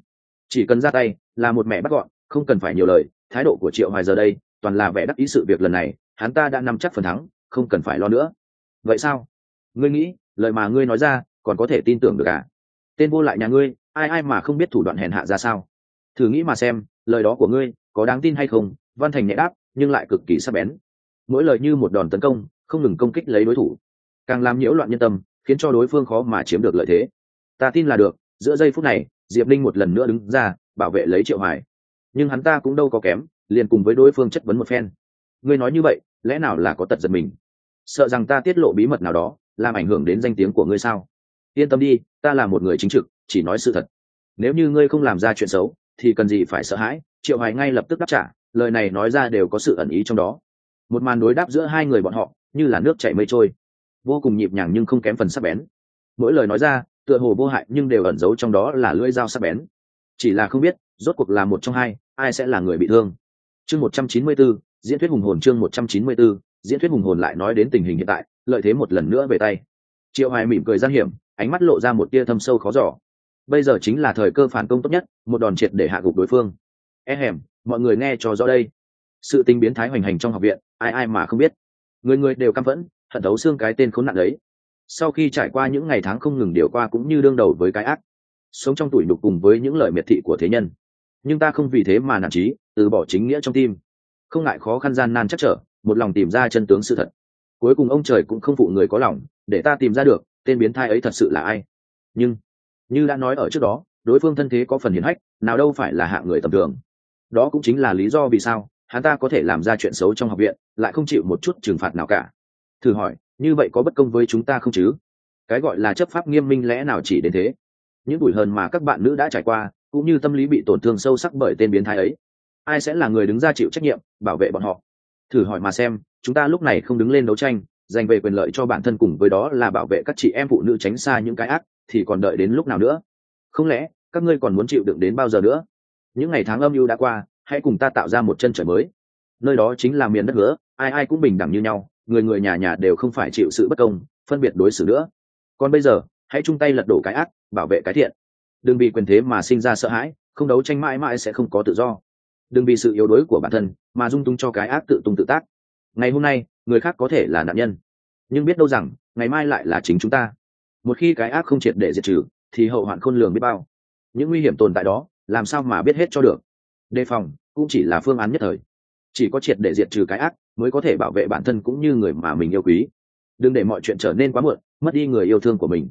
Chỉ cần ra tay, là một mẹ bắt gọn, không cần phải nhiều lời, thái độ của triệu hoài giờ đây, toàn là vẻ đắc ý sự việc lần này, hắn ta đã nắm chắc phần thắng, không cần phải lo nữa vậy sao? Ngươi nghĩ, lời mà ngươi nói ra, còn có thể tin tưởng được à? Tên vô lại nhà ngươi, ai ai mà không biết thủ đoạn hèn hạ ra sao? Thử nghĩ mà xem, lời đó của ngươi, có đáng tin hay không? Văn thành nhẹ đáp, nhưng lại cực kỳ sắc bén. Mỗi lời như một đòn tấn công, không ngừng công kích lấy đối thủ. Càng làm nhiễu loạn nhân tâm, khiến cho đối phương khó mà chiếm được lợi thế. Ta tin là được, giữa giây phút này, diệp linh một lần nữa đứng ra, bảo vệ lấy triệu hoài nhưng hắn ta cũng đâu có kém, liền cùng với đối phương chất vấn một phen. Ngươi nói như vậy, lẽ nào là có tật giật mình? Sợ rằng ta tiết lộ bí mật nào đó làm ảnh hưởng đến danh tiếng của ngươi sao? Yên tâm đi ta là một người chính trực chỉ nói sự thật. Nếu như ngươi không làm ra chuyện xấu thì cần gì phải sợ hãi? Triệu hoài ngay lập tức đáp trả lời này nói ra đều có sự ẩn ý trong đó. Một màn đối đáp giữa hai người bọn họ như là nước chảy mây trôi. Vô cùng nhịp nhàng nhưng không kém phần sắc bén. Mỗi lời nói ra tựa hồ vô hại nhưng đều ẩn giấu trong đó là lưỡi dao sắc bén. Chỉ là không biết rốt cuộc là một trong hai ai sẽ là người bị thương? Chương một trăm chín mươi 194, diễn thuyết hùng hồn chương một trăm chín mươi 194, diễn thuyết hùng hồn lại nói đến tình hình hiện tại, lợi thế một lần nữa về tay. Triệu hoài mỉm cười gian hiểm, ánh mắt lộ ra một tia thâm sâu khó giỏ bây giờ chính là thời cơ phản công tốt nhất, một đòn triệt để hạ gục đối phương. E hèm, mọi người nghe cho rõ đây. Sự tình biến thái hoành hành trong học viện, ai ai mà không biết. Người người đều căm phẫn, hận thấu xương cái tên khốn nạn ấy sau khi trải qua những ngày tháng không ngừng điều qua cũng như đương đầu với cái ác, sống trong tuổi đục cùng với những lời miệt thị của thế nhân. Nhưng ta không vì thế mà nản trí, từ bỏ chính nghĩa trong tim. Không ngại khó khăn gian nan chắc trở một lòng tìm ra chân tướng sự thật. Cuối cùng ông trời cũng không phụ người có lòng, để ta tìm ra được, tên biến thai ấy thật sự là ai. Nhưng, như đã nói ở trước đó, đối phương thân thế có phần hiển hách, nào đâu phải là hạng người tầm thường. Đó cũng chính là lý do vì sao, hắn ta có thể làm ra chuyện xấu trong học viện, lại không chịu một chút trừng phạt nào cả. Thử hỏi, như vậy có bất công với chúng ta không chứ? Cái gọi là chấp pháp nghiêm minh lẽ nào chỉ đến thế? Những buổi hờn mà các bạn nữ đã trải qua, cũng như tâm lý bị tổn thương sâu sắc bởi tên biến thái ấy. Ai sẽ là người đứng ra chịu trách nhiệm, bảo vệ bọn họ? Thử hỏi mà xem, chúng ta lúc này không đứng lên đấu tranh, giành về quyền lợi cho bản thân cùng với đó là bảo vệ các chị em phụ nữ tránh xa những cái ác, thì còn đợi đến lúc nào nữa? Không lẽ, các ngươi còn muốn chịu đựng đến bao giờ nữa? Những ngày tháng âm mưu đã qua, hãy cùng ta tạo ra một chân trời mới. Nơi đó chính là miền đất hứa, ai ai cũng bình đẳng như nhau, người người nhà nhà đều không phải chịu sự bất công, phân biệt đối xử nữa. Còn bây giờ, hãy chung tay lật đổ cái ác, bảo vệ cái thiện. Đừng vì quyền thế mà sinh ra sợ hãi, không đấu tranh mãi mãi sẽ không có tự do đừng vì sự yếu đuối của bản thân mà dung tung cho cái ác tự tung tự tác. Ngày hôm nay, người khác có thể là nạn nhân, nhưng biết đâu rằng, ngày mai lại là chính chúng ta. Một khi cái ác không triệt để diệt trừ, thì hậu hoạn khôn lường biết bao. Những nguy hiểm tồn tại đó, làm sao mà biết hết cho được? Đề phòng cũng chỉ là phương án nhất thời. Chỉ có triệt để diệt trừ cái ác mới có thể bảo vệ bản thân cũng như người mà mình yêu quý. Đừng để mọi chuyện trở nên quá muộn, mất đi người yêu thương của mình.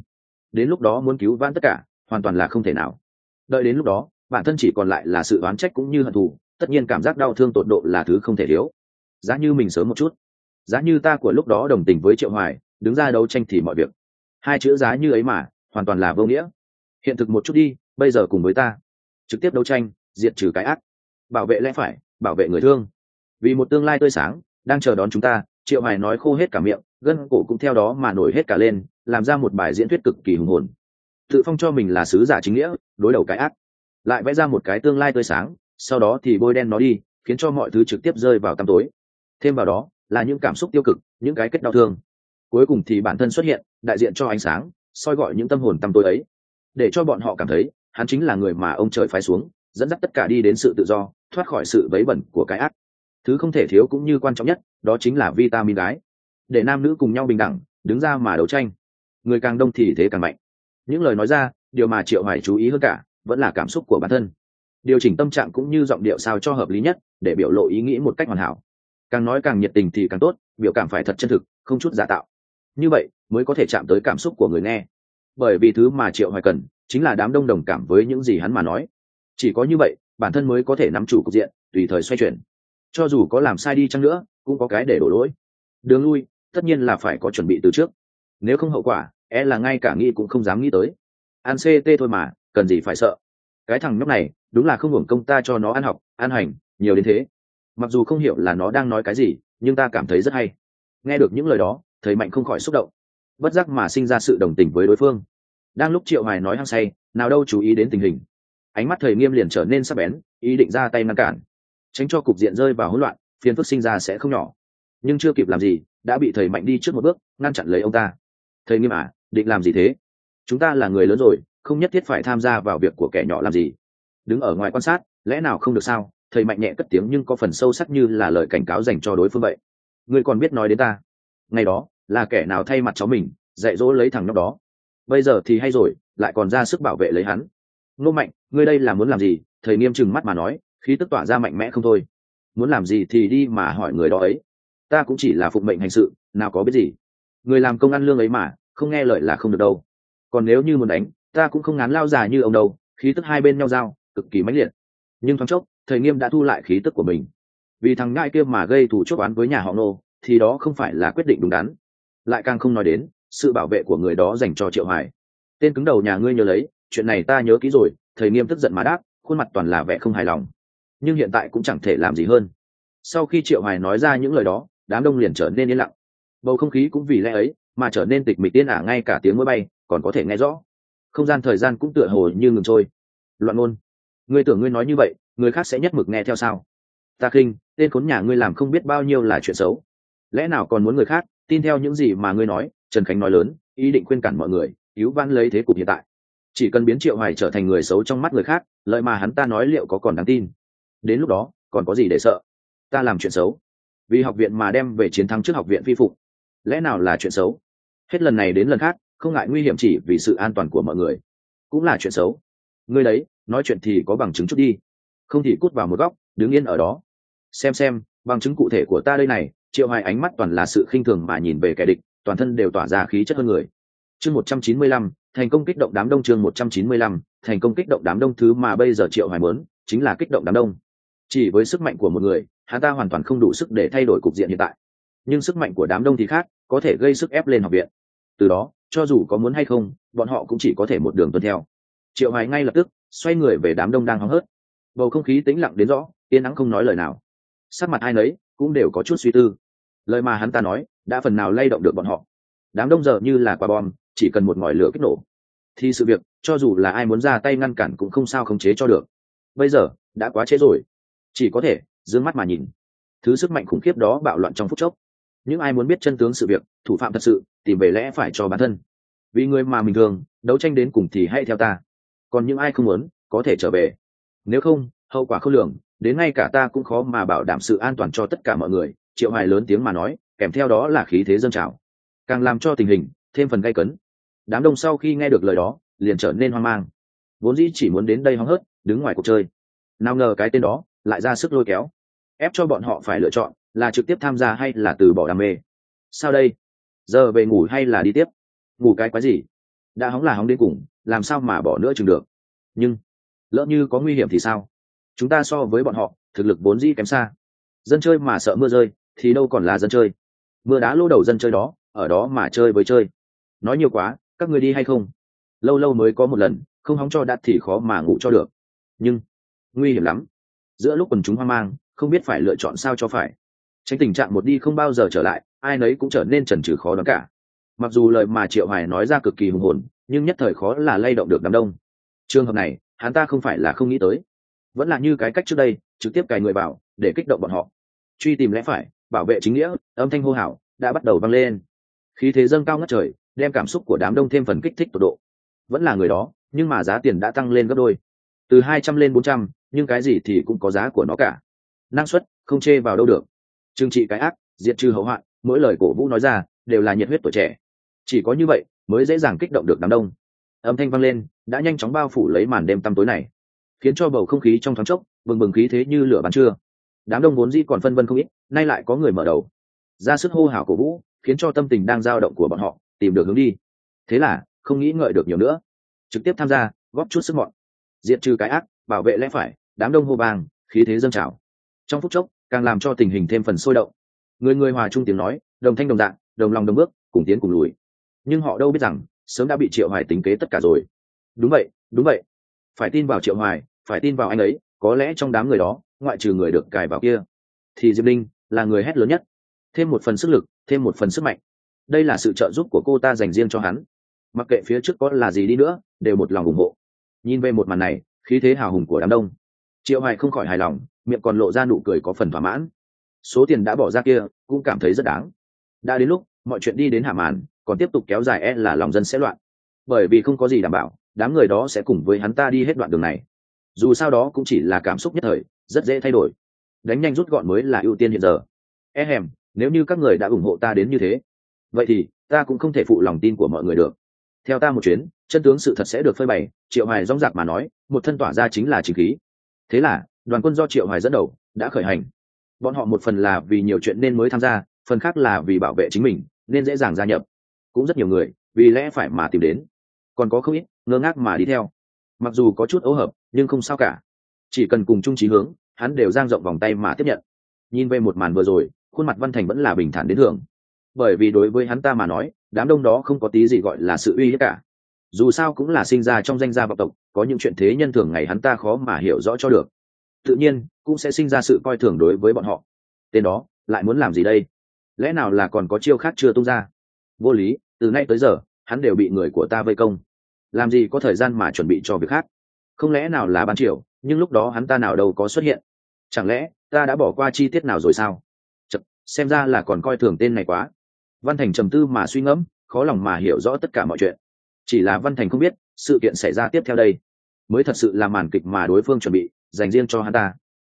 Đến lúc đó muốn cứu vãn tất cả, hoàn toàn là không thể nào. Đợi đến lúc đó, bản thân chỉ còn lại là sự oán trách cũng như hận thù tất nhiên cảm giác đau thương tột độ là thứ không thể thiếu. Giá như mình sớm một chút. Giá như ta của lúc đó đồng tình với triệu hoài, đứng ra đấu tranh thì mọi việc. Hai chữ giá như ấy mà, hoàn toàn là vô nghĩa. Hiện thực một chút đi, bây giờ cùng với ta. Trực tiếp đấu tranh, diệt trừ cái ác. Bảo vệ lẽ phải, bảo vệ người thương. Vì một tương lai tươi sáng, đang chờ đón chúng ta, triệu hoài nói khô hết cả miệng, gân cổ cũng theo đó mà nổi hết cả lên, làm ra một bài diễn thuyết cực kỳ hùng hồn. Tự phong cho mình là sứ giả chính nghĩa, đối đầu cái ác. Lại vẽ ra một cái tương lai tươi sáng sau đó thì bôi đen nó đi, khiến cho mọi thứ trực tiếp rơi vào tăm tối. Thêm vào đó, là những cảm xúc tiêu cực, những cái kết đau thương. Cuối cùng thì bản thân xuất hiện, đại diện cho ánh sáng, soi gọi những tâm hồn tăm tối ấy. Để cho bọn họ cảm thấy, hắn chính là người mà ông trời phái xuống, dẫn dắt tất cả đi đến sự tự do, thoát khỏi sự vấy bẩn của cái ác. Thứ không thể thiếu cũng như quan trọng nhất, đó chính là vitamin gái. Để nam nữ cùng nhau bình đẳng, đứng ra mà đấu tranh. Người càng đông thì thế càng mạnh. Những lời nói ra, điều mà triệu hoài chú ý hơn cả, vẫn là cảm xúc của bản thân điều chỉnh tâm trạng cũng như giọng điệu sao cho hợp lý nhất, để biểu lộ ý nghĩ một cách hoàn hảo. Càng nói càng nhiệt tình thì càng tốt, biểu cảm phải thật chân thực, không chút giả tạo. Như vậy, mới có thể chạm tới cảm xúc của người nghe. Bởi vì thứ mà triệu hoài cần, chính là đám đông đồng cảm với những gì hắn mà nói. Chỉ có như vậy, bản thân mới có thể nắm chủ cục diện, tùy thời xoay chuyển. Cho dù có làm sai đi chăng nữa, cũng có cái để đổ lỗi. Đường lui, tất nhiên là phải có chuẩn bị từ trước. Nếu không hậu quả e là ngay cả nghĩ cũng không dám nghĩ tới. Ăn ct thôi mà, cần gì phải sợ? Cái thằng nhóc này đúng là không hưởng công ta cho nó ăn học, ăn hành, nhiều đến thế. Mặc dù không hiểu là nó đang nói cái gì, nhưng ta cảm thấy rất hay. Nghe được những lời đó, thầy mạnh không khỏi xúc động. Bất giác mà sinh ra sự đồng tình với đối phương. Đang lúc triệu hoài nói hăng say, nào đâu chú ý đến tình hình. Ánh mắt thầy nghiêm liền trở nên sắc bén, ý định ra tay ngăn cản. Tránh cho cục diện rơi vào hỗn loạn, phiền phức sinh ra sẽ không nhỏ. Nhưng chưa kịp làm gì, đã bị thầy mạnh đi trước một bước, ngăn chặn lấy ông ta. Thầy nghiêm à định làm gì thế? Chúng ta là người lớn rồi, không nhất thiết phải tham gia vào việc của kẻ nhỏ làm gì đứng ở ngoài quan sát, lẽ nào không được sao? Thầy mạnh nhẹ cất tiếng nhưng có phần sâu sắc như là lời cảnh cáo dành cho đối phương vậy. Ngươi còn biết nói đến ta. Ngày đó, là kẻ nào thay mặt cháu mình, dạy dỗ lấy thằng nhóc đó? Bây giờ thì hay rồi, lại còn ra sức bảo vệ lấy hắn. Ngô mạnh, ngươi đây là muốn làm gì? Thầy nghiêm chừng mắt mà nói, khí tức tỏa ra mạnh mẽ không thôi. Muốn làm gì thì đi mà hỏi người đó ấy. Ta cũng chỉ là phụng mệnh hành sự, nào có biết gì. Người làm công ăn lương ấy mà, không nghe lời là không được đâu. Còn nếu như muốn đánh, ta cũng không ngán lao già như ông đâu, khí tức hai bên nhau giao cực kỳ mãnh liệt. Nhưng thoáng chốc, thầy nghiêm đã thu lại khí tức của mình. Vì thằng ngại kia mà gây thủ chốt oán với nhà họ nô thì đó không phải là quyết định đúng đắn. Lại càng không nói đến, sự bảo vệ của người đó dành cho triệu hoài. Tên cứng đầu nhà ngươi nhớ lấy, chuyện này ta nhớ kỹ rồi, thầy nghiêm tức giận mà đáp, khuôn mặt toàn là vẻ không hài lòng. Nhưng hiện tại cũng chẳng thể làm gì hơn. Sau khi triệu hoài nói ra những lời đó, đám đông liền trở nên yên lặng. Bầu không khí cũng vì lẽ ấy mà trở nên tịch mịch tiên ả ngay cả tiếng máy bay, còn có thể nghe rõ. Không gian thời gian cũng tựa hồ như ngừng trôi. Loạn ngôn ngươi tưởng ngươi nói như vậy, người khác sẽ nhất mực nghe theo sao? Ta khinh, tên khốn nhà ngươi làm không biết bao nhiêu là chuyện xấu. Lẽ nào còn muốn người khác tin theo những gì mà ngươi nói? Trần khánh nói lớn, ý định khuyên cản mọi người, cứu văn lấy thế cục hiện tại. Chỉ cần biến triệu hoài trở thành người xấu trong mắt người khác lợi mà hắn ta nói liệu có còn đáng tin? Đến lúc đó, còn có gì để sợ? Ta làm chuyện xấu. Vì học viện mà đem về chiến thắng trước học viện phi phục. Lẽ nào là chuyện xấu? Hết lần này đến lần khác, không ngại nguy hiểm chỉ vì sự an toàn của mọi người. Cũng là chuyện xấu. Ngươi đấy nói chuyện thì có bằng chứng chút đi. Không thì cút vào một góc, đứng yên ở đó. Xem xem, bằng chứng cụ thể của ta đây này, triệu hoài ánh mắt toàn là sự khinh thường mà nhìn về kẻ địch, toàn thân đều tỏa ra khí chất hơn người. Chương một trăm chín mươi lăm, thành công kích động đám đông chương một trăm chín mươi lăm, thành công kích động đám đông thứ mà bây giờ triệu hoài muốn, chính là kích động đám đông. Chỉ với sức mạnh của một người, hắn ta hoàn toàn không đủ sức để thay đổi cục diện hiện tại. Nhưng sức mạnh của đám đông thì khác, có thể gây sức ép lên học viện. Từ đó, cho dù có muốn hay không, bọn họ cũng chỉ có thể một đường tuân theo triệu hoài ngay lập tức xoay người về đám đông đang hóng hớt. Bầu không khí tĩnh lặng đến rõ, yên nắng không nói lời nào. Sắc mặt ai nấy cũng đều có chút suy tư. Lời mà hắn ta nói đã phần nào lay động được bọn họ. Đám đông giờ như là quả bom, chỉ cần một ngòi lửa kích nổ. Thì sự việc, cho dù là ai muốn ra tay ngăn cản cũng không sao khống chế cho được. Bây giờ, đã quá trễ rồi. Chỉ có thể d ư ơ n g mắt mà nhìn. Thứ sức mạnh khủng khiếp đó bạo loạn trong phút chốc. Những ai muốn biết chân tướng sự việc, thủ phạm thật sự, tìm về lẽ phải cho bản thân. Vì người mà mình thường, đấu tranh đến cùng thì hãy theo ta còn những ai không muốn, có thể trở về. Nếu không, hậu quả không lường, đến ngay cả ta cũng khó mà bảo đảm sự an toàn cho tất cả mọi người, triệu hoài lớn tiếng mà nói, kèm theo đó là khí thế dân trào. Càng làm cho tình hình thêm phần gay cấn. Đám đông sau khi nghe được lời đó, liền trở nên hoang mang. Vốn dĩ chỉ muốn đến đây hóng hớt, đứng ngoài cuộc chơi. Nào ngờ cái tên đó lại ra sức lôi kéo. Ép cho bọn họ phải lựa chọn, là trực tiếp tham gia hay là từ bỏ đam mê? Sao đây? Giờ về ngủ hay là đi tiếp? Ngủ cái quái gì? Đã hóng là hóng đến cùng, làm sao mà bỏ nữa chừng được? Nhưng, lỡ như có nguy hiểm thì sao? Chúng ta so với bọn họ, thực lực vốn dĩ kém xa. Dân chơi mà sợ mưa rơi, thì đâu còn là dân chơi. Mưa đá lô đầu dân chơi đó, ở đó mà chơi với chơi. Nói nhiều quá, các người đi hay không? Lâu lâu mới có một lần, không hóng cho đắt thì khó mà ngủ cho được. Nhưng, nguy hiểm lắm. Giữa lúc quần chúng hoang mang, không biết phải lựa chọn sao cho phải. Tránh tình trạng một đi không bao giờ trở lại, ai nấy cũng trở nên trần trừ khó đoán cả mặc dù lời mà triệu hoài nói ra cực kỳ hùng hồn, nhưng nhất thời khó là lay động được đám đông. Trường hợp này, hắn ta không phải là không nghĩ tới. Vẫn là như cái cách trước đây, trực tiếp cài người vào, để kích động bọn họ. Truy tìm lẽ phải, bảo vệ chính nghĩa, âm thanh hô hào, đã bắt đầu vang lên. Khí thế dâng cao ngất trời, đem cảm xúc của đám đông thêm phần kích thích tột độ. Vẫn là người đó, nhưng mà giá tiền đã tăng lên gấp đôi. Từ hai trăm lên bốn trăm, nhưng cái gì thì cũng có giá của nó cả. Năng suất, không chê vào đâu được. Trừng trị cái ác, diệt trừ hậu hoạn, mỗi lời cổ vũ nói ra, đều là nhiệt huyết tuổi trẻ chỉ có như vậy mới dễ dàng kích động được đám đông. Âm thanh vang lên, đã nhanh chóng bao phủ lấy màn đêm tăm tối này, khiến cho bầu không khí trong thoáng chốc bừng bừng khí thế như lửa bắn trưa. Đám đông vốn dĩ còn phân vân không ít, nay lại có người mở đầu. Ra sức hô hào cổ vũ, khiến cho tâm tình đang dao động của bọn họ tìm được hướng đi. Thế là, không nghĩ ngợi được nhiều nữa. Trực tiếp tham gia, góp chút sức mọn. Diệt trừ cái ác, bảo vệ lẽ phải, đám đông hô vang, khí thế dâng trào. Trong phút chốc, càng làm cho tình hình thêm phần sôi động. Người người hòa chung tiếng nói, đồng thanh đồng dạng, đồng lòng đồng bước, cùng tiến cùng lùi nhưng họ đâu biết rằng sớm đã bị triệu hoài tính kế tất cả rồi. Đúng vậy đúng vậy. Phải tin vào triệu hoài, phải tin vào anh ấy, có lẽ trong đám người đó, ngoại trừ người được cài vào kia, thì diệp linh là người hét lớn nhất. Thêm một phần sức lực, thêm một phần sức mạnh. Đây là sự trợ giúp của cô ta dành riêng cho hắn. Mặc kệ phía trước có là gì đi nữa, đều một lòng ủng hộ. Nhìn về một màn này, khí thế hào hùng của đám đông. Triệu hoài không khỏi hài lòng, miệng còn lộ ra nụ cười có phần thỏa mãn. Số tiền đã bỏ ra kia, cũng cảm thấy rất đáng. Đã đến lúc, mọi chuyện đi đến hạ màn còn tiếp tục kéo dài e là lòng dân sẽ loạn. Bởi vì không có gì đảm bảo, đám người đó sẽ cùng với hắn ta đi hết đoạn đường này. Dù sao đó cũng chỉ là cảm xúc nhất thời, rất dễ thay đổi. Đánh nhanh rút gọn mới là ưu tiên hiện giờ. E hèm, nếu như các người đã ủng hộ ta đến như thế, vậy thì ta cũng không thể phụ lòng tin của mọi người được. Theo ta một chuyến, chân tướng sự thật sẽ được phơi bày, triệu hoài rong rạc mà nói, một thân tỏa ra chính là chính khí. Thế là, đoàn quân do triệu hoài dẫn đầu, đã khởi hành. Bọn họ một phần là vì nhiều chuyện nên mới tham gia, phần khác là vì bảo vệ chính mình, nên dễ dàng gia nhập cũng rất nhiều người, vì lẽ phải mà tìm đến. Còn có không ít, ngơ ngác mà đi theo. Mặc dù có chút ấu hợp, nhưng không sao cả. Chỉ cần cùng chung trí hướng, hắn đều giang rộng vòng tay mà tiếp nhận. Nhìn về một màn vừa rồi, khuôn mặt văn thành vẫn là bình thản đến thường. Bởi vì đối với hắn ta mà nói, đám đông đó không có tí gì gọi là sự uy hiếp cả. Dù sao cũng là sinh ra trong danh gia vọng tộc, có những chuyện thế nhân thường ngày hắn ta khó mà hiểu rõ cho được. Tự nhiên, cũng sẽ sinh ra sự coi thường đối với bọn họ. Tên đó, lại muốn làm gì đây? Lẽ nào là còn có chiêu khác chưa tung ra? Vô lý từ nay tới giờ hắn đều bị người của ta vây công. Làm gì có thời gian mà chuẩn bị cho việc khác? Không lẽ nào là ban triều nhưng lúc đó hắn ta nào đâu có xuất hiện? Chẳng lẽ ta đã bỏ qua chi tiết nào rồi sao? Chật, xem ra là còn coi thường tên này quá. Văn thành trầm tư mà suy ngẫm khó lòng mà hiểu rõ tất cả mọi chuyện. Chỉ là văn thành không biết sự kiện xảy ra tiếp theo đây. Mới thật sự là màn kịch mà đối phương chuẩn bị dành riêng cho hắn ta.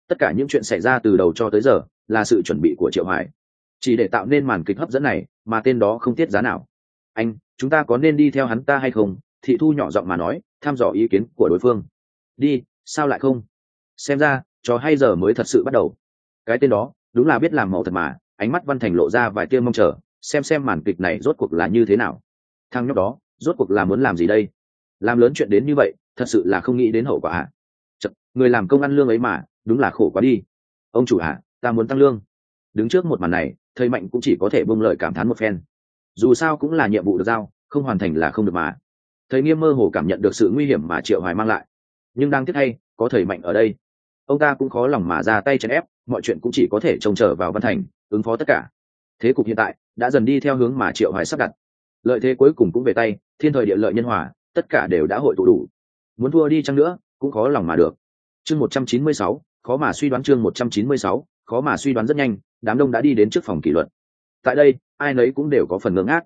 Tất cả những chuyện xảy ra từ đầu cho tới giờ là sự chuẩn bị của triệu hải chỉ để tạo nên màn kịch hấp dẫn này, mà tên đó không tiết giá nào. Anh, chúng ta có nên đi theo hắn ta hay không? Thị thu nhỏ giọng mà nói, tham dò ý kiến của đối phương. Đi, sao lại không? Xem ra, trò hay giờ mới thật sự bắt đầu. Cái tên đó, đúng là biết làm màu thật mà, ánh mắt văn thành lộ ra vài tia mong chờ, xem xem màn kịch này rốt cuộc là như thế nào. Thằng nhóc đó, rốt cuộc là muốn làm gì đây? Làm lớn chuyện đến như vậy, thật sự là không nghĩ đến hậu quả ạ người làm công ăn lương ấy mà, đúng là khổ quá đi. Ông chủ ạ ta muốn tăng lương. Đứng trước một màn này thầy mạnh cũng chỉ có thể bông lời cảm thán một phen. Dù sao cũng là nhiệm vụ được giao, không hoàn thành là không được mà. Thầy nghiêm mơ hồ cảm nhận được sự nguy hiểm mà triệu hoài mang lại. Nhưng đang tiếc hay có thầy mạnh ở đây. Ông ta cũng khó lòng mà ra tay chèn ép, mọi chuyện cũng chỉ có thể trông chờ vào văn thành, ứng phó tất cả. Thế cục hiện tại đã dần đi theo hướng mà triệu hoài sắp đặt. Lợi thế cuối cùng cũng về tay, thiên thời địa lợi nhân hòa, tất cả đều đã hội tụ đủ. Muốn thua đi chăng nữa, cũng khó lòng mà được. Chương một trăm chín mươi sáu, khó mà suy đoán chương một trăm chín mươi sáu, khó mà suy đoán rất nhanh đám đông đã đi đến trước phòng kỷ luật. Tại đây, ai nấy cũng đều có phần ngưỡng ác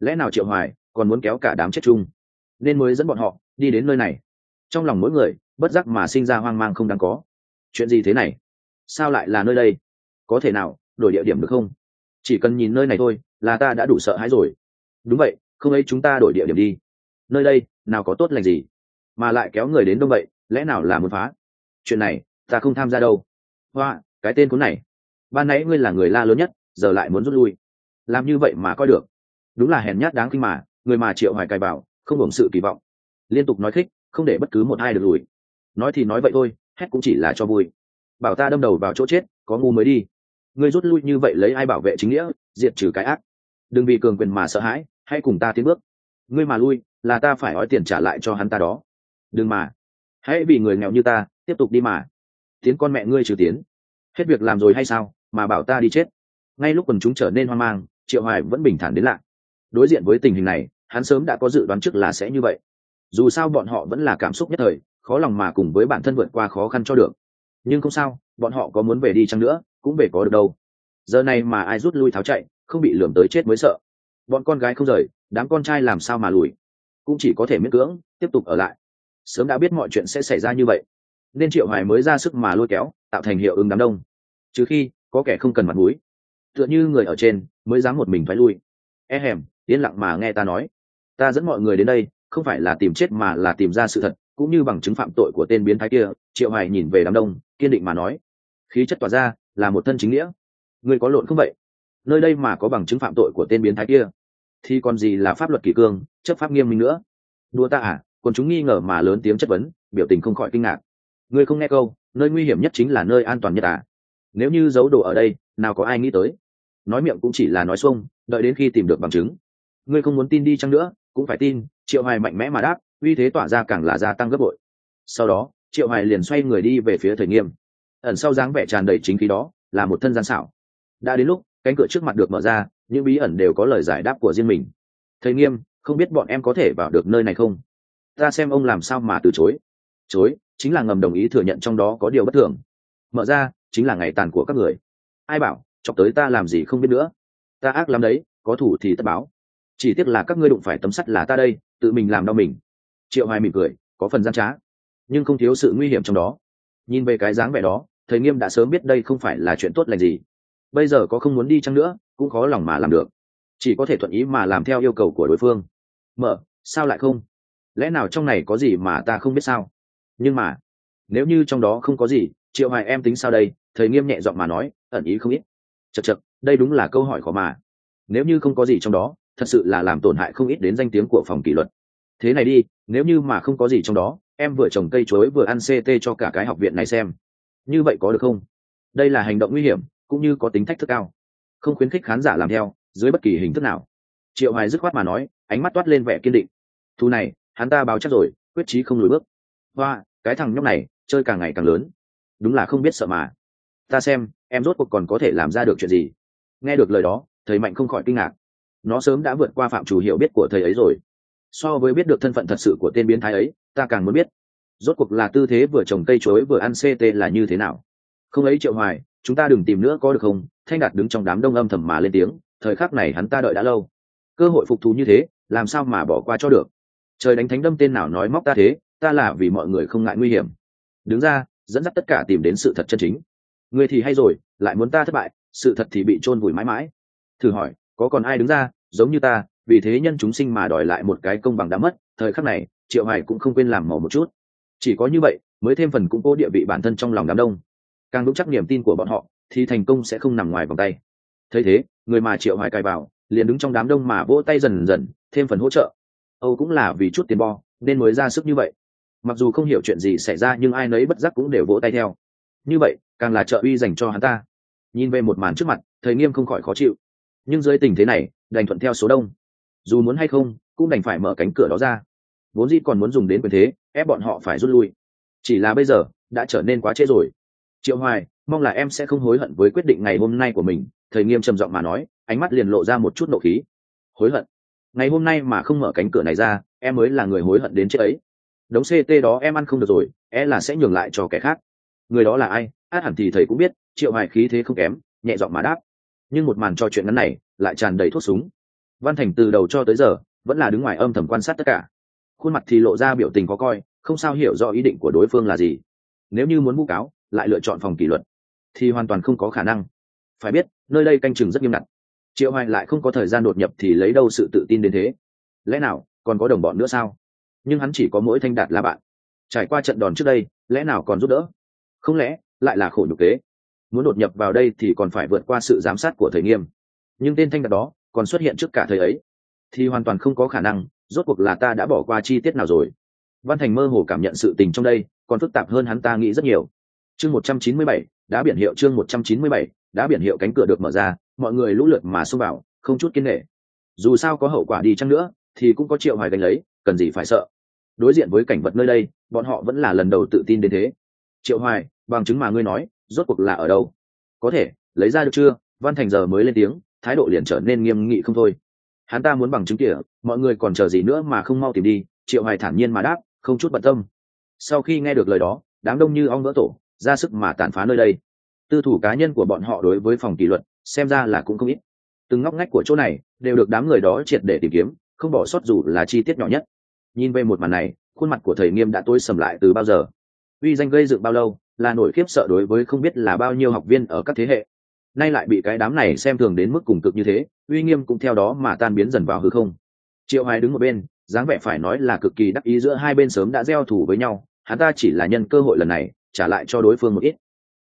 lẽ nào triệu hoài còn muốn kéo cả đám chết chung? Nên mới dẫn bọn họ đi đến nơi này. Trong lòng mỗi người, bất giác mà sinh ra hoang mang không đáng có. Chuyện gì thế này? Sao lại là nơi đây? Có thể nào đổi địa điểm được không? Chỉ cần nhìn nơi này thôi là ta đã đủ sợ hãi rồi. Đúng vậy, không ấy chúng ta đổi địa điểm đi. Nơi đây, nào có tốt lành gì? Mà lại kéo người đến đông vậy, lẽ nào là muốn phá? Chuyện này, ta không tham gia đâu. Hoa, cái tên cuốn này ban nãy ngươi là người la lớn nhất, giờ lại muốn rút lui. Làm như vậy mà coi được. Đúng là hèn nhát đáng kinh mà, người mà triệu hoài cài bảo, không hưởng sự kỳ vọng. Liên tục nói thích không để bất cứ một ai được lùi. Nói thì nói vậy thôi, hét cũng chỉ là cho vui. Bảo ta đâm đầu vào chỗ chết, có ngu mới đi. Ngươi rút lui như vậy lấy ai bảo vệ chính nghĩa, diệt trừ cái ác. Đừng vì cường quyền mà sợ hãi, hãy cùng ta tiến bước. Ngươi mà lui, là ta phải ói tiền trả lại cho hắn ta đó. Đừng mà. Hãy vì người nghèo như ta, tiếp tục đi mà. Tiến con mẹ ngươi trừ tiến. Hết việc làm rồi hay sao? Mà bảo ta đi chết. Ngay lúc quần chúng trở nên hoang mang, triệu hoài vẫn bình thản đến lạ. Đối diện với tình hình này, hắn sớm đã có dự đoán trước là sẽ như vậy. Dù sao bọn họ vẫn là cảm xúc nhất thời, khó lòng mà cùng với bản thân vượt qua khó khăn cho được. Nhưng không sao, bọn họ có muốn về đi chăng nữa, cũng về có được đâu. Giờ này mà ai rút lui tháo chạy, không bị lường tới chết mới sợ. Bọn con gái không rời, đám con trai làm sao mà lùi. Cũng chỉ có thể miễn cưỡng, tiếp tục ở lại. Sớm đã biết mọi chuyện sẽ xảy ra như vậy. Nên triệu hoài mới ra sức mà lôi kéo, tạo thành hiệu ứng đám đông. Trừ khi có kẻ không cần mặt mũi. Tựa như người ở trên mới dám một mình phải lui. E hèm, yên lặng mà nghe ta nói. Ta dẫn mọi người đến đây, không phải là tìm chết mà là tìm ra sự thật, cũng như bằng chứng phạm tội của tên biến thái kia, triệu hoài nhìn về đám đông, kiên định mà nói. Khí chất tỏa ra là một thân chính nghĩa. Người có lộn không vậy? Nơi đây mà có bằng chứng phạm tội của tên biến thái kia, thì còn gì là pháp luật kỷ cương, chấp pháp nghiêm minh nữa? Đua ta à còn chúng nghi ngờ mà lớn tiếng chất vấn, biểu tình không khỏi kinh ngạc. Ngươi không nghe câu, nơi nguy hiểm nhất chính là nơi an toàn nhất à? Nếu như giấu đồ ở đây, nào có ai nghĩ tới. Nói miệng cũng chỉ là nói xuông, đợi đến khi tìm được bằng chứng. Ngươi không muốn tin đi chăng nữa, cũng phải tin, triệu hoài mạnh mẽ mà đáp, uy thế tỏa ra càng là gia tăng gấp bội. Sau đó, triệu hoài liền xoay người đi về phía thời nghiêm. Ẩn sau dáng vẻ tràn đầy chính khí đó, là một thân gian xảo. Đã đến lúc, cánh cửa trước mặt được mở ra, những bí ẩn đều có lời giải đáp của riêng mình. Thầy nghiêm, không biết bọn em có thể vào được nơi này không? Ta xem ông làm sao mà từ chối. Chối, chính là ngầm đồng ý thừa nhận trong đó có điều bất thường. Mở ra chính là ngày tàn của các người. Ai bảo, chọc tới ta làm gì không biết nữa. Ta ác lắm đấy, có thủ thì tất báo. Chỉ tiếc là các ngươi đụng phải tấm sắt là ta đây, tự mình làm đau mình. Triệu hoài mỉm cười, có phần gian trá. Nhưng không thiếu sự nguy hiểm trong đó. Nhìn về cái dáng vẻ đó, thầy nghiêm đã sớm biết đây không phải là chuyện tốt lành gì. Bây giờ có không muốn đi chăng nữa, cũng khó lòng mà làm được. Chỉ có thể thuận ý mà làm theo yêu cầu của đối phương. Mở, sao lại không? Lẽ nào trong này có gì mà ta không biết sao? Nhưng mà, nếu như trong đó không có gì, triệu hoài em tính sao đây? Thầy nghiêm nhẹ giọng mà nói, ẩn ý không ít. Chật chật đây đúng là câu hỏi khó mà. Nếu như không có gì trong đó, thật sự là làm tổn hại không ít đến danh tiếng của phòng kỷ luật. Thế này đi, nếu như mà không có gì trong đó, em vừa trồng cây chuối vừa ăn ct cho cả cái học viện này xem. Như vậy có được không? Đây là hành động nguy hiểm, cũng như có tính thách thức cao. Không khuyến khích khán giả làm theo, dưới bất kỳ hình thức nào. Triệu hoài dứt khoát mà nói, ánh mắt toát lên vẻ kiên định. Thu này, hắn ta báo chắc rồi, quyết chí không lùi bước. Hoa, cái thằng nhóc này, chơi càng ngày càng lớn. Đúng là không biết sợ mà ta xem, em rốt cuộc còn có thể làm ra được chuyện gì? Nghe được lời đó, thầy mạnh không khỏi kinh ngạc. Nó sớm đã vượt qua phạm chủ hiểu biết của thầy ấy rồi. So với biết được thân phận thật sự của tên biến thái ấy, ta càng muốn biết, rốt cuộc là tư thế vừa trồng cây chuối vừa ăn ct là như thế nào. Không ấy triệu hoài, chúng ta đừng tìm nữa có được không? Thanh đạt đứng trong đám đông âm thầm mà lên tiếng, thời khắc này hắn ta đợi đã lâu. Cơ hội phục thù như thế, làm sao mà bỏ qua cho được? Trời đánh thánh đâm tên nào nói móc ta thế, ta là vì mọi người không ngại nguy hiểm. Đứng ra, dẫn dắt tất cả tìm đến sự thật chân chính người thì hay rồi, lại muốn ta thất bại, sự thật thì bị chôn vùi mãi mãi. Thử hỏi, có còn ai đứng ra, giống như ta, vì thế nhân chúng sinh mà đòi lại một cái công bằng đã mất, thời khắc này, triệu hải cũng không quên làm màu một chút. Chỉ có như vậy, mới thêm phần củng cố địa vị bản thân trong lòng đám đông. Càng vững chắc niềm tin của bọn họ, thì thành công sẽ không nằm ngoài vòng tay. Thấy thế, người mà triệu hải cài vào, liền đứng trong đám đông mà vỗ tay dần dần, thêm phần hỗ trợ. Âu cũng là vì chút tiền bo, nên mới ra sức như vậy. Mặc dù không hiểu chuyện gì xảy ra, nhưng ai nấy bất giác cũng đều vỗ tay theo như vậy, càng là trợ uy dành cho hắn ta. Nhìn về một màn trước mặt, thầy nghiêm không khỏi khó chịu. Nhưng dưới tình thế này, đành thuận theo số đông. Dù muốn hay không, cũng đành phải mở cánh cửa đó ra. Vốn dĩ còn muốn dùng đến quyền thế, ép bọn họ phải rút lui. Chỉ là bây giờ, đã trở nên quá trễ rồi. Triệu hoài, mong là em sẽ không hối hận với quyết định ngày hôm nay của mình, thầy nghiêm trầm giọng mà nói, ánh mắt liền lộ ra một chút nộ khí. Hối hận? Ngày hôm nay mà không mở cánh cửa này ra, em mới là người hối hận đến chết ấy. Đống ct đó em ăn không được rồi e là sẽ nhường lại cho kẻ khác người đó là ai? Át hẳn thì thầy cũng biết, triệu hoài khí thế không kém, nhẹ giọng mà đáp. Nhưng một màn trò chuyện ngắn này lại tràn đầy thuốc súng. Văn thành từ đầu cho tới giờ vẫn là đứng ngoài âm thầm quan sát tất cả. Khuôn mặt thì lộ ra biểu tình có coi, không sao hiểu rõ ý định của đối phương là gì. Nếu như muốn vu cáo, lại lựa chọn phòng kỷ luật, thì hoàn toàn không có khả năng. Phải biết, nơi đây canh chừng rất nghiêm ngặt. Triệu hoài lại không có thời gian đột nhập thì lấy đâu sự tự tin đến thế? Lẽ nào, còn có đồng bọn nữa sao? Nhưng hắn chỉ có mỗi thanh đạt là bạn. Trải qua trận đòn trước đây, lẽ nào còn giúp đỡ? Không lẽ, lại là khổ nhục kế? Muốn đột nhập vào đây thì còn phải vượt qua sự giám sát của thầy nghiêm. Nhưng tên thanh đạt đó còn xuất hiện trước cả thời ấy. Thì hoàn toàn không có khả năng, rốt cuộc là ta đã bỏ qua chi tiết nào rồi? Văn thành mơ hồ cảm nhận sự tình trong đây, còn phức tạp hơn hắn ta nghĩ rất nhiều. Chương một trăm chín mươi bảy đã biển hiệu chương một trăm chín mươi bảy đã biển hiệu cánh cửa được mở ra, mọi người lũ lượt mà xông vào, không chút kiên nghệ dù sao có hậu quả đi chăng nữa, thì cũng có triệu hoài gánh lấy, cần gì phải sợ. Đối diện với cảnh vật nơi đây, bọn họ vẫn là lần đầu tự tin đến thế. Triệu hoài bằng chứng mà ngươi nói, rốt cuộc là ở đâu? Có thể, lấy ra được chưa? Văn thành giờ mới lên tiếng, thái độ liền trở nên nghiêm nghị không thôi. Hắn ta muốn bằng chứng kìa, mọi người còn chờ gì nữa mà không mau tìm đi, triệu hoài thản nhiên mà đáp, không chút bận tâm. Sau khi nghe được lời đó, đám đông như ong vỡ tổ, ra sức mà tàn phá nơi đây. Tư thủ cá nhân của bọn họ đối với phòng kỷ luật, xem ra là cũng không ít. Từng ngóc ngách của chỗ này, đều được đám người đó triệt để tìm kiếm, không bỏ sót dù là chi tiết nhỏ nhất. Nhìn về một màn này, khuôn mặt của thầy nghiêm đã tối sầm lại từ bao giờ? Uy danh gây dựng bao lâu? Là nổi khiếp sợ đối với không biết là bao nhiêu học viên ở các thế hệ. Nay lại bị cái đám này xem thường đến mức cùng cực như thế, uy nghiêm cũng theo đó mà tan biến dần vào hư không. Triệu hoài đứng một bên, dáng vẻ phải nói là cực kỳ đắc ý giữa hai bên sớm đã gieo thủ với nhau, hắn ta chỉ là nhân cơ hội lần này, trả lại cho đối phương một ít.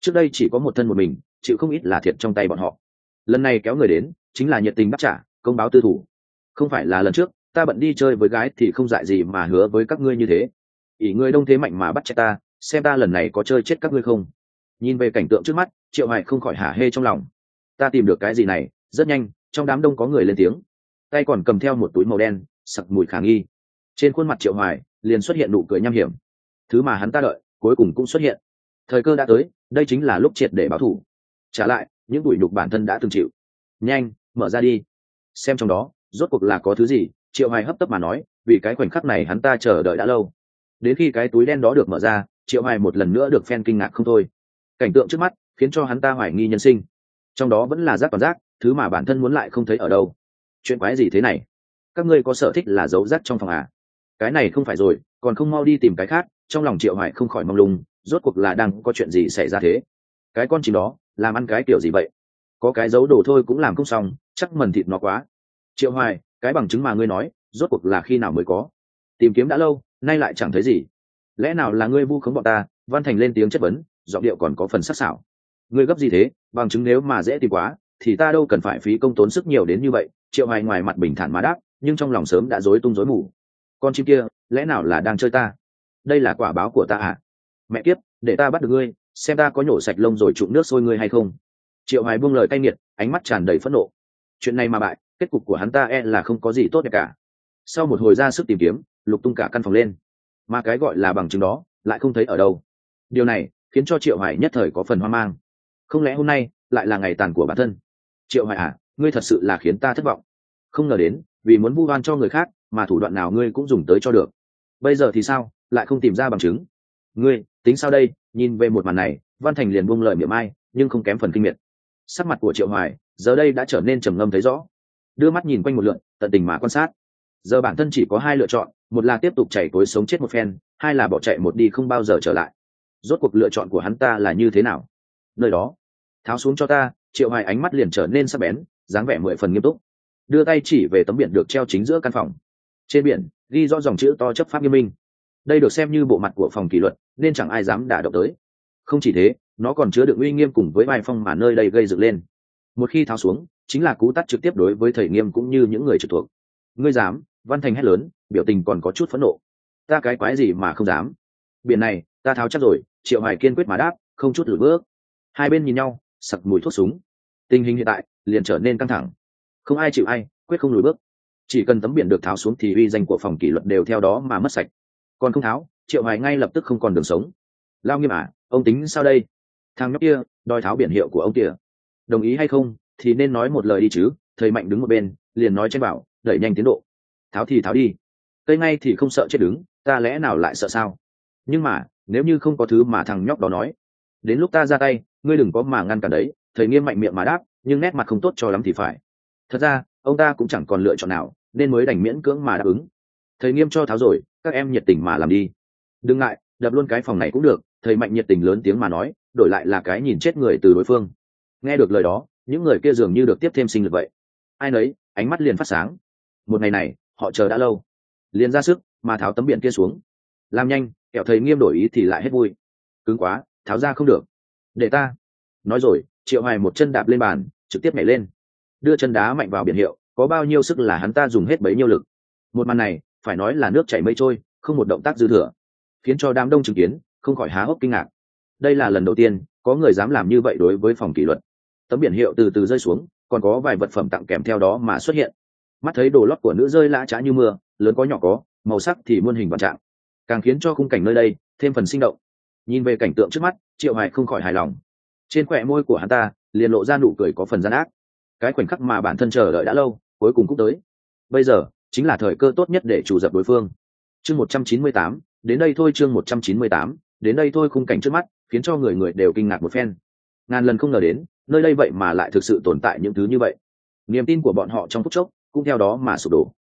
Trước đây chỉ có một thân một mình, chịu không ít là thiệt trong tay bọn họ. Lần này kéo người đến, chính là nhiệt tình bắt trả, công báo tư thủ. Không phải là lần trước, ta bận đi chơi với gái thì không dại gì mà hứa với các ngươi như thế. Ỷ ngươi đông thế mạnh mà bắt chết ta xem ta lần này có chơi chết các ngươi không? Nhìn về cảnh tượng trước mắt, triệu hoài không khỏi hả hê trong lòng. Ta tìm được cái gì này? Rất nhanh, trong đám đông có người lên tiếng. Tay còn cầm theo một túi màu đen, sặc mùi khả nghi. Trên khuôn mặt triệu hoài, liền xuất hiện nụ cười nham hiểm. Thứ mà hắn ta đợi, cuối cùng cũng xuất hiện. Thời cơ đã tới, đây chính là lúc triệt để báo thủ. Trả lại, những bụi nhục bản thân đã từng chịu. Nhanh, mở ra đi. Xem trong đó, rốt cuộc là có thứ gì? Triệu hoài hấp tấp mà nói, vì cái khoảnh khắc này hắn ta chờ đợi đã lâu. Đến khi cái túi đen đó được mở ra triệu hoài một lần nữa được phen kinh ngạc không thôi. Cảnh tượng trước mắt khiến cho hắn ta hoài nghi nhân sinh. Trong đó vẫn là rác toàn rác thứ mà bản thân muốn lại không thấy ở đâu. Chuyện quái gì thế này? Các ngươi có sở thích là giấu rác trong phòng à? Cái này không phải rồi, còn không mau đi tìm cái khác, trong lòng triệu hoài không khỏi mong lung, rốt cuộc là đang có chuyện gì xảy ra thế? Cái con chim đó, làm ăn cái kiểu gì vậy? Có cái giấu đồ thôi cũng làm không xong, chắc mần thịt nó quá. Triệu hoài, cái bằng chứng mà ngươi nói, rốt cuộc là khi nào mới có? Tìm kiếm đã lâu, nay lại chẳng thấy gì lẽ nào là ngươi vu khống bọn ta? Văn thành lên tiếng chất vấn, giọng điệu còn có phần sắc sảo. Ngươi gấp gì thế? Bằng chứng nếu mà dễ tìm quá, thì ta đâu cần phải phí công tốn sức nhiều đến như vậy. Triệu hoài ngoài mặt bình thản mà đáp, nhưng trong lòng sớm đã rối tung rối mù. Con chim kia, lẽ nào là đang chơi ta? Đây là quả báo của ta à? Mẹ kiếp, để ta bắt được ngươi, xem ta có nhổ sạch lông rồi trụng nước sôi ngươi hay không. Triệu hoài buông lời cay nghiệt, ánh mắt tràn đầy phẫn nộ. Chuyện này mà bại, kết cục của hắn ta e là không có gì tốt đẹp cả. Sau một hồi ra sức tìm kiếm, lục tung cả căn phòng lên mà cái gọi là bằng chứng đó lại không thấy ở đâu. Điều này khiến cho triệu hoài nhất thời có phần hoang mang. Không lẽ hôm nay lại là ngày tàn của bản thân? Triệu hoài à ngươi thật sự là khiến ta thất vọng. Không ngờ đến, vì muốn vu oan cho người khác mà thủ đoạn nào ngươi cũng dùng tới cho được. Bây giờ thì sao? Lại không tìm ra bằng chứng. Ngươi, tính sao đây? Nhìn về một màn này, văn thành liền buông lời miệng ai nhưng không kém phần kinh miệt. Sắc mặt của triệu hoài giờ đây đã trở nên trầm ngâm thấy rõ. Đưa mắt nhìn quanh một lượn, tận tình mà quan sát. Giờ bản thân chỉ có hai lựa chọn một là tiếp tục chảy cối sống chết một phen, hai là bỏ chạy một đi không bao giờ trở lại. Rốt cuộc lựa chọn của hắn ta là như thế nào? Nơi đó, tháo xuống cho ta, triệu hoài ánh mắt liền trở nên sắc bén, dáng vẻ mười phần nghiêm túc. Đưa tay chỉ về tấm biển được treo chính giữa căn phòng. Trên biển, ghi rõ dòng chữ to chấp pháp nghiêm minh. Đây được xem như bộ mặt của phòng kỷ luật, nên chẳng ai dám đả động tới. Không chỉ thế, nó còn chứa đựng uy nghiêm cùng với vai phong mà nơi đây gây dựng lên. Một khi tháo xuống, chính là cú tắt trực tiếp đối với thầy nghiêm cũng như những người trực thuộc. Ngươi dám văn thành hét lớn, biểu tình còn có chút phẫn nộ. Ta cái quái gì mà không dám? Biển này, ta tháo chắc rồi, triệu Hải kiên quyết mà đáp, không chút lùi bước. Hai bên nhìn nhau, sặc mùi thuốc súng. Tình hình hiện tại, liền trở nên căng thẳng. Không ai chịu ai, quyết không lùi bước. Chỉ cần tấm biển được tháo xuống thì uy danh của phòng kỷ luật đều theo đó mà mất sạch. Còn không tháo, triệu hoài ngay lập tức không còn đường sống. Lao nghiêm à ông tính sao đây? Thằng nhóc kia, đòi tháo biển hiệu của ông kia đồng ý hay không, thì nên nói một lời đi chứ. Thầy mạnh đứng một bên, liền nói tranh bảo, đẩy nhanh tiến độ tháo thì tháo đi. Cây ngay thì không sợ chết đứng, ta lẽ nào lại sợ sao? Nhưng mà, nếu như không có thứ mà thằng nhóc đó nói, đến lúc ta ra tay, ngươi đừng có mà ngăn cản đấy, thầy nghiêm mạnh miệng mà đáp, nhưng nét mặt không tốt cho lắm thì phải. Thật ra, ông ta cũng chẳng còn lựa chọn nào, nên mới đành miễn cưỡng mà đáp ứng. Thầy nghiêm cho tháo rồi, các em nhiệt tình mà làm đi. Đừng ngại, đập luôn cái phòng này cũng được, thầy mạnh nhiệt tình lớn tiếng mà nói, đổi lại là cái nhìn chết người từ đối phương. Nghe được lời đó, những người kia dường như được tiếp thêm sinh lực vậy. Ai nấy, ánh mắt liền phát sáng. Một ngày này họ chờ đã lâu. Liền ra sức, mà tháo tấm biển kia xuống. Làm nhanh kẹo thầy nghiêm đổi ý thì lại hết vui. Cứng quá, tháo ra không được. Để ta. Nói rồi, triệu hoài một chân đạp lên bàn, trực tiếp nhảy lên. Đưa chân đá mạnh vào biển hiệu, có bao nhiêu sức là hắn ta dùng hết bấy nhiêu lực. Một màn này, phải nói là nước chảy mây trôi, không một động tác dư thừa. Khiến cho đám đông chứng kiến, không khỏi há hốc kinh ngạc. Đây là lần đầu tiên, có người dám làm như vậy đối với phòng kỷ luật. Tấm biển hiệu từ từ rơi xuống, còn có vài vật phẩm tặng kèm theo đó mà xuất hiện mắt thấy đồ lót của nữ rơi lã trá như mưa lớn có nhỏ có màu sắc thì muôn hình vạn trạng. Càng khiến cho khung cảnh nơi đây thêm phần sinh động. Nhìn về cảnh tượng trước mắt triệu hoài không khỏi hài lòng. Trên khỏe môi của hắn ta liền lộ ra nụ cười có phần gian ác. Cái khoảnh khắc mà bản thân chờ đợi đã lâu cuối cùng cũng tới. Bây giờ chính là thời cơ tốt nhất để chủ dập đối phương. Chương 198, đến đây thôi chương 198, đến đây thôi khung cảnh trước mắt khiến cho người người đều kinh ngạc một phen. Ngàn lần không ngờ đến nơi đây vậy mà lại thực sự tồn tại những thứ như vậy. Niềm tin của bọn họ trong phút chốc cũng theo đó mà sụp đổ.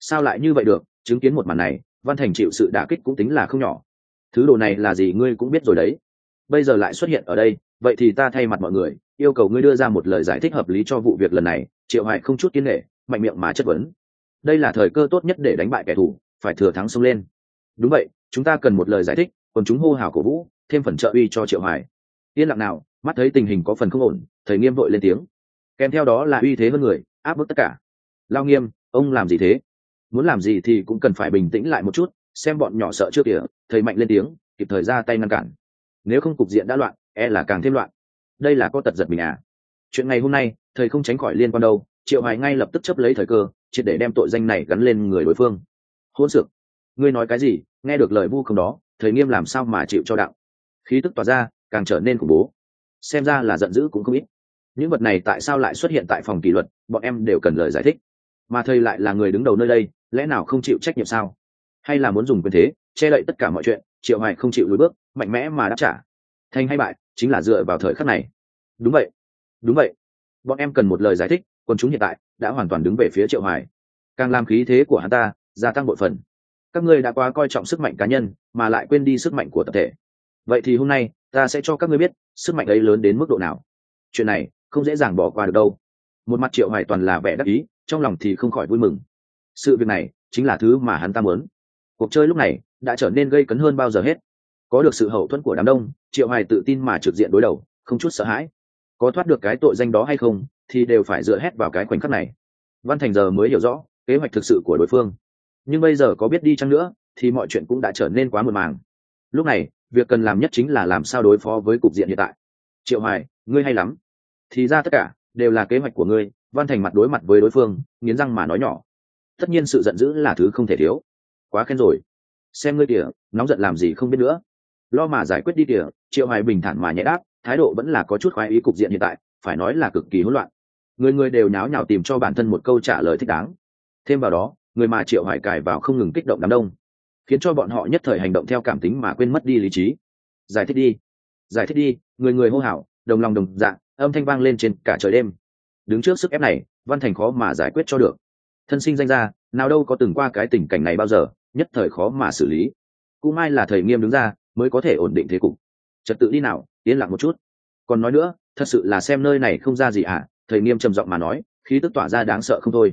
Sao lại như vậy được? Chứng kiến một màn này, văn thành chịu sự đả kích cũng tính là không nhỏ. Thứ đồ này là gì ngươi cũng biết rồi đấy. Bây giờ lại xuất hiện ở đây, vậy thì ta thay mặt mọi người, yêu cầu ngươi đưa ra một lời giải thích hợp lý cho vụ việc lần này, triệu hoài không chút kiên nghệ mạnh miệng mà chất vấn. Đây là thời cơ tốt nhất để đánh bại kẻ thù, phải thừa thắng xông lên. Đúng vậy, chúng ta cần một lời giải thích, còn chúng hô hào cổ vũ, thêm phần trợ uy cho triệu hoài. Yên lặng nào, mắt thấy tình hình có phần không ổn, thầy nghiêm vội lên tiếng. Kèm theo đó là uy thế hơn người, áp bức tất cả lao nghiêm, ông làm gì thế? Muốn làm gì thì cũng cần phải bình tĩnh lại một chút, xem bọn nhỏ sợ trước kìa, thầy mạnh lên tiếng, kịp thời ra tay ngăn cản. Nếu không cục diện đã loạn e là càng thêm loạn. Đây là có tật giật mình à? Chuyện ngày hôm nay, thầy không tránh khỏi liên quan đâu, triệu hoài ngay lập tức chấp lấy thời cơ, triệt để đem tội danh này gắn lên người đối phương. Hôn sược, ngươi nói cái gì? Nghe được lời vu không đó, thầy nghiêm làm sao mà chịu cho đạo? Khí tức tỏa ra, càng trở nên khủng bố. Xem ra là giận dữ cũng không ít. Những vật này tại sao lại xuất hiện tại phòng kỷ luật? Bọn em đều cần lời giải thích mà thầy lại là người đứng đầu nơi đây, lẽ nào không chịu trách nhiệm sao? Hay là muốn dùng quyền thế, che đậy tất cả mọi chuyện, triệu hoài không chịu lùi bước, mạnh mẽ mà đáp trả. Thành hay bại, chính là dựa vào thời khắc này. Đúng vậy. Đúng vậy. Bọn em cần một lời giải thích quân chúng hiện tại đã hoàn toàn đứng về phía triệu hoài. Càng làm khí thế của hắn ta, gia tăng bội phần. Các ngươi đã quá coi trọng sức mạnh cá nhân, mà lại quên đi sức mạnh của tập thể. Vậy thì hôm nay, ta sẽ cho các ngươi biết, sức mạnh ấy lớn đến mức độ nào. Chuyện này, không dễ dàng bỏ qua được đâu. Một mặt triệu hoài toàn là vẻ đắc ý trong lòng thì không khỏi vui mừng. Sự việc này chính là thứ mà hắn ta muốn. Cuộc chơi lúc này đã trở nên gây cấn hơn bao giờ hết. Có được sự hậu thuẫn của đám đông, triệu hoài tự tin mà trực diện đối đầu, không chút sợ hãi. Có thoát được cái tội danh đó hay không, thì đều phải dựa hết vào cái khoảnh khắc này. Văn thành giờ mới hiểu rõ kế hoạch thực sự của đối phương. Nhưng bây giờ có biết đi chăng nữa, thì mọi chuyện cũng đã trở nên quá mờ màng. Lúc này, việc cần làm nhất chính là làm sao đối phó với cục diện hiện tại. Triệu hoài, ngươi hay lắm. Thì ra tất cả đều là kế hoạch của ngươi, văn thành mặt đối mặt với đối phương, nghiến răng mà nói nhỏ. Tất nhiên sự giận dữ là thứ không thể thiếu. Quá khen rồi. Xem ngươi kìa, nóng giận làm gì không biết nữa. Lo mà giải quyết đi kìa, triệu hoài bình thản mà nhẹ đáp, thái độ vẫn là có chút khoái ý cục diện hiện tại, phải nói là cực kỳ hỗn loạn. Người người đều nháo nhào tìm cho bản thân một câu trả lời thích đáng. Thêm vào đó, người mà triệu hoài cài vào không ngừng kích động đám đông, khiến cho bọn họ nhất thời hành động theo cảm tính mà quên mất đi lý trí. Giải thích đi. Giải thích đi, người người hô hào, đồng lòng đồng dạng âm thanh vang lên trên cả trời đêm. Đứng trước sức ép này, văn thành khó mà giải quyết cho được. Thân sinh danh ra nào đâu có từng qua cái tình cảnh này bao giờ, nhất thời khó mà xử lý. Cũng may là thầy nghiêm đứng ra, mới có thể ổn định thế cục. Trật tự đi nào, yên lặng một chút. Còn nói nữa, thật sự là xem nơi này không ra gì ạ à? thầy nghiêm trầm giọng mà nói, khí tức tỏa ra đáng sợ không thôi.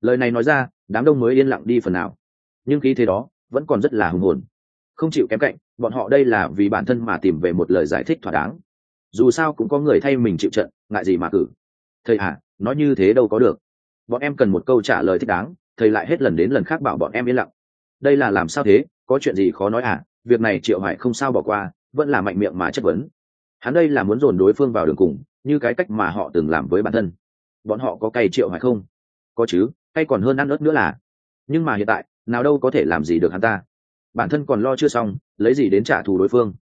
Lời này nói ra, đám đông mới yên lặng đi phần nào. Nhưng khí thế đó, vẫn còn rất là hùng hồn. Không chịu kém cạnh, bọn họ đây là vì bản thân mà tìm về một lời giải thích thỏa đáng dù sao cũng có người thay mình chịu trận, ngại gì mà cử. Thầy à nói như thế đâu có được. Bọn em cần một câu trả lời thích đáng, thầy lại hết lần đến lần khác bảo bọn em yên lặng. Đây là làm sao thế, có chuyện gì khó nói à việc này triệu hải không sao bỏ qua, vẫn là mạnh miệng mà chất vấn. Hắn đây là muốn dồn đối phương vào đường cùng, như cái cách mà họ từng làm với bản thân. Bọn họ có cay triệu hải không? Có chứ hay còn hơn ăn ớt nữa là. Nhưng mà hiện tại, nào đâu có thể làm gì được hắn ta. Bản thân còn lo chưa xong, lấy gì đến trả thù đối phương?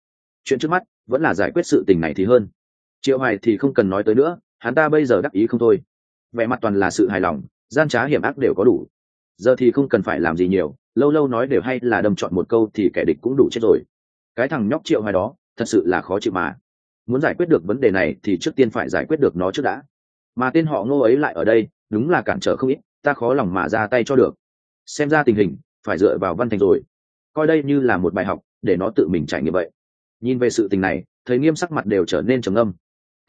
Chuyện trước mắt vẫn là giải quyết sự tình này thì hơn. Triệu hoài thì không cần nói tới nữa, hắn ta bây giờ đắc ý không thôi. Vẻ mặt toàn là sự hài lòng, gian trá hiểm ác đều có đủ. Giờ thì không cần phải làm gì nhiều, lâu lâu nói đều hay là đâm chọn một câu thì kẻ địch cũng đủ chết rồi. Cái thằng nhóc triệu hoài đó, thật sự là khó chịu mà. Muốn giải quyết được vấn đề này thì trước tiên phải giải quyết được nó trước đã. Mà tên họ ngô ấy lại ở đây, đúng là cản trở không ít, ta khó lòng mà ra tay cho được. Xem ra tình hình, phải dựa vào văn thành rồi. Coi đây như là một bài học, để nó tự mình trải nghiệm vậy nhìn về sự tình này, thầy nghiêm sắc mặt đều trở nên trầm âm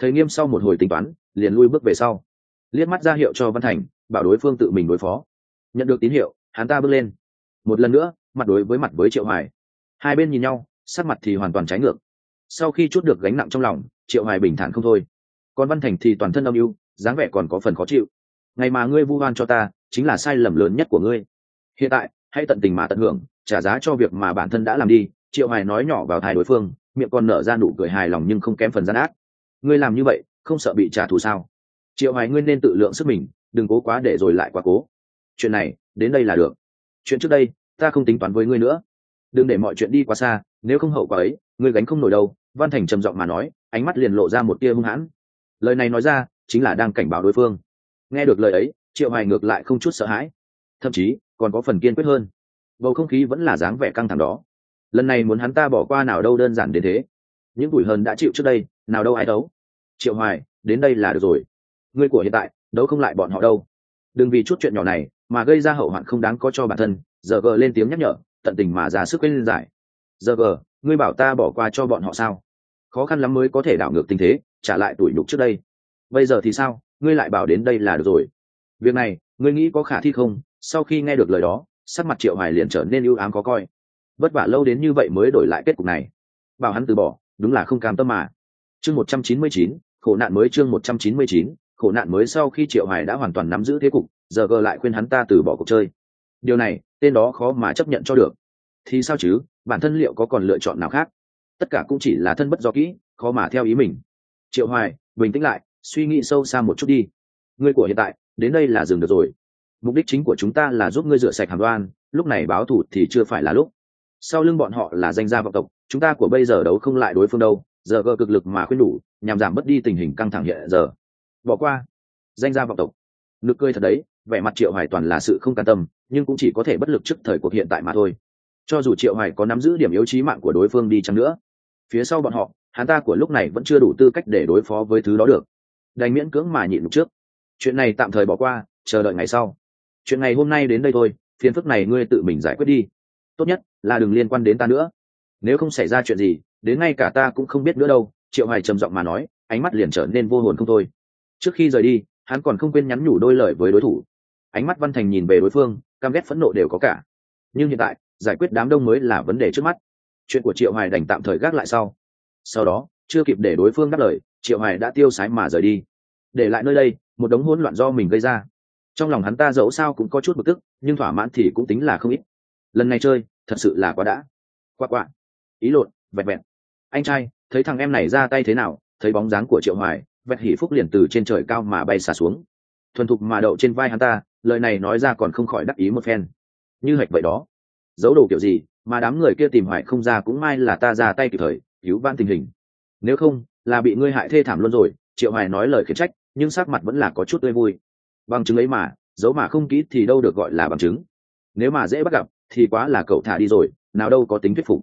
thầy nghiêm sau một hồi tính toán, liền lui bước về sau. Liếc mắt ra hiệu cho văn thành, bảo đối phương tự mình đối phó. Nhận được tín hiệu, hắn ta bước lên. Một lần nữa, mặt đối với mặt với triệu hoài. Hai bên nhìn nhau, sắc mặt thì hoàn toàn trái ngược. Sau khi chút được gánh nặng trong lòng, triệu hoài bình thản không thôi. Còn văn thành thì toàn thân âm mưu dáng vẻ còn có phần khó chịu. Ngày mà ngươi vu oan cho ta, chính là sai lầm lớn nhất của ngươi. Hiện tại, hãy tận tình mà tận hưởng, trả giá cho việc mà bản thân đã làm đi triệu hoài nói nhỏ vào thai đối phương, miệng còn nở ra nụ cười hài lòng nhưng không kém phần gian ác. Ngươi làm như vậy, không sợ bị trả thù sao? Triệu hoài, ngươi nên tự lượng sức mình, đừng cố quá để rồi lại quá cố. Chuyện này, đến đây là được. Chuyện trước đây, ta không tính toán với ngươi nữa. Đừng để mọi chuyện đi quá xa, nếu không hậu quả ấy, ngươi gánh không nổi đâu. Văn thành trầm giọng mà nói, ánh mắt liền lộ ra một tia hung hãn. Lời này nói ra, chính là đang cảnh báo đối phương. Nghe được lời ấy, triệu hoài ngược lại không chút sợ hãi. Thậm chí, còn có phần kiên quyết hơn. Bầu không khí vẫn là dáng vẻ căng thẳng đó lần này muốn hắn ta bỏ qua nào đâu đơn giản đến thế. Những tuổi hơn đã chịu trước đây, nào đâu ai đấu. Triệu hoài, đến đây là được rồi. Ngươi của hiện tại, đấu không lại bọn họ đâu. Đừng vì chút chuyện nhỏ này mà gây ra hậu hoạn không đáng có cho bản thân, giờ gờ lên tiếng nhắc nhở, tận tình mà ra sức lên giải. Giờ gờ, ngươi bảo ta bỏ qua cho bọn họ sao? Khó khăn lắm mới có thể đảo ngược tình thế, trả lại tuổi nhục trước đây. Bây giờ thì sao? Ngươi lại bảo đến đây là được rồi. Việc này, ngươi nghĩ có khả thi không? Sau khi nghe được lời đó, sắc mặt triệu hoài liền trở nên ưu ám có coi vất vả lâu đến như vậy mới đổi lại kết cục này. Bảo hắn từ bỏ, đúng là không cam tâm mà. Chương một trăm chín mươi chín, khổ nạn mới chương một trăm chín mươi chín, khổ nạn mới sau khi triệu hoài đã hoàn toàn nắm giữ thế cục, giờ gờ lại khuyên hắn ta từ bỏ cuộc chơi. Điều này, tên đó khó mà chấp nhận cho được. Thì sao chứ, bản thân liệu có còn lựa chọn nào khác? Tất cả cũng chỉ là thân bất do kỹ, khó mà theo ý mình. Triệu hoài, bình tĩnh lại, suy nghĩ sâu xa một chút đi. Ngươi của hiện tại, đến đây là dừng được rồi. Mục đích chính của chúng ta là giúp ngươi rửa sạch hàm đoan, lúc này báo thù thì chưa phải là lúc sau lưng bọn họ là danh gia vọng tộc, chúng ta của bây giờ đấu không lại đối phương đâu, giờ gờ cực lực mà khuyên đủ, nhằm giảm bớt đi tình hình căng thẳng hiện giờ. Bỏ qua. Danh gia vọng tộc. Nực cười thật đấy, vẻ mặt triệu hoài toàn là sự không can tâm, nhưng cũng chỉ có thể bất lực trước thời cuộc hiện tại mà thôi. Cho dù triệu hoài có nắm giữ điểm yếu trí mạng của đối phương đi chăng nữa, phía sau bọn họ, hắn ta của lúc này vẫn chưa đủ tư cách để đối phó với thứ đó được. Đành miễn cưỡng mà nhịn lúc trước. Chuyện này tạm thời bỏ qua, chờ đợi ngày sau. Chuyện ngày hôm nay đến đây thôi, phiền phức này ngươi tự mình giải quyết đi tốt nhất là đừng liên quan đến ta nữa. Nếu không xảy ra chuyện gì, đến ngay cả ta cũng không biết nữa đâu, triệu hoài trầm giọng mà nói, ánh mắt liền trở nên vô hồn không thôi. Trước khi rời đi, hắn còn không quên nhắn nhủ đôi lời với đối thủ. Ánh mắt văn thành nhìn về đối phương cam ghét phẫn nộ đều có cả. Nhưng hiện tại, giải quyết đám đông mới là vấn đề trước mắt. Chuyện của triệu hoài đành tạm thời gác lại sau. Sau đó, chưa kịp để đối phương đáp lời, triệu hoài đã tiêu sái mà rời đi. Để lại nơi đây, một đống hỗn loạn do mình gây ra. Trong lòng hắn ta dẫu sao cũng có chút bực tức, nhưng thỏa mãn thì cũng tính là không ít lần này chơi, thật sự là quá đã. Quá quạ ý lộn, vẹn vẹn. Anh trai, thấy thằng em này ra tay thế nào, thấy bóng dáng của triệu hoài vẹn hỉ phúc liền từ trên trời cao mà bay xả xuống. Thuần thục mà đậu trên vai hắn ta, lời này nói ra còn không khỏi đắc ý một phen. Như hạch vậy đó. Giấu đồ kiểu gì, mà đám người kia tìm hoài không ra cũng may là ta ra tay kịp thời, cứu van tình hình. Nếu không, là bị ngươi hại thê thảm luôn rồi, triệu hoài nói lời khiển trách, nhưng sắc mặt vẫn là có chút tươi vui. Bằng chứng ấy mà, giấu mà không kỹ thì đâu được gọi là bằng chứng. Nếu mà dễ bắt gặp thì quá là cậu thả đi rồi, nào đâu có tính thuyết phục.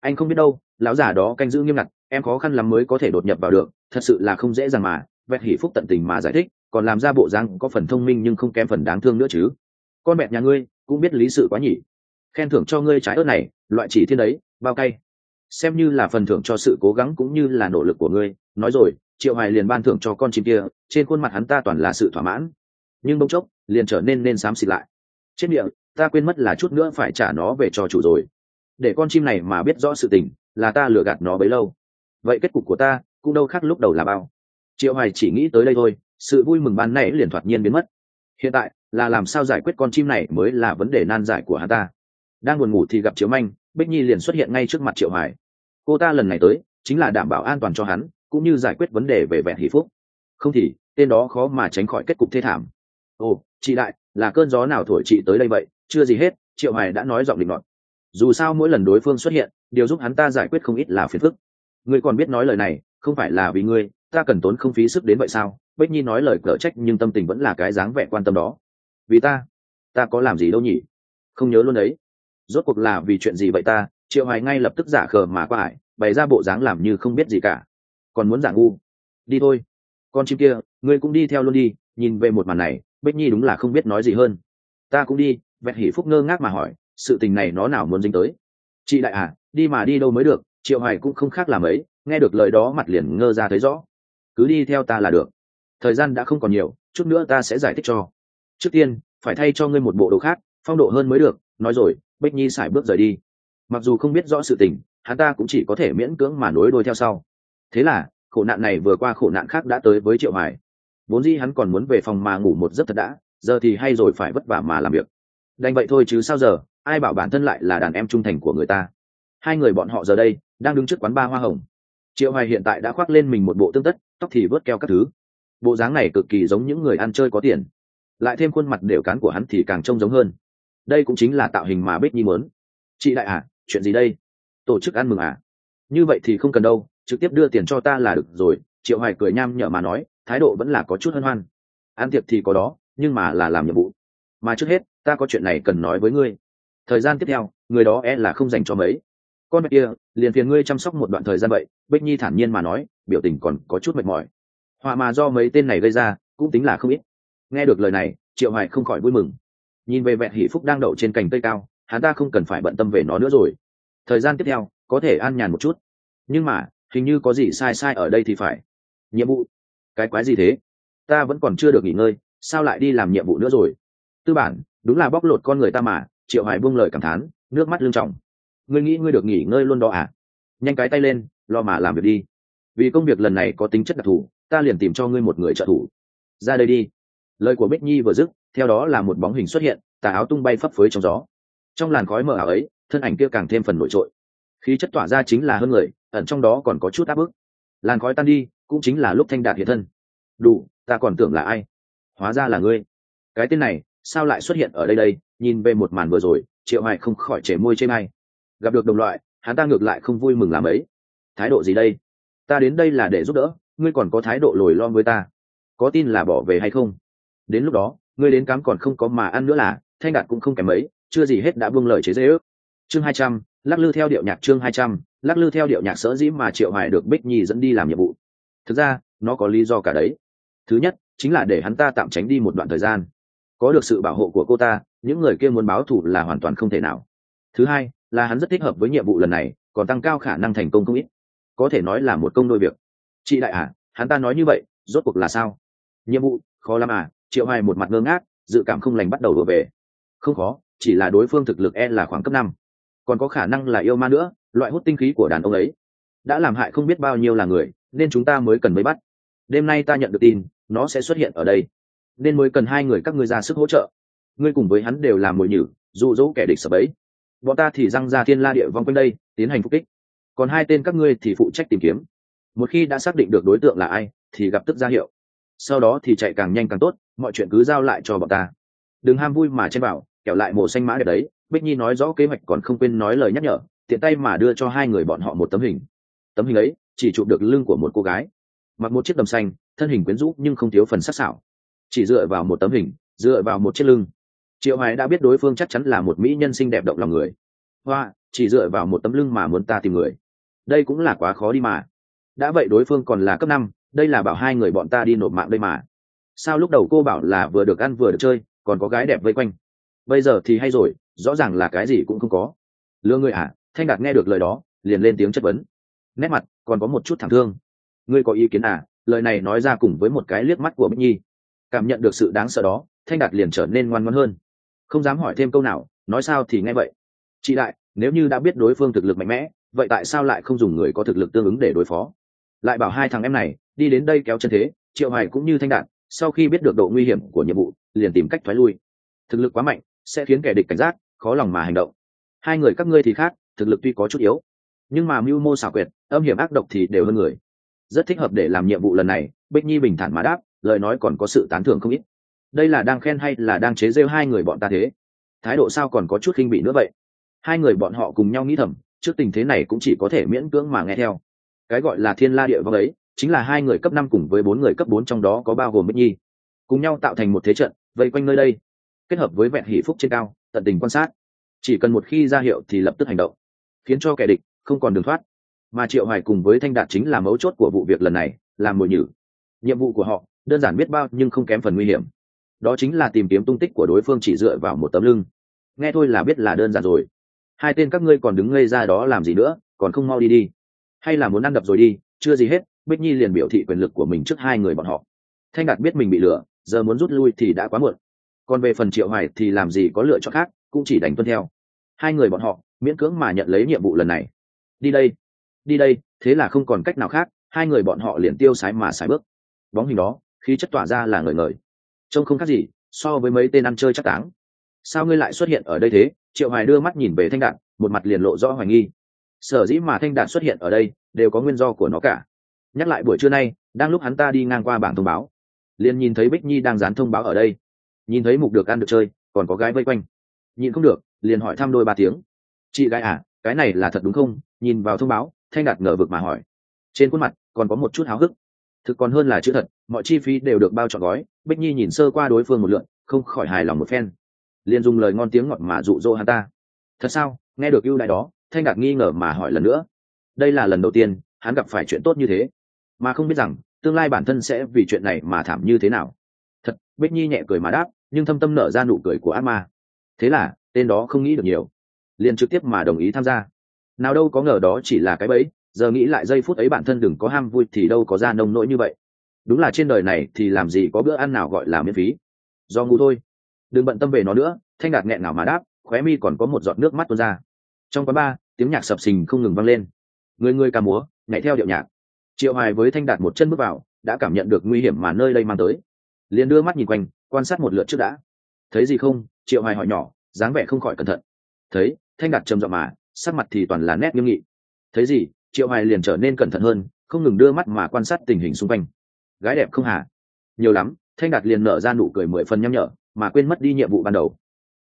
Anh không biết đâu, lão già đó canh giữ nghiêm ngặt, em khó khăn lắm mới có thể đột nhập vào được, thật sự là không dễ dàng mà, vẹt hỉ phúc tận tình mà giải thích, còn làm ra bộ dáng có phần thông minh nhưng không kém phần đáng thương nữa chứ. Con mẹ nhà ngươi, cũng biết lý sự quá nhỉ. Khen thưởng cho ngươi trái ớt này, loại chỉ thiên đấy, bao cay. Xem như là phần thưởng cho sự cố gắng cũng như là nỗ lực của ngươi, nói rồi, triệu hoài liền ban thưởng cho con chim kia, trên khuôn mặt hắn ta toàn là sự thỏa mãn. Nhưng bỗng chốc, liền trở nên nên xám xịt lại. Chết miệng ta quên mất là chút nữa phải trả nó về cho chủ rồi. Để con chim này mà biết rõ sự tình, là ta lừa gạt nó bấy lâu. Vậy kết cục của ta, cũng đâu khác lúc đầu là bao. Triệu hoài chỉ nghĩ tới đây thôi, sự vui mừng ban nãy liền thoạt nhiên biến mất. Hiện tại, là làm sao giải quyết con chim này mới là vấn đề nan giải của hắn ta. Đang buồn ngủ thì gặp chiếu manh, bích nhi liền xuất hiện ngay trước mặt triệu hoài. Cô ta lần này tới, chính là đảm bảo an toàn cho hắn, cũng như giải quyết vấn đề về vẻ hỷ phúc. Không thì, tên đó khó mà tránh khỏi kết cục thê thảm. Ồ, chị đại, là cơn gió nào thổi chị tới đây vậy? Chưa gì hết, triệu hoài đã nói giọng định ngọn dù sao mỗi lần đối phương xuất hiện điều giúp hắn ta giải quyết không ít là phiền phức. Ngươi còn biết nói lời này, không phải là vì ngươi, ta cần tốn không phí sức đến vậy sao? Bích nhi nói lời cở trách nhưng tâm tình vẫn là cái dáng vẻ quan tâm đó. Vì ta ta có làm gì đâu nhỉ? Không nhớ luôn đấy. Rốt cuộc là vì chuyện gì vậy ta? Triệu hoài ngay lập tức giả khờ mà qua ải, bày ra bộ dáng làm như không biết gì cả. Còn muốn giả ngu. Đi thôi. Con chim kia, ngươi cũng đi theo luôn đi, nhìn về một màn này, bích nhi đúng là không biết nói gì hơn. Ta cũng đi vẹt hỉ phúc ngơ ngác mà hỏi, sự tình này nó nào muốn dính tới? Chị đại à đi mà đi đâu mới được, triệu hoài cũng không khác làm ấy, nghe được lời đó mặt liền ngơ ra thấy rõ. Cứ đi theo ta là được. Thời gian đã không còn nhiều, chút nữa ta sẽ giải thích cho. Trước tiên, phải thay cho ngươi một bộ đồ khác, phong độ hơn mới được, nói rồi, bích nhi sải bước rời đi. Mặc dù không biết rõ sự tình, hắn ta cũng chỉ có thể miễn cưỡng mà nối đuôi theo sau. Thế là, khổ nạn này vừa qua khổ nạn khác đã tới với triệu hoài. Vốn dĩ hắn còn muốn về phòng mà ngủ một giấc thật đã, giờ thì hay rồi phải vất vả mà làm việc đành vậy thôi chứ sao giờ, ai bảo bản thân lại là đàn em trung thành của người ta. Hai người bọn họ giờ đây, đang đứng trước quán ba hoa hồng. Triệu hoài hiện tại đã khoác lên mình một bộ tương tất, tóc thì vớt keo các thứ. Bộ dáng này cực kỳ giống những người ăn chơi có tiền. Lại thêm khuôn mặt đều cán của hắn thì càng trông giống hơn. Đây cũng chính là tạo hình mà bích nhi muốn. Chị đại à chuyện gì đây? Tổ chức ăn mừng à? Như vậy thì không cần đâu, trực tiếp đưa tiền cho ta là được rồi, triệu hoài cười nham nhở mà nói, thái độ vẫn là có chút hân hoan. Ăn tiệc thì có đó, nhưng mà là làm nhiệm vụ. Mà trước hết ta có chuyện này cần nói với ngươi. Thời gian tiếp theo, người đó e là không dành cho mấy. Con mẹ kia, liền phiền ngươi chăm sóc một đoạn thời gian vậy, bích nhi thản nhiên mà nói, biểu tình còn có chút mệt mỏi. Họa mà do mấy tên này gây ra, cũng tính là không ít. Nghe được lời này, triệu hoài không khỏi vui mừng. Nhìn về vẹn hỷ phúc đang đậu trên cành cây cao, hắn ta không cần phải bận tâm về nó nữa rồi. Thời gian tiếp theo, có thể an nhàn một chút. Nhưng mà, hình như có gì sai sai ở đây thì phải. Nhiệm vụ? Cái quái gì thế? Ta vẫn còn chưa được nghỉ ngơi, sao lại đi làm nhiệm vụ nữa rồi? Tư bản đúng là bóc lột con người ta mà, triệu Hải buông lời cảm thán, nước mắt lưng trọng. Ngươi nghĩ ngươi được nghỉ ngơi luôn đó à? Nhanh cái tay lên, lo mà làm việc đi. Vì công việc lần này có tính chất đặc thù, ta liền tìm cho ngươi một người trợ thủ. Ra đây đi. Lời của bích nhi vừa dứt, theo đó là một bóng hình xuất hiện, tà áo tung bay phấp phới trong gió. Trong làn khói mờ ảo ấy, thân ảnh kia càng thêm phần nổi trội. Khí chất tỏa ra chính là hơn người, ẩn trong đó còn có chút áp bức. Làn khói tan đi, cũng chính là lúc thanh đạt hiện thân. Đủ, ta còn tưởng là ai? Hóa ra là ngươi. Cái tên này sao lại xuất hiện ở đây đây, nhìn về một màn vừa rồi, triệu hoài không khỏi chảy môi trên ngay gặp được đồng loại, hắn ta ngược lại không vui mừng làm ấy. Thái độ gì đây? Ta đến đây là để giúp đỡ, ngươi còn có thái độ lồi lom với ta. Có tin là bỏ về hay không? Đến lúc đó, ngươi đến cám còn không có mà ăn nữa là, thanh đạt cũng không kém mấy, chưa gì hết đã buông lời chế dễ ước. Chương hai trăm, lắc lư theo điệu nhạc chương hai trăm, lắc lư theo điệu nhạc sở dĩ mà triệu hoài được bích nhi dẫn đi làm nhiệm vụ. Thực ra, nó có lý do cả đấy. Thứ nhất, chính là để hắn ta tạm tránh đi một đoạn thời gian có được sự bảo hộ của cô ta, những người kia muốn báo thù là hoàn toàn không thể nào. Thứ hai, là hắn rất thích hợp với nhiệm vụ lần này, còn tăng cao khả năng thành công không ít. Có thể nói là một công đôi việc. Chị đại à hắn ta nói như vậy, rốt cuộc là sao? Nhiệm vụ, khó lắm à triệu hoài một mặt ngơ ngác, dự cảm không lành bắt đầu đổ về. Không khó, chỉ là đối phương thực lực e là khoảng cấp năm. Còn có khả năng là yêu ma nữa, loại hút tinh khí của đàn ông ấy. Đã làm hại không biết bao nhiêu là người, nên chúng ta mới cần mới bắt. Đêm nay ta nhận được tin, nó sẽ xuất hiện ở đây nên mới cần hai người các ngươi ra sức hỗ trợ. Ngươi cùng với hắn đều làm mồi nhử, dụ dỗ kẻ địch sập ấy bọn ta thì răng ra thiên la địa vong quanh đây, tiến hành phục kích. Còn hai tên các ngươi thì phụ trách tìm kiếm. Một khi đã xác định được đối tượng là ai, thì gặp tức ra hiệu. Sau đó thì chạy càng nhanh càng tốt, mọi chuyện cứ giao lại cho bọn ta. Đừng ham vui mà chen bảo kẻo lại mổ xanh mã đẹp đấy, bích nhi nói rõ kế hoạch còn không quên nói lời nhắc nhở, tiện tay mà đưa cho hai người bọn họ một tấm hình. Tấm hình ấy chỉ chụp được lưng của một cô gái. Mặc một chiếc đầm xanh, thân hình quyến rũ nhưng không thiếu phần sắc sảo chỉ dựa vào một tấm hình, dựa vào một chiếc lưng. Triệu hoài đã biết đối phương chắc chắn là một mỹ nhân xinh đẹp động lòng người. Hoa, chỉ dựa vào một tấm lưng mà muốn ta tìm người. Đây cũng là quá khó đi mà. Đã vậy đối phương còn là cấp năm, đây là bảo hai người bọn ta đi nộp mạng đây mà. Sao lúc đầu cô bảo là vừa được ăn vừa được chơi, còn có gái đẹp vây quanh? Bây giờ thì hay rồi, rõ ràng là cái gì cũng không có. Lừa người à thanh đạt nghe được lời đó, liền lên tiếng chất vấn. Nét mặt, còn có một chút thẳng thương. Ngươi có ý kiến à lời này nói ra cùng với một cái liếc mắt của bích nhi cảm nhận được sự đáng sợ đó, thanh đạt liền trở nên ngoan ngoãn hơn. Không dám hỏi thêm câu nào, nói sao thì nghe vậy. Chị đại, nếu như đã biết đối phương thực lực mạnh mẽ, vậy tại sao lại không dùng người có thực lực tương ứng để đối phó? Lại bảo hai thằng em này, đi đến đây kéo chân thế, triệu hoài cũng như thanh đạt, sau khi biết được độ nguy hiểm của nhiệm vụ, liền tìm cách thoái lui. Thực lực quá mạnh, sẽ khiến kẻ địch cảnh giác, khó lòng mà hành động. Hai người các ngươi thì khác, thực lực tuy có chút yếu, nhưng mà mưu mô xảo quyệt, âm hiểm ác độc thì đều hơn người. Rất thích hợp để làm nhiệm vụ lần này, bích nhi bình thản mà đáp lời nói còn có sự tán thưởng không ít. Đây là đang khen hay là đang chế rêu hai người bọn ta thế? Thái độ sao còn có chút khinh bị nữa vậy? Hai người bọn họ cùng nhau nghĩ thầm, trước tình thế này cũng chỉ có thể miễn cưỡng mà nghe theo. Cái gọi là thiên la địa vong ấy, chính là hai người cấp năm cùng với bốn người cấp bốn trong đó có bao gồm bích nhi. Cùng nhau tạo thành một thế trận, vây quanh nơi đây, kết hợp với vẹn hỷ phúc trên cao, tận tình quan sát. Chỉ cần một khi ra hiệu thì lập tức hành động, khiến cho kẻ địch không còn đường thoát. Mà triệu hoài cùng với thanh đạt chính là mấu chốt của vụ việc lần này làm mồi nhử. Nhiệm vụ của họ đơn giản biết bao nhưng không kém phần nguy hiểm. Đó chính là tìm kiếm tung tích của đối phương chỉ dựa vào một tấm lưng. Nghe thôi là biết là đơn giản rồi. Hai tên các ngươi còn đứng ngây ra đó làm gì nữa, còn không mau đi đi. Hay là muốn ăn đập rồi đi, chưa gì hết, bích nhi liền biểu thị quyền lực của mình trước hai người bọn họ. Thanh đạt biết mình bị lừa, giờ muốn rút lui thì đã quá muộn. Còn về phần triệu hoài thì làm gì có lựa chọn khác, cũng chỉ đánh tuân theo. Hai người bọn họ, miễn cưỡng mà nhận lấy nhiệm vụ lần này. Đi đây đi đây, thế là không còn cách nào khác, hai người bọn họ liền tiêu sái mà sái bước. Bóng hình đó khí chất tỏa ra là ngời ngời. Trông không khác gì so với mấy tên ăn chơi chắc táng. Sao ngươi lại xuất hiện ở đây thế? Triệu hoài đưa mắt nhìn về thanh đạn một mặt liền lộ rõ hoài nghi. Sở dĩ mà thanh đạn xuất hiện ở đây, đều có nguyên do của nó cả. Nhắc lại buổi trưa nay, đang lúc hắn ta đi ngang qua bảng thông báo, liền nhìn thấy bích nhi đang dán thông báo ở đây. Nhìn thấy mục được ăn được chơi, còn có gái vây quanh. Nhìn không được, liền hỏi thăm đôi ba tiếng. Chị gái à cái này là thật đúng không? Nhìn vào thông báo, thanh đạt ngờ vực mà hỏi. Trên khuôn mặt còn có một chút háo hức. Thực còn hơn là chữ thật mọi chi phí đều được bao trọn gói, bích nhi nhìn sơ qua đối phương một lượn không khỏi hài lòng một phen. Liền dùng lời ngon tiếng ngọt mà dụ dỗ hắn ta. Thật sao? Nghe được ưu đại đó, thanh đạt nghi ngờ mà hỏi lần nữa. Đây là lần đầu tiên, hắn gặp phải chuyện tốt như thế. Mà không biết rằng, tương lai bản thân sẽ vì chuyện này mà thảm như thế nào. Thật, bích nhi nhẹ cười mà đáp, nhưng thâm tâm nở ra nụ cười của ác ma. Thế là, tên đó không nghĩ được nhiều. Liền trực tiếp mà đồng ý tham gia. Nào đâu có ngờ đó chỉ là cái bẫy, giờ nghĩ lại giây phút ấy bản thân đừng có ham vui thì đâu có ra nông nỗi như vậy đúng là trên đời này thì làm gì có bữa ăn nào gọi là miễn phí. Do ngu thôi. Đừng bận tâm về nó nữa, thanh đạt nghẹn nào mà đáp, khóe mi còn có một giọt nước mắt tuôn ra. Trong quán ba tiếng nhạc sập sình không ngừng vang lên. Người người ca múa, nhảy theo điệu nhạc. Triệu hoài với thanh đạt một chân bước vào, đã cảm nhận được nguy hiểm mà nơi đây mang tới. Liền đưa mắt nhìn quanh, quan sát một lượt trước đã. Thấy gì không? Triệu hoài hỏi nhỏ, dáng vẻ không khỏi cẩn thận. Thấy, thanh đạt trầm giọng mà, sắc mặt thì toàn là nét nghiêm nghị. Thấy gì? Triệu hoài liền trở nên cẩn thận hơn, không ngừng đưa mắt mà quan sát tình hình xung quanh gái đẹp không hả nhiều lắm, thanh đạt liền nở ra nụ cười mười phần nhăm nhở, mà quên mất đi nhiệm vụ ban đầu.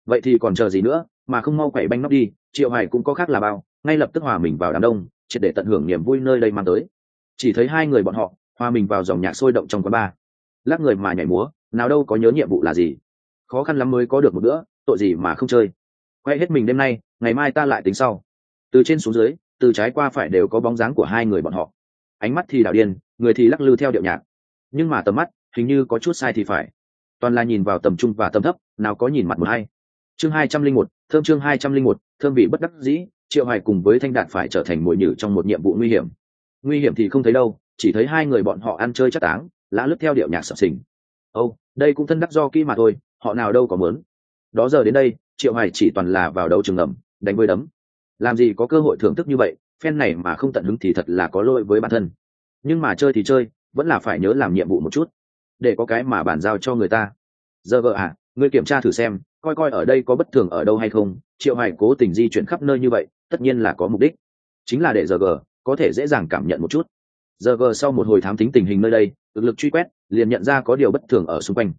Vậy thì còn chờ gì nữa, mà không mau quẩy banh nóc đi, triệu Hải cũng có khác là bao, ngay lập tức hòa mình vào đám đông, triệt để tận hưởng niềm vui nơi đây mang tới. Chỉ thấy hai người bọn họ, hòa mình vào dòng nhạc sôi động trong quán bar. Lắc người mà nhảy múa, nào đâu có nhớ nhiệm vụ là gì. Khó khăn lắm mới có được một bữa, tội gì mà không chơi. Quay hết mình đêm nay, ngày mai ta lại tính sau. Từ trên xuống dưới, từ trái qua phải đều có bóng dáng của hai người bọn họ. Ánh mắt thì đảo điên, người thì lắc lư theo điệu nhạc nhưng mà tầm mắt, hình như có chút sai thì phải. Toàn là nhìn vào tầm trung và tầm thấp, nào có nhìn mặt một hay chương hai trăm linh một, thơm chương hai trăm linh một, thơm vị bất đắc dĩ, triệu hoài cùng với thanh đạt phải trở thành mồi nhử trong một nhiệm vụ nguy hiểm. Nguy hiểm thì không thấy đâu, chỉ thấy hai người bọn họ ăn chơi chắc táng, lã lướt theo điệu nhạc sập sình. Âu, đây cũng thân đắc do kỹ mà thôi, họ nào đâu có mớn. Đó giờ đến đây, triệu hoài chỉ toàn là vào đầu trường ngầm đánh với đấm. Làm gì có cơ hội thưởng thức như vậy, phen này mà không tận hứng thì thật là có lỗi với bản thân. Nhưng mà chơi thì chơi vẫn là phải nhớ làm nhiệm vụ một chút. Để có cái mà bàn giao cho người ta. Giờ vợ à ngươi kiểm tra thử xem, coi coi ở đây có bất thường ở đâu hay không, triệu hoài cố tình di chuyển khắp nơi như vậy, tất nhiên là có mục đích. Chính là để giờ gờ có thể dễ dàng cảm nhận một chút. Giờ gờ sau một hồi thám tính tình hình nơi đây, thực lực truy quét, liền nhận ra có điều bất thường ở xung quanh.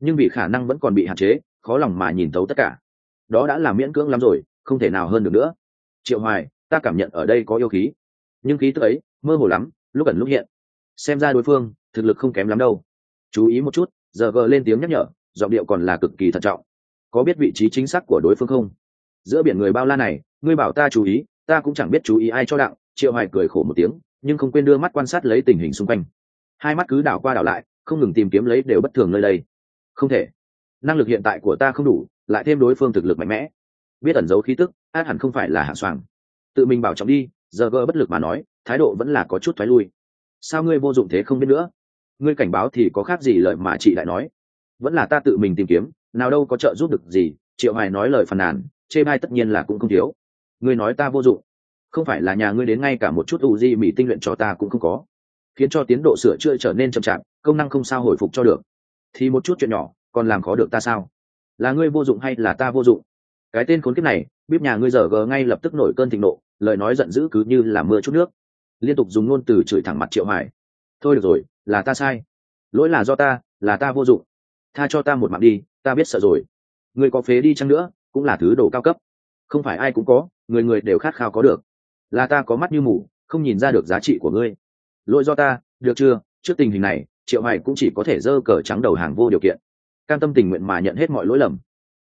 Nhưng vì khả năng vẫn còn bị hạn chế, khó lòng mà nhìn thấu tất cả. Đó đã là miễn cưỡng lắm rồi, không thể nào hơn được nữa. Triệu hoài, ta cảm nhận ở đây có yêu khí. Nhưng khí tức ấy, mơ hồ lắm, lúc ẩn lúc hiện xem ra đối phương thực lực không kém lắm đâu. Chú ý một chút, giờ gờ lên tiếng nhắc nhở, giọng điệu còn là cực kỳ thận trọng. Có biết vị trí chính xác của đối phương không? Giữa biển người bao la này, ngươi bảo ta chú ý, ta cũng chẳng biết chú ý ai cho đặng, triệu hoài cười khổ một tiếng, nhưng không quên đưa mắt quan sát lấy tình hình xung quanh. Hai mắt cứ đảo qua đảo lại, không ngừng tìm kiếm lấy đều bất thường nơi đây. Không thể. Năng lực hiện tại của ta không đủ, lại thêm đối phương thực lực mạnh mẽ. Biết ẩn giấu khí tức, át hẳn không phải là hạ soàng. Tự mình bảo trọng đi, giờ gỡ bất lực mà nói, thái độ vẫn là có chút thoái lui sao ngươi vô dụng thế không biết nữa? Ngươi cảnh báo thì có khác gì lời mà chị lại nói? Vẫn là ta tự mình tìm kiếm, nào đâu có trợ giúp được gì, triệu hoài nói lời phàn nàn, chê bai tất nhiên là cũng không thiếu. Ngươi nói ta vô dụng, không phải là nhà ngươi đến ngay cả một chút u di mỹ tinh luyện cho ta cũng không có. Khiến cho tiến độ sửa chữa trở nên chậm chạp, công năng không sao hồi phục cho được. Thì một chút chuyện nhỏ, còn làm khó được ta sao? Là ngươi vô dụng hay là ta vô dụng? Cái tên khốn kiếp này biết nhà ngươi giờ gờ ngay lập tức nổi cơn thịnh nộ, lời nói giận dữ cứ như là mưa chút nước liên tục dùng ngôn từ chửi thẳng mặt triệu hoài. Thôi được rồi, là ta sai. Lỗi là do ta, là ta vô dụng. Tha cho ta một mạng đi, ta biết sợ rồi. Ngươi có phế đi chăng nữa, cũng là thứ đồ cao cấp. Không phải ai cũng có, người người đều khát khao có được. Là ta có mắt như mù, không nhìn ra được giá trị của ngươi. Lỗi do ta, được chưa? Trước tình hình này, triệu hoài cũng chỉ có thể dơ cờ trắng đầu hàng vô điều kiện. Cam tâm tình nguyện mà nhận hết mọi lỗi lầm.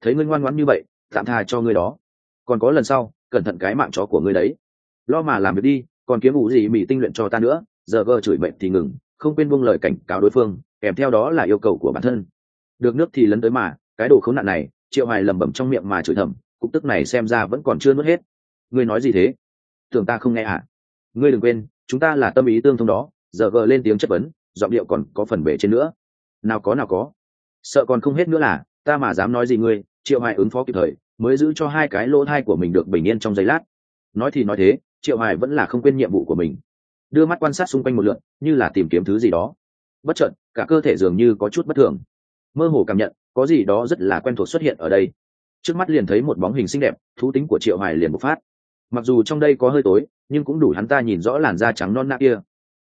Thấy ngươi ngoan ngoãn như vậy, tạm tha cho ngươi đó. Còn có lần sau, cẩn thận cái mạng chó của ngươi đấy. Lo mà làm việc đi còn kiếm ủ gì mỹ tinh luyện cho ta nữa, giờ gờ chửi bệnh thì ngừng, không quên buông lời cảnh cáo đối phương, kèm theo đó là yêu cầu của bản thân. Được nước thì lấn tới mà, cái đồ khốn nạn này, triệu hoài lẩm bẩm trong miệng mà chửi thầm, cục tức này xem ra vẫn còn chưa nuốt hết. Ngươi nói gì thế? Tưởng ta không nghe à? Ngươi đừng quên, chúng ta là tâm ý tương thông đó, giờ gờ lên tiếng chất vấn, giọng điệu còn có phần bể trên nữa. Nào có nào có. Sợ còn không hết nữa là, ta mà dám nói gì ngươi, triệu hoài ứng phó kịp thời, mới giữ cho hai cái lỗ thai của mình được bình yên trong giây lát. Nói thì nói thế triệu hoài vẫn là không quên nhiệm vụ của mình. Đưa mắt quan sát xung quanh một lượn như là tìm kiếm thứ gì đó. Bất chợt, cả cơ thể dường như có chút bất thường. Mơ hồ cảm nhận, có gì đó rất là quen thuộc xuất hiện ở đây. Trước mắt liền thấy một bóng hình xinh đẹp, thú tính của triệu hoài liền bộc phát. Mặc dù trong đây có hơi tối, nhưng cũng đủ hắn ta nhìn rõ làn da trắng non nạ kia.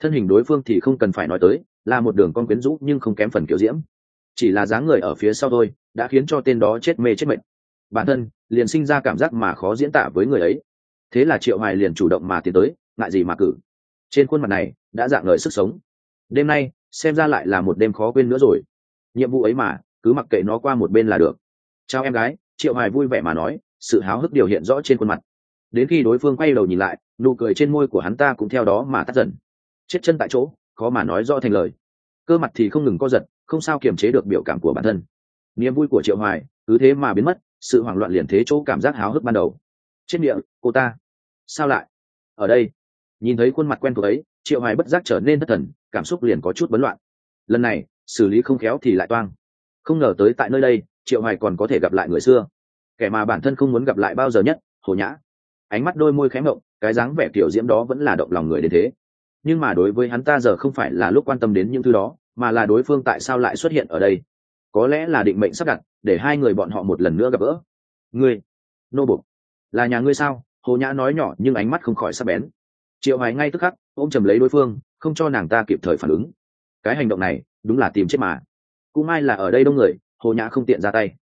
Thân hình đối phương thì không cần phải nói tới, là một đường con quyến rũ nhưng không kém phần kiểu diễm. Chỉ là dáng người ở phía sau thôi, đã khiến cho tên đó chết mê chết mệnh bản thân, liền sinh ra cảm giác mà khó diễn tả với người ấy thế là triệu hoài liền chủ động mà tiến tới, ngại gì mà cử. Trên khuôn mặt này, đã dạng lời sức sống. Đêm nay, xem ra lại là một đêm khó quên nữa rồi. Nhiệm vụ ấy mà, cứ mặc kệ nó qua một bên là được. Chào em gái, triệu hoài vui vẻ mà nói, sự háo hức điều hiện rõ trên khuôn mặt. Đến khi đối phương quay đầu nhìn lại, nụ cười trên môi của hắn ta cũng theo đó mà tắt dần. Chết chân tại chỗ, khó mà nói rõ thành lời. Cơ mặt thì không ngừng co giật, không sao kiềm chế được biểu cảm của bản thân. Niềm vui của triệu hoài, cứ thế mà biến mất, sự hoảng loạn liền thế chỗ cảm giác háo hức ban đầu trên miệng, cô ta. Sao lại? Ở đây. Nhìn thấy khuôn mặt quen thuộc ấy, triệu hoài bất giác trở nên thất thần, cảm xúc liền có chút bấn loạn. Lần này, xử lý không khéo thì lại toang. Không ngờ tới tại nơi đây, triệu hoài còn có thể gặp lại người xưa. Kẻ mà bản thân không muốn gặp lại bao giờ nhất, hồ nhã. Ánh mắt đôi môi khẽ ngộng cái dáng vẻ kiểu diễm đó vẫn là động lòng người đến thế. Nhưng mà đối với hắn ta giờ không phải là lúc quan tâm đến những thứ đó, mà là đối phương tại sao lại xuất hiện ở đây. Có lẽ là định mệnh sắp đặt, để hai người bọn họ một lần nữa gặp gỡ. Ngươi, nô bục là nhà ngươi sao? Hồ nhã nói nhỏ nhưng ánh mắt không khỏi sắc bén. Triệu hoài ngay tức khắc, ôm chầm lấy đối phương, không cho nàng ta kịp thời phản ứng. Cái hành động này, đúng là tìm chết mà. Cũng may là ở đây đông người, hồ nhã không tiện ra tay.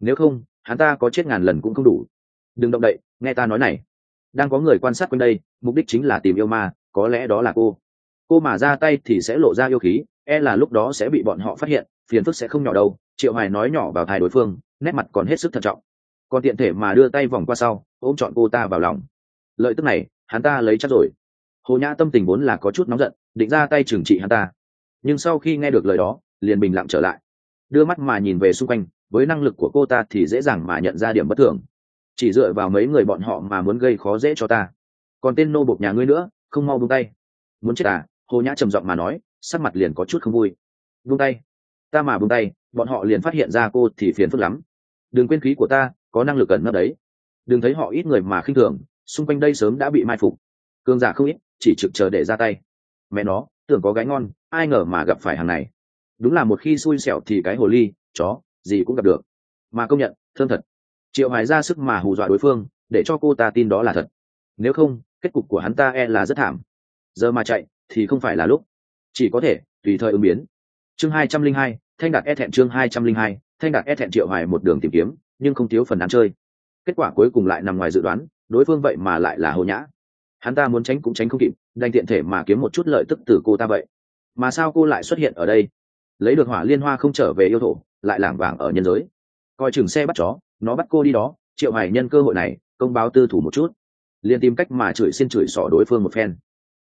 Nếu không, hắn ta có chết ngàn lần cũng không đủ. Đừng động đậy, nghe ta nói này. Đang có người quan sát quanh đây, mục đích chính là tìm yêu ma, có lẽ đó là cô. Cô mà ra tay thì sẽ lộ ra yêu khí e là lúc đó sẽ bị bọn họ phát hiện, phiền phức sẽ không nhỏ đâu. Triệu hoài nói nhỏ vào thai đối phương, nét mặt còn hết sức thận trọng còn tiện thể mà đưa tay vòng qua sau, ôm chọn cô ta vào lòng. Lợi tức này, hắn ta lấy chắc rồi. Hồ nhã tâm tình vốn là có chút nóng giận, định ra tay trừng trị hắn ta. Nhưng sau khi nghe được lời đó, liền bình lặng trở lại. Đưa mắt mà nhìn về xung quanh, với năng lực của cô ta thì dễ dàng mà nhận ra điểm bất thường. Chỉ dựa vào mấy người bọn họ mà muốn gây khó dễ cho ta. Còn tên nô bộc nhà ngươi nữa, không mau buông tay. Muốn chết à? Hồ nhã trầm giọng mà nói, sắc mặt liền có chút không vui. Buông tay. Ta mà buông tay, bọn họ liền phát hiện ra cô thì phiền phức lắm. Đừng quên khí của ta có năng lực ẩn nấp đấy. Đừng thấy họ ít người mà khinh thường, xung quanh đây sớm đã bị mai phục. Cương giả không ít, chỉ trực chờ để ra tay. Mẹ nó, tưởng có gái ngon, ai ngờ mà gặp phải hàng này. Đúng là một khi xui xẻo thì cái hồ ly, chó, gì cũng gặp được. Mà công nhận, thơm thật. Triệu hoài ra sức mà hù dọa đối phương, để cho cô ta tin đó là thật. Nếu không, kết cục của hắn ta e là rất thảm. Giờ mà chạy, thì không phải là lúc. Chỉ có thể, tùy thời ứng biến. Chương hai trăm linh hai, thanh đạt e thẹn chương hai trăm linh hai, thanh đạt e thẹn triệu hoài một đường tìm kiếm nhưng không thiếu phần ăn chơi. Kết quả cuối cùng lại nằm ngoài dự đoán, đối phương vậy mà lại là hồ nhã. Hắn ta muốn tránh cũng tránh không kịp, đành tiện thể mà kiếm một chút lợi tức từ cô ta vậy. Mà sao cô lại xuất hiện ở đây? Lấy được hỏa liên hoa không trở về yêu thổ, lại lảng vàng ở nhân giới. Coi chừng xe bắt chó, nó bắt cô đi đó, triệu hải nhân cơ hội này, công báo tư thủ một chút. Liền tìm cách mà chửi xin chửi xỏ đối phương một phen.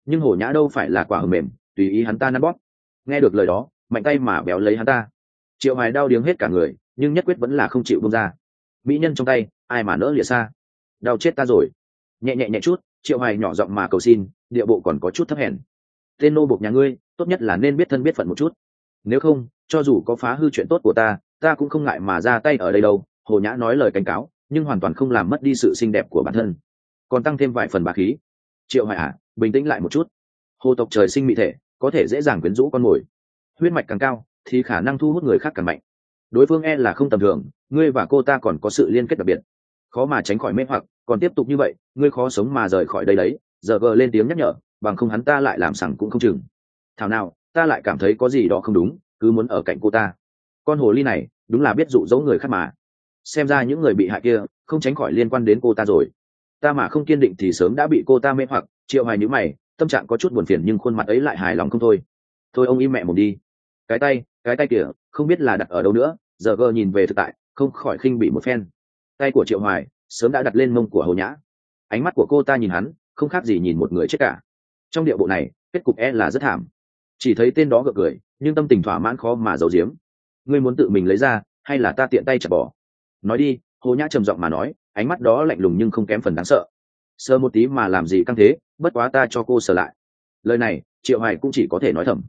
Nhưng hổ nhã đâu phải là quả hầm mềm, tùy ý hắn ta năn bóp. Nghe được lời đó, mạnh tay mà béo lấy hắn ta. Triệu hải đau điếng hết cả người, nhưng nhất quyết vẫn là không chịu bông ra mỹ nhân trong tay, ai mà nỡ lìa xa. Đau chết ta rồi. Nhẹ nhẹ nhẹ chút, triệu hoài nhỏ giọng mà cầu xin, địa bộ còn có chút thấp hèn. Tên nô bộc nhà ngươi, tốt nhất là nên biết thân biết phận một chút. Nếu không, cho dù có phá hư chuyện tốt của ta ta cũng không ngại mà ra tay ở đây đâu, hồ nhã nói lời cảnh cáo, nhưng hoàn toàn không làm mất đi sự xinh đẹp của bản thân. Còn tăng thêm vài phần bà khí. Triệu hoài à bình tĩnh lại một chút. Hồ tộc trời sinh mỹ thể, có thể dễ dàng quyến rũ con mồi. Huyết mạch càng cao, thì khả năng thu hút người khác càng mạnh đối phương e là không tầm thường, ngươi và cô ta còn có sự liên kết đặc biệt. Khó mà tránh khỏi mê hoặc, còn tiếp tục như vậy, ngươi khó sống mà rời khỏi đây đấy, giờ gờ lên tiếng nhắc nhở, bằng không hắn ta lại làm sẵn cũng không chừng. Thảo nào, ta lại cảm thấy có gì đó không đúng, cứ muốn ở cạnh cô ta. Con hồ ly này, đúng là biết dụ dỗ người khác mà. Xem ra những người bị hại kia, không tránh khỏi liên quan đến cô ta rồi. Ta mà không kiên định thì sớm đã bị cô ta mê hoặc, triệu hoài nhữ mày, tâm trạng có chút buồn phiền nhưng khuôn mặt ấy lại hài lòng không thôi. Thôi ông im mẹ một đi. Cái tay cái tay kìa không biết là đặt ở đâu nữa, giờ gờ nhìn về thực tại, không khỏi khinh bị một phen. Tay của triệu hoài, sớm đã đặt lên mông của hồ nhã. Ánh mắt của cô ta nhìn hắn, không khác gì nhìn một người chết cả. Trong điệu bộ này, kết cục e là rất thảm. Chỉ thấy tên đó gượng cười, nhưng tâm tình thỏa mãn khó mà giấu giếm. Ngươi muốn tự mình lấy ra, hay là ta tiện tay chặt bỏ? Nói đi, hồ nhã trầm giọng mà nói, ánh mắt đó lạnh lùng nhưng không kém phần đáng sợ. Sơ một tí mà làm gì căng thế, bất quá ta cho cô sờ lại. Lời này, triệu hoài cũng chỉ có thể nói thầm.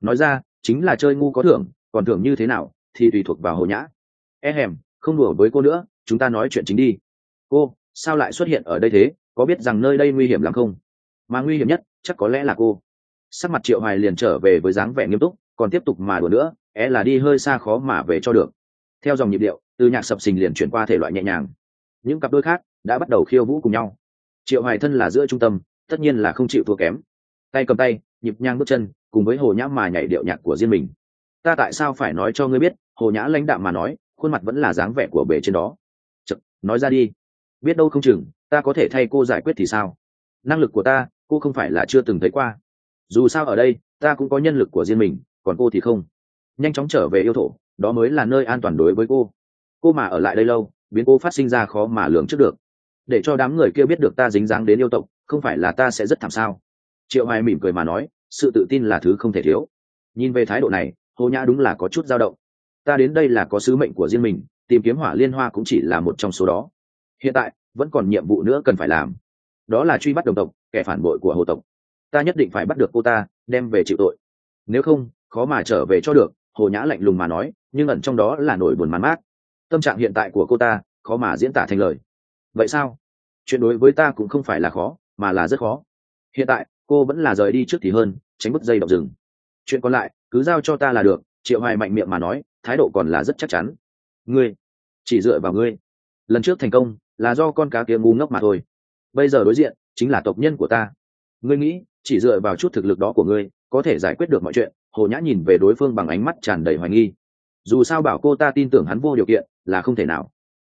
Nói ra, chính là chơi ngu có thưởng còn thường như thế nào thì tùy thuộc vào hồ nhã. E hèm, không đùa với cô nữa, chúng ta nói chuyện chính đi. Cô, sao lại xuất hiện ở đây thế? Có biết rằng nơi đây nguy hiểm lắm không? Mà nguy hiểm nhất, chắc có lẽ là cô. Sắc mặt triệu hoài liền trở về với dáng vẻ nghiêm túc, còn tiếp tục mà đùa nữa, é là đi hơi xa khó mà về cho được. Theo dòng nhịp điệu, từ nhạc sập sình liền chuyển qua thể loại nhẹ nhàng. Những cặp đôi khác đã bắt đầu khiêu vũ cùng nhau. Triệu hoài thân là giữa trung tâm, tất nhiên là không chịu thua kém. Tay cầm tay, nhịp nhang bước chân, cùng với hồ nhã mà nhảy điệu nhạc của riêng mình ta tại sao phải nói cho ngươi biết hồ nhã lãnh đạm mà nói khuôn mặt vẫn là dáng vẻ của bề trên đó. Chật, nói ra đi. Biết đâu không chừng ta có thể thay cô giải quyết thì sao? Năng lực của ta cô không phải là chưa từng thấy qua. Dù sao ở đây ta cũng có nhân lực của riêng mình còn cô thì không. Nhanh chóng trở về yêu thổ đó mới là nơi an toàn đối với cô. Cô mà ở lại đây lâu biến cô phát sinh ra khó mà lường trước được. Để cho đám người kia biết được ta dính dáng đến yêu tộc không phải là ta sẽ rất thảm sao? Triệu hoài mỉm cười mà nói sự tự tin là thứ không thể thiếu. Nhìn về thái độ này hồ nhã đúng là có chút dao động. Ta đến đây là có sứ mệnh của riêng mình, tìm kiếm hỏa liên hoa cũng chỉ là một trong số đó. Hiện tại, vẫn còn nhiệm vụ nữa cần phải làm. Đó là truy bắt đồng tộc, kẻ phản bội của hồ tộc. Ta nhất định phải bắt được cô ta, đem về chịu tội. Nếu không, khó mà trở về cho được, hồ nhã lạnh lùng mà nói, nhưng ẩn trong đó là nỗi buồn man mát tâm trạng hiện tại của cô ta, khó mà diễn tả thành lời. Vậy sao? Chuyện đối với ta cũng không phải là khó, mà là rất khó. Hiện tại, cô vẫn là rời đi trước thì hơn, tránh bứt dây động rừng. Chuyện còn lại cứ giao cho ta là được, triệu hoài mạnh miệng mà nói, thái độ còn là rất chắc chắn. Ngươi, chỉ dựa vào ngươi. Lần trước thành công là do con cá kia ngu ngốc mà thôi. Bây giờ đối diện chính là tộc nhân của ta. Ngươi nghĩ, chỉ dựa vào chút thực lực đó của ngươi, có thể giải quyết được mọi chuyện, hồ nhã nhìn về đối phương bằng ánh mắt tràn đầy hoài nghi. Dù sao bảo cô ta tin tưởng hắn vô điều kiện, là không thể nào.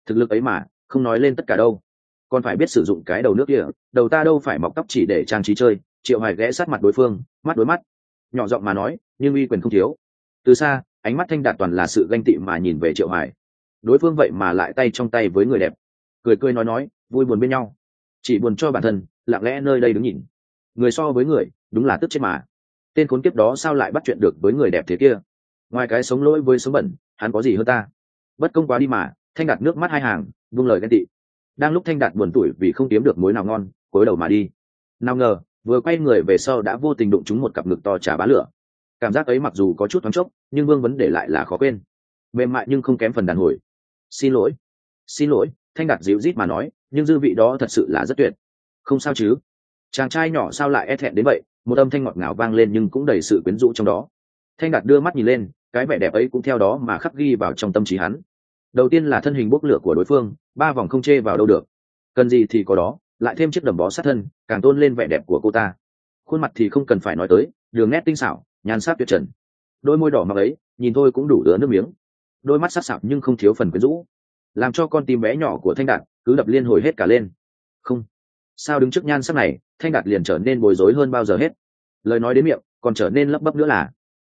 Thực lực ấy mà, không nói lên tất cả đâu. Còn phải biết sử dụng cái đầu nước kia, đầu ta đâu phải mọc tóc chỉ để trang trí chơi. Triệu hoài ghé sát mặt đối phương, mắt đối mắt nhỏ giọng mà nói, nhưng uy quyền không thiếu. Từ xa, ánh mắt thanh đạt toàn là sự ganh tị mà nhìn về triệu hải. Đối phương vậy mà lại tay trong tay với người đẹp. Cười cười nói nói, vui buồn bên nhau. Chỉ buồn cho bản thân, lặng lẽ nơi đây đứng nhìn. Người so với người, đúng là tức chết mà. Tên khốn kiếp đó sao lại bắt chuyện được với người đẹp thế kia? Ngoài cái sống lỗi với sống bẩn, hắn có gì hơn ta? Bất công quá đi mà, thanh đạt nước mắt hai hàng, vung lời ghen tị. Đang lúc thanh đạt buồn tủi vì không kiếm được mối nào ngon, cối đầu mà đi. Nào ngờ vừa quay người về sau đã vô tình đụng trúng một cặp ngực to trà bá lửa. Cảm giác ấy mặc dù có chút thoáng chốc, nhưng vương vấn để lại là khó quên. Mềm mại nhưng không kém phần đàn hồi. Xin lỗi. Xin lỗi, thanh đạt dịu rít mà nói, nhưng dư vị đó thật sự là rất tuyệt. Không sao chứ? Chàng trai nhỏ sao lại e thẹn đến vậy? Một âm thanh ngọt ngào vang lên nhưng cũng đầy sự quyến rũ trong đó. Thanh đạt đưa mắt nhìn lên, cái vẻ đẹp ấy cũng theo đó mà khắc ghi vào trong tâm trí hắn. Đầu tiên là thân hình bốc lửa của đối phương, ba vòng không chê vào đâu được. Cần gì thì có đó lại thêm chiếc đầm bó sát thân, càng tôn lên vẻ đẹp của cô ta. Khuôn mặt thì không cần phải nói tới, đường nét tinh xảo, nhan sắc tuyệt trần. Đôi môi đỏ mặc ấy, nhìn thôi cũng đủ đứa nước miếng. Đôi mắt sắc sảo nhưng không thiếu phần quyến rũ. Làm cho con tim bé nhỏ của thanh đạt cứ đập liên hồi hết cả lên. Không. Sao đứng trước nhan sắc này, thanh đạt liền trở nên bối rối hơn bao giờ hết. Lời nói đến miệng, còn trở nên lấp bấp nữa là,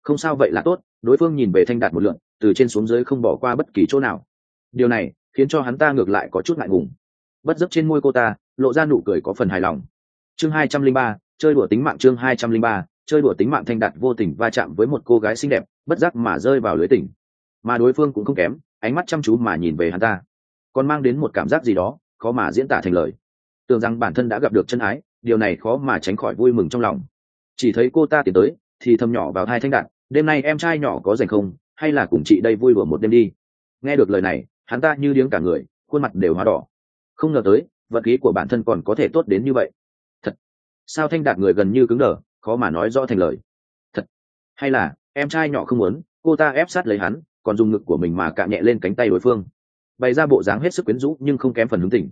không sao vậy là tốt. Đối phương nhìn về thanh đạt một lượn, từ trên xuống dưới không bỏ qua bất kỳ chỗ nào. Điều này khiến cho hắn ta ngược lại có chút ngại ngùng. Bất dấp trên môi cô ta lộ ra nụ cười có phần hài lòng. Chương hai trăm linh ba, chơi đùa tính mạng chương hai trăm linh ba, chơi đùa tính mạng thanh đạt vô tình va chạm với một cô gái xinh đẹp, bất giác mà rơi vào lưới tỉnh. Mà đối phương cũng không kém, ánh mắt chăm chú mà nhìn về hắn ta. Còn mang đến một cảm giác gì đó, khó mà diễn tả thành lời. Tưởng rằng bản thân đã gặp được chân ái, điều này khó mà tránh khỏi vui mừng trong lòng. Chỉ thấy cô ta tiến tới, thì thầm nhỏ vào hai thanh đạn đêm nay em trai nhỏ có dành không? Hay là cùng chị đây vui đùa một đêm đi? Nghe được lời này, hắn ta như điếng cả người, khuôn mặt đều hóa đỏ. Không ngờ tới vật khí của bản thân còn có thể tốt đến như vậy. Thật. Sao thanh đạt người gần như cứng đờ, khó mà nói rõ thành lời. Thật. Hay là, em trai nhỏ không muốn, cô ta ép sát lấy hắn, còn dùng ngực của mình mà cạ nhẹ lên cánh tay đối phương. Bày ra bộ dáng hết sức quyến rũ nhưng không kém phần hướng tình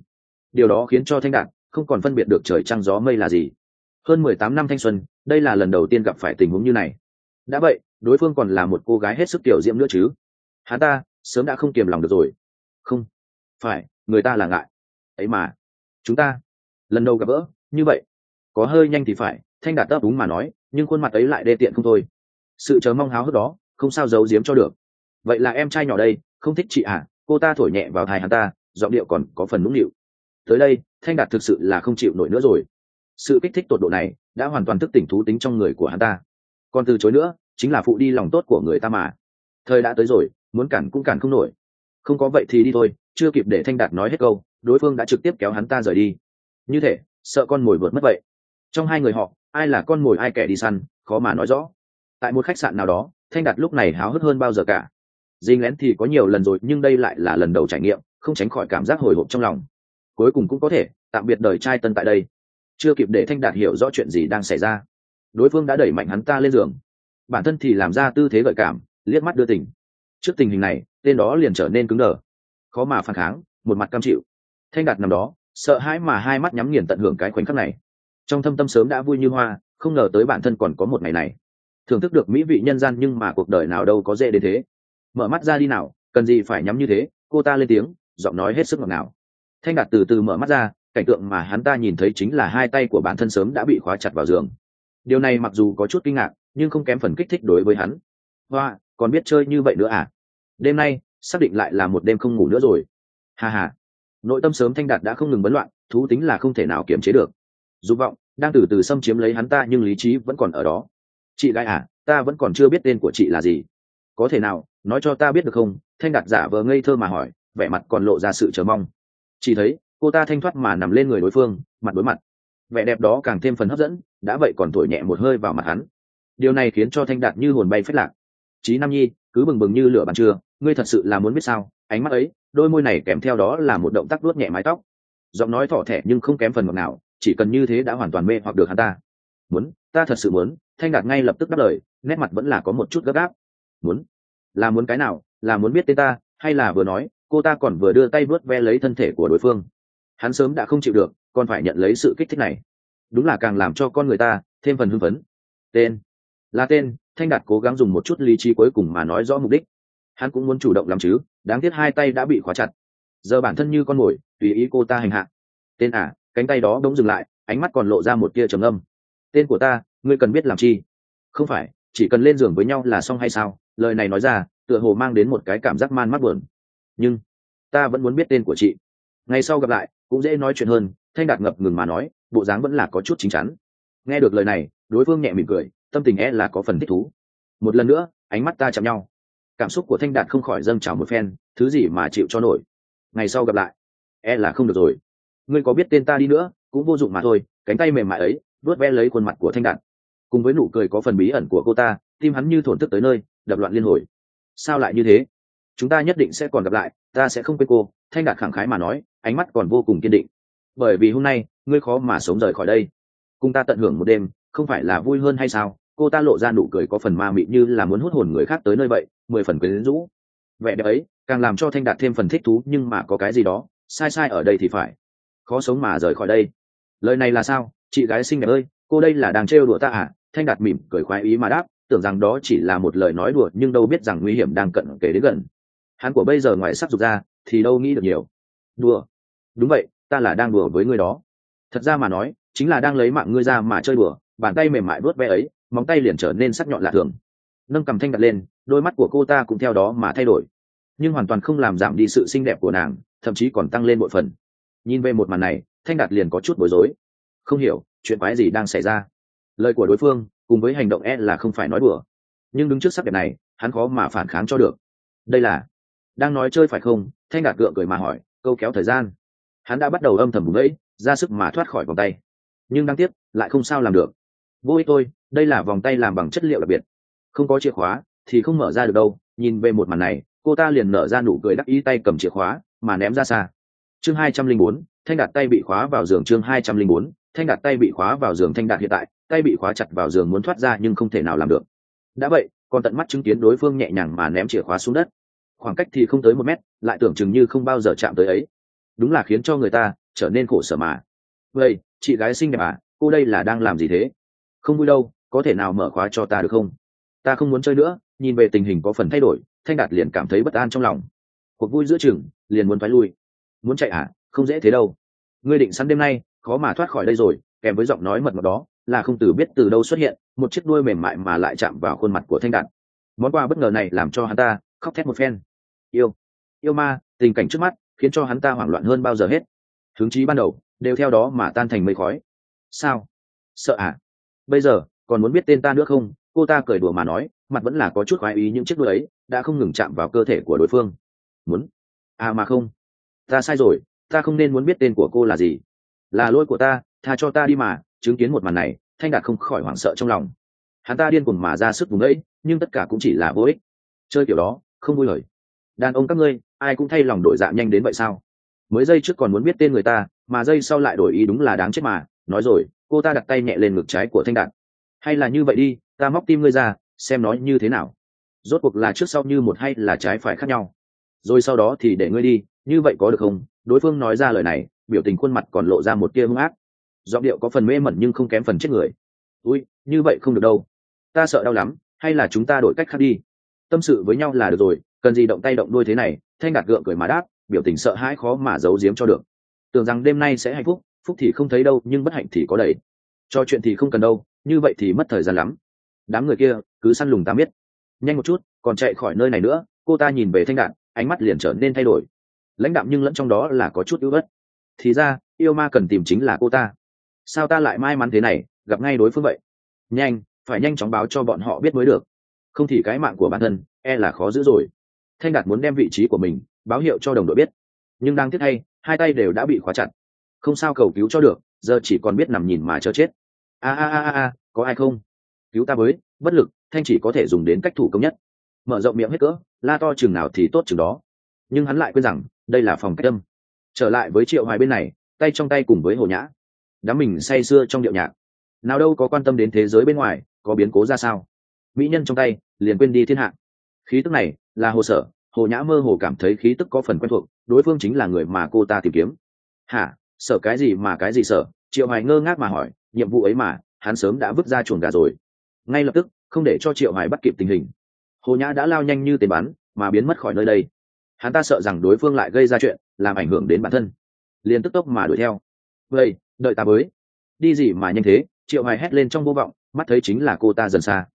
điều đó khiến cho thanh đạt không còn phân biệt được trời trăng gió mây là gì. Hơn mười tám năm thanh xuân, đây là lần đầu tiên gặp phải tình huống như này. Đã vậy, đối phương còn là một cô gái hết sức tiểu diễm nữa chứ. Hắn ta sớm đã không kiềm lòng được rồi. Không. Phải, người ta là ngại. Ấy mà chúng ta lần đầu gặp gỡ, như vậy, có hơi nhanh thì phải, thanh đạt tấp đúng mà nói, nhưng khuôn mặt ấy lại đê tiện không thôi. Sự chờ mong háo hức đó, không sao giấu giếm cho được. Vậy là em trai nhỏ đây, không thích chị à cô ta thổi nhẹ vào thai hắn ta, giọng điệu còn có phần nũng nịu. Tới đây, thanh đạt thực sự là không chịu nổi nữa rồi. Sự kích thích tột độ này đã hoàn toàn thức tỉnh thú tính trong người của hắn ta. Còn từ chối nữa, chính là phụ đi lòng tốt của người ta mà. Thời đã tới rồi, muốn cản cũng cản không nổi. Không có vậy thì đi thôi, chưa kịp để thanh đạt nói hết câu đối phương đã trực tiếp kéo hắn ta rời đi. Như thể sợ con mồi vượt mất vậy. Trong hai người họ, ai là con mồi ai kẻ đi săn, khó mà nói rõ. Tại một khách sạn nào đó, thanh đạt lúc này háo hức hơn bao giờ cả. Dinh lén thì có nhiều lần rồi, nhưng đây lại là lần đầu trải nghiệm, không tránh khỏi cảm giác hồi hộp trong lòng. Cuối cùng cũng có thể, tạm biệt đời trai tân tại đây. Chưa kịp để thanh đạt hiểu rõ chuyện gì đang xảy ra, đối phương đã đẩy mạnh hắn ta lên giường. Bản thân thì làm ra tư thế gợi cảm, liếc mắt đưa tỉnh trước tình hình này, tên đó liền trở nên cứng đờ. Khó mà phản kháng, một mặt cam chịu thanh đạt nằm đó, sợ hãi mà hai mắt nhắm nghiền tận hưởng cái khoảnh khắc này. Trong thâm tâm sớm đã vui như hoa, không ngờ tới bản thân còn có một ngày này. Thưởng thức được mỹ vị nhân gian nhưng mà cuộc đời nào đâu có dễ đến thế. Mở mắt ra đi nào, cần gì phải nhắm như thế, cô ta lên tiếng, giọng nói hết sức ngọt ngào. Thanh đạt từ từ mở mắt ra, cảnh tượng mà hắn ta nhìn thấy chính là hai tay của bản thân sớm đã bị khóa chặt vào giường. Điều này mặc dù có chút kinh ngạc, nhưng không kém phần kích thích đối với hắn. Hoa, còn biết chơi như vậy nữa à? Đêm nay, xác định lại là một đêm không ngủ nữa rồi. Hà hà nội tâm sớm thanh đạt đã không ngừng bấn loạn, thú tính là không thể nào kiềm chế được. Dục vọng đang từ từ xâm chiếm lấy hắn ta, nhưng lý trí vẫn còn ở đó. Chị gái à ta vẫn còn chưa biết tên của chị là gì. Có thể nào, nói cho ta biết được không? Thanh đạt giả vờ ngây thơ mà hỏi, vẻ mặt còn lộ ra sự chờ mong. Chỉ thấy, cô ta thanh thoát mà nằm lên người đối phương, mặt đối mặt. Vẻ đẹp đó càng thêm phần hấp dẫn, đã vậy còn thổi nhẹ một hơi vào mặt hắn. Điều này khiến cho thanh đạt như hồn bay phết lạc. Trí nam nhi, cứ bừng bừng như lửa bàn trưa, ngươi thật sự là muốn biết sao? Ánh mắt ấy đôi môi này kèm theo đó là một động tác luốt nhẹ mái tóc. Giọng nói thỏ thẻ nhưng không kém phần ngọt nào, chỉ cần như thế đã hoàn toàn mê hoặc được hắn ta. Muốn, ta thật sự muốn, thanh đạt ngay lập tức đáp lời, nét mặt vẫn là có một chút gấp gáp. Muốn? Là muốn cái nào? Là muốn biết tên ta, hay là vừa nói, cô ta còn vừa đưa tay vớt ve lấy thân thể của đối phương? Hắn sớm đã không chịu được, còn phải nhận lấy sự kích thích này. Đúng là càng làm cho con người ta thêm phần hưng phấn. Tên? Là tên? Thanh đạt cố gắng dùng một chút lý trí cuối cùng mà nói rõ mục đích hắn cũng muốn chủ động làm chứ, đáng tiếc hai tay đã bị khóa chặt. Giờ bản thân như con mồi, tùy ý cô ta hành hạ. Tên à cánh tay đó bỗng dừng lại, ánh mắt còn lộ ra một tia trầm âm tên của ta, ngươi cần biết làm chi? Không phải, chỉ cần lên giường với nhau là xong hay sao? Lời này nói ra, tựa hồ mang đến một cái cảm giác man mắt buồn. Nhưng, ta vẫn muốn biết tên của chị. Ngày sau gặp lại, cũng dễ nói chuyện hơn, thanh đạt ngập ngừng mà nói, bộ dáng vẫn là có chút chính chắn. Nghe được lời này, đối phương nhẹ mỉm cười, tâm tình e là có phần thích thú. Một lần nữa, ánh mắt ta chạm nhau cảm xúc của thanh đạt không khỏi dâng trào một phen, thứ gì mà chịu cho nổi. Ngày sau gặp lại. E là không được rồi. Ngươi có biết tên ta đi nữa, cũng vô dụng mà thôi, cánh tay mềm mại ấy, vuốt ve lấy khuôn mặt của thanh đạt. Cùng với nụ cười có phần bí ẩn của cô ta, tim hắn như thổn thức tới nơi, đập loạn liên hồi. Sao lại như thế? Chúng ta nhất định sẽ còn gặp lại, ta sẽ không quên cô, thanh đạt khẳng khái mà nói, ánh mắt còn vô cùng kiên định. Bởi vì hôm nay, ngươi khó mà sống rời khỏi đây. Cùng ta tận hưởng một đêm, không phải là vui hơn hay sao? Cô ta lộ ra nụ cười có phần ma mị như là muốn hút hồn người khác tới nơi vậy, mười phần quyến rũ. Vẻ đẹp ấy càng làm cho thanh đạt thêm phần thích thú, nhưng mà có cái gì đó, sai sai ở đây thì phải. Khó sống mà rời khỏi đây. Lời này là sao? Chị gái xinh đẹp ơi, cô đây là đang trêu đùa ta à thanh đạt mỉm cười khoái ý mà đáp, tưởng rằng đó chỉ là một lời nói đùa, nhưng đâu biết rằng nguy hiểm đang cận kề đến gần. Hắn của bây giờ ngoài sắc dục ra, thì đâu nghĩ được nhiều. Đùa. Đúng vậy, ta là đang đùa với ngươi đó. Thật ra mà nói, chính là đang lấy mạng ngươi ra mà chơi đùa, bàn tay mềm mại vớt ve ấy móng tay liền trở nên sắc nhọn lạ thường. Nâng cầm thanh đặt lên, đôi mắt của cô ta cũng theo đó mà thay đổi. Nhưng hoàn toàn không làm giảm đi sự xinh đẹp của nàng, thậm chí còn tăng lên bội phần. Nhìn về một màn này, thanh đạt liền có chút bối rối. Không hiểu, chuyện quái gì đang xảy ra. Lời của đối phương, cùng với hành động e là không phải nói đùa. Nhưng đứng trước sắc đẹp này, hắn khó mà phản kháng cho được. Đây là, đang nói chơi phải không? Thanh đạt gượng cười mà hỏi, câu kéo thời gian. Hắn đã bắt đầu âm thầm bùng ấy ra sức mà thoát khỏi vòng tay. Nhưng đáng tiếc, lại không sao làm được vô ích tôi đây là vòng tay làm bằng chất liệu đặc biệt. Không có chìa khóa thì không mở ra được đâu. Nhìn về một màn này, cô ta liền nở ra nụ cười đắc ý tay cầm chìa khóa mà ném ra xa. Chương hai trăm linh bốn, thanh đạt tay bị khóa vào giường chương hai trăm linh bốn, thanh đạt tay bị khóa vào giường thanh đạt hiện tại, tay bị khóa chặt vào giường muốn thoát ra nhưng không thể nào làm được. Đã vậy, còn tận mắt chứng kiến đối phương nhẹ nhàng mà ném chìa khóa xuống đất. Khoảng cách thì không tới một mét, lại tưởng chừng như không bao giờ chạm tới ấy. Đúng là khiến cho người ta trở nên khổ sở mà. Vậy, chị gái xinh đẹp à cô đây là đang làm gì thế? Không vui đâu, có thể nào mở khóa cho ta được không? Ta không muốn chơi nữa, nhìn về tình hình có phần thay đổi, thanh đạt liền cảm thấy bất an trong lòng. Cuộc vui giữa chừng, liền muốn thoái lui. Muốn chạy à? Không dễ thế đâu. Ngươi định săn đêm nay, khó mà thoát khỏi đây rồi, kèm với giọng nói mật mật đó, là không từ biết từ đâu xuất hiện, một chiếc đuôi mềm mại mà lại chạm vào khuôn mặt của thanh đạt. Món quà bất ngờ này làm cho hắn ta khóc thét một phen. Yêu. Yêu ma, tình cảnh trước mắt, khiến cho hắn ta hoảng loạn hơn bao giờ hết. Hướng chí ban đầu, đều theo đó mà tan thành mây khói. Sao? Sợ à? Bây giờ, còn muốn biết tên ta nữa không? Cô ta cười đùa mà nói, mặt vẫn là có chút khoái ý những chiếc đuôi ấy, đã không ngừng chạm vào cơ thể của đối phương. Muốn? À mà không. Ta sai rồi, ta không nên muốn biết tên của cô là gì. Là lỗi của ta, tha cho ta đi mà, chứng kiến một màn này, thanh đạt không khỏi hoảng sợ trong lòng. Hắn ta điên cuồng mà ra sức vùng ấy, nhưng tất cả cũng chỉ là vô ích. Chơi kiểu đó, không vui lời. Đàn ông các ngươi, ai cũng thay lòng đổi dạ nhanh đến vậy sao? Mới giây trước còn muốn biết tên người ta, mà giây sau lại đổi ý đúng là đáng chết mà. Nói rồi cô ta đặt tay nhẹ lên ngực trái của thanh đạt. Hay là như vậy đi, ta móc tim ngươi ra, xem nói như thế nào. Rốt cuộc là trước sau như một hay là trái phải khác nhau. Rồi sau đó thì để ngươi đi, như vậy có được không? Đối phương nói ra lời này, biểu tình khuôn mặt còn lộ ra một tia hung ác. Giọng điệu có phần mê mẩn nhưng không kém phần chết người. Ui, như vậy không được đâu. Ta sợ đau lắm, hay là chúng ta đổi cách khác đi? Tâm sự với nhau là được rồi, cần gì động tay động đuôi thế này? Thanh đạt gượng cười mà đáp, biểu tình sợ hãi khó mà giấu giếm cho được. Tưởng rằng đêm nay sẽ hạnh phúc phúc thì không thấy đâu, nhưng bất hạnh thì có đầy. Cho chuyện thì không cần đâu, như vậy thì mất thời gian lắm. Đám người kia, cứ săn lùng ta biết nhanh một chút, còn chạy khỏi nơi này nữa, cô ta nhìn về thanh đạn, ánh mắt liền trở nên thay đổi. Lãnh đạm nhưng lẫn trong đó là có chút ưu bất thì ra, yêu ma cần tìm chính là cô ta. Sao ta lại may mắn thế này, gặp ngay đối phương vậy? Nhanh, phải nhanh chóng báo cho bọn họ biết mới được. Không thì cái mạng của bản thân e là khó giữ rồi. Thanh đạt muốn đem vị trí của mình, báo hiệu cho đồng đội biết. Nhưng đang tiếc hay hai tay đều đã bị khóa chặt không sao cầu cứu cho được, giờ chỉ còn biết nằm nhìn mà chờ chết. A a a a, có ai không? Cứu ta với, bất lực, thanh chỉ có thể dùng đến cách thủ công nhất. Mở rộng miệng hết cỡ, la to chừng nào thì tốt chừng đó. Nhưng hắn lại quên rằng, đây là phòng cách âm. Trở lại với triệu hoài bên này, tay trong tay cùng với hồ nhã. Đám mình say sưa trong điệu nhạc. Nào đâu có quan tâm đến thế giới bên ngoài, có biến cố ra sao? Mỹ nhân trong tay, liền quên đi thiên hạ. Khí tức này, là hồ sở, hồ nhã mơ hồ cảm thấy khí tức có phần quen thuộc, đối phương chính là người mà cô ta tìm kiếm. Hả? Sợ cái gì mà cái gì sợ triệu hoài ngơ ngác mà hỏi, nhiệm vụ ấy mà, hắn sớm đã vứt ra chuồng gà rồi. Ngay lập tức, không để cho triệu hoài bắt kịp tình hình. Hồ nhã đã lao nhanh như tên bắn, mà biến mất khỏi nơi đây. Hắn ta sợ rằng đối phương lại gây ra chuyện, làm ảnh hưởng đến bản thân. Liền tức tốc mà đuổi theo. Vậy, đợi ta với. Đi gì mà nhanh thế? Triệu hoài hét lên trong vô vọng, mắt thấy chính là cô ta dần xa.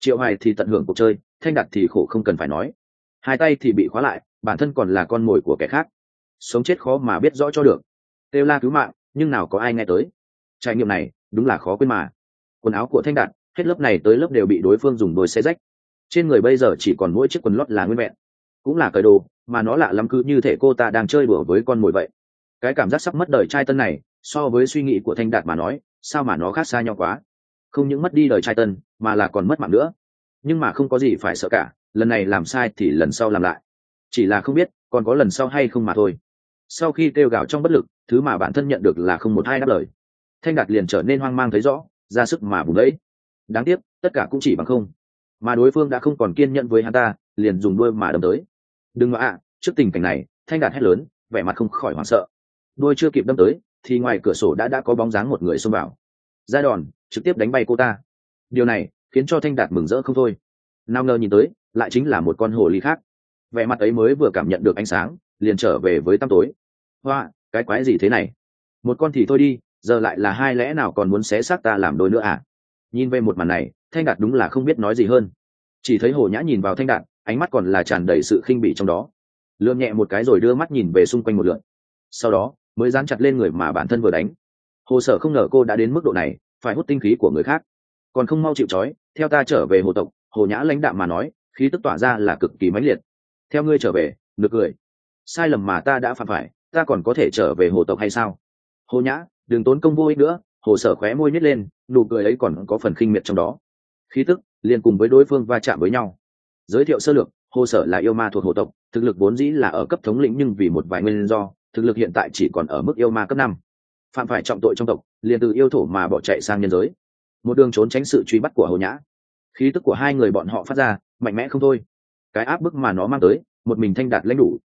Triệu hoài thì tận hưởng cuộc chơi, thanh đạt thì khổ không cần phải nói. Hai tay thì bị khóa lại, bản thân còn là con mồi của kẻ khác. Sống chết khó mà biết rõ cho được kêu la cứu mạng, nhưng nào có ai nghe tới. Trải nghiệm này, đúng là khó quên mà. Quần áo của thanh đạt, hết lớp này tới lớp đều bị đối phương dùng đôi xe rách. Trên người bây giờ chỉ còn mỗi chiếc quần lót là nguyên vẹn. Cũng là cởi đồ, mà nó lạ lắm cứ như thể cô ta đang chơi đùa với con mồi vậy. Cái cảm giác sắp mất đời trai tân này, so với suy nghĩ của thanh đạt mà nói, sao mà nó khác xa nhau quá. Không những mất đi đời trai tân, mà là còn mất mạng nữa. Nhưng mà không có gì phải sợ cả, lần này làm sai thì lần sau làm lại. Chỉ là không biết, còn có lần sau hay không mà thôi sau khi kêu gào trong bất lực, thứ mà bản thân nhận được là không một hai đáp lời. Thanh đạt liền trở nên hoang mang thấy rõ, ra sức mà bùng đẫy đáng tiếc, tất cả cũng chỉ bằng không. Mà đối phương đã không còn kiên nhẫn với hắn ta, liền dùng đuôi mà đâm tới. Đừng mà ạ, trước tình cảnh này, thanh đạt hét lớn, vẻ mặt không khỏi hoảng sợ. Đuôi chưa kịp đâm tới, thì ngoài cửa sổ đã đã có bóng dáng một người xông vào. Ra đòn, trực tiếp đánh bay cô ta. Điều này khiến cho thanh đạt mừng rỡ không thôi. Nào ngờ nhìn tới, lại chính là một con hồ ly khác. Vẻ mặt ấy mới vừa cảm nhận được ánh sáng liền trở về với tăm tối. Hoa, cái quái gì thế này? Một con thì thôi đi, giờ lại là hai lẽ nào còn muốn xé xác ta làm đôi nữa à? Nhìn về một màn này, thanh đạt đúng là không biết nói gì hơn. Chỉ thấy hồ nhã nhìn vào thanh đạt, ánh mắt còn là tràn đầy sự khinh bỉ trong đó. Lượm nhẹ một cái rồi đưa mắt nhìn về xung quanh một lượn. Sau đó, mới dán chặt lên người mà bản thân vừa đánh. Hồ sở không ngờ cô đã đến mức độ này, phải hút tinh khí của người khác. Còn không mau chịu c theo ta trở về hồ tộc, hồ nhã lãnh đạm mà nói, khí tức tỏa ra là cực kỳ mãnh liệt. Theo ngươi trở về, nực cười sai lầm mà ta đã phạm phải, ta còn có thể trở về hồ tộc hay sao? Hồ nhã, đừng tốn công vô ích nữa, hồ sở khóe môi nhét lên, nụ cười ấy còn có phần khinh miệt trong đó. Khí tức, liền cùng với đối phương va chạm với nhau. Giới thiệu sơ lược, hồ sở là yêu ma thuộc hồ tộc, thực lực vốn dĩ là ở cấp thống lĩnh nhưng vì một vài nguyên do, thực lực hiện tại chỉ còn ở mức yêu ma cấp năm. Phạm phải trọng tội trong tộc, liền từ yêu thổ mà bỏ chạy sang nhân giới. Một đường trốn tránh sự truy bắt của hồ nhã. Khí tức của hai người bọn họ phát ra, mạnh mẽ không thôi. Cái áp bức mà nó mang tới, một mình thanh đạt lãnh đủ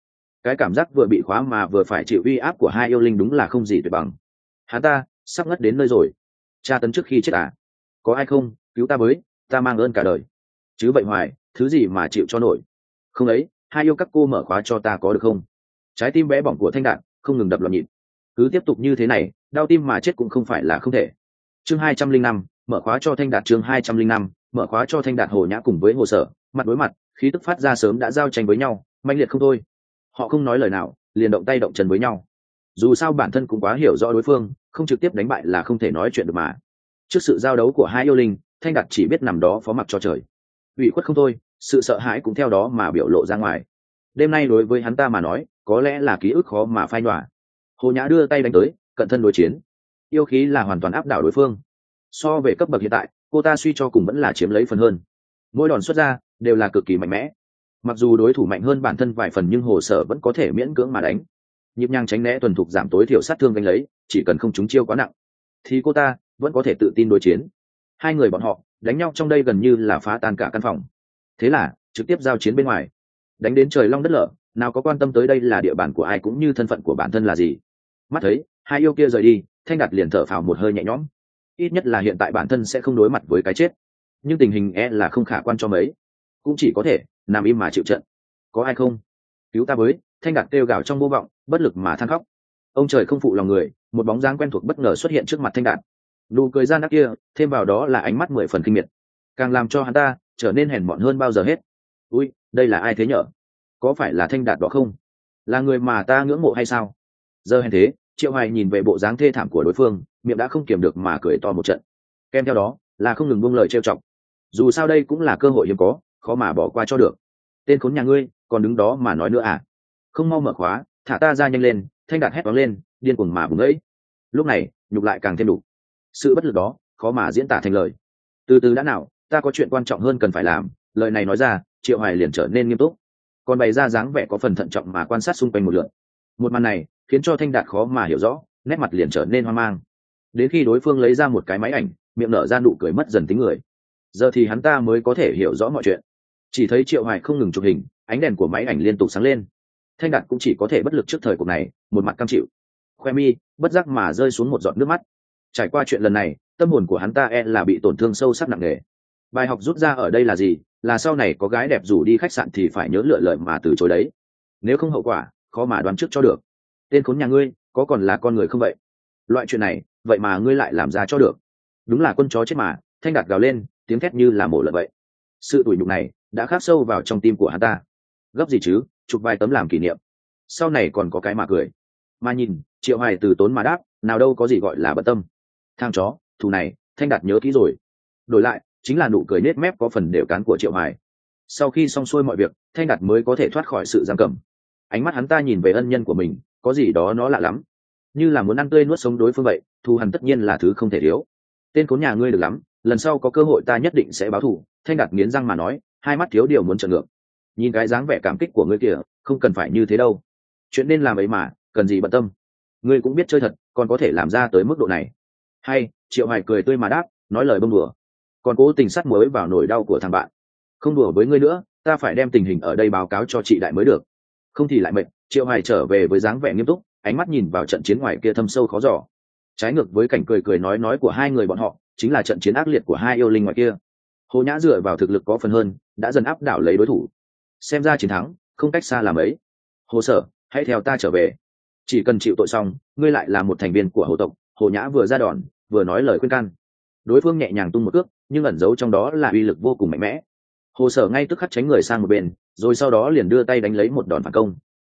cái cảm giác vừa bị khóa mà vừa phải chịu uy áp của hai yêu linh đúng là không gì tuyệt bằng. Hắn ta sắp ngất đến nơi rồi. Cha tấn trước khi chết à? Có ai không? Cứu ta với, ta mang ơn cả đời. Chứ vậy hoài, thứ gì mà chịu cho nổi? Không ấy, hai yêu các cô mở khóa cho ta có được không? Trái tim bé bỏng của thanh đạn không ngừng đập loạn nhịp. Cứ tiếp tục như thế này, đau tim mà chết cũng không phải là không thể. Chương hai trăm linh năm, mở khóa cho thanh đạt chương hai trăm linh năm, mở khóa cho thanh đạt hồ nhã cùng với hồ sở. Mặt đối mặt, khí tức phát ra sớm đã giao tranh với nhau mạnh liệt không thôi họ không nói lời nào, liền động tay động chân với nhau. Dù sao bản thân cũng quá hiểu rõ đối phương, không trực tiếp đánh bại là không thể nói chuyện được mà. Trước sự giao đấu của hai yêu linh, thanh đạt chỉ biết nằm đó phó mặc cho trời. Ủy khuất không thôi, sự sợ hãi cũng theo đó mà biểu lộ ra ngoài. Đêm nay đối với hắn ta mà nói, có lẽ là ký ức khó mà phai nhòa. Hồ nhã đưa tay đánh tới, cận thân đối chiến. Yêu khí là hoàn toàn áp đảo đối phương. So về cấp bậc hiện tại, cô ta suy cho cùng vẫn là chiếm lấy phần hơn. Mỗi đòn xuất ra, đều là cực kỳ mạnh mẽ mặc dù đối thủ mạnh hơn bản thân vài phần nhưng hồ sở vẫn có thể miễn cưỡng mà đánh. Nhịp nhàng tránh né tuần thục giảm tối thiểu sát thương gánh lấy, chỉ cần không trúng chiêu quá nặng, thì cô ta vẫn có thể tự tin đối chiến. Hai người bọn họ đánh nhau trong đây gần như là phá tan cả căn phòng. Thế là, trực tiếp giao chiến bên ngoài. Đánh đến trời long đất lở, nào có quan tâm tới đây là địa bàn của ai cũng như thân phận của bản thân là gì. Mắt thấy, hai yêu kia rời đi, thanh đạt liền thở phào một hơi nhẹ nhõm. Ít nhất là hiện tại bản thân sẽ không đối mặt với cái chết. Nhưng tình hình e là không khả quan cho mấy. Cũng chỉ có thể nằm im mà chịu trận. Có ai không? Cứu ta với, thanh đạt kêu gào trong vô vọng, bất lực mà than khóc. Ông trời không phụ lòng người, một bóng dáng quen thuộc bất ngờ xuất hiện trước mặt thanh đạt. Nụ cười gian đắc kia, thêm vào đó là ánh mắt mười phần kinh miệt. Càng làm cho hắn ta trở nên hèn mọn hơn bao giờ hết. Ui, đây là ai thế nhở? Có phải là thanh đạt đó không? Là người mà ta ngưỡng mộ hay sao? Giờ hèn thế, triệu hoài nhìn về bộ dáng thê thảm của đối phương, miệng đã không kiềm được mà cười to một trận. Kèm theo đó, là không ngừng buông lời trêu chọc. Dù sao đây cũng là cơ hội hiếm có, khó mà bỏ qua cho được tên khốn nhà ngươi, còn đứng đó mà nói nữa à? Không mau mở khóa, thả ta ra nhanh lên, thanh đạt hét vắng lên, điên cuồng mà bùng ấy lúc này, nhục lại càng thêm đủ. Sự bất lực đó, khó mà diễn tả thành lời. Từ từ đã nào, ta có chuyện quan trọng hơn cần phải làm, lời này nói ra, triệu hoài liền trở nên nghiêm túc. Còn bày ra dáng vẻ có phần thận trọng mà quan sát xung quanh một lượt. Một màn này, khiến cho thanh đạt khó mà hiểu rõ, nét mặt liền trở nên hoang mang. Đến khi đối phương lấy ra một cái máy ảnh, miệng nở ra nụ cười mất dần tính người. Giờ thì hắn ta mới có thể hiểu rõ mọi chuyện chỉ thấy triệu hoài không ngừng chụp hình, ánh đèn của máy ảnh liên tục sáng lên. Thanh đạt cũng chỉ có thể bất lực trước thời cuộc này, một mặt cam chịu. Khoe mi, bất giác mà rơi xuống một giọt nước mắt. Trải qua chuyện lần này, tâm hồn của hắn ta e là bị tổn thương sâu sắc nặng nề. Bài học rút ra ở đây là gì? Là sau này có gái đẹp rủ đi khách sạn thì phải nhớ lựa lợi mà từ chối đấy. Nếu không hậu quả, khó mà đoán trước cho được. Tên khốn nhà ngươi, có còn là con người không vậy? Loại chuyện này, vậy mà ngươi lại làm ra cho được. Đúng là con chó chết mà. Thanh đạt gào lên, tiếng thét như là mổ lợn vậy. Sự tủi nhục này đã khắc sâu vào trong tim của hắn ta. Gấp gì chứ, chụp vài tấm làm kỷ niệm. Sau này còn có cái mà cười. Mà nhìn, triệu hoài từ tốn mà đáp, nào đâu có gì gọi là bận tâm. Thang chó, thù này, thanh đạt nhớ kỹ rồi. Đổi lại, chính là nụ cười nết mép có phần đều cán của triệu hoài. Sau khi xong xuôi mọi việc, thanh đạt mới có thể thoát khỏi sự giam cầm. Ánh mắt hắn ta nhìn về ân nhân của mình, có gì đó nó lạ lắm. Như là muốn ăn tươi nuốt sống đối phương vậy, thù hằn tất nhiên là thứ không thể thiếu. Tên khốn nhà ngươi được lắm, lần sau có cơ hội ta nhất định sẽ báo thù, thanh đạt nghiến răng mà nói hai mắt thiếu điều muốn trợn ngược. Nhìn cái dáng vẻ cảm kích của ngươi kìa, không cần phải như thế đâu. Chuyện nên làm ấy mà, cần gì bận tâm. Ngươi cũng biết chơi thật, còn có thể làm ra tới mức độ này. Hay, triệu hải cười tươi mà đáp, nói lời bông đùa. Còn cố tình sắt mới vào nỗi đau của thằng bạn. Không đùa với ngươi nữa, ta phải đem tình hình ở đây báo cáo cho chị đại mới được. Không thì lại mệt. triệu hải trở về với dáng vẻ nghiêm túc, ánh mắt nhìn vào trận chiến ngoài kia thâm sâu khó giỏ trái ngược với cảnh cười cười nói nói của hai người bọn họ, chính là trận chiến ác liệt của hai yêu linh ngoài kia hồ nhã dựa vào thực lực có phần hơn, đã dần áp đảo lấy đối thủ. Xem ra chiến thắng, không cách xa làm ấy. Hồ sở, hãy theo ta trở về. Chỉ cần chịu tội xong, ngươi lại là một thành viên của hồ tộc. Hồ nhã vừa ra đòn, vừa nói lời khuyên can. Đối phương nhẹ nhàng tung một cước, nhưng ẩn giấu trong đó là uy lực vô cùng mạnh mẽ. Hồ sở ngay tức khắc tránh người sang một bên, rồi sau đó liền đưa tay đánh lấy một đòn phản công.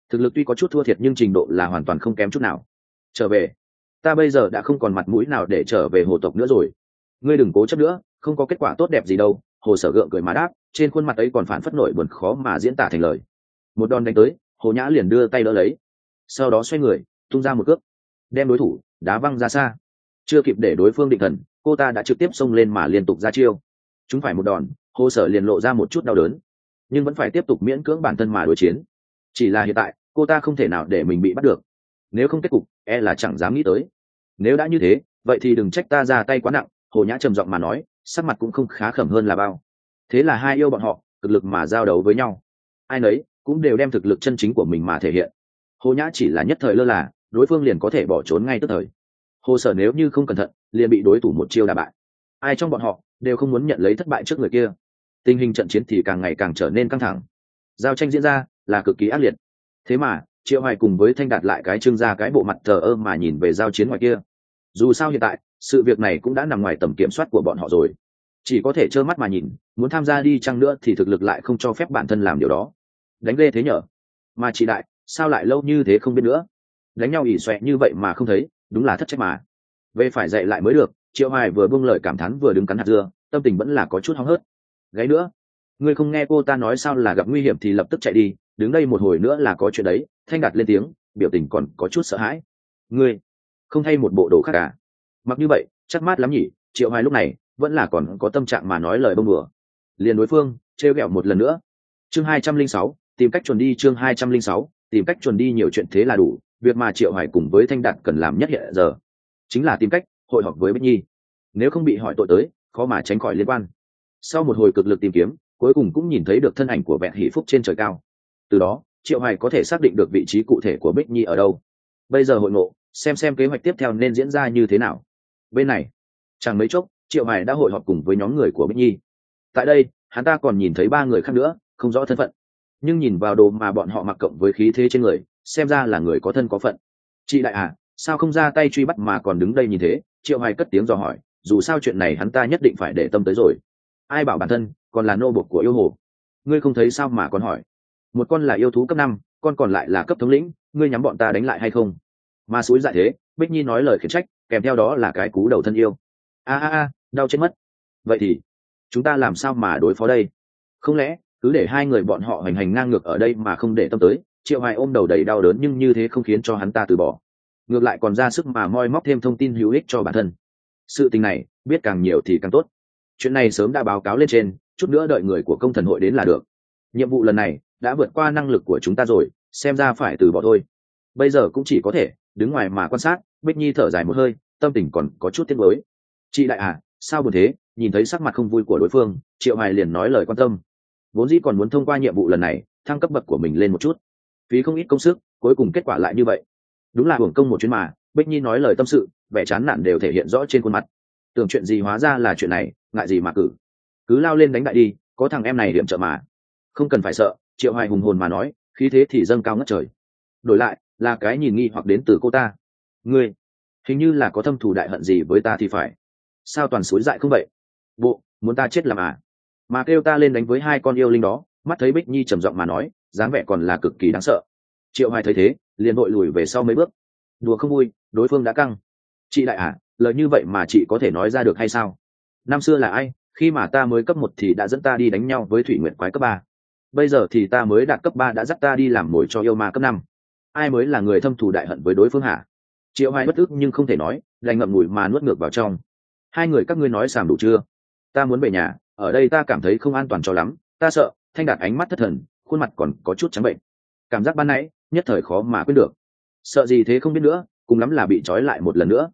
Thực lực tuy có chút thua thiệt nhưng trình độ là hoàn toàn không kém chút nào. Trở về. Ta bây giờ đã không còn mặt mũi nào để trở về hồ tộc nữa rồi. Ngươi đừng cố chấp nữa không có kết quả tốt đẹp gì đâu, hồ sở gượng cười mà đáp, trên khuôn mặt ấy còn phản phất nổi buồn khó mà diễn tả thành lời. Một đòn đánh tới, hồ nhã liền đưa tay đỡ lấy. Sau đó xoay người, tung ra một cước, đem đối thủ đá văng ra xa. Chưa kịp để đối phương định thần, cô ta đã trực tiếp xông lên mà liên tục ra chiêu. Chúng phải một đòn, hồ sở liền lộ ra một chút đau đớn. Nhưng vẫn phải tiếp tục miễn cưỡng bản thân mà đối chiến. Chỉ là hiện tại, cô ta không thể nào để mình bị bắt được. Nếu không kết cục e là chẳng dám nghĩ tới. Nếu đã như thế, vậy thì đừng trách ta ra tay quá nặng hồ nhã trầm giọng mà nói, sắc mặt cũng không khá khẩm hơn là bao. Thế là hai yêu bọn họ, cực lực mà giao đấu với nhau. Ai nấy cũng đều đem thực lực chân chính của mình mà thể hiện. Hồ nhã chỉ là nhất thời lơ là, đối phương liền có thể bỏ trốn ngay tức thời. Hồ sở nếu như không cẩn thận, liền bị đối thủ một chiêu đà bại. Ai trong bọn họ đều không muốn nhận lấy thất bại trước người kia. Tình hình trận chiến thì càng ngày càng trở nên căng thẳng. Giao tranh diễn ra là cực kỳ ác liệt. Thế mà, triệu hoài cùng với thanh đạt lại cái trưng ra cái bộ mặt thờ ơ mà nhìn về giao chiến ngoài kia dù sao hiện tại, sự việc này cũng đã nằm ngoài tầm kiểm soát của bọn họ rồi. Chỉ có thể trơ mắt mà nhìn, muốn tham gia đi chăng nữa thì thực lực lại không cho phép bản thân làm điều đó. Đánh ghê thế nhở? Mà chị đại, sao lại lâu như thế không biết nữa? Đánh nhau ỉ xoẹ như vậy mà không thấy, đúng là thất trách mà. Về phải dạy lại mới được, triệu hoài vừa buông lời cảm thán vừa đứng cắn hạt dưa, tâm tình vẫn là có chút hóng hớt. Gáy nữa, ngươi không nghe cô ta nói sao là gặp nguy hiểm thì lập tức chạy đi, đứng đây một hồi nữa là có chuyện đấy, thanh đạt lên tiếng, biểu tình còn có chút sợ hãi. Ngươi không thay một bộ đồ khác cả. Mặc như vậy, chắc mát lắm nhỉ, triệu hoài lúc này vẫn là còn có tâm trạng mà nói lời bông đùa. Liền đối phương, trêu ghẹo một lần nữa. Chương hai trăm linh sáu, tìm cách chuẩn đi chương hai trăm linh sáu, tìm cách chuẩn đi nhiều chuyện thế là đủ, việc mà triệu hoài cùng với thanh đạt cần làm nhất hiện giờ, chính là tìm cách hội họp với bích nhi. Nếu không bị hỏi tội tới, khó mà tránh khỏi liên quan. Sau một hồi cực lực tìm kiếm, cuối cùng cũng nhìn thấy được thân ảnh của vẹn hỷ phúc trên trời cao. Từ đó, triệu hoài có thể xác định được vị trí cụ thể của bích nhi ở đâu. Bây giờ hội ngộ xem xem kế hoạch tiếp theo nên diễn ra như thế nào. Bên này, chẳng mấy chốc, triệu hải đã hội họp cùng với nhóm người của bích nhi. Tại đây, hắn ta còn nhìn thấy ba người khác nữa, không rõ thân phận. Nhưng nhìn vào đồ mà bọn họ mặc cộng với khí thế trên người, xem ra là người có thân có phận. Chị đại à sao không ra tay truy bắt mà còn đứng đây nhìn thế? Triệu hải cất tiếng dò hỏi, dù sao chuyện này hắn ta nhất định phải để tâm tới rồi. Ai bảo bản thân còn là nô bộc của yêu hồ? Ngươi không thấy sao mà còn hỏi? Một con là yêu thú cấp năm, con còn lại là cấp thống lĩnh, ngươi nhắm bọn ta đánh lại hay không? Mà suối dại thế, bích nhi nói lời khiển trách, kèm theo đó là cái cú đầu thân yêu. A a a, đau chết mất. Vậy thì, chúng ta làm sao mà đối phó đây? Không lẽ, cứ để hai người bọn họ hành hành ngang ngược ở đây mà không để tâm tới, triệu hoài ôm đầu đầy đau đớn nhưng như thế không khiến cho hắn ta từ bỏ. Ngược lại còn ra sức mà moi móc thêm thông tin hữu ích cho bản thân. Sự tình này, biết càng nhiều thì càng tốt. Chuyện này sớm đã báo cáo lên trên, chút nữa đợi người của công thần hội đến là được. Nhiệm vụ lần này, đã vượt qua năng lực của chúng ta rồi, xem ra phải từ bỏ thôi. Bây giờ cũng chỉ có thể đứng ngoài mà quan sát, bích nhi thở dài một hơi, tâm tình còn có chút tiếc mới chị đại à sao buồn thế? Nhìn thấy sắc mặt không vui của đối phương, triệu hoài liền nói lời quan tâm. Vốn dĩ còn muốn thông qua nhiệm vụ lần này, thăng cấp bậc của mình lên một chút. Phí không ít công sức, cuối cùng kết quả lại như vậy. Đúng là hưởng công một chuyến mà, bích nhi nói lời tâm sự, vẻ chán nản đều thể hiện rõ trên khuôn mặt. Tưởng chuyện gì hóa ra là chuyện này, ngại gì mà cử. Cứ lao lên đánh đại đi, có thằng em này điểm trợ mà. Không cần phải sợ, triệu hoài hùng hồn mà nói, khí thế thì dâng cao ngất trời. Đổi lại là cái nhìn nghi hoặc đến từ cô ta. Ngươi, hình như là có thâm thù đại hận gì với ta thì phải. Sao toàn suối dại không vậy? Bộ, muốn ta chết làm à? Mà kêu ta lên đánh với hai con yêu linh đó, mắt thấy bích nhi trầm giọng mà nói, dáng vẻ còn là cực kỳ đáng sợ. Triệu hoài thấy thế, liền vội lùi về sau mấy bước. Đùa không vui, đối phương đã căng. Chị đại à lời như vậy mà chị có thể nói ra được hay sao? Năm xưa là ai, khi mà ta mới cấp một thì đã dẫn ta đi đánh nhau với thủy nguyện quái cấp ba. Bây giờ thì ta mới đạt cấp ba đã dắt ta đi làm mồi cho yêu ma cấp năm ai mới là người thâm thù đại hận với đối phương hả? Triệu hoài bất tức nhưng không thể nói, đành ngậm ngùi mà nuốt ngược vào trong. Hai người các ngươi nói sàm đủ chưa? Ta muốn về nhà, ở đây ta cảm thấy không an toàn cho lắm, ta sợ, thanh đạt ánh mắt thất thần, khuôn mặt còn có chút trắng bệnh. Cảm giác ban nãy, nhất thời khó mà quên được. Sợ gì thế không biết nữa, cùng lắm là bị trói lại một lần nữa.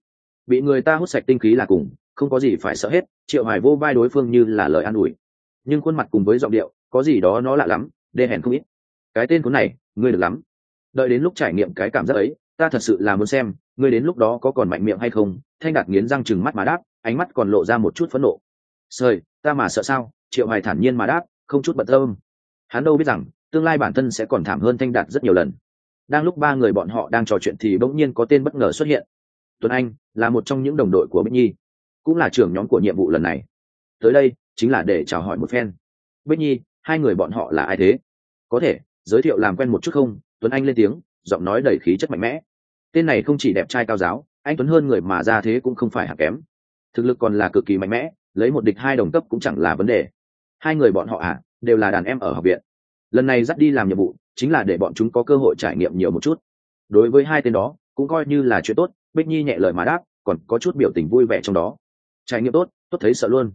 Bị người ta hút sạch tinh khí là cùng, không có gì phải sợ hết, triệu hoài vô vai đối phương như là lời an ủi. Nhưng khuôn mặt cùng với giọng điệu, có gì đó nó lạ lắm, đê hèn không ít. Cái tên cuốn này, ngươi được lắm đợi đến lúc trải nghiệm cái cảm giác ấy, ta thật sự là muốn xem, ngươi đến lúc đó có còn mạnh miệng hay không? Thanh đạt nghiến răng chừng mắt mà đáp, ánh mắt còn lộ ra một chút phẫn nộ. Sời, ta mà sợ sao? Triệu hoài thản nhiên mà đáp, không chút bận tâm. Hắn đâu biết rằng, tương lai bản thân sẽ còn thảm hơn thanh đạt rất nhiều lần. Đang lúc ba người bọn họ đang trò chuyện thì bỗng nhiên có tên bất ngờ xuất hiện. Tuấn anh, là một trong những đồng đội của bích nhi, cũng là trưởng nhóm của nhiệm vụ lần này. Tới đây, chính là để chào hỏi một phen bích nhi, hai người bọn họ là ai thế? Có thể, giới thiệu làm quen một chút không? Tuấn anh lên tiếng, giọng nói đầy khí chất mạnh mẽ. Tên này không chỉ đẹp trai cao giáo, anh tuấn hơn người mà ra thế cũng không phải hạt kém. Thực lực còn là cực kỳ mạnh mẽ, lấy một địch hai đồng cấp cũng chẳng là vấn đề. Hai người bọn họ à đều là đàn em ở học viện. Lần này dắt đi làm nhiệm vụ, chính là để bọn chúng có cơ hội trải nghiệm nhiều một chút. Đối với hai tên đó, cũng coi như là chuyện tốt, bích nhi nhẹ lời mà đáp, còn có chút biểu tình vui vẻ trong đó. Trải nghiệm tốt tốt thấy sợ luôn.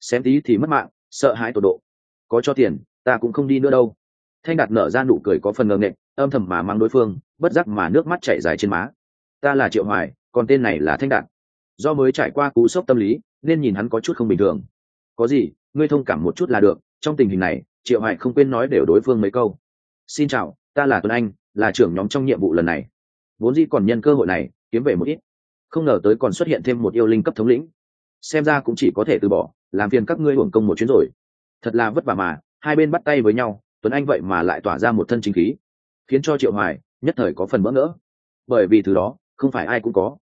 Xem tí thì mất mạng, sợ hãi tột độ. Có cho tiền, ta cũng không đi nữa đâu. Thanh đạt nở ra nụ cười có phần ngờ nghệch âm thầm mà mang đối phương, bất giác mà nước mắt chảy dài trên má. Ta là triệu hoài, còn tên này là thanh đạt. Do mới trải qua cú sốc tâm lý, nên nhìn hắn có chút không bình thường. Có gì, ngươi thông cảm một chút là được, trong tình hình này, triệu hoài không quên nói đều đối phương mấy câu. Xin chào, ta là tuấn anh, là trưởng nhóm trong nhiệm vụ lần này. Vốn dĩ còn nhân cơ hội này, kiếm về một ít. Không ngờ tới còn xuất hiện thêm một yêu linh cấp thống lĩnh. Xem ra cũng chỉ có thể từ bỏ, làm phiền các ngươi hưởng công một chuyến rồi. Thật là vất vả mà, hai bên bắt tay với nhau, tuấn anh vậy mà lại tỏa ra một thân chính khí khiến cho triệu hoài nhất thời có phần bỡ ngỡ. Bởi vì thứ đó, không phải ai cũng có.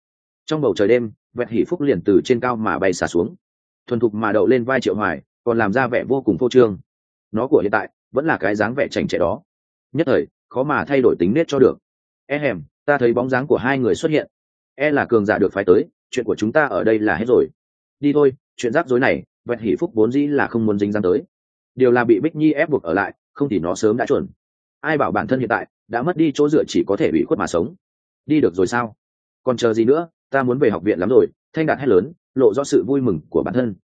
Trong bầu trời đêm, vẹt hỉ phúc liền từ trên cao mà bay xả xuống. Thuần thục mà đậu lên vai triệu hoài, còn làm ra vẻ vô cùng phô trương. Nó của hiện tại, vẫn là cái dáng vẻ chảnh chệ đó. Nhất thời, khó mà thay đổi tính nết cho được. E hèm, ta thấy bóng dáng của hai người xuất hiện. E là cường giả được phái tới, chuyện của chúng ta ở đây là hết rồi. Đi thôi, chuyện rắc rối này, vẹt hỷ phúc vốn dĩ là không muốn dính dáng tới. Điều là bị bích nhi ép buộc ở lại, không thì nó sớm đã chuẩn. Ai bảo bản thân hiện tại đã mất đi chỗ dựa chỉ có thể bị khuất mà sống. Đi được rồi sao? Còn chờ gì nữa? Ta muốn về học viện lắm rồi, thanh đạt hét lớn, lộ rõ sự vui mừng của bản thân.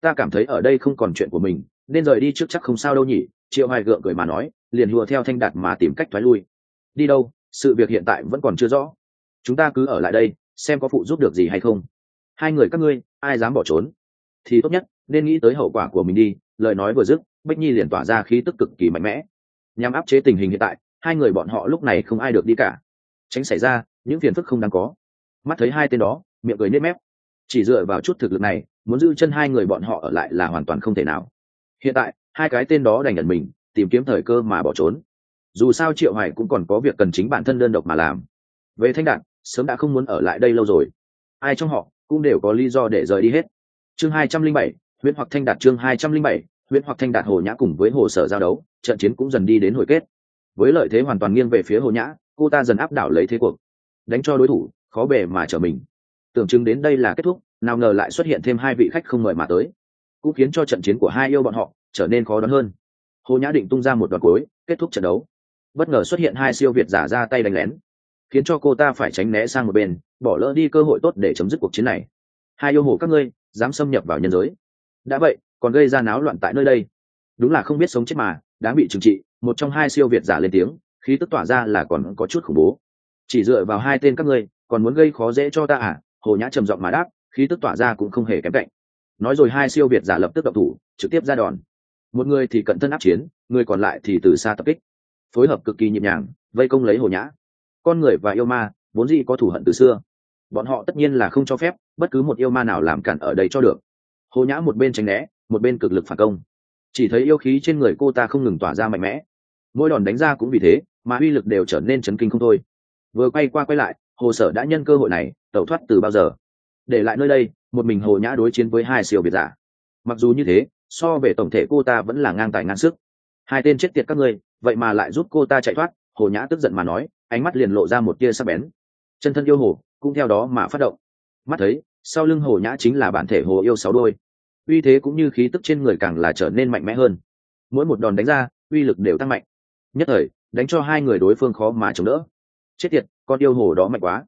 Ta cảm thấy ở đây không còn chuyện của mình, nên rời đi trước chắc không sao đâu nhỉ, triệu hoài gượng cười mà nói, liền hùa theo thanh đạt mà tìm cách thoái lui. Đi đâu? Sự việc hiện tại vẫn còn chưa rõ. Chúng ta cứ ở lại đây, xem có phụ giúp được gì hay không. Hai người các ngươi, ai dám bỏ trốn? Thì tốt nhất, nên nghĩ tới hậu quả của mình đi, lời nói vừa dứt, bách nhi liền tỏa ra khí tức cực kỳ mạnh mẽ. Nhằm áp chế tình hình hiện tại hai người bọn họ lúc này không ai được đi cả. Tránh xảy ra, những phiền phức không đáng có. Mắt thấy hai tên đó, miệng cười nếp mép. Chỉ dựa vào chút thực lực này, muốn giữ chân hai người bọn họ ở lại là hoàn toàn không thể nào. Hiện tại, hai cái tên đó đành nhận mình, tìm kiếm thời cơ mà bỏ trốn. Dù sao triệu hoài cũng còn có việc cần chính bản thân đơn độc mà làm. Về thanh đạn, sớm đã không muốn ở lại đây lâu rồi. Ai trong họ, cũng đều có lý do để rời đi hết. Chương hai trăm linh bảy huyện hoặc thanh đạt chương hai trăm linh bảy huyện hoặc thanh đạt hồ nhã cùng với hồ sở giao đấu, trận chiến cũng dần đi đến hồi kết với lợi thế hoàn toàn nghiêng về phía hồ nhã, cô ta dần áp đảo lấy thế cuộc. Đánh cho đối thủ, khó bề mà trở mình. Tưởng chừng đến đây là kết thúc, nào ngờ lại xuất hiện thêm hai vị khách không mời mà tới. Cũng khiến cho trận chiến của hai yêu bọn họ trở nên khó đoán hơn. Hồ nhã định tung ra một đoạn cuối, kết thúc trận đấu. Bất ngờ xuất hiện hai siêu việt giả ra tay đánh lén. Khiến cho cô ta phải tránh né sang một bên, bỏ lỡ đi cơ hội tốt để chấm dứt cuộc chiến này. Hai yêu hồ các ngươi, dám xâm nhập vào nhân giới. Đã vậy, còn gây ra náo loạn tại nơi đây. Đúng là không biết sống chết mà, đáng bị trừng trị một trong hai siêu việt giả lên tiếng, khí tức tỏa ra là còn có chút khủng bố. Chỉ dựa vào hai tên các ngươi, còn muốn gây khó dễ cho ta à? Hồ nhã trầm giọng mà đáp, khí tức tỏa ra cũng không hề kém cạnh. Nói rồi hai siêu việt giả lập tức độc thủ, trực tiếp ra đòn. Một người thì cận thân áp chiến, người còn lại thì từ xa tập kích. Phối hợp cực kỳ nhịp nhàng, vây công lấy hồ nhã. Con người và yêu ma, vốn dĩ có thủ hận từ xưa. Bọn họ tất nhiên là không cho phép, bất cứ một yêu ma nào làm cản ở đây cho được. Hồ nhã một bên tránh né, một bên cực lực phản công. Chỉ thấy yêu khí trên người cô ta không ngừng tỏa ra mạnh mẽ mỗi đòn đánh ra cũng vì thế mà uy lực đều trở nên chấn kinh không thôi. Vừa quay qua quay lại, hồ sở đã nhân cơ hội này, tẩu thoát từ bao giờ? Để lại nơi đây, một mình hồ nhã đối chiến với hai siêu biệt giả. Mặc dù như thế, so về tổng thể cô ta vẫn là ngang tài ngang sức. Hai tên chết tiệt các ngươi, vậy mà lại giúp cô ta chạy thoát, hồ nhã tức giận mà nói, ánh mắt liền lộ ra một tia sắc bén. Chân thân yêu hồ, cũng theo đó mà phát động. Mắt thấy, sau lưng hồ nhã chính là bản thể hồ yêu sáu đôi. Uy thế cũng như khí tức trên người càng là trở nên mạnh mẽ hơn. Mỗi một đòn đánh ra, uy lực đều tăng mạnh nhất thời, đánh cho hai người đối phương khó mà chống đỡ. Chết tiệt, con yêu hồ đó mạnh quá.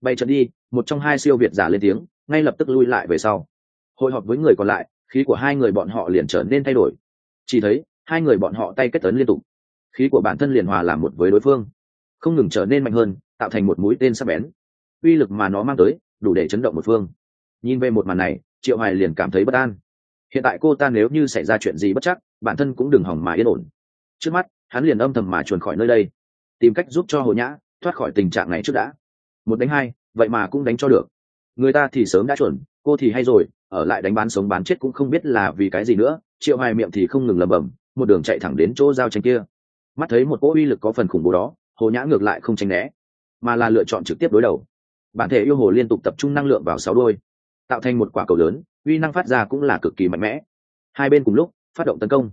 Bay trận đi, một trong hai siêu việt giả lên tiếng, ngay lập tức lui lại về sau. Hội họp với người còn lại, khí của hai người bọn họ liền trở nên thay đổi. Chỉ thấy, hai người bọn họ tay kết tấn liên tục. Khí của bản thân liền hòa làm một với đối phương. Không ngừng trở nên mạnh hơn, tạo thành một mũi tên sắc bén. Uy lực mà nó mang tới, đủ để chấn động một phương. Nhìn về một màn này, triệu hoài liền cảm thấy bất an. Hiện tại cô ta nếu như xảy ra chuyện gì bất chắc, bản thân cũng đừng hỏng mà yên ổn. Trước mắt hắn liền âm thầm mà chuồn khỏi nơi đây, tìm cách giúp cho hồ nhã thoát khỏi tình trạng này trước đã. Một đánh hai, vậy mà cũng đánh cho được. Người ta thì sớm đã chuẩn cô thì hay rồi, ở lại đánh bán sống bán chết cũng không biết là vì cái gì nữa, triệu hoài miệng thì không ngừng lầm bầm một đường chạy thẳng đến chỗ giao tranh kia. Mắt thấy một cỗ uy lực có phần khủng bố đó, hồ nhã ngược lại không tránh né, mà là lựa chọn trực tiếp đối đầu. Bản thể yêu hồ liên tục tập trung năng lượng vào sáu đôi, tạo thành một quả cầu lớn, uy năng phát ra cũng là cực kỳ mạnh mẽ. Hai bên cùng lúc, phát động tấn công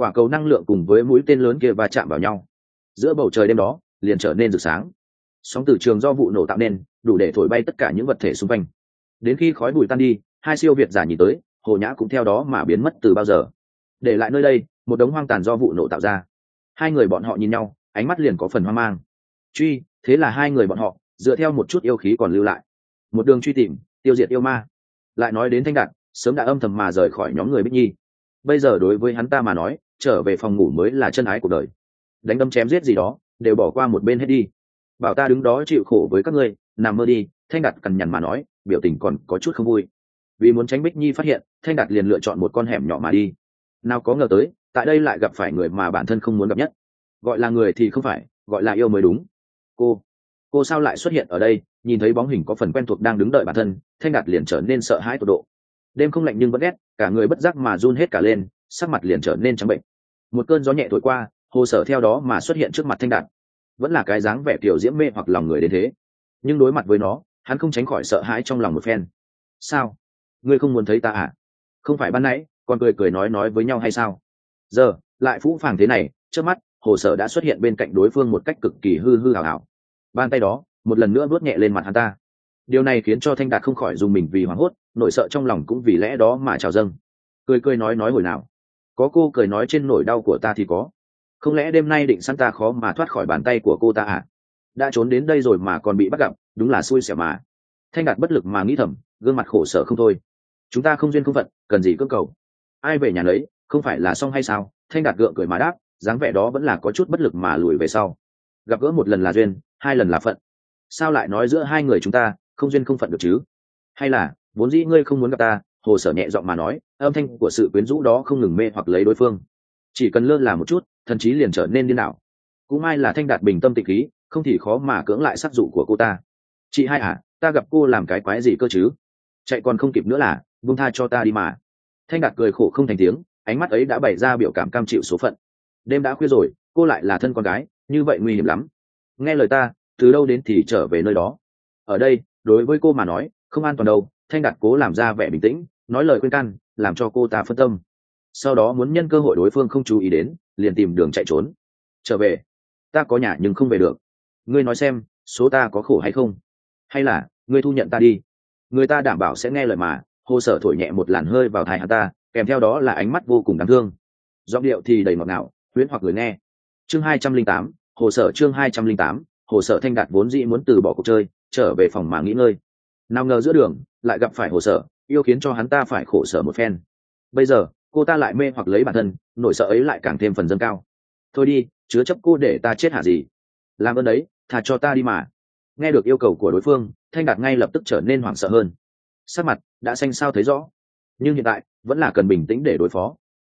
quả cầu năng lượng cùng với mũi tên lớn kia va chạm vào nhau. Giữa bầu trời đêm đó, liền trở nên rực sáng. Sóng từ trường do vụ nổ tạo nên, đủ để thổi bay tất cả những vật thể xung quanh. Đến khi khói bụi tan đi, hai siêu việt giả nhìn tới, hồ nhã cũng theo đó mà biến mất từ bao giờ. Để lại nơi đây, một đống hoang tàn do vụ nổ tạo ra. Hai người bọn họ nhìn nhau, ánh mắt liền có phần hoang mang. Truy, thế là hai người bọn họ, dựa theo một chút yêu khí còn lưu lại. Một đường truy tìm, tiêu diệt yêu ma. Lại nói đến thanh đạt sớm đã âm thầm mà rời khỏi nhóm người bích nhi. Bây giờ đối với hắn ta mà nói trở về phòng ngủ mới là chân ái của đời. Đánh đâm chém giết gì đó, đều bỏ qua một bên hết đi. Bảo ta đứng đó chịu khổ với các ngươi, nằm mơ đi, thanh đạt cằn nhằn mà nói, biểu tình còn có chút không vui. Vì muốn tránh bích nhi phát hiện, thanh đạt liền lựa chọn một con hẻm nhỏ mà đi. Nào có ngờ tới, tại đây lại gặp phải người mà bản thân không muốn gặp nhất. Gọi là người thì không phải, gọi là yêu mới đúng. Cô cô sao lại xuất hiện ở đây? Nhìn thấy bóng hình có phần quen thuộc đang đứng đợi bản thân, thanh đạt liền trở nên sợ hãi tột độ. Đêm không lạnh nhưng vẫn ghét, cả người bất giác mà run hết cả lên, sắc mặt liền trở nên trắng bệnh một cơn gió nhẹ thổi qua, hồ sở theo đó mà xuất hiện trước mặt thanh đạt. Vẫn là cái dáng vẻ kiểu diễm mê hoặc lòng người đến thế. Nhưng đối mặt với nó, hắn không tránh khỏi sợ hãi trong lòng một phen. Sao? Ngươi không muốn thấy ta à? Không phải ban nãy còn cười cười nói nói với nhau hay sao? Giờ, lại phũ phàng thế này, trước mắt, hồ sở đã xuất hiện bên cạnh đối phương một cách cực kỳ hư hư hào hào bàn tay đó, một lần nữa vuốt nhẹ lên mặt hắn ta. Điều này khiến cho thanh đạt không khỏi dùng mình vì hoảng hốt, nỗi sợ trong lòng cũng vì lẽ đó mà trào dâng. Cười cười nói nói hồi nào có cô cười nói trên nỗi đau của ta thì có. Không lẽ đêm nay định săn ta khó mà thoát khỏi bàn tay của cô ta à? Đã trốn đến đây rồi mà còn bị bắt gặp, đúng là xui xẻo mà. Thanh đạt bất lực mà nghĩ thầm, gương mặt khổ sở không thôi. Chúng ta không duyên không phận, cần gì cơ cầu? Ai về nhà lấy, không phải là xong hay sao? Thanh đạt gượng cười mà đáp, dáng vẻ đó vẫn là có chút bất lực mà lùi về sau. Gặp gỡ một lần là duyên, hai lần là phận. Sao lại nói giữa hai người chúng ta, không duyên không phận được chứ? Hay là, vốn dĩ ngươi không muốn gặp ta hồ sở nhẹ giọng mà nói, âm thanh của sự quyến rũ đó không ngừng mê hoặc lấy đối phương. Chỉ cần lơ là một chút, thần chí liền trở nên điên đảo. Cũng may là thanh đạt bình tâm tịch khí, không thì khó mà cưỡng lại sắc dụ của cô ta. Chị hai à ta gặp cô làm cái quái gì cơ chứ? Chạy còn không kịp nữa là, buông tha cho ta đi mà. Thanh đạt cười khổ không thành tiếng, ánh mắt ấy đã bày ra biểu cảm cam chịu số phận. Đêm đã khuya rồi, cô lại là thân con gái, như vậy nguy hiểm lắm. Nghe lời ta, từ đâu đến thì trở về nơi đó? Ở đây, đối với cô mà nói, không an toàn đâu thanh đạt cố làm ra vẻ bình tĩnh, nói lời khuyên can, làm cho cô ta phân tâm. Sau đó muốn nhân cơ hội đối phương không chú ý đến, liền tìm đường chạy trốn. Trở về. Ta có nhà nhưng không về được. Ngươi nói xem, số ta có khổ hay không? Hay là, ngươi thu nhận ta đi. Người ta đảm bảo sẽ nghe lời mà hồ sở thổi nhẹ một làn hơi vào thai hắn ta, kèm theo đó là ánh mắt vô cùng đáng thương. Giọng điệu thì đầy ngọt ngào, huyễn hoặc người nghe. Chương hai trăm linh tám, hồ sở chương hai trăm linh tám, hồ sở thanh đạt vốn dĩ muốn từ bỏ cuộc chơi, trở về phòng mà nghỉ ngơi nào ngờ giữa đường, lại gặp phải hồ sở, yêu khiến cho hắn ta phải khổ sở một phen. Bây giờ, cô ta lại mê hoặc lấy bản thân, nỗi sợ ấy lại càng thêm phần dâng cao. Thôi đi, chứa chấp cô để ta chết hả gì? Làm ơn đấy thà cho ta đi mà. Nghe được yêu cầu của đối phương, thanh đạt ngay lập tức trở nên hoảng sợ hơn. Sắc mặt đã xanh sao thấy rõ. Nhưng hiện tại, vẫn là cần bình tĩnh để đối phó.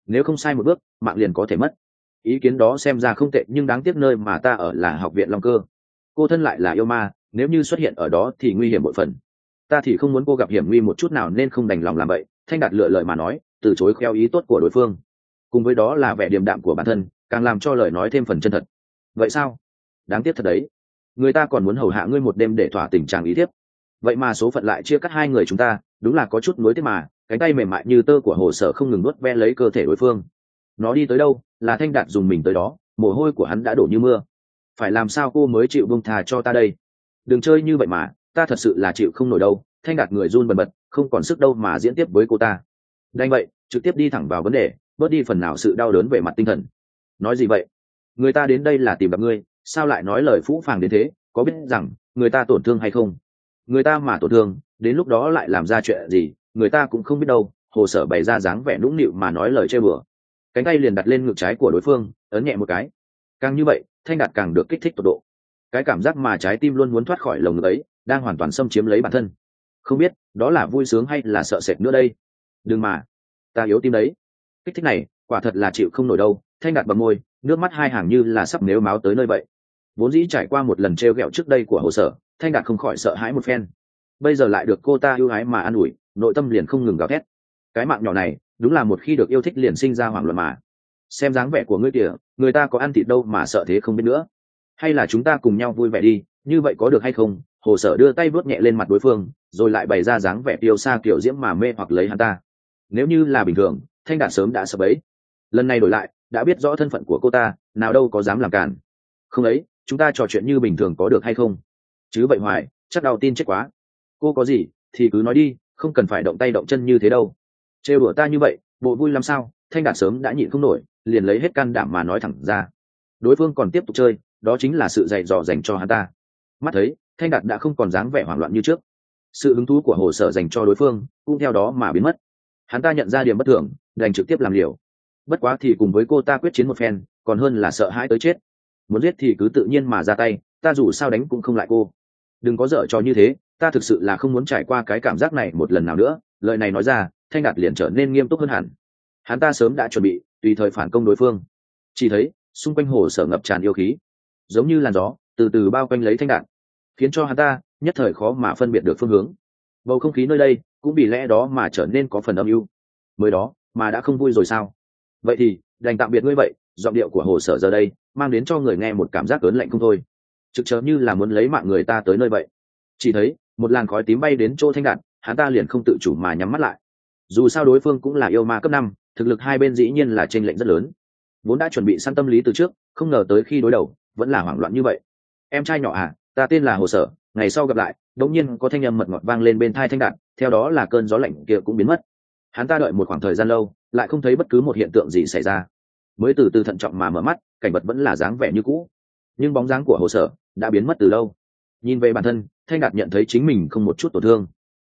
Nếu không sai một bước, mạng liền có thể mất. Ý kiến đó xem ra không tệ, nhưng đáng tiếc nơi mà ta ở là học viện long cơ. Cô thân lại là yêu ma, nếu như xuất hiện ở đó thì nguy hiểm bội phần ta thì không muốn cô gặp hiểm nguy một chút nào nên không đành lòng làm vậy, thanh đạt lựa lời mà nói, từ chối kheo ý tốt của đối phương. Cùng với đó là vẻ điềm đạm của bản thân, càng làm cho lời nói thêm phần chân thật. Vậy sao? Đáng tiếc thật đấy. Người ta còn muốn hầu hạ ngươi một đêm để thỏa tình trạng ý thiếp. Vậy mà số phận lại chia cắt hai người chúng ta, đúng là có chút nối tiếp mà, cánh tay mềm mại như tơ của hồ sở không ngừng nuốt ve lấy cơ thể đối phương. Nó đi tới đâu, là thanh đạt dùng mình tới đó, mồ hôi của hắn đã đổ như mưa. Phải làm sao cô mới chịu bông thà cho ta đây? Đừng chơi như vậy mà ta thật sự là chịu không nổi đâu, thanh đạt người run bần bật, không còn sức đâu mà diễn tiếp với cô ta. Đành vậy, trực tiếp đi thẳng vào vấn đề, bớt đi phần nào sự đau đớn về mặt tinh thần. Nói gì vậy? Người ta đến đây là tìm gặp ngươi, sao lại nói lời phũ phàng đến thế? Có biết rằng, người ta tổn thương hay không? Người ta mà tổn thương, đến lúc đó lại làm ra chuyện gì, người ta cũng không biết đâu, hồ sở bày ra dáng vẻ nũng nịu mà nói lời chơi bừa. Cánh tay liền đặt lên ngực trái của đối phương, ấn nhẹ một cái. Càng như vậy, thanh đạt càng được kích thích tột độ cái cảm giác mà trái tim luôn muốn thoát khỏi lồng ngực ấy, đang hoàn toàn xâm chiếm lấy bản thân. Không biết, đó là vui sướng hay là sợ sệt nữa đây? Đừng mà. Ta yếu tim đấy. Kích thích này, quả thật là chịu không nổi đâu. Thanh đạt bầm môi, nước mắt hai hàng như là sắp nếu máu tới nơi vậy. Vốn dĩ trải qua một lần t r e o g ẹ o trước đây của hồ sở, thanh đạt không khỏi sợ hãi một phen. Bây giờ lại được cô ta ưu ái mà an ủi, nội tâm liền không ngừng gào thét. Cái mạng nhỏ này, đúng là một khi được yêu thích liền sinh ra hoảng loạn mà. Xem dáng vẻ của ngươi kìa, người ta có ăn thịt đâu mà sợ thế không biết nữa hay là chúng ta cùng nhau vui vẻ đi, như vậy có được hay không? Hồ sở đưa tay vớt nhẹ lên mặt đối phương, rồi lại bày ra dáng vẻ tiêu xa kiểu diễm mà mê hoặc lấy hắn ta. Nếu như là bình thường, thanh đạt sớm đã sập ấy lần này đổi lại, đã biết rõ thân phận của cô ta, nào đâu có dám làm cản không ấy, chúng ta trò chuyện như bình thường có được hay không? Chứ vậy hoài, chắc đau tin chết quá. Cô có gì, thì cứ nói đi, không cần phải động tay động chân như thế đâu. Trêu đùa ta như vậy, bộ vui làm sao? Thanh đạt sớm đã nhịn không nổi, liền lấy hết can đảm mà nói thẳng ra. Đối phương còn tiếp tục chơi đó chính là sự dạy dò dành cho hắn ta. Mắt thấy, thanh đạt đã không còn dáng vẻ hoảng loạn như trước. Sự hứng thú của hồ sở dành cho đối phương cũng theo đó mà biến mất. Hắn ta nhận ra điểm bất thường, đành trực tiếp làm liều. Bất quá thì cùng với cô ta quyết chiến một phen, còn hơn là sợ hãi tới chết. Muốn giết thì cứ tự nhiên mà ra tay, ta dù sao đánh cũng không lại cô. Đừng có dở trò như thế, ta thực sự là không muốn trải qua cái cảm giác này một lần nào nữa, lời này nói ra, thanh đạt liền trở nên nghiêm túc hơn hẳn. Hắn ta sớm đã chuẩn bị, tùy thời phản công đối phương. Chỉ thấy, xung quanh hồ sở ngập tràn yêu khí giống như làn gió từ từ bao quanh lấy thanh đạn, khiến cho hắn ta nhất thời khó mà phân biệt được phương hướng. Bầu không khí nơi đây cũng vì lẽ đó mà trở nên có phần âm mưu mới đó mà đã không vui rồi sao? Vậy thì đành tạm biệt ngươi vậy giọng điệu của hồ sở giờ đây mang đến cho người nghe một cảm giác ớn lạnh không thôi. Trực chớ như là muốn lấy mạng người ta tới nơi vậy. Chỉ thấy một làn khói tím bay đến chỗ thanh đạn hắn ta liền không tự chủ mà nhắm mắt lại. Dù sao đối phương cũng là yêu ma cấp năm thực lực hai bên dĩ nhiên là t r ê n lệnh rất lớn. Vốn đã chuẩn bị săn tâm lý từ trước không ngờ tới khi đối đầu vẫn là hoảng loạn như vậy. Em trai nhỏ à ta tên là hồ sở, ngày sau gặp lại đống nhiên có thanh âm mật ngọt vang lên bên thai thanh đạn, theo đó là cơn gió lạnh kia cũng biến mất. Hắn ta đợi một khoảng thời gian lâu, lại không thấy bất cứ một hiện tượng gì xảy ra. Mới từ từ thận trọng mà mở mắt, cảnh vật vẫn là dáng vẻ như cũ. Nhưng bóng dáng của hồ sở đã biến mất từ lâu. Nhìn về bản thân, thanh đạt nhận thấy chính mình không một chút tổn thương.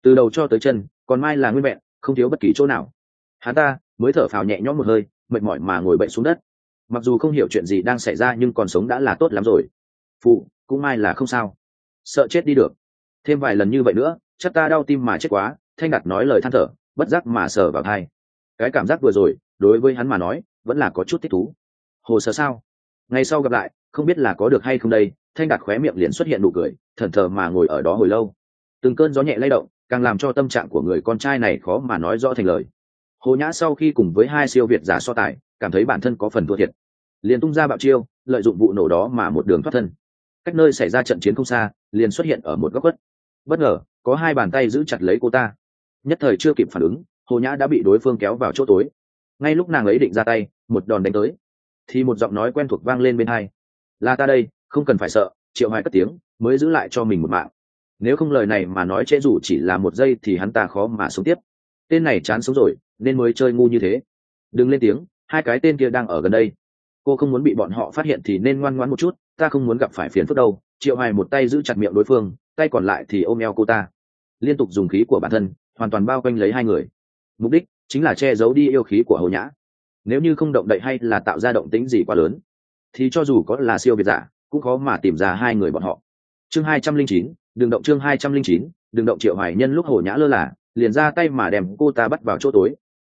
Từ đầu cho tới chân, còn mai là nguyên vẹn, không thiếu bất kỳ chỗ nào. Hắn ta mới thở phào nhẹ nhõm một hơi, mệt mỏi mà ngồi bệnh xuống đất mặc dù không hiểu chuyện gì đang xảy ra nhưng còn sống đã là tốt lắm rồi. Phụ, cũng mai là không sao. Sợ chết đi được. Thêm vài lần như vậy nữa, chắc ta đau tim mà chết quá, thanh đạt nói lời than thở, bất giác mà sờ vào thai. Cái cảm giác vừa rồi, đối với hắn mà nói, vẫn là có chút thích thú. Hồ sơ sao? Ngày sau gặp lại, không biết là có được hay không đây, thanh đạt khóe miệng liền xuất hiện nụ cười thần thờ mà ngồi ở đó hồi lâu. Từng cơn gió nhẹ lay động, càng làm cho tâm trạng của người con trai này khó mà nói rõ thành lời hồ nhã sau khi cùng với hai siêu việt giả so tài, cảm thấy bản thân có phần thua thiệt. Liền tung ra bạo chiêu, lợi dụng vụ nổ đó mà một đường thoát thân. Cách nơi xảy ra trận chiến không xa, liền xuất hiện ở một góc khuất. Bất ngờ, có hai bàn tay giữ chặt lấy cô ta. Nhất thời chưa kịp phản ứng, hồ nhã đã bị đối phương kéo vào chỗ tối. Ngay lúc nàng ấy định ra tay, một đòn đánh tới, thì một giọng nói quen thuộc vang lên bên hai. Là ta đây, không cần phải sợ, triệu hoài cất tiếng, mới giữ lại cho mình một mạng. Nếu không lời này mà nói chế dù chỉ là một giây thì hắn ta khó mà sống tiếp tên này chán sống rồi, nên mới chơi ngu như thế. Đừng lên tiếng, hai cái tên kia đang ở gần đây. Cô không muốn bị bọn họ phát hiện thì nên ngoan ngoãn một chút, ta không muốn gặp phải phiền phức đâu. Triệu hoài một tay giữ chặt miệng đối phương, tay còn lại thì ôm eo cô ta. Liên tục dùng khí của bản thân, hoàn toàn bao quanh lấy hai người. Mục đích chính là che giấu đi yêu khí của hầu nhã. Nếu như không động đậy hay là tạo ra động tính gì quá lớn, thì cho dù có là siêu việt giả, cũng khó mà tìm ra hai người bọn họ. Chương hai trăm linh chín đường động chương hai trăm linh chín đường động triệu hoài nhân lúc hồ nhã lơ là liền ra tay mà đem cô ta bắt vào chỗ tối.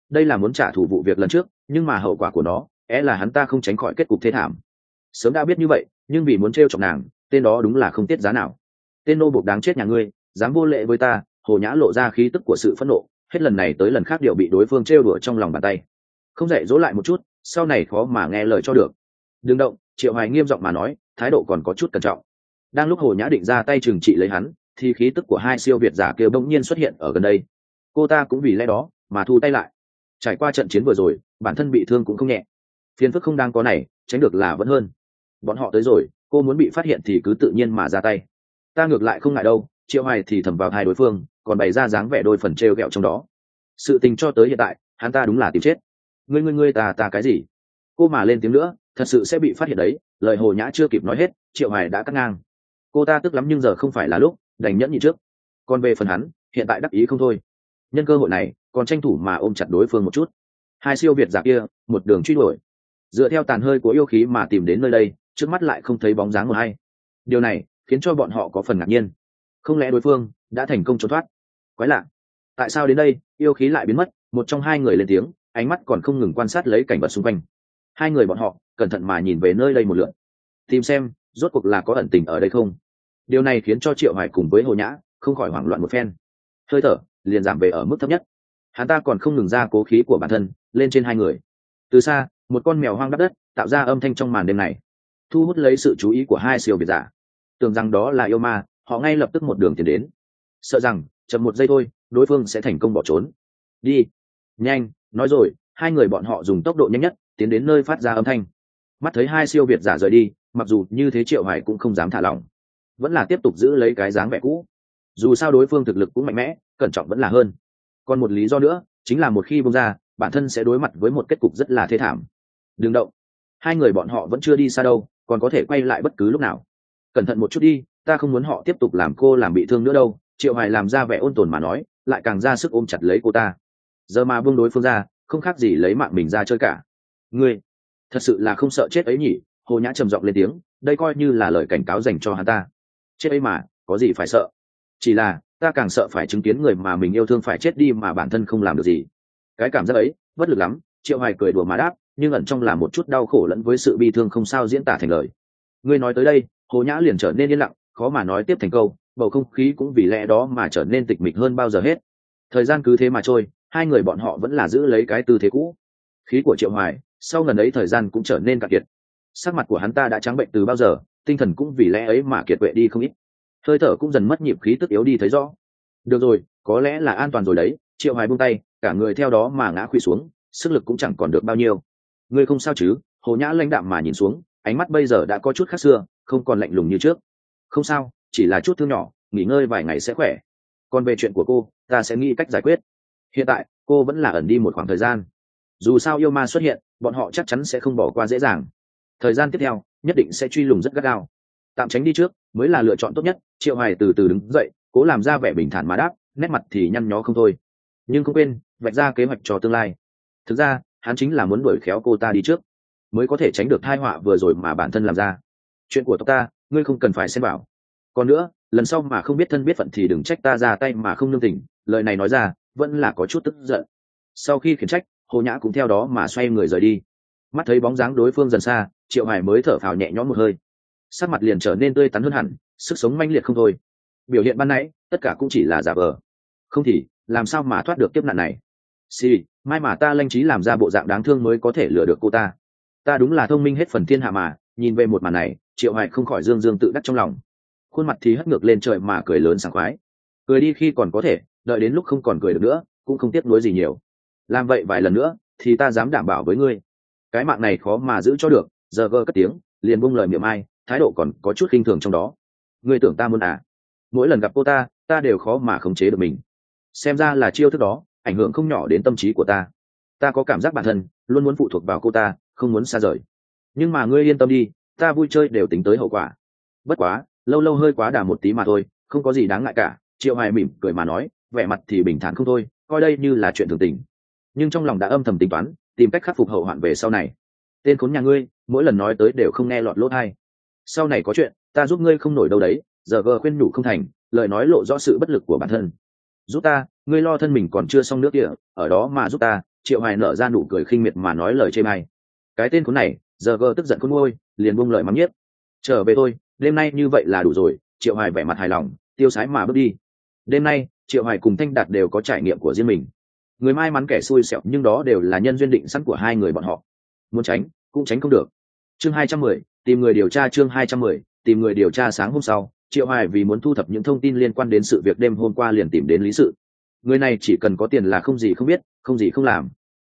Đây là muốn trả thù vụ việc lần trước, nhưng mà hậu quả của nó, é là hắn ta không tránh khỏi kết cục thế thảm. Sớm đã biết như vậy, nhưng vì muốn t r chọc nàng, tên đó đúng là không tiết giá nào. Tên nô buộc đáng chết nhà ngươi, dám vô lệ với ta, hồ nhã lộ ra khí tức của sự phẫn nộ, hết lần này tới lần khác đều bị đối phương trêu đùa trong lòng bàn tay. Không dạy dỗ lại một chút, sau này khó mà nghe lời cho được. Đừng động, triệu hoài nghiêm giọng mà nói, thái độ còn có chút cẩn trọng. Đang lúc hồ nhã định ra tay trừng trị lấy hắn thì khí tức của hai siêu việt giả kia bỗng nhiên xuất hiện ở gần đây. Cô ta cũng vì lẽ đó mà thu tay lại. Trải qua trận chiến vừa rồi, bản thân bị thương cũng không nhẹ. Phiền phức không đang có này, tránh được là vẫn hơn. Bọn họ tới rồi, cô muốn bị phát hiện thì cứ tự nhiên mà ra tay. Ta ngược lại không ngại đâu, triệu hoài thì thầm vào hai đối phương, còn bày ra dáng vẻ đôi phần trêu ghẹo trong đó. Sự tình cho tới hiện tại, hắn ta đúng là tìm chết. Ngươi ngươi ngươi, ta ta cái gì? Cô mà lên tiếng nữa, thật sự sẽ bị phát hiện đấy, lời hồ nhã chưa kịp nói hết, triệu hoài đã cắt ngang. Cô ta tức lắm nhưng giờ không phải là lúc đành nhẫn nhị trước. Còn về phần hắn, hiện tại đắc ý không thôi. Nhân cơ hội này, còn tranh thủ mà ôm chặt đối phương một chút. Hai siêu việt giả kia, một đường truy đuổi. Dựa theo tàn hơi của yêu khí mà tìm đến nơi đây, trước mắt lại không thấy bóng dáng một hay điều này khiến cho bọn họ có phần ngạc nhiên. Không lẽ đối phương đã thành công trốn thoát? Quái lạ. Tại sao đến đây, yêu khí lại biến mất? Một trong hai người lên tiếng, ánh mắt còn không ngừng quan sát lấy cảnh vật xung quanh. Hai người bọn họ cẩn thận mà nhìn về nơi đây một lượn tìm xem, rốt cuộc là có ẩn tình ở đây không? Điều này khiến cho triệu hoài cùng với hồ nhã không khỏi hoảng loạn một phen. Hơi thở liền giảm về ở mức thấp nhất. Hắn ta còn không ngừng ra cố khí của bản thân, lên trên hai người. Từ xa, một con mèo hoang đắp đất tạo ra âm thanh trong màn đêm này, thu hút lấy sự chú ý của hai siêu biệt giả. Tưởng rằng đó là yêu ma, họ ngay lập tức một đường tiến đến. Sợ rằng, chậm một giây thôi, đối phương sẽ thành công bỏ trốn. Đi. Nhanh, nói rồi, hai người bọn họ dùng tốc độ nhanh nhất, tiến đến nơi phát ra âm thanh. Mắt thấy hai siêu việt giả rời đi, mặc dù như thế triệu hải cũng không dám thả lỏng vẫn là tiếp tục giữ lấy cái dáng vẻ cũ. Dù sao đối phương thực lực cũng mạnh mẽ, cẩn trọng vẫn là hơn. Còn một lý do nữa, chính là một khi bông ra, bản thân sẽ đối mặt với một kết cục rất là thê thảm. Đừng động. Hai người bọn họ vẫn chưa đi xa đâu, còn có thể quay lại bất cứ lúc nào. Cẩn thận một chút đi, ta không muốn họ tiếp tục làm cô làm bị thương nữa đâu, triệu hoài làm ra vẻ ôn tồn mà nói, lại càng ra sức ôm chặt lấy cô ta. Giờ mà buông đối phương ra, không khác gì lấy mạng mình ra chơi cả. Ngươi, thật sự là không sợ chết ấy nhỉ? Hồ nhã trầm giọng lên tiếng, đây coi như là lời cảnh cáo dành cho hắn ta chết ấy mà, có gì phải sợ? Chỉ là, ta càng sợ phải chứng kiến người mà mình yêu thương phải chết đi mà bản thân không làm được gì. Cái cảm giác ấy, bất lực lắm, triệu hoài cười đùa mà đáp, nhưng ẩn trong là một chút đau khổ lẫn với sự bi thương không sao diễn tả thành lời. Ngươi nói tới đây, hồ nhã liền trở nên yên lặng, khó mà nói tiếp thành câu, bầu không khí cũng vì lẽ đó mà trở nên tịch mịch hơn bao giờ hết. Thời gian cứ thế mà trôi, hai người bọn họ vẫn là giữ lấy cái tư thế cũ. Khí của triệu hoài, sau lần ấy thời gian cũng trở nên cạn kiệt. Sắc mặt của hắn ta đã trắng bệnh từ bao giờ? Tinh thần cũng vì lẽ ấy mà kiệt quệ đi không ít. Hơi thở cũng dần mất nhịp khí tức yếu đi thấy rõ. Được rồi, có lẽ là an toàn rồi đấy, triệu hoài buông tay, cả người theo đó mà ngã khuỵu xuống, sức lực cũng chẳng còn được bao nhiêu. Ngươi không sao chứ? Hồ nhã lãnh đạm mà nhìn xuống, ánh mắt bây giờ đã có chút khác xưa, không còn lạnh lùng như trước. Không sao, chỉ là chút thương nhỏ, nghỉ ngơi vài ngày sẽ khỏe. Còn về chuyện của cô, ta sẽ nghĩ cách giải quyết. Hiện tại, cô vẫn là ẩn đi một khoảng thời gian. Dù sao yêu ma xuất hiện, bọn họ chắc chắn sẽ không bỏ qua dễ dàng. Thời gian tiếp theo nhất định sẽ truy lùng rất gắt gao. Tạm tránh đi trước, mới là lựa chọn tốt nhất, triệu hoài từ từ đứng dậy, cố làm ra vẻ bình thản mà đáp, nét mặt thì nhăn nhó không thôi. Nhưng không quên, vạch ra kế hoạch cho tương lai. Thực ra, hắn chính là muốn đuổi khéo cô ta đi trước, mới có thể tránh được thai họa vừa rồi mà bản thân làm ra. Chuyện của tộc ta, ngươi không cần phải xem bảo còn nữa, lần sau mà không biết thân biết phận thì đừng trách ta ra tay mà không nương tình, lời này nói ra, vẫn là có chút tức giận. Sau khi khiển trách, hồ nhã cũng theo đó mà xoay người rời đi mắt thấy bóng dáng đối phương dần xa triệu hải mới thở phào nhẹ nhõm một hơi. Sắc mặt liền trở nên tươi tắn hơn hẳn sức sống manh liệt không thôi. Biểu hiện ban nãy tất cả cũng chỉ là giả vờ. Không thì làm sao mà thoát được kiếp nạn này? Si, mai mà ta lanh trí làm ra bộ dạng đáng thương mới có thể lừa được cô ta. Ta đúng là thông minh hết phần thiên hạ mà nhìn về một màn này triệu hải không khỏi dương dương tự đắc trong lòng. Khuôn mặt thì hất ngược lên trời mà cười lớn sảng khoái. Cười đi khi còn có thể đợi đến lúc không còn cười được nữa cũng không tiếc nuối gì nhiều. Làm vậy vài lần nữa thì ta dám đảm bảo với ngươi cái mạng này khó mà giữ cho được, giờ gơ cất tiếng, liền bung lời miệng ai, thái độ còn có chút khinh thường trong đó. Ngươi tưởng ta muốn à? Mỗi lần gặp cô ta ta đều khó mà khống chế được mình. Xem ra là chiêu thức đó, ảnh hưởng không nhỏ đến tâm trí của ta. Ta có cảm giác bản thân luôn muốn phụ thuộc vào cô ta, không muốn xa rời. Nhưng mà ngươi yên tâm đi, ta vui chơi đều tính tới hậu quả. Bất quá, lâu lâu hơi quá đà một tí mà thôi, không có gì đáng ngại cả, triệu hoài mỉm cười mà nói, vẻ mặt thì bình thản không thôi, coi đây như là chuyện thường tình. Nhưng trong lòng đã âm thầm tính toán tìm cách khắc phục hậu hoạn về sau này. Tên khốn nhà ngươi, mỗi lần nói tới đều không nghe lọt lốt hay sau này có chuyện, ta giúp ngươi không nổi đâu đấy, giờ gờ khuyên nhủ không thành, lời nói lộ rõ sự bất lực của bản thân. Giúp ta, ngươi lo thân mình còn chưa xong nước kia ở đó mà giúp ta, triệu hoài nở ra nụ cười khinh miệt mà nói lời chê may cái tên khốn này, giờ gờ tức giận khôn ngôi liền buông lời mắng nhiếc. Trở về thôi, đêm nay như vậy là đủ rồi, triệu hoài vẻ mặt hài lòng, tiêu sái mà bước đi. Đêm nay, triệu hoài cùng thanh đạt đều có trải nghiệm của riêng mình người may mắn kẻ xui xẻo nhưng đó đều là nhân duyên định sẵn của hai người bọn họ. Muốn tránh cũng tránh không được. Chương 210, tìm người điều tra chương 210, tìm người điều tra sáng hôm sau triệu hoài vì muốn thu thập những thông tin liên quan đến sự việc đêm hôm qua liền tìm đến lý sự. Người này chỉ cần có tiền là không gì không biết không gì không làm.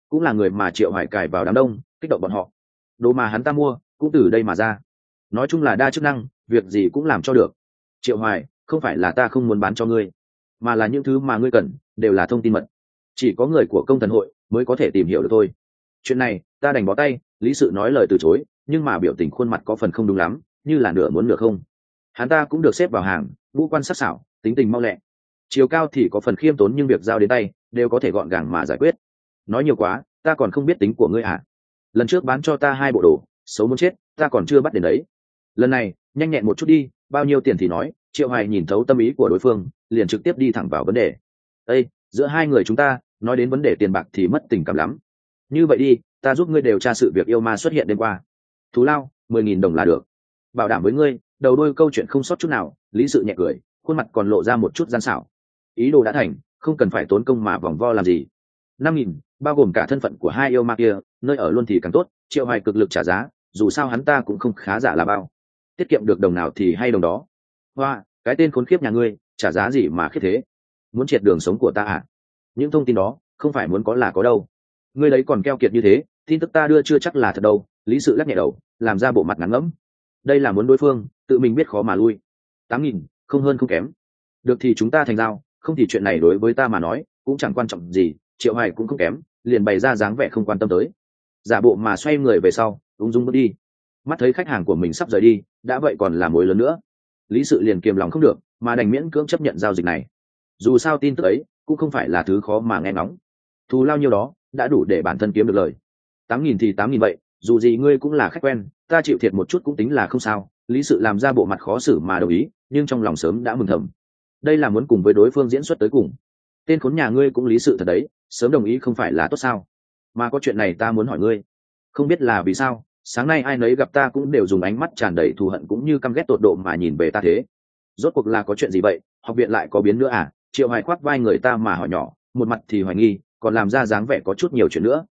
Cũng là người mà triệu hoài cài vào đám đông kích động bọn họ. Đồ mà hắn ta mua cũng từ đây mà ra. Nói chung là đa chức năng việc gì cũng làm cho được. Triệu hoài không phải là ta không muốn bán cho ngươi mà là những thứ mà ngươi cần đều là thông tin mật chỉ có người của công thần hội mới có thể tìm hiểu được thôi. Chuyện này, ta đành bó tay, lý sự nói lời từ chối, nhưng mà biểu tình khuôn mặt có phần không đúng lắm, như là nửa muốn nửa không. Hắn ta cũng được xếp vào hàng vũ quan sắc sảo, tính tình mau lẹ. Chiều cao thì có phần khiêm tốn nhưng việc giao đến tay đều có thể gọn gàng mà giải quyết. Nói nhiều quá, ta còn không biết tính của ngươi à. Lần trước bán cho ta hai bộ đồ, xấu muốn chết, ta còn chưa bắt đến đấy. Lần này, nhanh nhẹn một chút đi, bao nhiêu tiền thì nói, triệu hoài nhìn thấu tâm ý của đối phương, liền trực tiếp đi thẳng vào vấn đề. Ây giữa hai người chúng ta, nói đến vấn đề tiền bạc thì mất tình cảm lắm. Như vậy đi, ta giúp ngươi điều tra sự việc yêu ma xuất hiện đêm qua. Thú lao, mười nghìn đồng là được. Bảo đảm với ngươi, đầu đôi câu chuyện không sót chút nào, lý sự nhẹ cười, khuôn mặt còn lộ ra một chút gian xảo. Ý đồ đã thành, không cần phải tốn công mà vòng vo làm gì. Năm nghìn, bao gồm cả thân phận của hai yêu ma kia, nơi ở luôn thì càng tốt, triệu hoài cực lực trả giá, dù sao hắn ta cũng không khá giả là bao. Tiết kiệm được đồng nào thì hay đồng đó. Hoa, cái tên khốn khiếp nhà ngươi, trả giá gì mà khiếp thế? Muốn triệt đường sống của ta à? Những thông tin đó, không phải muốn có là có đâu. Ngươi đấy còn keo kiệt như thế, tin tức ta đưa chưa chắc là thật đâu, lý sự lắc nhẹ đầu, làm ra bộ mặt ngắn ngẫm. Đây là muốn đối phương, tự mình biết khó mà lui. Tám nghìn, không hơn không kém. Được thì chúng ta thành giao, không thì chuyện này đối với ta mà nói, cũng chẳng quan trọng gì, triệu hoài cũng không kém, liền bày ra dáng vẻ không quan tâm tới. Giả bộ mà xoay người về sau, ung dung bước đi. Mắt thấy khách hàng của mình sắp rời đi, đã vậy còn là mối lớn nữa. Lý sự liền kiềm lòng không được, mà đành miễn cưỡng chấp nhận giao dịch này dù sao tin tức ấy cũng không phải là thứ khó mà nghe ngóng. Thù lao nhiêu đó đã đủ để bản thân kiếm được lời. Tám nghìn thì tám nghìn vậy, dù gì ngươi cũng là khách quen, ta chịu thiệt một chút cũng tính là không sao, lý sự làm ra bộ mặt khó xử mà đồng ý, nhưng trong lòng sớm đã mừng thầm. Đây là muốn cùng với đối phương diễn xuất tới cùng. Tên khốn nhà ngươi cũng lý sự thật đấy, sớm đồng ý không phải là tốt sao? Mà có chuyện này ta muốn hỏi ngươi. Không biết là vì sao, sáng nay ai nấy gặp ta cũng đều dùng ánh mắt tràn đầy thù hận cũng như căm ghét tột độ mà nhìn về ta thế. Rốt cuộc là có chuyện gì vậy, học viện lại có biến nữa à? Triệu hoài khoác vai người ta mà hỏi nhỏ, một mặt thì hoài nghi, còn làm ra dáng vẻ có chút nhiều chuyện nữa.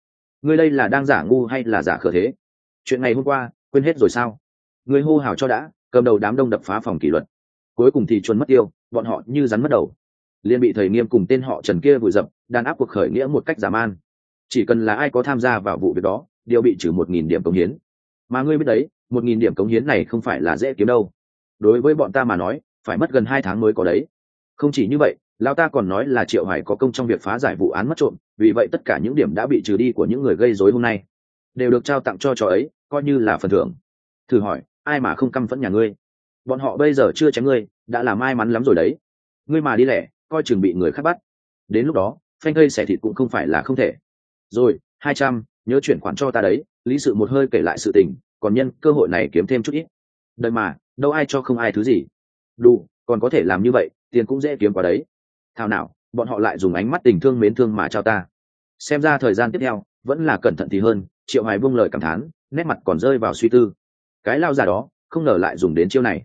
Ngươi đây là đang giả ngu hay là giả khờ thế? Chuyện này hôm qua, quên hết rồi sao? Ngươi hô hào cho đã, cầm đầu đám đông đập phá phòng kỷ luật. Cuối cùng thì chuồn mất tiêu, bọn họ như rắn mất đầu. Liền bị thầy nghiêm cùng tên họ trần kia vùi dập, đàn áp cuộc khởi nghĩa một cách giả man. Chỉ cần là ai có tham gia vào vụ việc đó, đều bị trừ một nghìn điểm cống hiến. Mà ngươi biết đấy, một nghìn điểm cống hiến này không phải là dễ kiếm đâu. Đối với bọn ta mà nói, phải mất gần hai tháng mới có đấy. Không chỉ như vậy lao ta còn nói là triệu hải có công trong việc phá giải vụ án mất trộm, vì vậy tất cả những điểm đã bị trừ đi của những người gây rối hôm nay, đều được trao tặng cho trò ấy, coi như là phần thưởng. Thử hỏi, ai mà không căm phẫn nhà ngươi? Bọn họ bây giờ chưa chém ngươi, đã là may mắn lắm rồi đấy. Ngươi mà đi lẻ, coi chừng bị người khác bắt. Đến lúc đó, phanh cây xẻ thịt cũng không phải là không thể. Rồi, hai trăm, nhớ chuyển khoản cho ta đấy, lý sự một hơi kể lại sự tình, còn nhân cơ hội này kiếm thêm chút ít. Đợi mà, đâu ai cho không ai thứ gì. Đủ, còn có thể làm như vậy, tiền cũng dễ kiếm vào đấy thảo nào, bọn họ lại dùng ánh mắt tình thương mến thương mà trao ta. Xem ra thời gian tiếp theo, vẫn là cẩn thận thì hơn, triệu hoài buông lời cảm thán, nét mặt còn rơi vào suy tư. Cái lao già đó, không ngờ lại dùng đến chiêu này.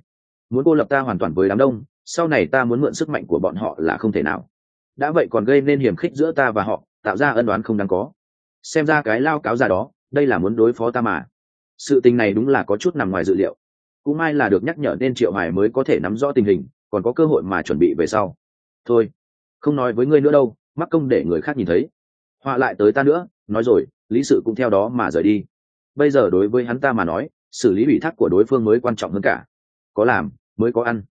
Muốn cô lập ta hoàn toàn với đám đông, sau này ta muốn mượn sức mạnh của bọn họ là không thể nào. Đã vậy còn gây nên hiểm khích giữa ta và họ, tạo ra ân đoán không đáng có. Xem ra cái lao cáo già đó, đây là muốn đối phó ta mà. Sự tình này đúng là có chút nằm ngoài dự liệu. Cũng may là được nhắc nhở nên triệu hoài mới có thể nắm rõ tình hình, còn có cơ hội mà chuẩn bị về sau thôi, không nói với ngươi nữa đâu, mắc công để người khác nhìn thấy. Họa lại tới ta nữa, nói rồi, lý sự cũng theo đó mà rời đi. Bây giờ đối với hắn ta mà nói, xử lý ủy thác của đối phương mới quan trọng hơn cả. Có làm, mới có ăn.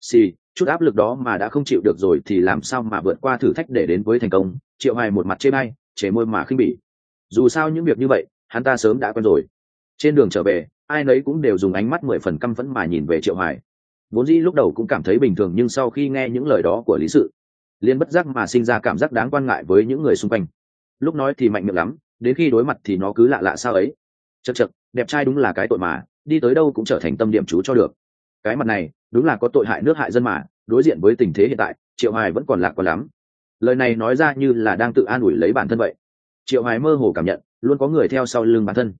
Xì, chút áp lực đó mà đã không chịu được rồi thì làm sao mà vượt qua thử thách để đến với thành công? Triệu hoài một mặt chê bay chế môi mà khinh bỉ. Dù sao những việc như vậy, hắn ta sớm đã quen rồi. Trên đường trở về, ai nấy cũng đều dùng ánh mắt mười phần căm phẫn mà nhìn về triệu hoài vốn dĩ lúc đầu cũng cảm thấy bình thường nhưng sau khi nghe những lời đó của lý sự liên bất giác mà sinh ra cảm giác đáng quan ngại với những người xung quanh. Lúc nói thì mạnh miệng lắm, đến khi đối mặt thì nó cứ lạ lạ sao ấy. Chật chật đẹp trai đúng là cái tội mà, đi tới đâu cũng trở thành tâm điểm chú cho được. Cái mặt này, đúng là có tội hại nước hại dân mà, đối diện với tình thế hiện tại, triệu hoài vẫn còn lạc quan lắm. Lời này nói ra như là đang tự an ủi lấy bản thân vậy. Triệu hoài mơ hồ cảm nhận, luôn có người theo sau lưng bản thân.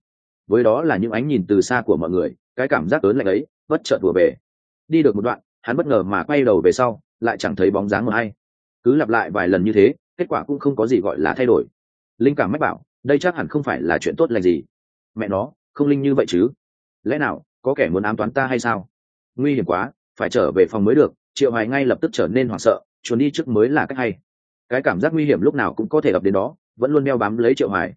Với đó là những ánh nhìn từ xa của mọi người, cái cảm giác lớn lạnh ấy, bất chợt vừa về đi được một đoạn, hắn bất ngờ mà quay đầu về sau, lại chẳng thấy bóng dáng một hay. Cứ lặp lại vài lần như thế, kết quả cũng không có gì gọi là thay đổi. Linh cảm mách bảo, đây chắc hẳn không phải là chuyện tốt lành gì. Mẹ nó, không linh như vậy chứ. Lẽ nào, có kẻ muốn ám toán ta hay sao? Nguy hiểm quá, phải trở về phòng mới được, triệu hoài ngay lập tức trở nên hoảng sợ, chuồn đi trước mới là cách hay. Cái cảm giác nguy hiểm lúc nào cũng có thể gặp đến đó, vẫn luôn đeo bám lấy triệu hoài.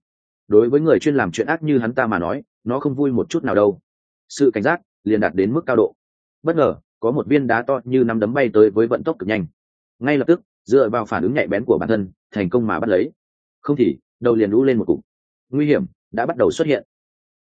Đối với người chuyên làm chuyện ác như hắn ta mà nói, nó không vui một chút nào đâu. Sự cảnh giác liền đạt đến mức cao độ bất ngờ, có một viên đá to như nắm đấm bay tới với vận tốc cực nhanh. Ngay lập tức, dựa vào phản ứng nhạy bén của bản thân, thành công mà bắt lấy. Không thì, đầu liền lũ lên một cục. Nguy hiểm đã bắt đầu xuất hiện.